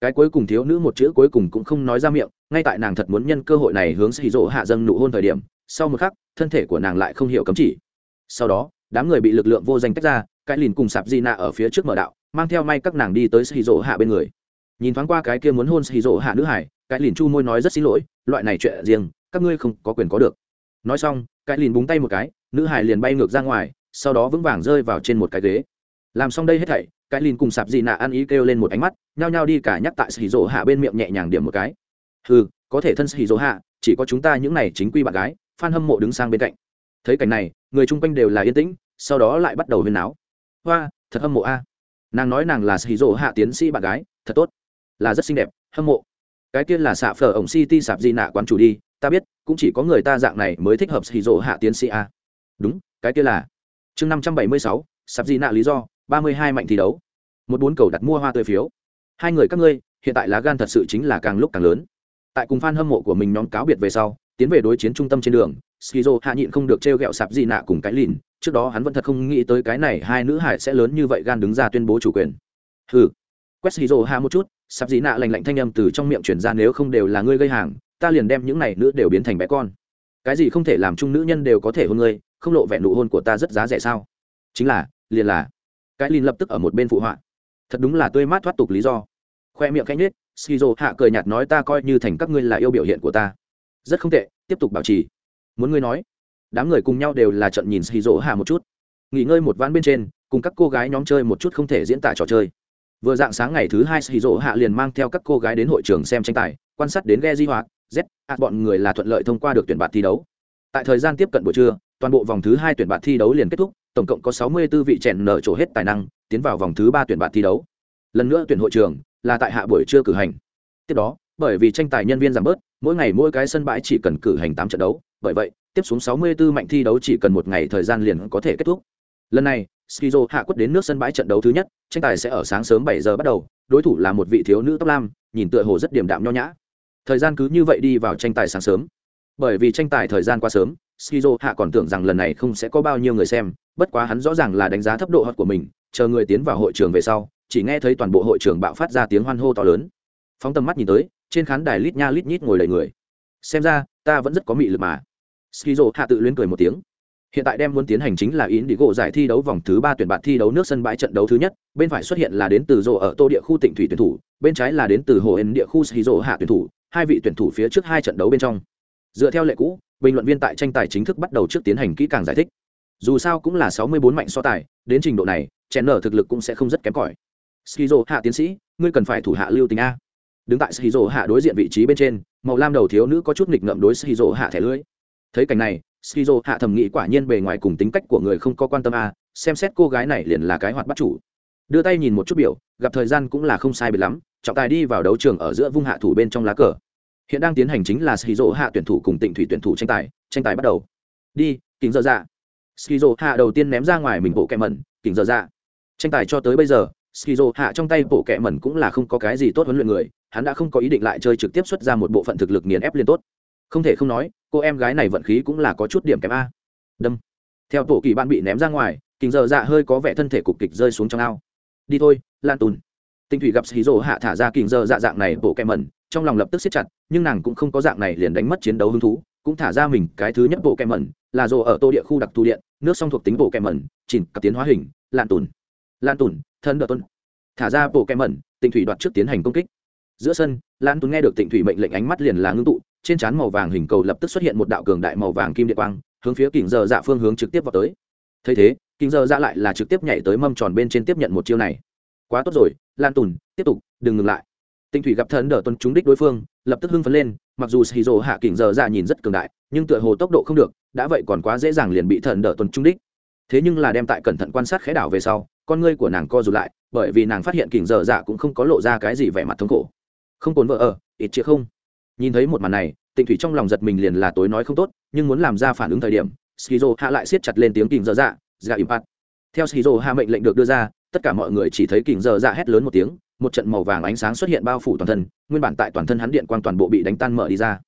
Cái cuối cùng thiếu nữ một chữ cuối cùng cũng không nói ra miệng, ngay tại nàng thật muốn nhân cơ hội này hướng xì hạ dâng nụ hôn thời điểm, sau một khắc, thân thể của nàng lại không hiểu cấm chỉ. Sau đó, đám người bị lực lượng vô danh tách ra cái lìn cùng sạp di nạ ở phía trước mở đạo, mang theo may các nàng đi tới xì rỗ hạ bên người. Nhìn thoáng qua cái kia muốn hôn xì rỗ hạ nữ hải, cái lìn chu môi nói rất xin lỗi, loại này chuyện riêng, các ngươi không có quyền có được. Nói xong, cái lìn búng tay một cái, nữ hải liền bay ngược ra ngoài, sau đó vững vàng rơi vào trên một cái ghế. Làm xong đây hết thảy, cái lìn cùng sạp dị nạ ăn ý kêu lên một ánh mắt, nhao nhao đi cả nhắc tại xì rỗ hạ bên miệng nhẹ nhàng điểm một cái. Ừ có thể thân xì rỗ hạ, chỉ có chúng ta những này chính quy bạn gái f hâm mộ đứng sang bên cạnh. Thấy cảnh này, người chung quanh đều là yên tĩnh, sau đó lại bắt đầu huyên náo hoa, thật hâm mộ a. Nàng nói nàng là xì rỗ hạ tiến sĩ bạn gái, thật tốt. Là rất xinh đẹp, hâm mộ. Cái kia là xạ phở ổng city sạp di nạ quán chủ đi, ta biết, cũng chỉ có người ta dạng này mới thích hợp xì rỗ hạ tiến sĩ a. Đúng, cái kia là. Chương năm trăm bảy mươi sáu, sạp di nạ lý do, ba mươi hai mạnh thi đấu. Một bốn cầu đặt mua hoa tươi phiếu. Hai người các ngươi, hiện tại lá gan thật sự chính là càng lúc càng lớn. Tại cùng f a n hâm mộ của mình nhóm cáo biệt về sau, tiến về đối chiến trung tâm trên đường skizo hạ nhịn không được t r e o g ẹ o sạp di nạ cùng cái lìn trước đó hắn vẫn thật không nghĩ tới cái này hai nữ hải sẽ lớn như vậy gan đứng ra tuyên bố chủ quyền. Hừ. Quét skizo hạ một chút sắp dĩ nạ lành lạnh thanh âm từ trong miệng chuyển ra nếu không đều là ngươi gây hàng, ta liền đem những này nữ đều biến thành bé con. Cái gì không thể làm chung nữ nhân đều có thể hôn ngươi, không lộ vẻ nụ hôn của ta rất giá rẻ sao? Chính là, liền là. Cái lìn lập tức ở một bên phụ họa. Thật đúng là tươi mát thoát tục lý do. Khoe miệng cánh nết skizo hạ cười nhạt nói ta coi như thành các ngươi là yêu biểu hiện của ta. Rất không tệ, tiếp tục bảo trì. Muốn ngươi nói đám người cùng nhau đều là trận nhìn skizo hạ một chút. Nghỉ ngơi một ván bên trên, cùng các cô gái nhóm chơi một chút không thể diễn tả trò chơi. Vừa dạng sáng ngày thứ hai skizo hạ liền mang theo các cô gái đến hội trường xem tranh tài, quan sát đến ghe di hoạt z ạt bọn người là thuận lợi thông qua được tuyển bạt thi đấu. Tại thời gian tiếp cận buổi trưa, toàn bộ vòng thứ hai tuyển bạt thi đấu liền kết thúc, tổng cộng có 64 vị chèn nở chỗ hết tài năng, tiến vào vòng thứ ba tuyển bạt thi đấu. Lần nữa tuyển hội trường là tại hạ buổi trưa cử hành. Tiếp đó, bởi vì tranh tài nhân viên giảm bớt, mỗi ngày mỗi cái sân bãi chỉ cần cử hành tám trận đấu, bởi vậy tiếp xuống 64 mạnh thi đấu chỉ cần một ngày thời gian liền có thể kết thúc. Lần này, skizo hạ quất đến nước sân bãi trận đấu thứ nhất, tranh tài sẽ ở sáng sớm 7 giờ bắt đầu, đối thủ là một vị thiếu nữ tóc lam, nhìn tựa hồ rất điềm đạm nho nhã. Thời gian cứ như vậy đi vào tranh tài sáng sớm. Bởi vì tranh tài thời gian quá sớm, skizo hạ còn tưởng rằng lần này không sẽ có bao nhiêu người xem, bất quá hắn rõ ràng là đánh giá thấp độ hot của mình, chờ người tiến vào hội trường về sau, chỉ nghe thấy toàn bộ hội trường bạo phát ra tiếng hoan hô to lớn. Phóng tầm mắt nhìn tới, trên khán đài lít nha lít nhít ngồi đầy người. Xem ra, ta vẫn rất có mị lực mà skizo hạ tự luyến cười một tiếng. Hiện tại đem muốn tiến hành chính là ý đi gỗ giải thi đấu vòng thứ ba tuyển bạn thi đấu nước sân bãi trận đấu thứ nhất, bên phải xuất hiện là đến từ rộ ở tô địa khu tỉnh thủy tuyển thủ, bên trái là đến từ hồ ấn địa khu skizo hạ tuyển thủ, hai vị tuyển thủ phía trước hai trận đấu bên trong. Dựa theo lệ cũ, bình luận viên tại tranh tài chính thức bắt đầu trước tiến hành kỹ càng giải thích. Dù sao cũng là sáu mươi bốn mạnh so tài, đến trình độ này chèn nở thực lực cũng sẽ không rất kém cỏi. Skizo hạ tiến sĩ, ngươi cần phải thủ hạ lưu tình a. Đứng tại skizo hạ đối diện vị trí bên trên, màu lam đầu thiếu nữ có chút nghịch ngợm đối skizo hạ thẻ lưỡi thấy cảnh này, skizo hạ thầm nghĩ quả nhiên bề ngoài cùng tính cách của người không có quan tâm a xem xét cô gái này liền là cái hoạt bắt chủ. Đưa tay nhìn một chút biểu, gặp thời gian cũng là không sai biệt lắm, trọng tài đi vào đấu trường ở giữa vung hạ thủ bên trong lá cờ. Hiện đang tiến hành chính là skizo hạ tuyển thủ cùng tịnh thủy tuyển thủ tranh tài tranh tài bắt đầu. Đi, kính dơ dạ. Skizo hạ đầu tiên ném ra ngoài mình bộ kẹ mẩn, kính dơ dạ. Tranh tài cho tới bây giờ, skizo hạ trong tay bộ kẹ mẩn cũng là không có cái gì tốt huấn luyện người, hắn đã không có ý định lại chơi trực tiếp xuất ra một bộ phận thực lực nghiền ép liên tốt không thể không nói, cô em gái này vận khí cũng là có chút điểm kém a. Đâm. Theo tổ kỳ bạn bị ném ra ngoài kính dơ dạ hơi có vẻ thân thể cục kịch rơi xuống trong ao. Đi thôi, lan tùn. Tinh thủy gặp xí rồ hạ thả ra kính dơ dạ dạng này bộ kẹ mẩn, trong lòng lập tức siết chặt, nhưng nàng cũng không có dạng này liền đánh mất chiến đấu hứng thú, cũng thả ra mình cái thứ nhất bộ kẹm mẩn, là rồ ở tô địa khu đặc thù điện, nước song thuộc tính bộ kẹm mẩn, chỉnh cặp tiến hóa hình lạn tùn. Lan tùn, thân đợt tuân thả ra bộ kẹm mẩn, tinh thủy đoạt trước tiến hành công kích. Giữa sân, lan tùn nghe được tinh thủy mệnh lệnh ánh mắt liền là ngưng tụ trên trán màu vàng hình cầu lập tức xuất hiện một đạo cường đại màu vàng kim điện quang, hướng phía kình giờ dạ phương hướng trực tiếp vào tới. Thấy thế, kình giờ dạ lại là trực tiếp nhảy tới mâm tròn bên trên tiếp nhận một chiêu này. Quá tốt rồi, lan tùn, tiếp tục, đừng ngừng lại. Tinh thủy gặp thần đỡ tuân trúng đích đối phương, lập tức hưng phấn lên, mặc dù shizu hạ kình giờ dạ nhìn rất cường đại, nhưng tựa hồ tốc độ không được, đã vậy còn quá dễ dàng liền bị thần đỡ tuân trúng đích. Thế nhưng là đem tại cẩn thận quan sát khẽ đảo về sau, con ngươi của nàng co rụt lại, bởi vì nàng phát hiện kình giờ dạ cũng không có lộ ra cái gì vẻ mặt thống khổ. Không cồn vợ ở, ít chĩa không? Nhìn thấy một màn này, tịnh thủy trong lòng giật mình liền là tối nói không tốt, nhưng muốn làm ra phản ứng thời điểm, skizo hạ lại siết chặt lên tiếng kình giờ dạ dạ impact theo skizo hạ mệnh lệnh được đưa ra, tất cả mọi người chỉ thấy kình giờ dạ hét lớn một tiếng, một trận màu vàng ánh sáng xuất hiện bao phủ toàn thân, nguyên bản tại toàn thân hắn điện quang toàn bộ bị đánh tan mở đi ra.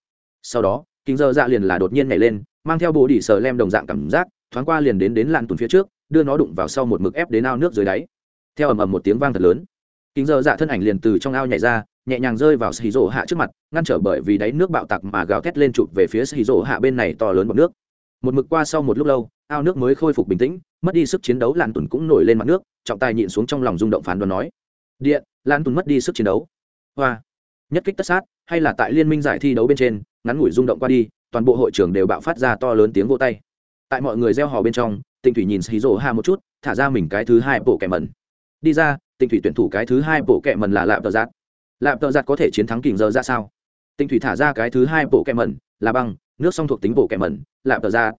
Sau đó kính dơ dạ liền là đột nhiên nhảy lên, mang theo bộ đỉ sờ lem đồng dạng cảm giác, thoáng qua liền đến đến làn tùn phía trước, đưa nó đụng vào sau một mực ép đến ao nước dưới đáy. Theo ầm ầm một tiếng vang thật lớn kính dơ dạ thân ảnh liền từ trong ao nhảy ra nhẹ nhàng rơi vào xì rổ hạ trước mặt, ngăn trở bởi vì đáy nước bạo tặc mà gào thét lên chụp về phía xì rổ hạ bên này to lớn bọc nước. Một mực qua sau một lúc lâu, ao nước mới khôi phục bình tĩnh, mất đi sức chiến đấu lan tùn cũng nổi lên mặt nước, trọng tài nhịn xuống trong lòng rung động phán đoán nói. Điện lan tùn mất đi sức chiến đấu. Hoa. Nhất kích tất sát, hay là tại liên minh giải thi đấu bên trên, ngắn ngủi rung động qua đi, toàn bộ hội trường đều bạo phát ra to lớn tiếng vô tay. Tại mọi người gieo hò bên trong, tịnh thủy nhìn xì rổ hạ một chút, thả ra mình cái thứ hai bộ kẻ mẩn. Đi ra, tịnh thủy tuyển thủ cái thứ hai bộ kẻ mẩn là lạ tờ giác lạp tợ giặt có thể chiến thắng kình giờ ra sao? Tinh thủy thả ra cái thứ hai bộ kẹ mẩn, là băng, nước song thuộc tính bộ kẹ mẩn lạp tợ giạt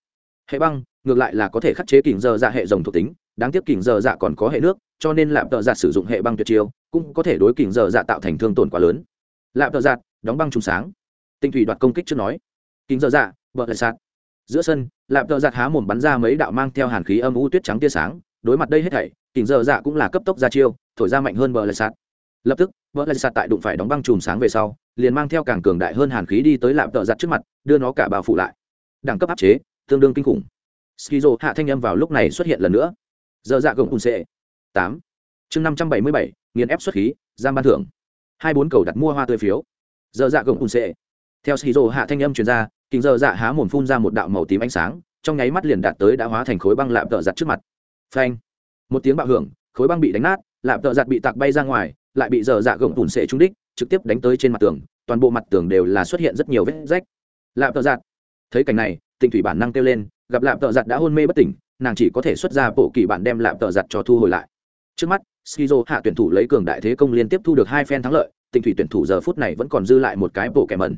hệ băng, ngược lại là có thể khắc chế kình giờ dạ hệ rồng thuộc tính, đáng tiếc kình giờ dạ còn có hệ nước, cho nên lạp tợ giặt sử dụng hệ băng tuyệt chiêu, cũng có thể đối kình giờ dạ tạo thành thương tổn quá lớn. Lạp tợ giặt, đóng băng trùng sáng. Tinh thủy đoạt công kích trước nói. Kình giờ dạ vợ lại sạt. Giữa sân lạp tợ giặt há mồm bắn ra mấy đạo mang theo hàn khí âm u tuyết trắng tia sáng, đối mặt đây hết thảy, kình giờ dạ cũng là cấp tốc ra chiêu, thổi ra mạnh hơn vợ lại sạt. Lập tức vợ lại sạt tại đụng phải đóng băng chùm sáng về sau, liền mang theo càng cường đại hơn hàn khí đi tới lạm tợ giặt trước mặt, đưa nó cả bao phủ lại. Đẳng cấp áp chế, tương đương kinh khủng. Skizo hạ thanh âm vào lúc này xuất hiện lần nữa. Giờ dạ gồng ùn xệ tám. Chương năm trăm bảy mươi bảy, nghiền ép xuất khí, giam ban thưởng. Hai bốn cầu đặt mua hoa tươi phiếu. Giờ dạ gồng ùn xệ theo skizo hạ thanh âm truyền ra, kính giờ dạ há mồm phun ra một đạo màu tím ánh sáng, trong nháy mắt liền đạt tới đã hóa thành khối băng lạm tợ giặt trước mặt. Phanh. Một tiếng bạo hưởng, khối băng bị đánh nát lạp tợ giặt bị tạc bay ra ngoài lại bị giờ dạ gồng ùn xệ trúng đích, trực tiếp đánh tới trên mặt tường, toàn bộ mặt tường đều là xuất hiện rất nhiều vết rách. Lạp tợ giặt thấy cảnh này, Tịnh thủy bản năng kêu lên, gặp lạp tợ giặt đã hôn mê bất tỉnh, nàng chỉ có thể xuất ra bộ kỳ bản đem lạp tợ giặt cho thu hồi lại. Trước mắt, skizo hạ tuyển thủ lấy cường đại thế công liên tiếp thu được hai phen thắng lợi, Tịnh thủy tuyển thủ giờ phút này vẫn còn dư lại một cái bộ kẻ mẩn.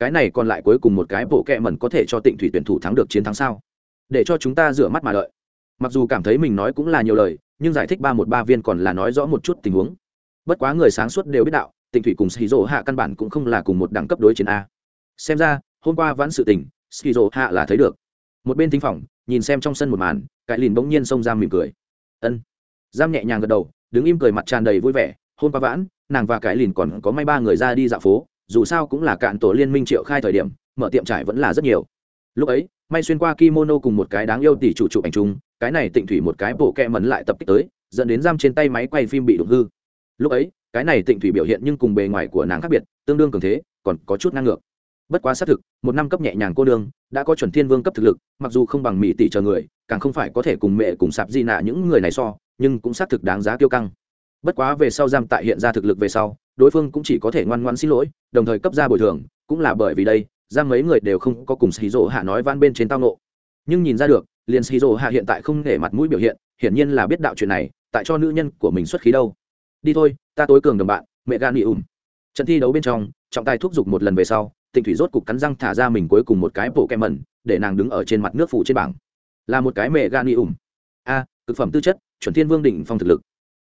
Cái này còn lại cuối cùng một cái bộ kẹ mẩn có thể cho tịnh thủy tuyển thủ thắng được chiến thắng sao? Để cho chúng ta rửa mắt mà đợi. Mặc dù cảm thấy mình nói cũng là nhiều lời, nhưng giải thích ba một ba viên còn là nói rõ một chút tình huống bất quá người sáng suốt đều biết đạo, tịnh thủy cùng skizo hạ căn bản cũng không là cùng một đẳng cấp đối chiến a. Xem ra, hôm qua vãn sự tình, skizo hạ là thấy được. Một bên thính phòng, nhìn xem trong sân một màn cãi lìn bỗng nhiên xông ra mỉm cười. Ân. Giam nhẹ nhàng gật đầu, đứng im cười mặt tràn đầy vui vẻ, Hôm qua vãn, nàng và cãi lìn còn có may ba người ra đi dạo phố, dù sao cũng là cạn tổ liên minh triệu khai thời điểm, mở tiệm trải vẫn là rất nhiều. Lúc ấy, may xuyên qua kimono cùng một cái đáng yêu tỷ chủ chụp ảnh chung, cái này tịnh thủy một cái bộ kẹ mấn lại tập kích tới, dẫn đến giam trên tay máy quay phim bị đụng hư lúc ấy, cái này tịnh thủy biểu hiện nhưng cùng bề ngoài của nàng khác biệt, tương đương cường thế, còn có chút năng ngược. Bất quá xác thực, một năm cấp nhẹ nhàng cô đương đã có chuẩn thiên vương cấp thực lực, mặc dù không bằng mỹ tỷ chờ người, càng không phải có thể cùng mẹ cùng sạp di nạ những người này so, nhưng cũng xác thực đáng giá kiêu căng. Bất quá về sau giam tại hiện ra thực lực về sau, đối phương cũng chỉ có thể ngoan ngoan xin lỗi, đồng thời cấp ra bồi thường, cũng là bởi vì đây, giam mấy người đều không có cùng xì rỗ hạ nói van bên trên tao nộ nhưng nhìn ra được, liền xì rỗ hạ hiện tại không để mặt mũi biểu hiện, hiển nhiên là biết đạo chuyện này, tại cho nữ nhân của mình xuất khí đâu đi thôi, ta tối cường đồng bạn, mẹ gan bị ùm trận thi đấu bên trong, trọng tài thúc giục một lần về sau, tịnh thủy rốt cục cắn răng thả ra mình cuối cùng một cái bộ kem mẩn, để nàng đứng ở trên mặt nước phủ trên bảng. Là một cái mẹ gan bị ùm a thực phẩm tư chất, chuẩn thiên vương đỉnh phong thực lực.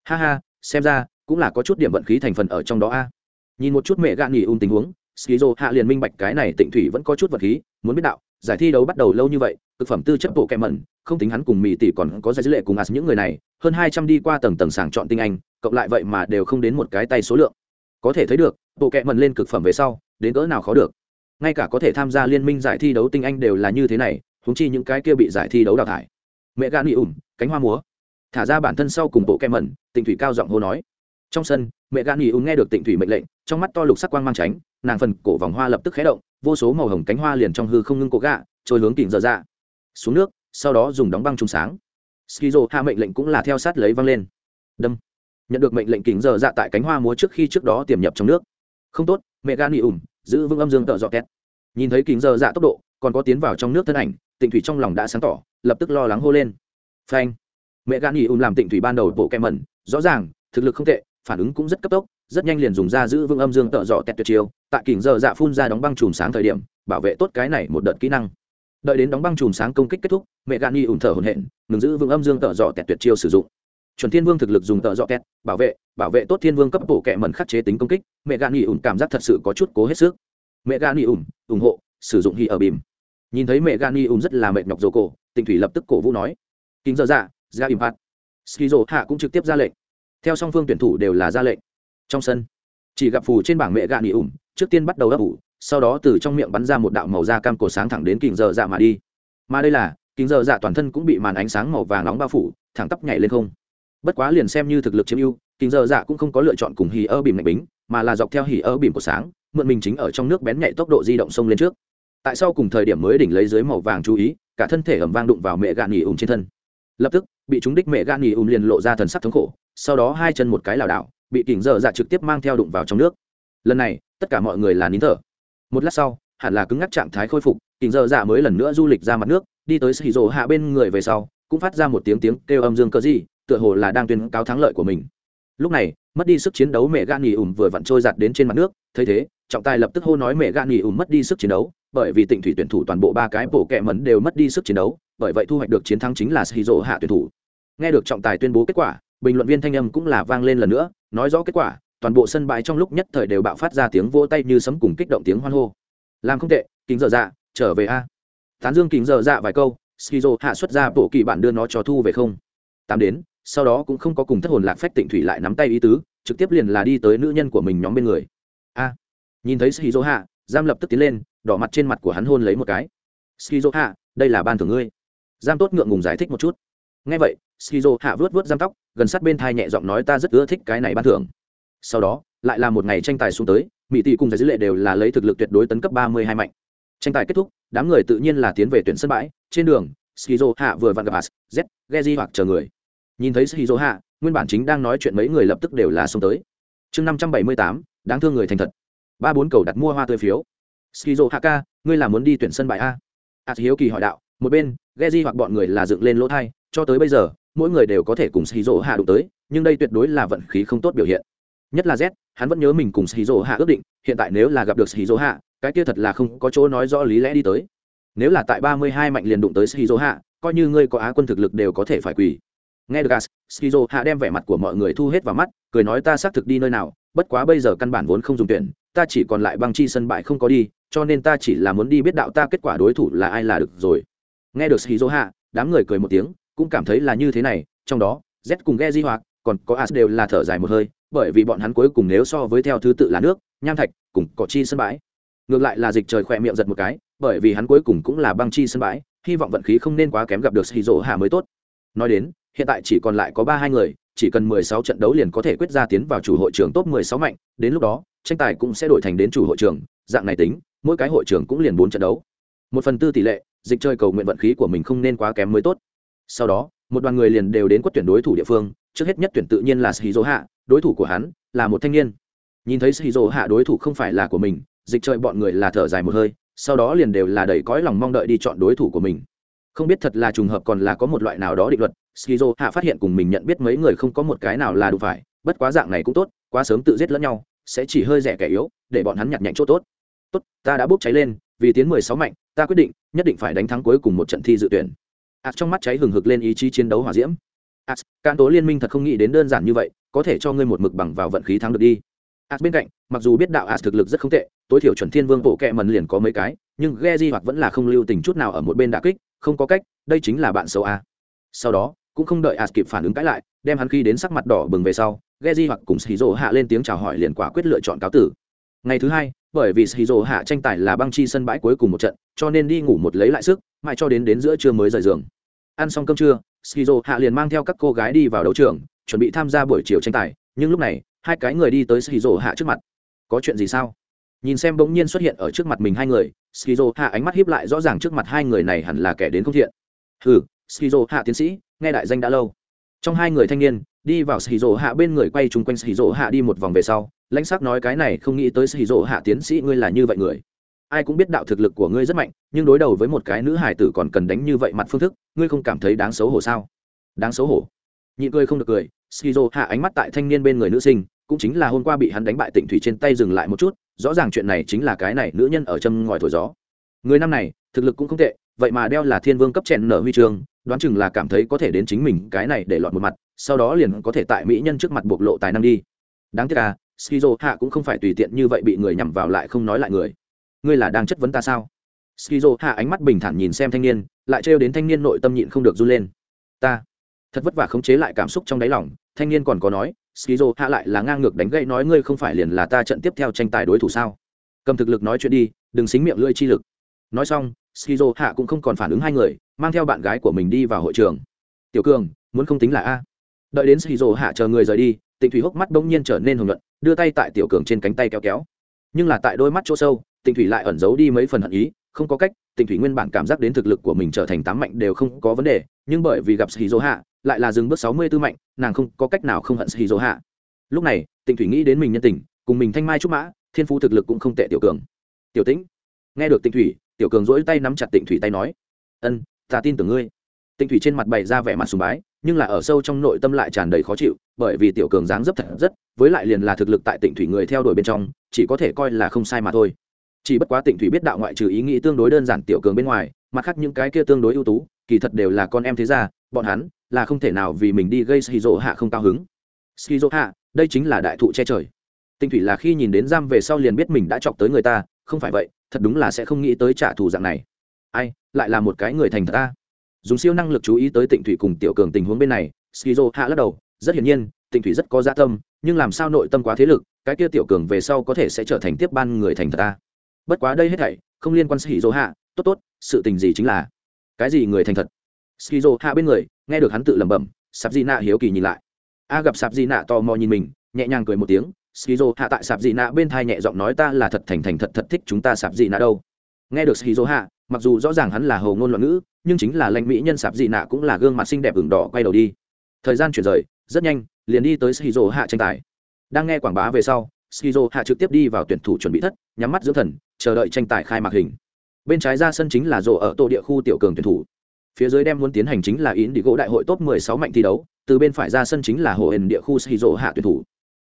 Ha ha, xem ra, cũng là có chút điểm vận khí thành phần ở trong đó a. Nhìn một chút mẹ gan nghỉ ùm tình huống, skizo hạ liền minh bạch cái này tịnh thủy vẫn có chút vật khí, muốn biết đạo, giải thi đấu bắt đầu lâu như vậy thực phẩm tư chất bộ kem mẩn, không tính hắn cùng mỹ tỷ còn có giải dữ lệ cùng as những người này, hơn hai trăm đi qua tầng tầng sàng chọn tinh anh cộng lại vậy mà đều không đến một cái tay số lượng. Có thể thấy được, bộ kệ mần lên cực phẩm về sau, đến cỡ nào khó được. Ngay cả có thể tham gia liên minh giải thi đấu tinh anh đều là như thế này húng chi những cái kia bị giải thi đấu đào thải. Mẹ gan nghỉ ủm, cánh hoa múa. Thả ra bản thân sau cùng bộ kẹ mẩn, tịnh thủy cao giọng hô nói. Trong sân, mẹ gan nghỉ ủm nghe được tịnh thủy mệnh lệnh, trong mắt to lục sắc quang mang tránh, nàng phần cổ vòng hoa lập tức khé động, vô số màu hồng cánh hoa liền trong hư không ngưng cố gạ, trôi hướng kỉnh dở ra xuống nước, sau đó dùng đóng băng trùng sáng. Skizo hạ mệnh lệnh cũng là theo sát lấy văng lên. Đâm nhận được mệnh lệnh kính giờ dạ tại cánh hoa múa trước khi trước đó tiềm nhập trong nước. Không tốt, mẹ gan nghỉ ủng, giữ vững âm dương tợ dọ két nhìn thấy kính giờ dạ tốc độ, còn có tiến vào trong nước thân ảnh, tịnh thủy trong lòng đã sáng tỏ, lập tức lo lắng hô lên. Phanh. Mẹ gan nghỉ ủng làm tịnh thủy ban đầu bộ kem mẩn, rõ ràng, thực lực không tệ, phản ứng cũng rất cấp tốc, rất nhanh liền dùng ra giữ vững âm dương tợ dọ tẹt tuyệt chiêu, tại kính giờ dạ phun ra đóng băng chùm sáng thời điểm, bảo vệ tốt cái này một đợt kỹ năng. Đợi đến đóng băng chùm sáng công kích kết thúc, mẹ gan nghỉ ủng thở hổn hển, ngừng giữ vững âm dương tợ dọ tẹt tuyệt chiêu sử dụng chuẩn thiên vương thực lực dùng tợ dọ két bảo vệ bảo vệ tốt thiên vương cấp bộ kệ mẩn khắc chế tính công kích, mẹ gà nghỉ ủn cảm giác thật sự có chút cố hết sức. Mẹ gà nghỉ ủn ủng hộ, sử dụng hy ở bìm. Nhìn thấy mẹ gà nghỉ ủn rất là mệt nhọc dồ cổ, tịnh thủy lập tức cổ vũ nói. Kính dơ dạ ra im phạt. Skizo hạ cũng trực tiếp ra lệnh. Theo song phương tuyển thủ đều là ra lệnh. Trong sân, chỉ gặp phù trên bảng mẹ gà nghỉ ủn trước tiên bắt đầu ấp ủ, sau đó từ trong miệng bắn ra một đạo màu da cam cổ sáng thẳng đến kính dơ dạ mà đi. Mà đây là, kính dơ dạ toàn thân cũng bị màn ánh sáng màu vàng nóng bao phủ, thẳng tắp nhảy lên không bất quá liền xem như thực lực chiếm ưu kính giờ dạ cũng không có lựa chọn cùng hì ơ bìm mạnh bính, mà là dọc theo hì ơ bìm của sáng, mượn mình chính ở trong nước bén nhạy tốc độ di động sông lên trước. Tại sau cùng thời điểm mới đỉnh lấy dưới màu vàng chú ý, cả thân thể ẩm vang đụng vào mẹ gạn nghỉ ủng trên thân. Lập tức, bị chúng đích mẹ Gạn nghỉ ùm liền lộ ra thần sắc thống khổ, sau đó hai chân một cái lảo đảo, bị kính dở dạ trực tiếp mang theo đụng vào trong nước. Lần này, tất cả mọi người là nín thở. Một lát sau, hẳn là cứng ngắc trạng thái khôi phục kính dở dạ mới lần nữa du lịch ra mặt nước, đi tới xì rồ hạ bên người về sau, cũng phát ra một tiếng tiếng kêu âm dương cơ gì tựa hồ là đang tuyên cáo thắng lợi của mình. Lúc này, mất đi sức chiến đấu mẹ gan nghỉ ủm vừa vặn trôi giặt đến trên mặt nước, thấy thế, trọng tài lập tức hô nói mẹ gan nghỉ ủm mất đi sức chiến đấu, bởi vì tịnh thủy tuyển thủ toàn bộ ba cái bộ kẹ mẩn đều mất đi sức chiến đấu, bởi vậy thu hoạch được chiến thắng chính là shizu hạ tuyển thủ. Nghe được trọng tài tuyên bố kết quả, bình luận viên thanh âm cũng là vang lên lần nữa, nói rõ kết quả, toàn bộ sân bãi trong lúc nhất thời đều bạo phát ra tiếng vỗ tay như sấm cùng kích động tiếng hoan hô. Làm không tệ, kính dở dạ trở về a. Tán dương kính dở dạ vài câu skizo hạ xuất ra bộ kỳ bản đưa nó cho thu về không? Tám đến sau đó cũng không có cùng thất hồn lạc phách tịnh thủy lại nắm tay ý tứ, trực tiếp liền là đi tới nữ nhân của mình nhóm bên người. A, nhìn thấy skizo hạ giam lập tức tiến lên, đỏ mặt trên mặt của hắn hôn lấy một cái. Skizo hạ đây là ban thưởng ngươi. Giam tốt ngượng ngùng giải thích một chút. Ngay vậy skizo hạ vớt vớt giam tóc, gần sát bên thai nhẹ giọng nói ta rất ưa thích cái này ban thưởng. Sau đó, lại là một ngày tranh tài xuống tới, mỹ tỷ cùng giải dữ lệ đều là lấy thực lực tuyệt đối tấn cấp ba mươi hai mạnh. Tranh tài kết thúc, đám người tự nhiên là tiến về tuyển sân bãi, trên đường skizo hạ vừa vặn gặp as z geji hoặc chờ người nhìn thấy skizo hạ nguyên bản chính đang nói chuyện mấy người lập tức đều là xông tới. Chương năm trăm bảy mươi tám, đáng thương người thành thật. Ba bốn cầu đặt mua hoa tươi phiếu. Skizo hạ ca ngươi là muốn đi tuyển sân bài a? As hiếu kỳ hỏi đạo, một bên, geji hoặc bọn người là dựng lên lỗ thai, cho tới bây giờ, mỗi người đều có thể cùng skizo hạ đụng tới, nhưng đây tuyệt đối là vận khí không tốt biểu hiện. Nhất là z, hắn vẫn nhớ mình cùng skizo hạ ước định, hiện tại nếu là gặp được skizo hạ cái kia thật là không có chỗ nói rõ lý lẽ đi tới. Nếu là tại ba mươi hai mạnh liền đụng tới skizo hạ coi như ngươi có á quân thực lực đều có thể phải quỳ nghe được gas, skizo hạ đem vẻ mặt của mọi người thu hết vào mắt, cười nói ta xác thực đi nơi nào, bất quá bây giờ căn bản vốn không dùng tuyển, ta chỉ còn lại băng chi sân bãi không có đi, cho nên ta chỉ là muốn đi biết đạo ta kết quả đối thủ là ai là được rồi. Nghe được skizo hạ, đám người cười một tiếng, cũng cảm thấy là như thế này, trong đó, z cùng ghe di hoặc, còn có as đều là thở dài một hơi, bởi vì bọn hắn cuối cùng nếu so với theo thứ tự là nước, nham thạch, cùng cỏ chi sân bãi. Ngược lại là dịch trời khỏe miệng giật một cái, bởi vì hắn cuối cùng cũng là băng chi sân bãi, hy vọng vận khí không nên quá kém gặp được shizu hạ mới tốt. Nói đến hiện tại chỉ còn lại có ba hai người, chỉ cần mười sáu trận đấu liền có thể quyết ra tiến vào chủ hội trưởng top mười sáu mạnh, đến lúc đó, tranh tài cũng sẽ đổi thành đến chủ hội trưởng, dạng này tính, mỗi cái hội trưởng cũng liền bốn trận đấu. Một phần tư tỷ lệ, dịch chơi cầu nguyện vận khí của mình không nên quá kém mới tốt. Sau đó, một đoàn người liền đều đến quất tuyển đối thủ địa phương, trước hết nhất tuyển tự nhiên là shizu hạ đối thủ của hắn là một thanh niên. Nhìn thấy shizu hạ đối thủ không phải là của mình, dịch chơi bọn người là thở dài một hơi, sau đó liền đều là đầy cõi lòng mong đợi đi chọn đối thủ của mình không biết thật là trùng hợp còn là có một loại nào đó định luật, skizo hạ phát hiện cùng mình nhận biết mấy người không có một cái nào là đủ phải, bất quá dạng này cũng tốt, quá sớm tự giết lẫn nhau, sẽ chỉ hơi rẻ kẻ yếu, để bọn hắn nhặt nhạnh chỗ tốt. Tốt, ta đã bốc cháy lên, vì tiến mười sáu mạnh, ta quyết định, nhất định phải đánh thắng cuối cùng một trận thi dự tuyển. Ạt trong mắt cháy hừng hực lên ý chí chiến đấu hỏa diễm. Ạt can tố liên minh thật không nghĩ đến đơn giản như vậy, có thể cho ngươi một mực bằng vào vận khí thắng được đi. Ạt bên cạnh, mặc dù biết đạo ạt thực lực rất không tệ, tối thiểu chuẩn thiên vương bộ kệ mần liền có mấy cái, nhưng ghe di hoặc vẫn là không lưu tình chút nào ở một bên đà kích không có cách, đây chính là bạn xấu a. Sau đó, cũng không đợi a kịp phản ứng cãi lại, đem hắn khi đến sắc mặt đỏ bừng về sau ghe di hoặc cùng shizu hạ lên tiếng chào hỏi liền quả quyết lựa chọn cáo tử. Ngày thứ hai, bởi vì shizu hạ tranh tài là băng chi sân bãi cuối cùng một trận, cho nên đi ngủ một lấy lại sức, mãi cho đến đến giữa trưa mới rời giường. Ăn xong cơm trưa, shizu hạ liền mang theo các cô gái đi vào đấu trường, chuẩn bị tham gia buổi chiều tranh tài, nhưng lúc này, hai cái người đi tới shizu hạ trước mặt. Có chuyện gì sao? Nhìn xem bỗng nhiên xuất hiện ở trước mặt mình hai người skizo hạ ánh mắt hiếp lại rõ ràng trước mặt hai người này hẳn là kẻ đến không thiện. Hừ, skizo hạ tiến sĩ, nghe đại danh đã lâu. Trong hai người thanh niên, đi vào skizo hạ bên người quay chung quanh skizo hạ đi một vòng về sau, lãnh sắc nói cái này không nghĩ tới skizo hạ tiến sĩ ngươi là như vậy người. Ai cũng biết đạo thực lực của ngươi rất mạnh, nhưng đối đầu với một cái nữ hải tử còn cần đánh như vậy mặt phương thức, ngươi không cảm thấy đáng xấu hổ sao? Đáng xấu hổ. Nhịn cười không được cười, skizo hạ ánh mắt tại thanh niên bên người nữ sinh cũng chính là hôm qua bị hắn đánh bại tịnh thủy trên tay dừng lại một chút, rõ ràng chuyện này chính là cái này nữ nhân ở châm ngòi thổi gió. Người năm này, thực lực cũng không tệ, vậy mà đeo là thiên vương cấp chèn nở huy chương, đoán chừng là cảm thấy có thể đến chính mình cái này để lọt một mặt, sau đó liền có thể tại mỹ nhân trước mặt bộc lộ tài năng đi. Đáng tiếc à skizo hạ cũng không phải tùy tiện như vậy bị người nhằm vào lại không nói lại người. Ngươi là đang chất vấn ta sao? Skizo hạ ánh mắt bình thản nhìn xem thanh niên, lại trêu đến thanh niên nội tâm nhịn không được run lên. Ta, thật vất vả khống chế lại cảm xúc trong đáy lòng, thanh niên còn có nói skizo hạ lại là ngang ngược đánh gậy nói ngươi không phải liền là ta trận tiếp theo tranh tài đối thủ sao? Cầm thực lực nói chuyện đi, đừng xính miệng lưỡi chi lực. Nói xong, skizo hạ cũng không còn phản ứng hai người, mang theo bạn gái của mình đi vào hội trường. Tiểu cường, muốn không tính là a. Đợi đến skizo hạ chờ người rời đi, tịnh thủy hốc mắt bỗng nhiên trở nên hồng luận đưa tay tại tiểu cường trên cánh tay kéo kéo. Nhưng là tại đôi mắt chỗ sâu, tịnh thủy lại ẩn giấu đi mấy phần hận ý, không có cách, tịnh thủy nguyên bản cảm giác đến thực lực của mình trở thành tám mạnh đều không có vấn đề, nhưng bởi vì gặp shizu hạ lại là dừng bước sáu mươi tư mạnh, nàng không có cách nào không hận shizu hạ. Lúc này, tịnh thủy nghĩ đến mình nhân tình, cùng mình thanh mai trúc mã, thiên phú thực lực cũng không tệ tiểu cường. Tiểu tĩnh. Nghe được tịnh thủy, tiểu cường dỗi tay nắm chặt tịnh thủy tay nói, ân, ta tin tưởng ngươi. Tịnh thủy trên mặt bày ra vẻ mặt sùng bái, nhưng là ở sâu trong nội tâm lại tràn đầy khó chịu, bởi vì tiểu cường dáng dấp thật rất, với lại liền là thực lực tại tịnh thủy người theo đuổi bên trong, chỉ có thể coi là không sai mà thôi. Chỉ bất quá tịnh thủy biết đạo ngoại trừ ý nghĩ tương đối đơn giản tiểu cường bên ngoài, mặt khác những cái kia tương đối ưu tú, kỳ thật đều là con em thế gia, bọn hắn là không thể nào vì mình đi gây skizo hạ không cao hứng. Skizo hạ, đây chính là đại thụ che trời. Tinh thủy là khi nhìn đến giam về sau liền biết mình đã chọc tới người ta, không phải vậy, thật đúng là sẽ không nghĩ tới trả thù dạng này. Ai, lại là một cái người thành thật ta. Dùng siêu năng lực chú ý tới tịnh thủy cùng tiểu cường tình huống bên này, skizo hạ lắc đầu, rất hiển nhiên, tịnh thủy rất có gia tâm, nhưng làm sao nội tâm quá thế lực, cái kia tiểu cường về sau có thể sẽ trở thành tiếp ban người thành thật ta. Bất quá đây hết thảy, không liên quan skizo hạ, tốt tốt, sự tình gì chính là cái gì người thành thật? Skizo hạ bên người nghe được hắn tự lẩm bẩm, sạp di nạ hiếu kỳ nhìn lại. A gặp sạp di nạ tò mò nhìn mình, nhẹ nhàng cười một tiếng, skizo, hạ tại sạp di nạ bên thai nhẹ giọng nói ta là thật thành thành thật thật thích chúng ta sạp di nạ đâu. Nghe được skizo hạ, mặc dù rõ ràng hắn là hầu ngôn loạn ngữ, nhưng chính là lãnh mỹ nhân sạp di nạ cũng là gương mặt xinh đẹp ửng đỏ quay đầu đi. Thời gian chuyển rời, rất nhanh, liền đi tới skizo hạ tranh tài. Đang nghe quảng bá về sau, skizo hạ trực tiếp đi vào tuyển thủ chuẩn bị thất, nhắm mắt dưỡng thần, chờ đợi tranh tài khai mạc hình. Bên trái ra sân chính là rổ ở tổ địa khu tiểu cường tuyển thủ phía dưới đem muốn tiến hành chính là yến đi gỗ đại hội top 16 mạnh thi đấu, từ bên phải ra sân chính là hồ ẩn địa khu shizu hạ tuyển thủ.